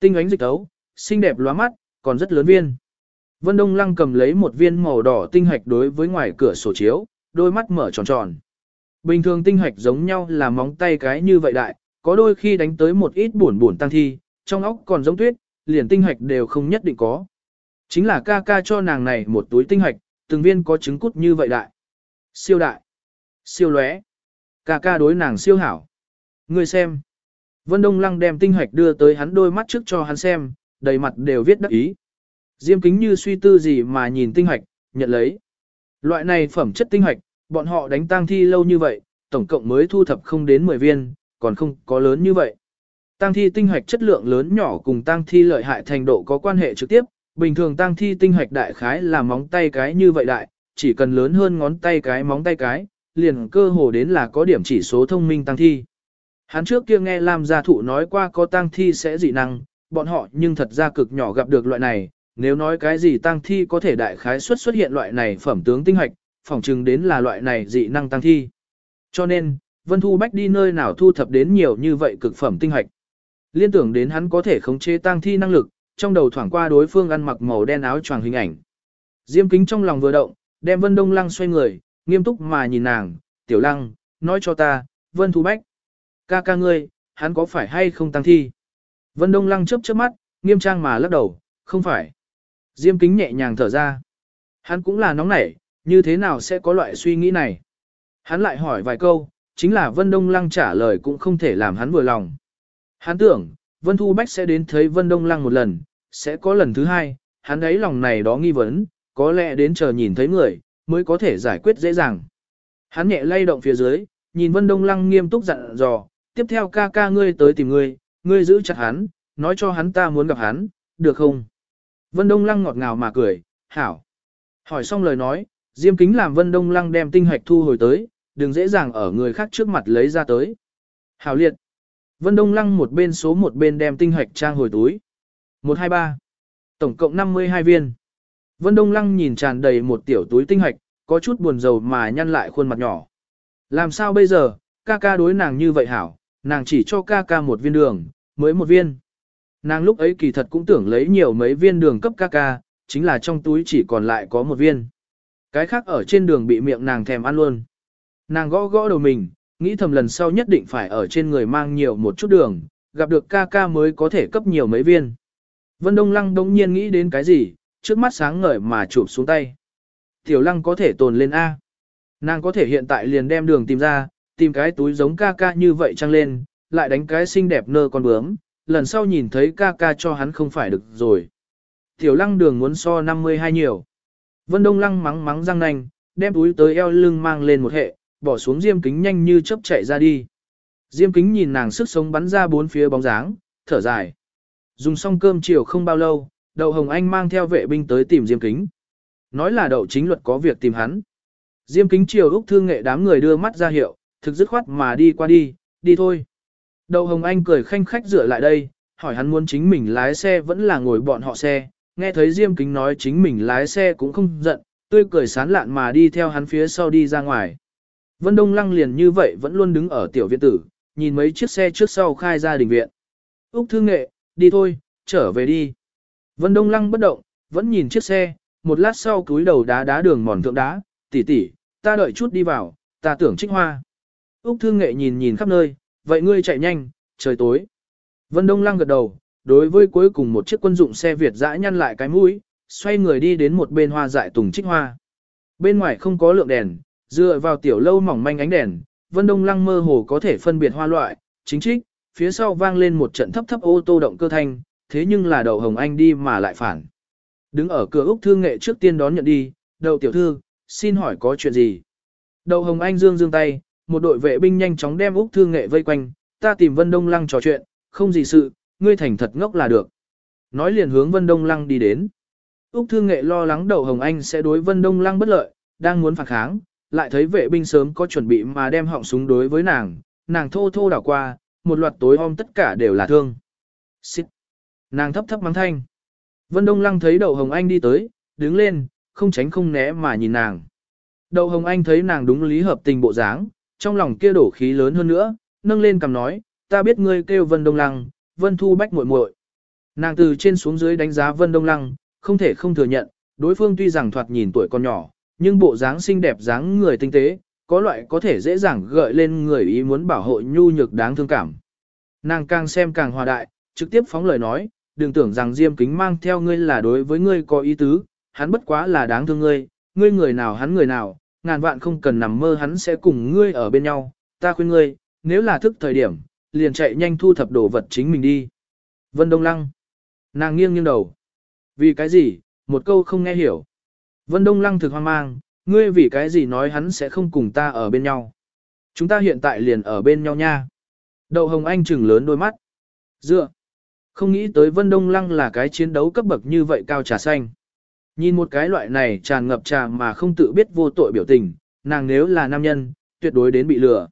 Tinh ánh dịch tấu, xinh đẹp lóa mắt, còn rất lớn viên. Vân Đông Lăng cầm lấy một viên màu đỏ tinh hạch đối với ngoài cửa sổ chiếu, đôi mắt mở tròn tròn. Bình thường tinh hạch giống nhau là móng tay cái như vậy đại, có đôi khi đánh tới một ít buồn buồn tăng thi, trong óc còn giống tuyết, liền tinh hạch đều không nhất định có. Chính là ca ca cho nàng này một túi tinh hạch, từng viên có trứng cút như vậy đại. Siêu đại, siêu lóe. Ca ca đối nàng siêu hảo. Ngươi xem. Vân Đông Lăng đem tinh hạch đưa tới hắn đôi mắt trước cho hắn xem, đầy mặt đều viết đắc ý. Diêm kính như suy tư gì mà nhìn tinh hạch, nhận lấy. Loại này phẩm chất tinh hạch, bọn họ đánh tang thi lâu như vậy, tổng cộng mới thu thập không đến 10 viên, còn không có lớn như vậy. Tang thi tinh hạch chất lượng lớn nhỏ cùng tang thi lợi hại thành độ có quan hệ trực tiếp, bình thường tang thi tinh hạch đại khái là móng tay cái như vậy đại, chỉ cần lớn hơn ngón tay cái móng tay cái, liền cơ hồ đến là có điểm chỉ số thông minh tang thi. Hắn trước kia nghe Lam gia thụ nói qua có tang thi sẽ dị năng, bọn họ nhưng thật ra cực nhỏ gặp được loại này, nếu nói cái gì tăng thi có thể đại khái xuất xuất hiện loại này phẩm tướng tinh hạch, phỏng chừng đến là loại này dị năng tăng thi. Cho nên, Vân Thu Bách đi nơi nào thu thập đến nhiều như vậy cực phẩm tinh hạch. Liên tưởng đến hắn có thể khống chế tăng thi năng lực, trong đầu thoảng qua đối phương ăn mặc màu đen áo choàng hình ảnh. Diêm kính trong lòng vừa động, đem Vân Đông Lăng xoay người, nghiêm túc mà nhìn nàng, tiểu lăng, nói cho ta, Vân Thu Bách. Ca ca ngươi, hắn có phải hay không tăng thi? Vân Đông Lăng chớp chớp mắt, nghiêm trang mà lắc đầu, không phải. Diêm kính nhẹ nhàng thở ra. Hắn cũng là nóng nảy, như thế nào sẽ có loại suy nghĩ này? Hắn lại hỏi vài câu, chính là Vân Đông Lăng trả lời cũng không thể làm hắn vừa lòng. Hắn tưởng, Vân Thu Bách sẽ đến thấy Vân Đông Lăng một lần, sẽ có lần thứ hai, hắn ấy lòng này đó nghi vấn, có lẽ đến chờ nhìn thấy người, mới có thể giải quyết dễ dàng. Hắn nhẹ lay động phía dưới, nhìn Vân Đông Lăng nghiêm túc dặn dò, tiếp theo ca ca ngươi tới tìm ngươi, ngươi giữ chặt hắn, nói cho hắn ta muốn gặp hắn, được không? Vân Đông Lăng ngọt ngào mà cười, hảo. Hỏi xong lời nói, Diêm kính làm Vân Đông Lăng đem tinh hạch thu hồi tới, đừng dễ dàng ở người khác trước mặt lấy ra tới. Hảo liệt. Vân Đông Lăng một bên số một bên đem tinh hạch trang hồi túi. 123. Tổng cộng 52 viên. Vân Đông Lăng nhìn tràn đầy một tiểu túi tinh hạch, có chút buồn rầu mà nhăn lại khuôn mặt nhỏ. Làm sao bây giờ, ca ca đối nàng như vậy hảo, nàng chỉ cho ca ca một viên đường, mới một viên. Nàng lúc ấy kỳ thật cũng tưởng lấy nhiều mấy viên đường cấp ca ca, chính là trong túi chỉ còn lại có một viên. Cái khác ở trên đường bị miệng nàng thèm ăn luôn. Nàng gõ gõ đầu mình, nghĩ thầm lần sau nhất định phải ở trên người mang nhiều một chút đường, gặp được ca ca mới có thể cấp nhiều mấy viên. Vân Đông Lăng đống nhiên nghĩ đến cái gì, trước mắt sáng ngời mà chụp xuống tay. Tiểu Lăng có thể tồn lên A. Nàng có thể hiện tại liền đem đường tìm ra, tìm cái túi giống ca ca như vậy trăng lên, lại đánh cái xinh đẹp nơ con bướm, lần sau nhìn thấy ca ca cho hắn không phải được rồi. Tiểu Lăng đường muốn so 52 nhiều. Vân Đông Lăng mắng mắng răng nanh, đem túi tới eo lưng mang lên một hệ, bỏ xuống diêm kính nhanh như chớp chạy ra đi. Diêm kính nhìn nàng sức sống bắn ra bốn phía bóng dáng, thở dài. Dùng xong cơm chiều không bao lâu, đậu Hồng Anh mang theo vệ binh tới tìm diêm kính. Nói là đậu chính luật có việc tìm hắn. Diêm kính chiều Úc thương nghệ đám người đưa mắt ra hiệu, thực dứt khoát mà đi qua đi, đi thôi. Đậu Hồng Anh cười khanh khách dựa lại đây, hỏi hắn muốn chính mình lái xe vẫn là ngồi bọn họ xe, nghe thấy Diêm Kính nói chính mình lái xe cũng không giận, tươi cười sán lạn mà đi theo hắn phía sau đi ra ngoài. Vân Đông Lăng liền như vậy vẫn luôn đứng ở tiểu viện tử, nhìn mấy chiếc xe trước sau khai ra đình viện. Úc Thương Nghệ, đi thôi, trở về đi. Vân Đông Lăng bất động, vẫn nhìn chiếc xe, một lát sau cúi đầu đá đá đường mòn thượng đá, tỷ tỷ, ta đợi chút đi vào, ta tưởng trích hoa. Úc Thương Nghệ nhìn nhìn khắp nơi, vậy ngươi chạy nhanh, trời tối. Vân Đông Lăng gật đầu, đối với cuối cùng một chiếc quân dụng xe Việt dã nhăn lại cái mũi, xoay người đi đến một bên hoa dại tùng trích hoa. Bên ngoài không có lượng đèn, dựa vào tiểu lâu mỏng manh ánh đèn, Vân Đông Lăng mơ hồ có thể phân biệt hoa loại, chính trích, phía sau vang lên một trận thấp thấp ô tô động cơ thanh, thế nhưng là đậu hồng anh đi mà lại phản. Đứng ở cửa Úc Thương Nghệ trước tiên đón nhận đi, đậu tiểu thư, xin hỏi có chuyện gì? Đậu hồng anh dương dương tay, một đội vệ binh nhanh chóng đem Úc Thương Nghệ vây quanh, ta tìm Vân Đông Lăng trò chuyện, không gì sự, ngươi thành thật ngốc là được. Nói liền hướng Vân Đông Lăng đi đến. Úc Thương Nghệ lo lắng đầu hồng anh sẽ đối Vân Đông Lăng bất lợi, đang muốn phản kháng, lại thấy vệ binh sớm có chuẩn bị mà đem họng súng đối với nàng, nàng thô thô đảo qua, một loạt tối om tất cả đều là thương. Xích. Nàng thấp thấp mắng thanh. Vân Đông Lăng thấy đầu Hồng Anh đi tới, đứng lên, không tránh không né mà nhìn nàng. đầu Hồng Anh thấy nàng đúng lý hợp tình bộ dáng, trong lòng kia đổ khí lớn hơn nữa, nâng lên cầm nói, ta biết ngươi kêu Vân Đông Lăng, Vân Thu Bách muội muội. Nàng từ trên xuống dưới đánh giá Vân Đông Lăng, không thể không thừa nhận, đối phương tuy rằng thoạt nhìn tuổi còn nhỏ, nhưng bộ dáng xinh đẹp dáng người tinh tế, có loại có thể dễ dàng gợi lên người ý muốn bảo hộ nhu nhược đáng thương cảm. Nàng càng xem càng hòa đại, trực tiếp phóng lời nói, đừng tưởng rằng Diêm Kính mang theo ngươi là đối với ngươi có ý tứ, hắn bất quá là đáng thương ngươi, ngươi người nào hắn người nào, ngàn vạn không cần nằm mơ hắn sẽ cùng ngươi ở bên nhau, ta khuyên ngươi, nếu là thức thời điểm, liền chạy nhanh thu thập đồ vật chính mình đi. Vân Đông Lăng. Nàng nghiêng nghiêng đầu. Vì cái gì, một câu không nghe hiểu. Vân Đông Lăng thực hoang mang, ngươi vì cái gì nói hắn sẽ không cùng ta ở bên nhau. Chúng ta hiện tại liền ở bên nhau nha. Đậu Hồng Anh trừng lớn đôi mắt. Dựa. Không nghĩ tới Vân Đông Lăng là cái chiến đấu cấp bậc như vậy cao trà xanh. Nhìn một cái loại này tràn ngập trà mà không tự biết vô tội biểu tình, nàng nếu là nam nhân, tuyệt đối đến bị lừa.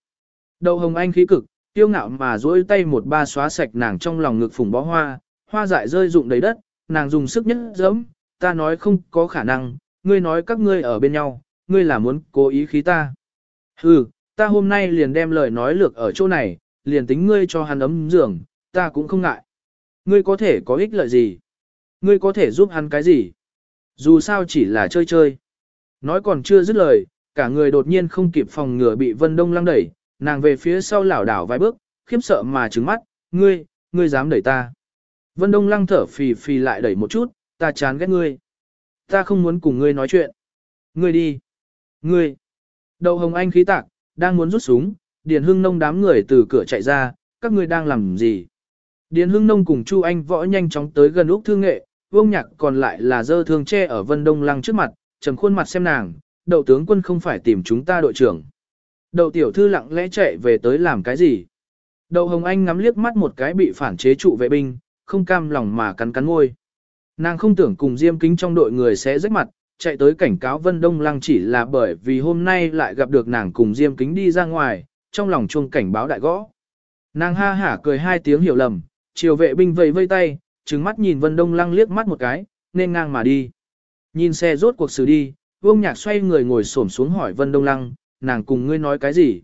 đầu Hồng Anh khí cực, tiêu ngạo mà duỗi tay một ba xóa sạch nàng trong lòng ngực phùng bó hoa, hoa dại rơi rụng đầy đất, nàng dùng sức nhất giẫm, ta nói không có khả năng, ngươi nói các ngươi ở bên nhau, ngươi là muốn cố ý khí ta. Hừ, ta hôm nay liền đem lời nói lược ở chỗ này, liền tính ngươi cho hắn ấm giường, ta cũng không ngại. Ngươi có thể có ích lợi gì? Ngươi có thể giúp hắn cái gì? Dù sao chỉ là chơi chơi. Nói còn chưa dứt lời, cả người đột nhiên không kịp phòng ngừa bị Vân Đông lăng đẩy, nàng về phía sau lảo đảo vài bước, khiếp sợ mà trứng mắt, ngươi, ngươi dám đẩy ta. Vân Đông lăng thở phì phì lại đẩy một chút, ta chán ghét ngươi. Ta không muốn cùng ngươi nói chuyện. Ngươi đi. Ngươi. Đậu Hồng Anh khí tạc, đang muốn rút súng, Điền Hưng Nông đám người từ cửa chạy ra, các ngươi đang làm gì? Điền Hưng Nông cùng Chu Anh võ nhanh chóng tới gần Úc Thương Nghệ, Vương Nhạc còn lại là dơ thương che ở Vân Đông Lăng trước mặt, trầm khuôn mặt xem nàng, đậu tướng quân không phải tìm chúng ta đội trưởng. Đậu tiểu thư lặng lẽ chạy về tới làm cái gì? Đậu Hồng Anh ngắm liếc mắt một cái bị phản chế trụ vệ binh, không cam lòng mà cắn cắn môi. Nàng không tưởng cùng Diêm Kính trong đội người sẽ rách mặt, chạy tới cảnh cáo Vân Đông Lăng chỉ là bởi vì hôm nay lại gặp được nàng cùng Diêm Kính đi ra ngoài, trong lòng chuông cảnh báo đại gõ. Nàng ha hả cười hai tiếng hiểu lầm, chiều vệ binh vẫy vây tay, trừng mắt nhìn Vân Đông Lăng liếc mắt một cái, nên ngang mà đi. Nhìn xe rốt cuộc xử đi, Vương Nhạc xoay người ngồi xổm xuống hỏi Vân Đông Lăng, nàng cùng ngươi nói cái gì?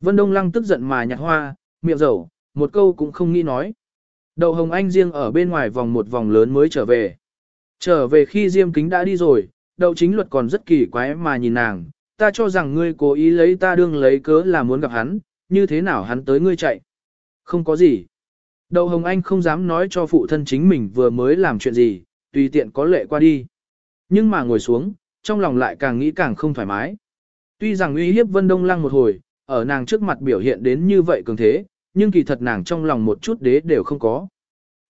Vân Đông Lăng tức giận mà nhặt hoa, miệng dầu, một câu cũng không nghĩ nói. Đậu Hồng Anh riêng ở bên ngoài vòng một vòng lớn mới trở về. Trở về khi Diêm Kính đã đi rồi, đậu chính luật còn rất kỳ quái mà nhìn nàng, ta cho rằng ngươi cố ý lấy ta đương lấy cớ là muốn gặp hắn, như thế nào hắn tới ngươi chạy. Không có gì. Đầu Hồng Anh không dám nói cho phụ thân chính mình vừa mới làm chuyện gì, tùy tiện có lệ qua đi. Nhưng mà ngồi xuống, trong lòng lại càng nghĩ càng không thoải mái. Tuy rằng uy hiếp Vân Đông Lăng một hồi, ở nàng trước mặt biểu hiện đến như vậy cường thế, nhưng kỳ thật nàng trong lòng một chút đế đều không có.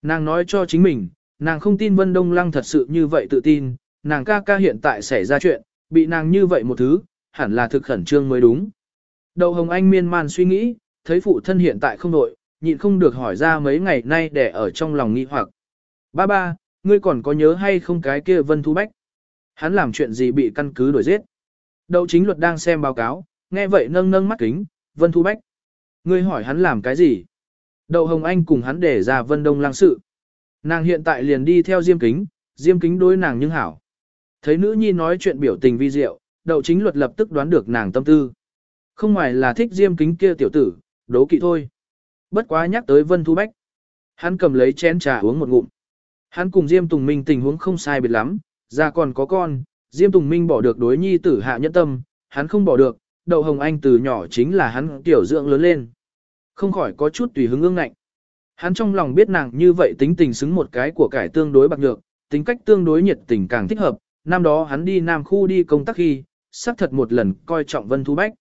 Nàng nói cho chính mình, nàng không tin Vân Đông Lăng thật sự như vậy tự tin, nàng ca ca hiện tại xảy ra chuyện, bị nàng như vậy một thứ, hẳn là thực khẩn trương mới đúng. Đầu Hồng Anh miên man suy nghĩ, thấy phụ thân hiện tại không nội, nhịn không được hỏi ra mấy ngày nay để ở trong lòng nghi hoặc. Ba ba, ngươi còn có nhớ hay không cái kia Vân Thu Bách? Hắn làm chuyện gì bị căn cứ đuổi giết? Đậu chính luật đang xem báo cáo, nghe vậy nâng nâng mắt kính, Vân Thu Bách. Ngươi hỏi hắn làm cái gì? Đậu Hồng Anh cùng hắn để ra Vân Đông lang sự. Nàng hiện tại liền đi theo Diêm Kính, Diêm Kính đối nàng nhưng hảo. Thấy nữ nhi nói chuyện biểu tình vi diệu, đậu chính luật lập tức đoán được nàng tâm tư. Không ngoài là thích Diêm Kính kia tiểu tử, đố kỵ thôi. Bất quá nhắc tới Vân Thu Bách. Hắn cầm lấy chén trà uống một ngụm. Hắn cùng Diêm Tùng Minh tình huống không sai biệt lắm, ra còn có con, Diêm Tùng Minh bỏ được đối nhi tử hạ nhẫn tâm, hắn không bỏ được, đậu hồng anh từ nhỏ chính là hắn tiểu dưỡng lớn lên. Không khỏi có chút tùy hứng ương ngạnh. Hắn trong lòng biết nàng như vậy tính tình xứng một cái của cải tương đối bạc nhược, tính cách tương đối nhiệt tình càng thích hợp. Năm đó hắn đi Nam khu đi công tác khi, xác thật một lần coi trọng Vân Thu Bách.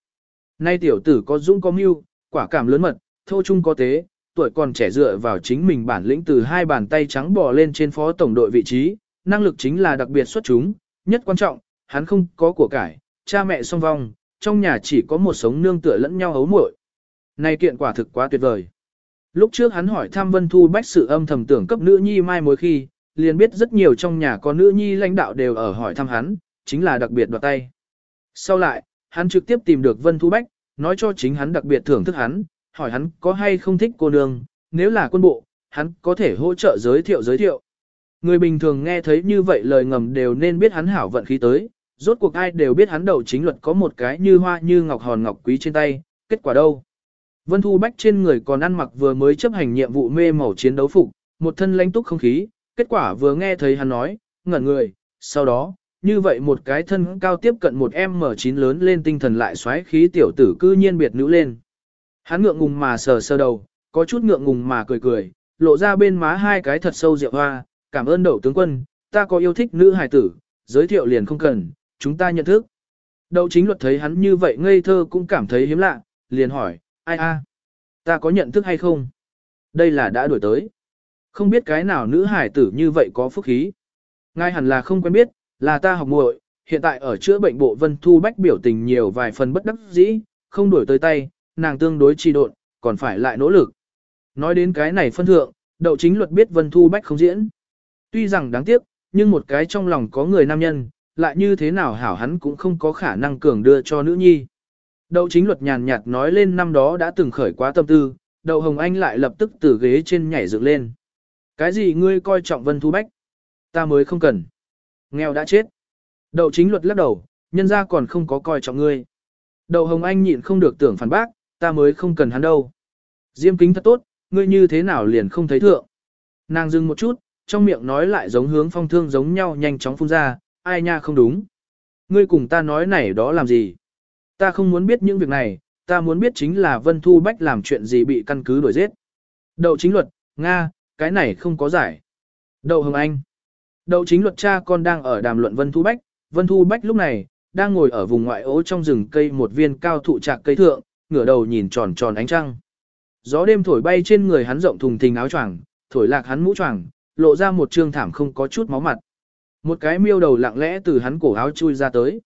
Nay tiểu tử có dũng có mưu, quả cảm lớn mật, thô trung có tế, tuổi còn trẻ dựa vào chính mình bản lĩnh từ hai bàn tay trắng bò lên trên phó tổng đội vị trí, năng lực chính là đặc biệt xuất chúng, nhất quan trọng, hắn không có của cải, cha mẹ song vong, trong nhà chỉ có một sống nương tựa lẫn nhau hấu muội. Này kiện quả thực quá tuyệt vời. Lúc trước hắn hỏi thăm Vân Thu Bách sự âm thầm tưởng cấp nữ nhi mai mối khi, liền biết rất nhiều trong nhà có nữ nhi lãnh đạo đều ở hỏi thăm hắn, chính là đặc biệt đoạt tay. Sau lại, hắn trực tiếp tìm được Vân Thu Bách, nói cho chính hắn đặc biệt thưởng thức hắn, hỏi hắn có hay không thích cô nương, nếu là quân bộ, hắn có thể hỗ trợ giới thiệu giới thiệu. Người bình thường nghe thấy như vậy lời ngầm đều nên biết hắn hảo vận khí tới, rốt cuộc ai đều biết hắn đầu chính luật có một cái như hoa như ngọc hòn ngọc quý trên tay, kết quả đâu. Vân Thu Bách trên người còn ăn mặc vừa mới chấp hành nhiệm vụ mê màu chiến đấu phục, một thân lãnh túc không khí, kết quả vừa nghe thấy hắn nói, ngẩn người, sau đó, như vậy một cái thân cao tiếp cận một M9 lớn lên tinh thần lại xoáy khí tiểu tử cư nhiên biệt nữ lên. Hắn ngượng ngùng mà sờ sờ đầu, có chút ngượng ngùng mà cười cười, lộ ra bên má hai cái thật sâu rượu hoa, cảm ơn đậu tướng quân, ta có yêu thích nữ hài tử, giới thiệu liền không cần, chúng ta nhận thức. Đậu chính luật thấy hắn như vậy ngây thơ cũng cảm thấy hiếm lạ, liền hỏi, ai a, ta có nhận thức hay không? Đây là đã đuổi tới. Không biết cái nào nữ hải tử như vậy có phúc khí. Ngay hẳn là không quen biết, là ta học muội, hiện tại ở chữa bệnh bộ Vân Thu Bách biểu tình nhiều vài phần bất đắc dĩ, không đuổi tới tay, nàng tương đối trì độn, còn phải lại nỗ lực. Nói đến cái này phân thượng, đậu chính luật biết Vân Thu Bách không diễn. Tuy rằng đáng tiếc, nhưng một cái trong lòng có người nam nhân, lại như thế nào hảo hắn cũng không có khả năng cường đưa cho nữ nhi. Đậu chính luật nhàn nhạt nói lên năm đó đã từng khởi quá tâm tư, đậu Hồng Anh lại lập tức từ ghế trên nhảy dựng lên. Cái gì ngươi coi trọng Vân Thu Bách? Ta mới không cần. Nghèo đã chết. Đậu chính luật lắc đầu, nhân ra còn không có coi trọng ngươi. Đậu Hồng Anh nhịn không được tưởng phản bác, ta mới không cần hắn đâu. Diêm kính thật tốt, ngươi như thế nào liền không thấy thượng. Nàng dừng một chút, trong miệng nói lại giống hướng phong thương giống nhau nhanh chóng phun ra, ai nha không đúng. Ngươi cùng ta nói này đó làm gì? Ta không muốn biết những việc này, ta muốn biết chính là Vân Thu Bách làm chuyện gì bị căn cứ đuổi giết. Đậu chính luật, Nga, cái này không có giải. Đậu Hồng Anh. Đậu chính luật cha con đang ở đàm luận Vân Thu Bách, Vân Thu Bách lúc này, đang ngồi ở vùng ngoại ố trong rừng cây một viên cao thụ trạc cây thượng, ngửa đầu nhìn tròn tròn ánh trăng. Gió đêm thổi bay trên người hắn rộng thùng thình áo choàng, thổi lạc hắn mũ choàng, lộ ra một trương thảm không có chút máu mặt. Một cái miêu đầu lặng lẽ từ hắn cổ áo chui ra tới.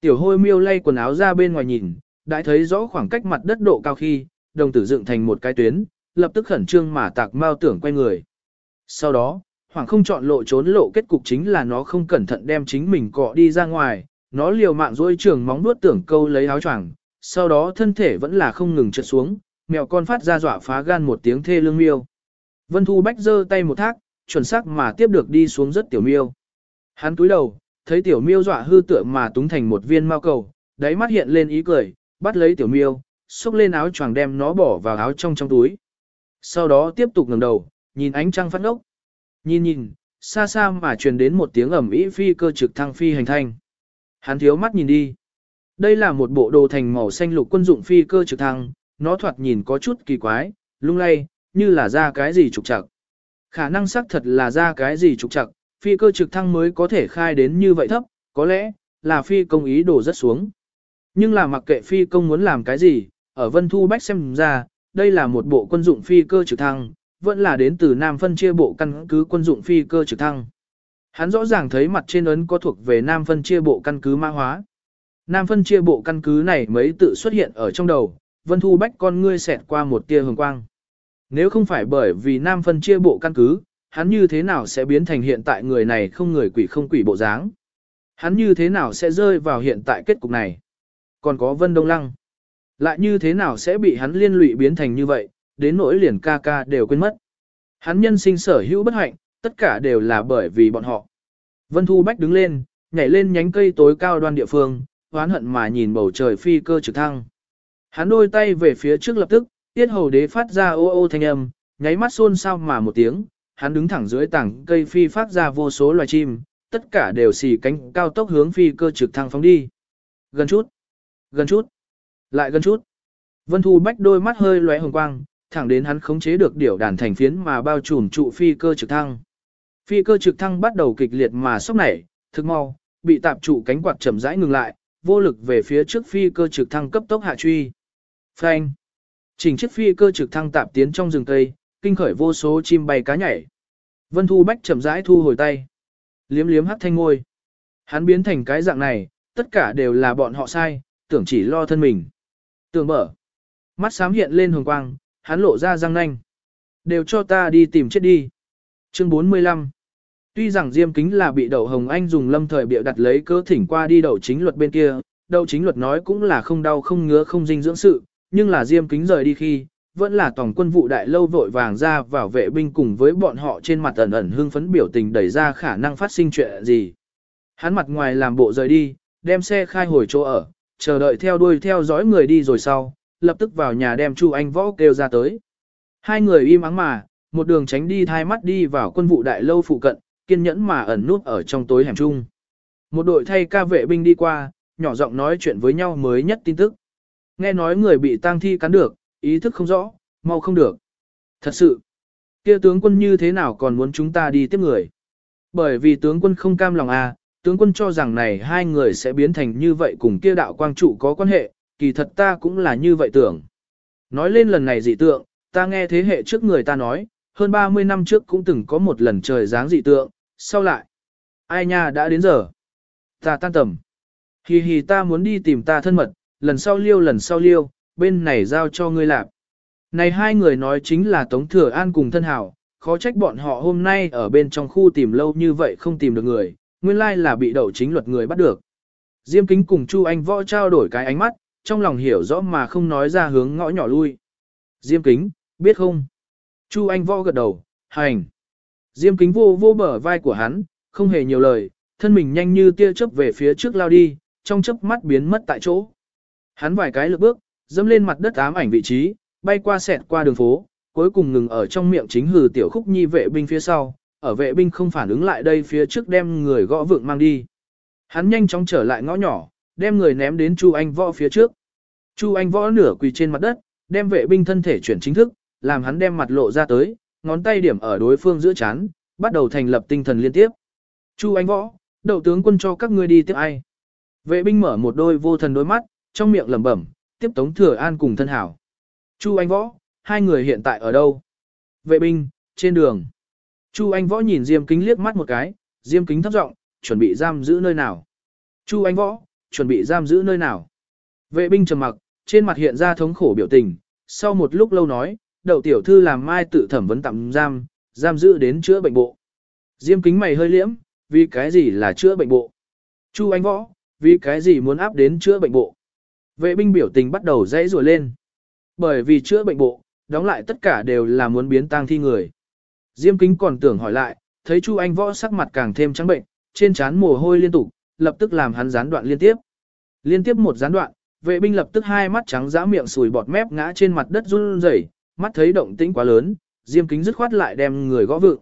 Tiểu hôi miêu lay quần áo ra bên ngoài nhìn, đã thấy rõ khoảng cách mặt đất độ cao khi, đồng tử dựng thành một cái tuyến, lập tức khẩn trương mà tạc mau tưởng quay người. Sau đó, hoàng không chọn lộ trốn lộ kết cục chính là nó không cẩn thận đem chính mình cọ đi ra ngoài, nó liều mạng dối trường móng nuốt tưởng câu lấy áo choàng, sau đó thân thể vẫn là không ngừng trượt xuống, mèo con phát ra dọa phá gan một tiếng thê lương miêu. Vân Thu Bách giơ tay một thác, chuẩn xác mà tiếp được đi xuống rất tiểu miêu. Hắn túi đầu, thấy tiểu miêu dọa hư tựa mà túng thành một viên mao cầu, đáy mắt hiện lên ý cười, bắt lấy tiểu miêu, xúc lên áo choàng đem nó bỏ vào áo trong trong túi. Sau đó tiếp tục ngẩng đầu, nhìn ánh trăng phát ốc. Nhìn nhìn, xa xa mà truyền đến một tiếng ẩm ý phi cơ trực thăng phi hành thanh. Hắn thiếu mắt nhìn đi. Đây là một bộ đồ thành màu xanh lục quân dụng phi cơ trực thăng, nó thoạt nhìn có chút kỳ quái, lung lay, như là ra cái gì trục trặc. Khả năng xác thật là ra cái gì trục trặc, phi cơ trực thăng mới có thể khai đến như vậy thấp, có lẽ là phi công ý đồ rất xuống. Nhưng là mặc kệ phi công muốn làm cái gì, ở Vân Thu Bách xem ra, đây là một bộ quân dụng phi cơ trực thăng, vẫn là đến từ Nam phân chia bộ căn cứ quân dụng phi cơ trực thăng. Hắn rõ ràng thấy mặt trên ấn có thuộc về Nam phân chia bộ căn cứ mã hóa. Nam phân chia bộ căn cứ này mấy tự xuất hiện ở trong đầu, Vân Thu Bách con ngươi xẹt qua một tia hồng quang. Nếu không phải bởi vì Nam phân chia bộ căn cứ, hắn như thế nào sẽ biến thành hiện tại người này không người quỷ không quỷ bộ dáng? Hắn như thế nào sẽ rơi vào hiện tại kết cục này? Còn có Vân Đông Lăng. Lại như thế nào sẽ bị hắn liên lụy biến thành như vậy, đến nỗi liền ca ca đều quên mất. Hắn nhân sinh sở hữu bất hạnh, tất cả đều là bởi vì bọn họ. Vân Thu Bách đứng lên, nhảy lên nhánh cây tối cao đoan địa phương, hoán hận mà nhìn bầu trời phi cơ trực thăng. Hắn đôi tay về phía trước lập tức, tiết hầu đế phát ra ô ô thanh âm, nháy mắt xôn xao mà một tiếng, hắn đứng thẳng dưới tảng cây phi phát ra vô số loài chim, tất cả đều xì cánh cao tốc hướng phi cơ trực thăng phóng đi. Gần chút, gần chút, lại gần chút. Vân Thu Bách đôi mắt hơi lóe hồng quang, thẳng đến hắn khống chế được điểu đàn thành phiến mà bao trùm trụ phi cơ trực thăng. Phi cơ trực thăng bắt đầu kịch liệt mà sốc nảy, thực mau, bị tạp trụ cánh quạt chậm rãi ngừng lại, vô lực về phía trước phi cơ trực thăng cấp tốc hạ truy. Phanh. Chỉnh chiếc phi cơ trực thăng tạp tiến trong rừng cây, kinh khởi vô số chim bay cá nhảy. Vân Thu Bách chậm rãi thu hồi tay. Liếm liếm hắt thanh ngôi. Hắn biến thành cái dạng này, tất cả đều là bọn họ sai, tưởng chỉ lo thân mình. Tưởng mở. Mắt xám hiện lên hồng quang, hắn lộ ra răng nanh. Đều cho ta đi tìm chết đi. Chương 45 Tuy rằng Diêm Kính là bị Đậu Hồng Anh dùng lâm thời bịa đặt lấy cơ thỉnh qua đi đậu chính luật bên kia, đậu chính luật nói cũng là không đau không ngứa không dinh dưỡng sự, nhưng là Diêm Kính rời đi khi, vẫn là tổng quân vụ đại lâu vội vàng ra vào vệ binh cùng với bọn họ trên mặt ẩn ẩn hưng phấn biểu tình đẩy ra khả năng phát sinh chuyện gì. Hắn mặt ngoài làm bộ rời đi, đem xe khai hồi chỗ ở, chờ đợi theo đuôi theo dõi người đi rồi sau, lập tức vào nhà đem Chu Anh Võ kêu ra tới. Hai người im ắng mà, một đường tránh đi thai mắt đi vào quân vụ đại lâu phụ cận, kiên nhẫn mà ẩn nút ở trong tối hẻm chung. Một đội thay ca vệ binh đi qua, nhỏ giọng nói chuyện với nhau mới nhất tin tức. Nghe nói người bị tang thi cắn được, ý thức không rõ, mau không được. Thật sự, kia tướng quân như thế nào còn muốn chúng ta đi tiếp người? Bởi vì tướng quân không cam lòng à, tướng quân cho rằng này hai người sẽ biến thành như vậy cùng kia đạo quang trụ có quan hệ, kỳ thật ta cũng là như vậy tưởng. Nói lên lần này dị tượng, ta nghe thế hệ trước người ta nói, hơn 30 năm trước cũng từng có một lần trời dáng dị tượng, sau lại. Ai nha đã đến giờ. Ta tan tầm. Hì hì ta muốn đi tìm ta thân mật, lần sau liêu lần sau liêu, bên này giao cho ngươi làm. Này hai người nói chính là Tống Thừa An cùng thân hảo, khó trách bọn họ hôm nay ở bên trong khu tìm lâu như vậy không tìm được người, nguyên lai là bị đậu chính luật người bắt được. Diêm kính cùng Chu Anh võ trao đổi cái ánh mắt, trong lòng hiểu rõ mà không nói ra hướng ngõ nhỏ lui. Diêm kính, biết không? Chu Anh võ gật đầu, hành. Diêm kính vô vô bờ vai của hắn, không hề nhiều lời, thân mình nhanh như tia chớp về phía trước lao đi, trong chớp mắt biến mất tại chỗ. Hắn vài cái lực bước, dẫm lên mặt đất ám ảnh vị trí, bay qua sẹt qua đường phố, cuối cùng ngừng ở trong miệng chính hừ tiểu khúc nhi vệ binh phía sau, ở vệ binh không phản ứng lại đây phía trước đem người gõ vượng mang đi. Hắn nhanh chóng trở lại ngõ nhỏ, đem người ném đến Chu Anh Võ phía trước. Chu Anh Võ nửa quỳ trên mặt đất, đem vệ binh thân thể chuyển chính thức, làm hắn đem mặt lộ ra tới, ngón tay điểm ở đối phương giữa chán, bắt đầu thành lập tinh thần liên tiếp. Chu Anh Võ, đậu tướng quân cho các ngươi đi tiếp ai. Vệ binh mở một đôi vô thần đôi mắt, trong miệng lẩm bẩm, tiếp Tống Thừa An cùng thân hảo. Chu Anh Võ, hai người hiện tại ở đâu? Vệ binh, trên đường. Chu Anh Võ nhìn Diêm Kính liếc mắt một cái, Diêm Kính thấp giọng, chuẩn bị giam giữ nơi nào? Chu Anh Võ, chuẩn bị giam giữ nơi nào? Vệ binh trầm mặc, trên mặt hiện ra thống khổ biểu tình, sau một lúc lâu nói, đậu tiểu thư làm mai tự thẩm vấn tạm giam, giam giữ đến chữa bệnh bộ. Diêm Kính mày hơi liễm, vì cái gì là chữa bệnh bộ? Chu Anh Võ, vì cái gì muốn áp đến chữa bệnh bộ? Vệ binh biểu tình bắt đầu dãy rùa lên. Bởi vì chữa bệnh bộ, đóng lại tất cả đều là muốn biến tang thi người. Diêm kính còn tưởng hỏi lại, thấy Chu Anh võ sắc mặt càng thêm trắng bệnh, trên trán mồ hôi liên tục, lập tức làm hắn gián đoạn liên tiếp. Liên tiếp một gián đoạn, vệ binh lập tức hai mắt trắng dã miệng sùi bọt mép ngã trên mặt đất run rẩy, mắt thấy động tĩnh quá lớn, Diêm kính dứt khoát lại đem người gõ vựng.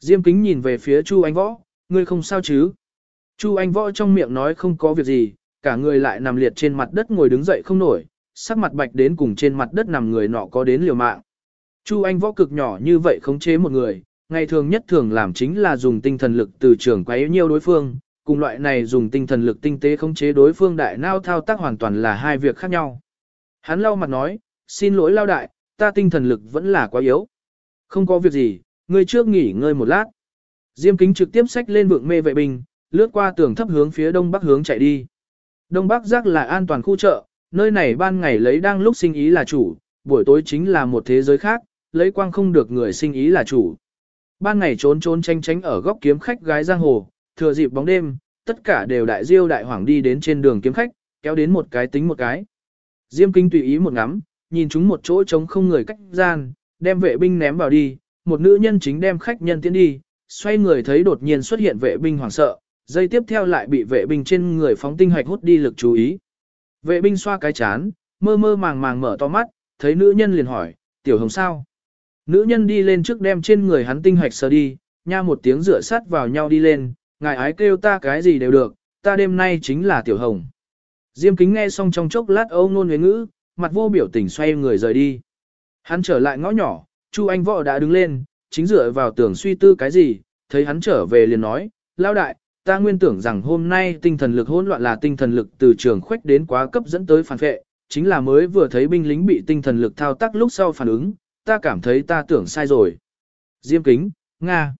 Diêm kính nhìn về phía Chu Anh võ, ngươi không sao chứ? Chu Anh võ trong miệng nói không có việc gì, cả người lại nằm liệt trên mặt đất ngồi đứng dậy không nổi, sắc mặt bạch đến cùng trên mặt đất nằm người nọ có đến liều mạng. Chu Anh võ cực nhỏ như vậy khống chế một người, ngày thường nhất thường làm chính là dùng tinh thần lực từ trường quấy nhiều đối phương, cùng loại này dùng tinh thần lực tinh tế khống chế đối phương đại nao thao tác hoàn toàn là hai việc khác nhau. Hắn lau mặt nói, xin lỗi lao đại, ta tinh thần lực vẫn là quá yếu. Không có việc gì, ngươi trước nghỉ ngơi một lát. Diêm kính trực tiếp xách lên vượng mê vệ binh, lướt qua tường thấp hướng phía đông bắc hướng chạy đi. Đông bắc giác là an toàn khu chợ, nơi này ban ngày lấy đang lúc sinh ý là chủ, buổi tối chính là một thế giới khác, lấy quang không được người sinh ý là chủ. Ban ngày trốn trốn tranh tránh ở góc kiếm khách gái giang hồ, thừa dịp bóng đêm, tất cả đều đại diêu đại hoàng đi đến trên đường kiếm khách, kéo đến một cái tính một cái. Diêm Kính tùy ý một ngắm, nhìn chúng một chỗ trống không người cách gian, đem vệ binh ném vào đi, một nữ nhân chính đem khách nhân tiến đi, xoay người thấy đột nhiên xuất hiện vệ binh hoảng sợ, dây tiếp theo lại bị vệ binh trên người phóng tinh hạch hút đi lực chú ý. Vệ binh xoa cái chán, mơ mơ màng màng mở to mắt, thấy nữ nhân liền hỏi, tiểu hồng sao? Nữ nhân đi lên trước đem trên người hắn tinh hạch sờ đi, nha một tiếng rửa sát vào nhau đi lên, ngài ái kêu ta cái gì đều được, ta đêm nay chính là tiểu hồng. Diêm kính nghe xong trong chốc lát âu nôn huyến ngữ, mặt vô biểu tình xoay người rời đi. Hắn trở lại ngõ nhỏ, Chu Anh Võ đã đứng lên, chính dựa vào tưởng suy tư cái gì, thấy hắn trở về liền nói, lao đại, ta nguyên tưởng rằng hôm nay tinh thần lực hỗn loạn là tinh thần lực từ trường khuếch đến quá cấp dẫn tới phản vệ, chính là mới vừa thấy binh lính bị tinh thần lực thao tác lúc sau phản ứng, ta cảm thấy ta tưởng sai rồi. Diêm kính, Nga.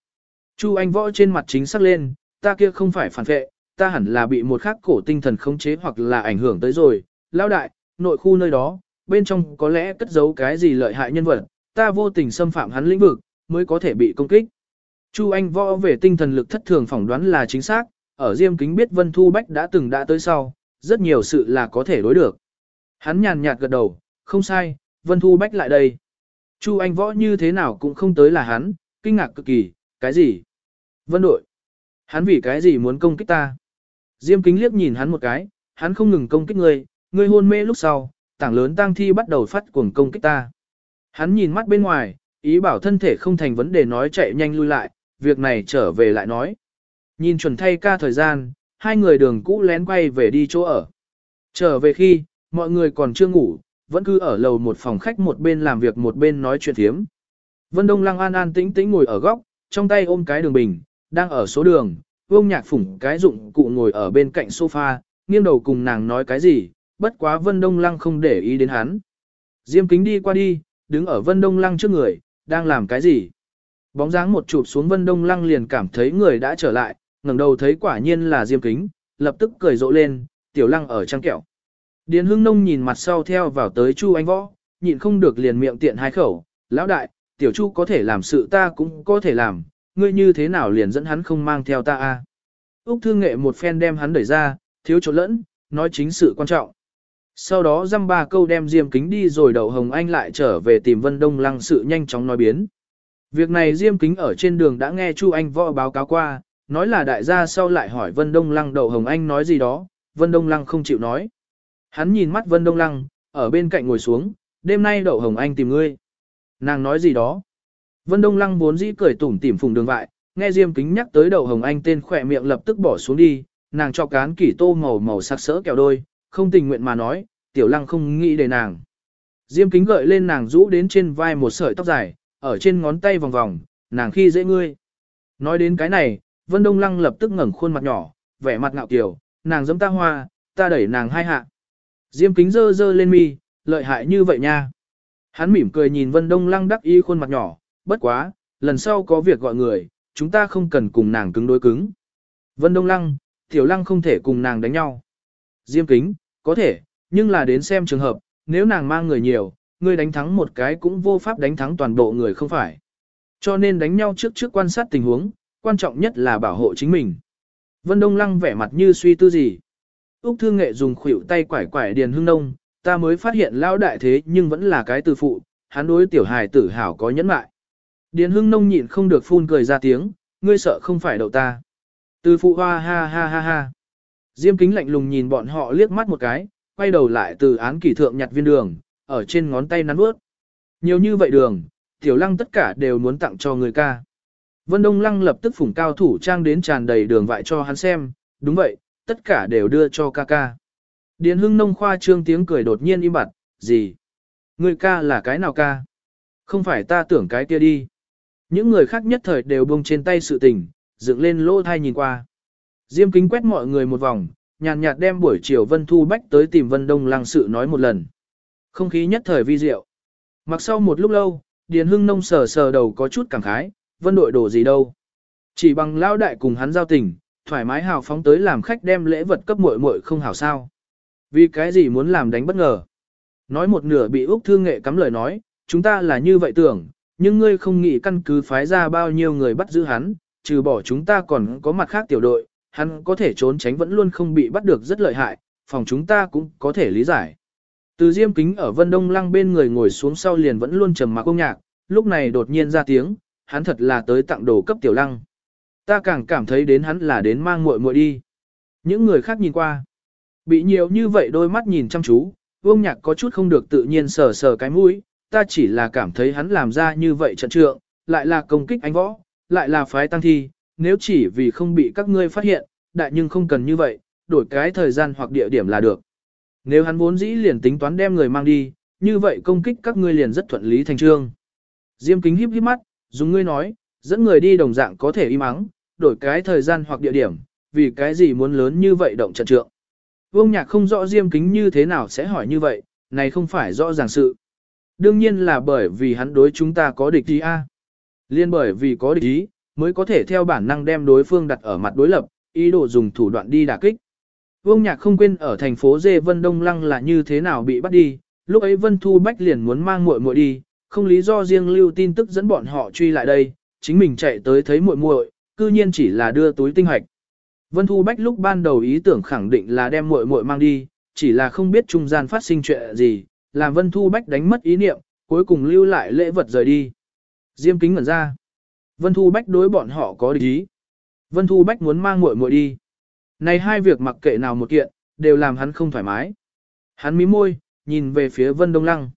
Chu Anh Võ trên mặt chính sắc lên, ta kia không phải phản vệ, ta hẳn là bị một khắc cổ tinh thần khống chế hoặc là ảnh hưởng tới rồi. Lão đại, nội khu nơi đó, bên trong có lẽ cất giấu cái gì lợi hại nhân vật, ta vô tình xâm phạm hắn lĩnh vực, mới có thể bị công kích. Chu Anh Võ về tinh thần lực thất thường phỏng đoán là chính xác, ở Diêm Kính biết Vân Thu Bách đã từng đã tới sau, rất nhiều sự là có thể đối được. Hắn nhàn nhạt gật đầu, không sai, Vân Thu Bách lại đây. Chu Anh Võ như thế nào cũng không tới là hắn, kinh ngạc cực kỳ, cái gì? Vân đội. Hắn vì cái gì muốn công kích ta? Diêm kính liếc nhìn hắn một cái, hắn không ngừng công kích ngươi, ngươi hôn mê lúc sau, tảng lớn tang thi bắt đầu phát cuồng công kích ta. Hắn nhìn mắt bên ngoài, ý bảo thân thể không thành vấn đề nói chạy nhanh lui lại, việc này trở về lại nói. Nhìn chuẩn thay ca thời gian, hai người đường cũ lén quay về đi chỗ ở. Trở về khi, mọi người còn chưa ngủ, vẫn cứ ở lầu một phòng khách một bên làm việc một bên nói chuyện thiếm. Vân Đông Lăng an an tĩnh tĩnh ngồi ở góc, trong tay ôm cái đường bình, đang ở số đường, vương nhạc phủng cái dụng cụ ngồi ở bên cạnh sofa, nghiêng đầu cùng nàng nói cái gì, bất quá Vân Đông Lăng không để ý đến hắn. Diêm kính đi qua đi, đứng ở Vân Đông Lăng trước người, đang làm cái gì? Bóng dáng một chụp xuống Vân Đông Lăng liền cảm thấy người đã trở lại, ngẩng đầu thấy quả nhiên là Diêm kính, lập tức cười rộ lên, tiểu lăng ở trang kẹo. Điền Hưng Nông nhìn mặt sau theo vào tới Chu Anh Võ, nhịn không được liền miệng tiện hai khẩu, lão đại, tiểu Chu có thể làm sự ta cũng có thể làm, ngươi như thế nào liền dẫn hắn không mang theo ta a? Úc Thương Nghệ một phen đem hắn đẩy ra, thiếu chỗ lẫn, nói chính sự quan trọng. Sau đó dăm ba câu đem Diêm Kính đi rồi đậu Hồng Anh lại trở về tìm Vân Đông Lăng sự nhanh chóng nói biến. Việc này Diêm Kính ở trên đường đã nghe Chu Anh Võ báo cáo qua, nói là đại gia sau lại hỏi Vân Đông Lăng đậu Hồng Anh nói gì đó, Vân Đông Lăng không chịu nói. Hắn nhìn mắt Vân Đông Lăng, ở bên cạnh ngồi xuống, đêm nay đậu Hồng Anh tìm ngươi. Nàng nói gì đó. Vân Đông Lăng vốn dĩ cười tủm tỉm phùng đường vại, nghe Diêm Kính nhắc tới đậu Hồng Anh tên khỏe miệng lập tức bỏ xuống đi, nàng cho cán kỷ tô màu màu sắc sỡ kẹo đôi, không tình nguyện mà nói, tiểu lăng không nghĩ để nàng. Diêm Kính gợi lên nàng rũ đến trên vai một sợi tóc dài, ở trên ngón tay vòng vòng, nàng khi dễ ngươi. Nói đến cái này, Vân Đông Lăng lập tức ngẩng khuôn mặt nhỏ, vẻ mặt ngạo kiều, nàng giấm ta hoa, ta đẩy nàng hai hạ. Diêm kính dơ dơ lên mi, lợi hại như vậy nha. Hắn mỉm cười nhìn Vân Đông Lăng đắc ý khuôn mặt nhỏ, bất quá, lần sau có việc gọi người, chúng ta không cần cùng nàng cứng đối cứng. Vân Đông Lăng, Tiểu Lăng không thể cùng nàng đánh nhau. Diêm kính, có thể, nhưng là đến xem trường hợp, nếu nàng mang người nhiều, người đánh thắng một cái cũng vô pháp đánh thắng toàn bộ người không phải. Cho nên đánh nhau trước trước quan sát tình huống, quan trọng nhất là bảo hộ chính mình. Vân Đông Lăng vẻ mặt như suy tư gì. Úc Thương Nghệ dùng khuỷu tay quải quải Điền Hưng Nông, ta mới phát hiện lão đại thế nhưng vẫn là cái từ phụ, hắn đối tiểu hài tử hảo có nhẫn mại. Điền Hưng Nông nhịn không được phun cười ra tiếng, ngươi sợ không phải đậu ta. Từ phụ hoa ha ha ha ha. Diêm kính lạnh lùng nhìn bọn họ liếc mắt một cái, quay đầu lại từ án kỷ thượng nhặt viên đường, ở trên ngón tay nắn bước. Nhiều như vậy đường, tiểu lăng tất cả đều muốn tặng cho người ca. Vân Đông Lăng lập tức phủng cao thủ trang đến tràn đầy đường vại cho hắn xem, đúng vậy, tất cả đều đưa cho ca ca. Điền hưng nông khoa trương tiếng cười đột nhiên im bặt, gì? Người ca là cái nào ca? Không phải ta tưởng cái kia đi. Những người khác nhất thời đều buông trên tay sự tình, dựng lên lỗ thai nhìn qua. Diêm kính quét mọi người một vòng, nhàn nhạt đem buổi chiều Vân Thu Bách tới tìm Vân Đông Lăng sự nói một lần. Không khí nhất thời vi diệu. Mặc sau một lúc lâu, Điền Hưng Nông sờ sờ đầu có chút cảm khái, Vân đội đổ gì đâu. Chỉ bằng lao đại cùng hắn giao tình, thoải mái hào phóng tới làm khách đem lễ vật cấp muội muội không hảo sao. Vì cái gì muốn làm đánh bất ngờ. Nói một nửa bị Úc Thương Nghệ cắm lời nói, chúng ta là như vậy tưởng, nhưng ngươi không nghĩ căn cứ phái ra bao nhiêu người bắt giữ hắn, trừ bỏ chúng ta còn có mặt khác tiểu đội, hắn có thể trốn tránh vẫn luôn không bị bắt được rất lợi hại, phòng chúng ta cũng có thể lý giải. Từ diêm kính ở Vân Đông Lăng bên người ngồi xuống sau liền vẫn luôn trầm mặc công nhạc, lúc này đột nhiên ra tiếng, hắn thật là tới tặng đồ cấp tiểu lăng. Ta càng cảm thấy đến hắn là đến mang muội muội đi. Những người khác nhìn qua. Bị nhiều như vậy đôi mắt nhìn chăm chú, vương nhạc có chút không được tự nhiên sờ sờ cái mũi, ta chỉ là cảm thấy hắn làm ra như vậy trận trượng, lại là công kích anh võ, lại là phái tăng thi, nếu chỉ vì không bị các ngươi phát hiện, đại nhưng không cần như vậy, đổi cái thời gian hoặc địa điểm là được. Nếu hắn vốn dĩ liền tính toán đem người mang đi, như vậy công kích các ngươi liền rất thuận lý thành trương. Diêm kính híp híp mắt, dùng ngươi nói, dẫn người đi đồng dạng có thể im ắng, đổi cái thời gian hoặc địa điểm, vì cái gì muốn lớn như vậy động trận trượng. Vương Nhạc không rõ Diêm Kính như thế nào sẽ hỏi như vậy, này không phải rõ ràng sự. Đương nhiên là bởi vì hắn đối chúng ta có địch ý a. Liên bởi vì có địch ý, mới có thể theo bản năng đem đối phương đặt ở mặt đối lập, ý đồ dùng thủ đoạn đi đả kích. Vương Nhạc không quên ở thành phố Dê Vân Đông Lăng là như thế nào bị bắt đi, lúc ấy Vân Thu Bách liền muốn mang muội muội đi, không lý do riêng lưu tin tức dẫn bọn họ truy lại đây, chính mình chạy tới thấy muội muội, cư nhiên chỉ là đưa túi tinh hạch. Vân Thu Bách lúc ban đầu ý tưởng khẳng định là đem muội muội mang đi, chỉ là không biết trung gian phát sinh chuyện gì, làm Vân Thu Bách đánh mất ý niệm, cuối cùng lưu lại lễ vật rời đi. Diêm kính ngẩn ra. Vân Thu Bách đối bọn họ có địch ý. Vân Thu Bách muốn mang muội muội đi. Này hai việc mặc kệ nào một kiện, đều làm hắn không thoải mái. Hắn mím môi, nhìn về phía Vân Đông Lăng.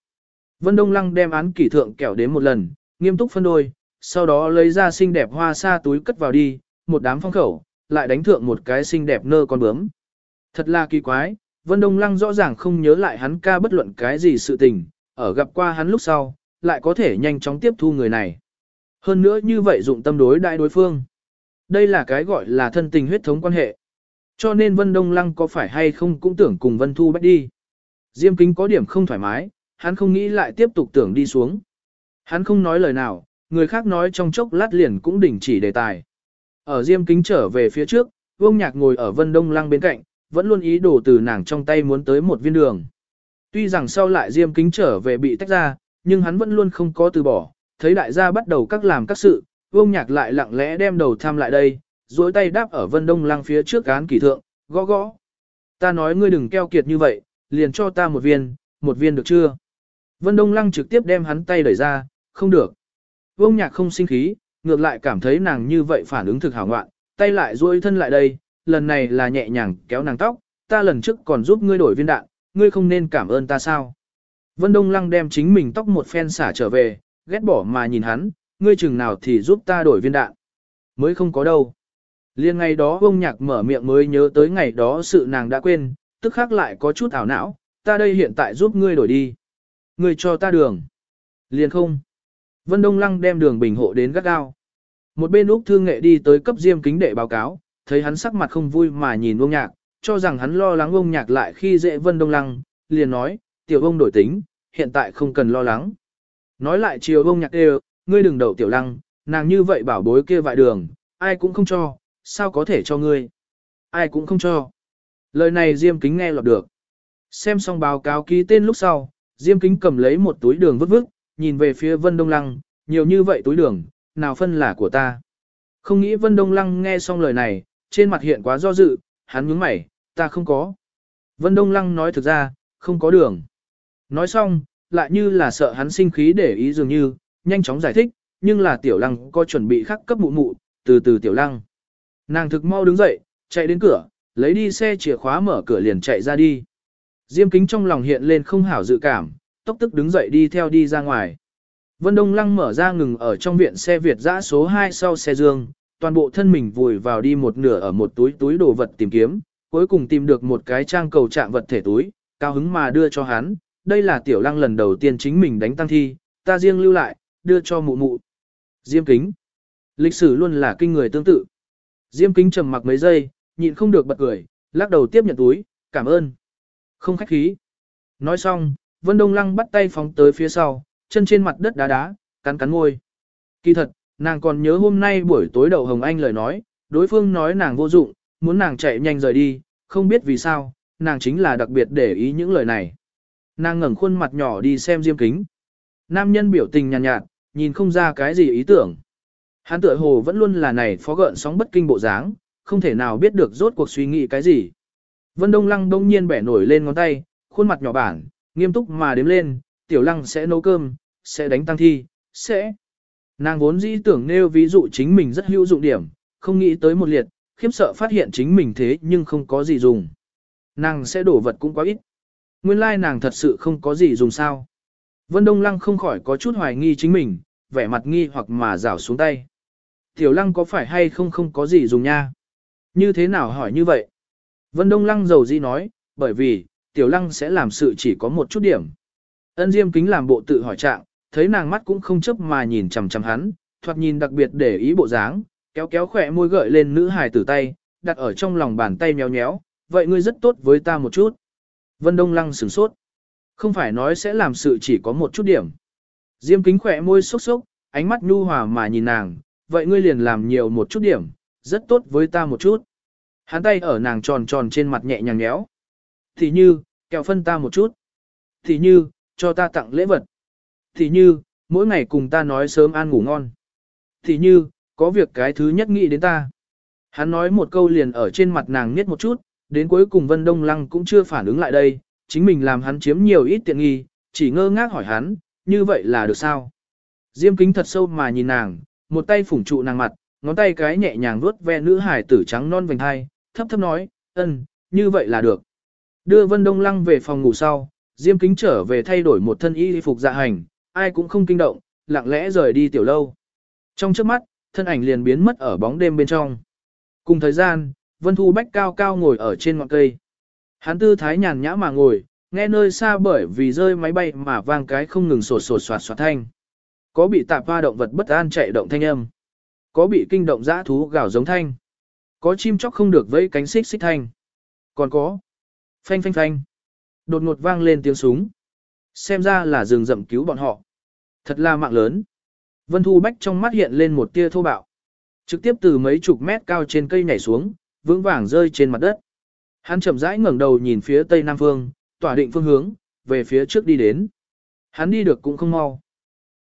Vân Đông Lăng đem án kỷ thượng kẻo đến một lần, nghiêm túc phân đôi, sau đó lấy ra xinh đẹp hoa sa túi cất vào đi, một đám phong khẩu, lại đánh thượng một cái xinh đẹp nơ con bướm. Thật là kỳ quái, Vân Đông Lăng rõ ràng không nhớ lại hắn ca bất luận cái gì sự tình, ở gặp qua hắn lúc sau, lại có thể nhanh chóng tiếp thu người này. Hơn nữa như vậy dụng tâm đối đại đối phương. Đây là cái gọi là thân tình huyết thống quan hệ. Cho nên Vân Đông Lăng có phải hay không cũng tưởng cùng Vân Thu Bách đi. Diêm kính có điểm không thoải mái, hắn không nghĩ lại tiếp tục tưởng đi xuống. Hắn không nói lời nào, người khác nói trong chốc lát liền cũng đình chỉ đề tài. Ở Diêm kính trở về phía trước, Vương Nhạc ngồi ở Vân Đông Lăng bên cạnh, vẫn luôn ý đồ từ nàng trong tay muốn tới một viên đường. Tuy rằng sau lại Diêm kính trở về bị tách ra, nhưng hắn vẫn luôn không có từ bỏ, thấy đại gia bắt đầu các làm các sự, Vương Nhạc lại lặng lẽ đem đầu tham lại đây, duỗi tay đáp ở Vân Đông Lăng phía trước án kỳ thượng, gõ gõ. Ta nói ngươi đừng keo kiệt như vậy, liền cho ta một viên, một viên được chưa? Vân Đông Lăng trực tiếp đem hắn tay đẩy ra, không được. Vương Nhạc không sinh khí, ngược lại cảm thấy nàng như vậy phản ứng thực hảo ngoạn, tay lại duỗi thân lại đây, lần này là nhẹ nhàng kéo nàng tóc, ta lần trước còn giúp ngươi đổi viên đạn, ngươi không nên cảm ơn ta sao? Vân Đông Lăng đem chính mình tóc một phen xả trở về, ghét bỏ mà nhìn hắn, ngươi chừng nào thì giúp ta đổi viên đạn. Mới không có đâu. Liên ngày đó ông nhạc mở miệng mới nhớ tới ngày đó sự nàng đã quên, tức khác lại có chút ảo não, ta đây hiện tại giúp ngươi đổi đi. Ngươi cho ta đường. Liên không. Vân Đông Lăng đem đường bình hộ đến gắt gao. Một bên Úc Thương Nghệ đi tới cấp diêm kính đệ báo cáo, thấy hắn sắc mặt không vui mà nhìn ông nhạc, cho rằng hắn lo lắng ông nhạc lại khi dễ Vân Đông Lăng, liền nói, tiểu ông đổi tính, hiện tại không cần lo lắng. Nói lại chiều ông nhạc đều, ngươi đừng đậu tiểu lăng, nàng như vậy bảo bối kia vại đường, ai cũng không cho, sao có thể cho ngươi? Ai cũng không cho. Lời này Diêm Kính nghe lọt được. Xem xong báo cáo ký tên lúc sau, Diêm Kính cầm lấy một túi đường vứt vứt, nhìn về phía Vân Đông Lăng, nhiều như vậy túi đường, nào phân là của ta. Không nghĩ Vân Đông Lăng nghe xong lời này, trên mặt hiện quá do dự, hắn nhướng mày, ta không có. Vân Đông Lăng nói thực ra, không có đường. Nói xong, lại như là sợ hắn sinh khí để ý dường như, nhanh chóng giải thích, nhưng là tiểu lăng có chuẩn bị khắc cấp mụ mụ, từ từ tiểu lăng. Nàng thực mau đứng dậy, chạy đến cửa, lấy đi xe chìa khóa mở cửa liền chạy ra đi. Diêm kính trong lòng hiện lên không hảo dự cảm, tốc tức đứng dậy đi theo đi ra ngoài. Vân Đông Lăng mở ra ngừng ở trong viện xe Việt giã số 2 sau xe dương, toàn bộ thân mình vùi vào đi một nửa ở một túi túi đồ vật tìm kiếm, cuối cùng tìm được một cái trang cầu trạng vật thể túi, cao hứng mà đưa cho hắn, đây là tiểu lăng lần đầu tiên chính mình đánh tăng thi, ta riêng lưu lại, đưa cho mụ mụ. Diêm kính. Lịch sử luôn là kinh người tương tự. Diêm kính trầm mặc mấy giây, nhịn không được bật cười, lắc đầu tiếp nhận túi, cảm ơn. Không khách khí. Nói xong, Vân Đông Lăng bắt tay phóng tới phía sau, chân trên mặt đất đá đá, cắn cắn ngôi. Kỳ thật, nàng còn nhớ hôm nay buổi tối đầu Hồng Anh lời nói, đối phương nói nàng vô dụng, muốn nàng chạy nhanh rời đi, không biết vì sao, nàng chính là đặc biệt để ý những lời này. Nàng ngẩng khuôn mặt nhỏ đi xem Diêm Kính. Nam nhân biểu tình nhàn nhạt, nhạt, nhìn không ra cái gì ý tưởng. Hắn tựa hồ vẫn luôn là này phó gợn sóng bất kinh bộ dáng, không thể nào biết được rốt cuộc suy nghĩ cái gì. Vân Đông Lăng đông nhiên bẻ nổi lên ngón tay, khuôn mặt nhỏ bản, nghiêm túc mà đếm lên, tiểu lăng sẽ nấu cơm, sẽ đánh tăng thi, sẽ. Nàng vốn dĩ tưởng nêu ví dụ chính mình rất hữu dụng điểm, không nghĩ tới một liệt, khiếp sợ phát hiện chính mình thế nhưng không có gì dùng. Nàng sẽ đổ vật cũng quá ít. Nguyên lai nàng thật sự không có gì dùng sao. Vân Đông Lăng không khỏi có chút hoài nghi chính mình, vẻ mặt nghi hoặc mà rảo xuống tay. Tiểu Lăng có phải hay không không có gì dùng nha? Như thế nào hỏi như vậy? Vân Đông Lăng dầu gì nói, bởi vì, Tiểu Lăng sẽ làm sự chỉ có một chút điểm. Ân Diêm kính làm bộ tự hỏi trạng, thấy nàng mắt cũng không chấp mà nhìn chằm chằm hắn, thoạt nhìn đặc biệt để ý bộ dáng, kéo kéo khỏe môi gợi lên nữ hài tử tay, đặt ở trong lòng bàn tay nhéo nhéo, vậy ngươi rất tốt với ta một chút. Vân Đông Lăng sửng sốt. Không phải nói sẽ làm sự chỉ có một chút điểm. Diêm kính khỏe môi sốc sốc, ánh mắt nhu hòa mà nhìn nàng, vậy ngươi liền làm nhiều một chút điểm, rất tốt với ta một chút. Hắn tay ở nàng tròn tròn trên mặt nhẹ nhàng nhéo. Thì như, kẹo phân ta một chút. Thì như, cho ta tặng lễ vật. Thì như, mỗi ngày cùng ta nói sớm ăn ngủ ngon. Thì như, có việc cái thứ nhất nghĩ đến ta. Hắn nói một câu liền ở trên mặt nàng nghiết một chút, đến cuối cùng Vân Đông Lăng cũng chưa phản ứng lại đây, chính mình làm hắn chiếm nhiều ít tiện nghi, chỉ ngơ ngác hỏi hắn, như vậy là được sao? Diêm kính thật sâu mà nhìn nàng, một tay phủng trụ nàng mặt, ngón tay cái nhẹ nhàng vuốt ve nữ hải tử trắng non vành hai, thấp thấp nói, ân, như vậy là được. Đưa Vân Đông Lăng về phòng ngủ sau, Diêm kính trở về thay đổi một thân y phục dạ hành, ai cũng không kinh động, lặng lẽ rời đi tiểu lâu. Trong trước mắt, thân ảnh liền biến mất ở bóng đêm bên trong. Cùng thời gian, Vân Thu Bách cao cao ngồi ở trên ngọn cây. Hắn tư thái nhàn nhã mà ngồi, nghe nơi xa bởi vì rơi máy bay mà vang cái không ngừng sột sột soạt soạt thanh. Có bị tạp hoa động vật bất an chạy động thanh âm. Có bị kinh động dã thú gào giống thanh. Có chim chóc không được vẫy cánh xích xích thanh. Còn có. Phanh phanh phanh. Đột ngột vang lên tiếng súng. Xem ra là rừng rậm cứu bọn họ. Thật là mạng lớn. Vân Thu Bách trong mắt hiện lên một tia thô bạo. Trực tiếp từ mấy chục mét cao trên cây nhảy xuống, vững vàng rơi trên mặt đất. Hắn chậm rãi ngẩng đầu nhìn phía tây nam phương, tỏa định phương hướng, về phía trước đi đến. Hắn đi được cũng không mau.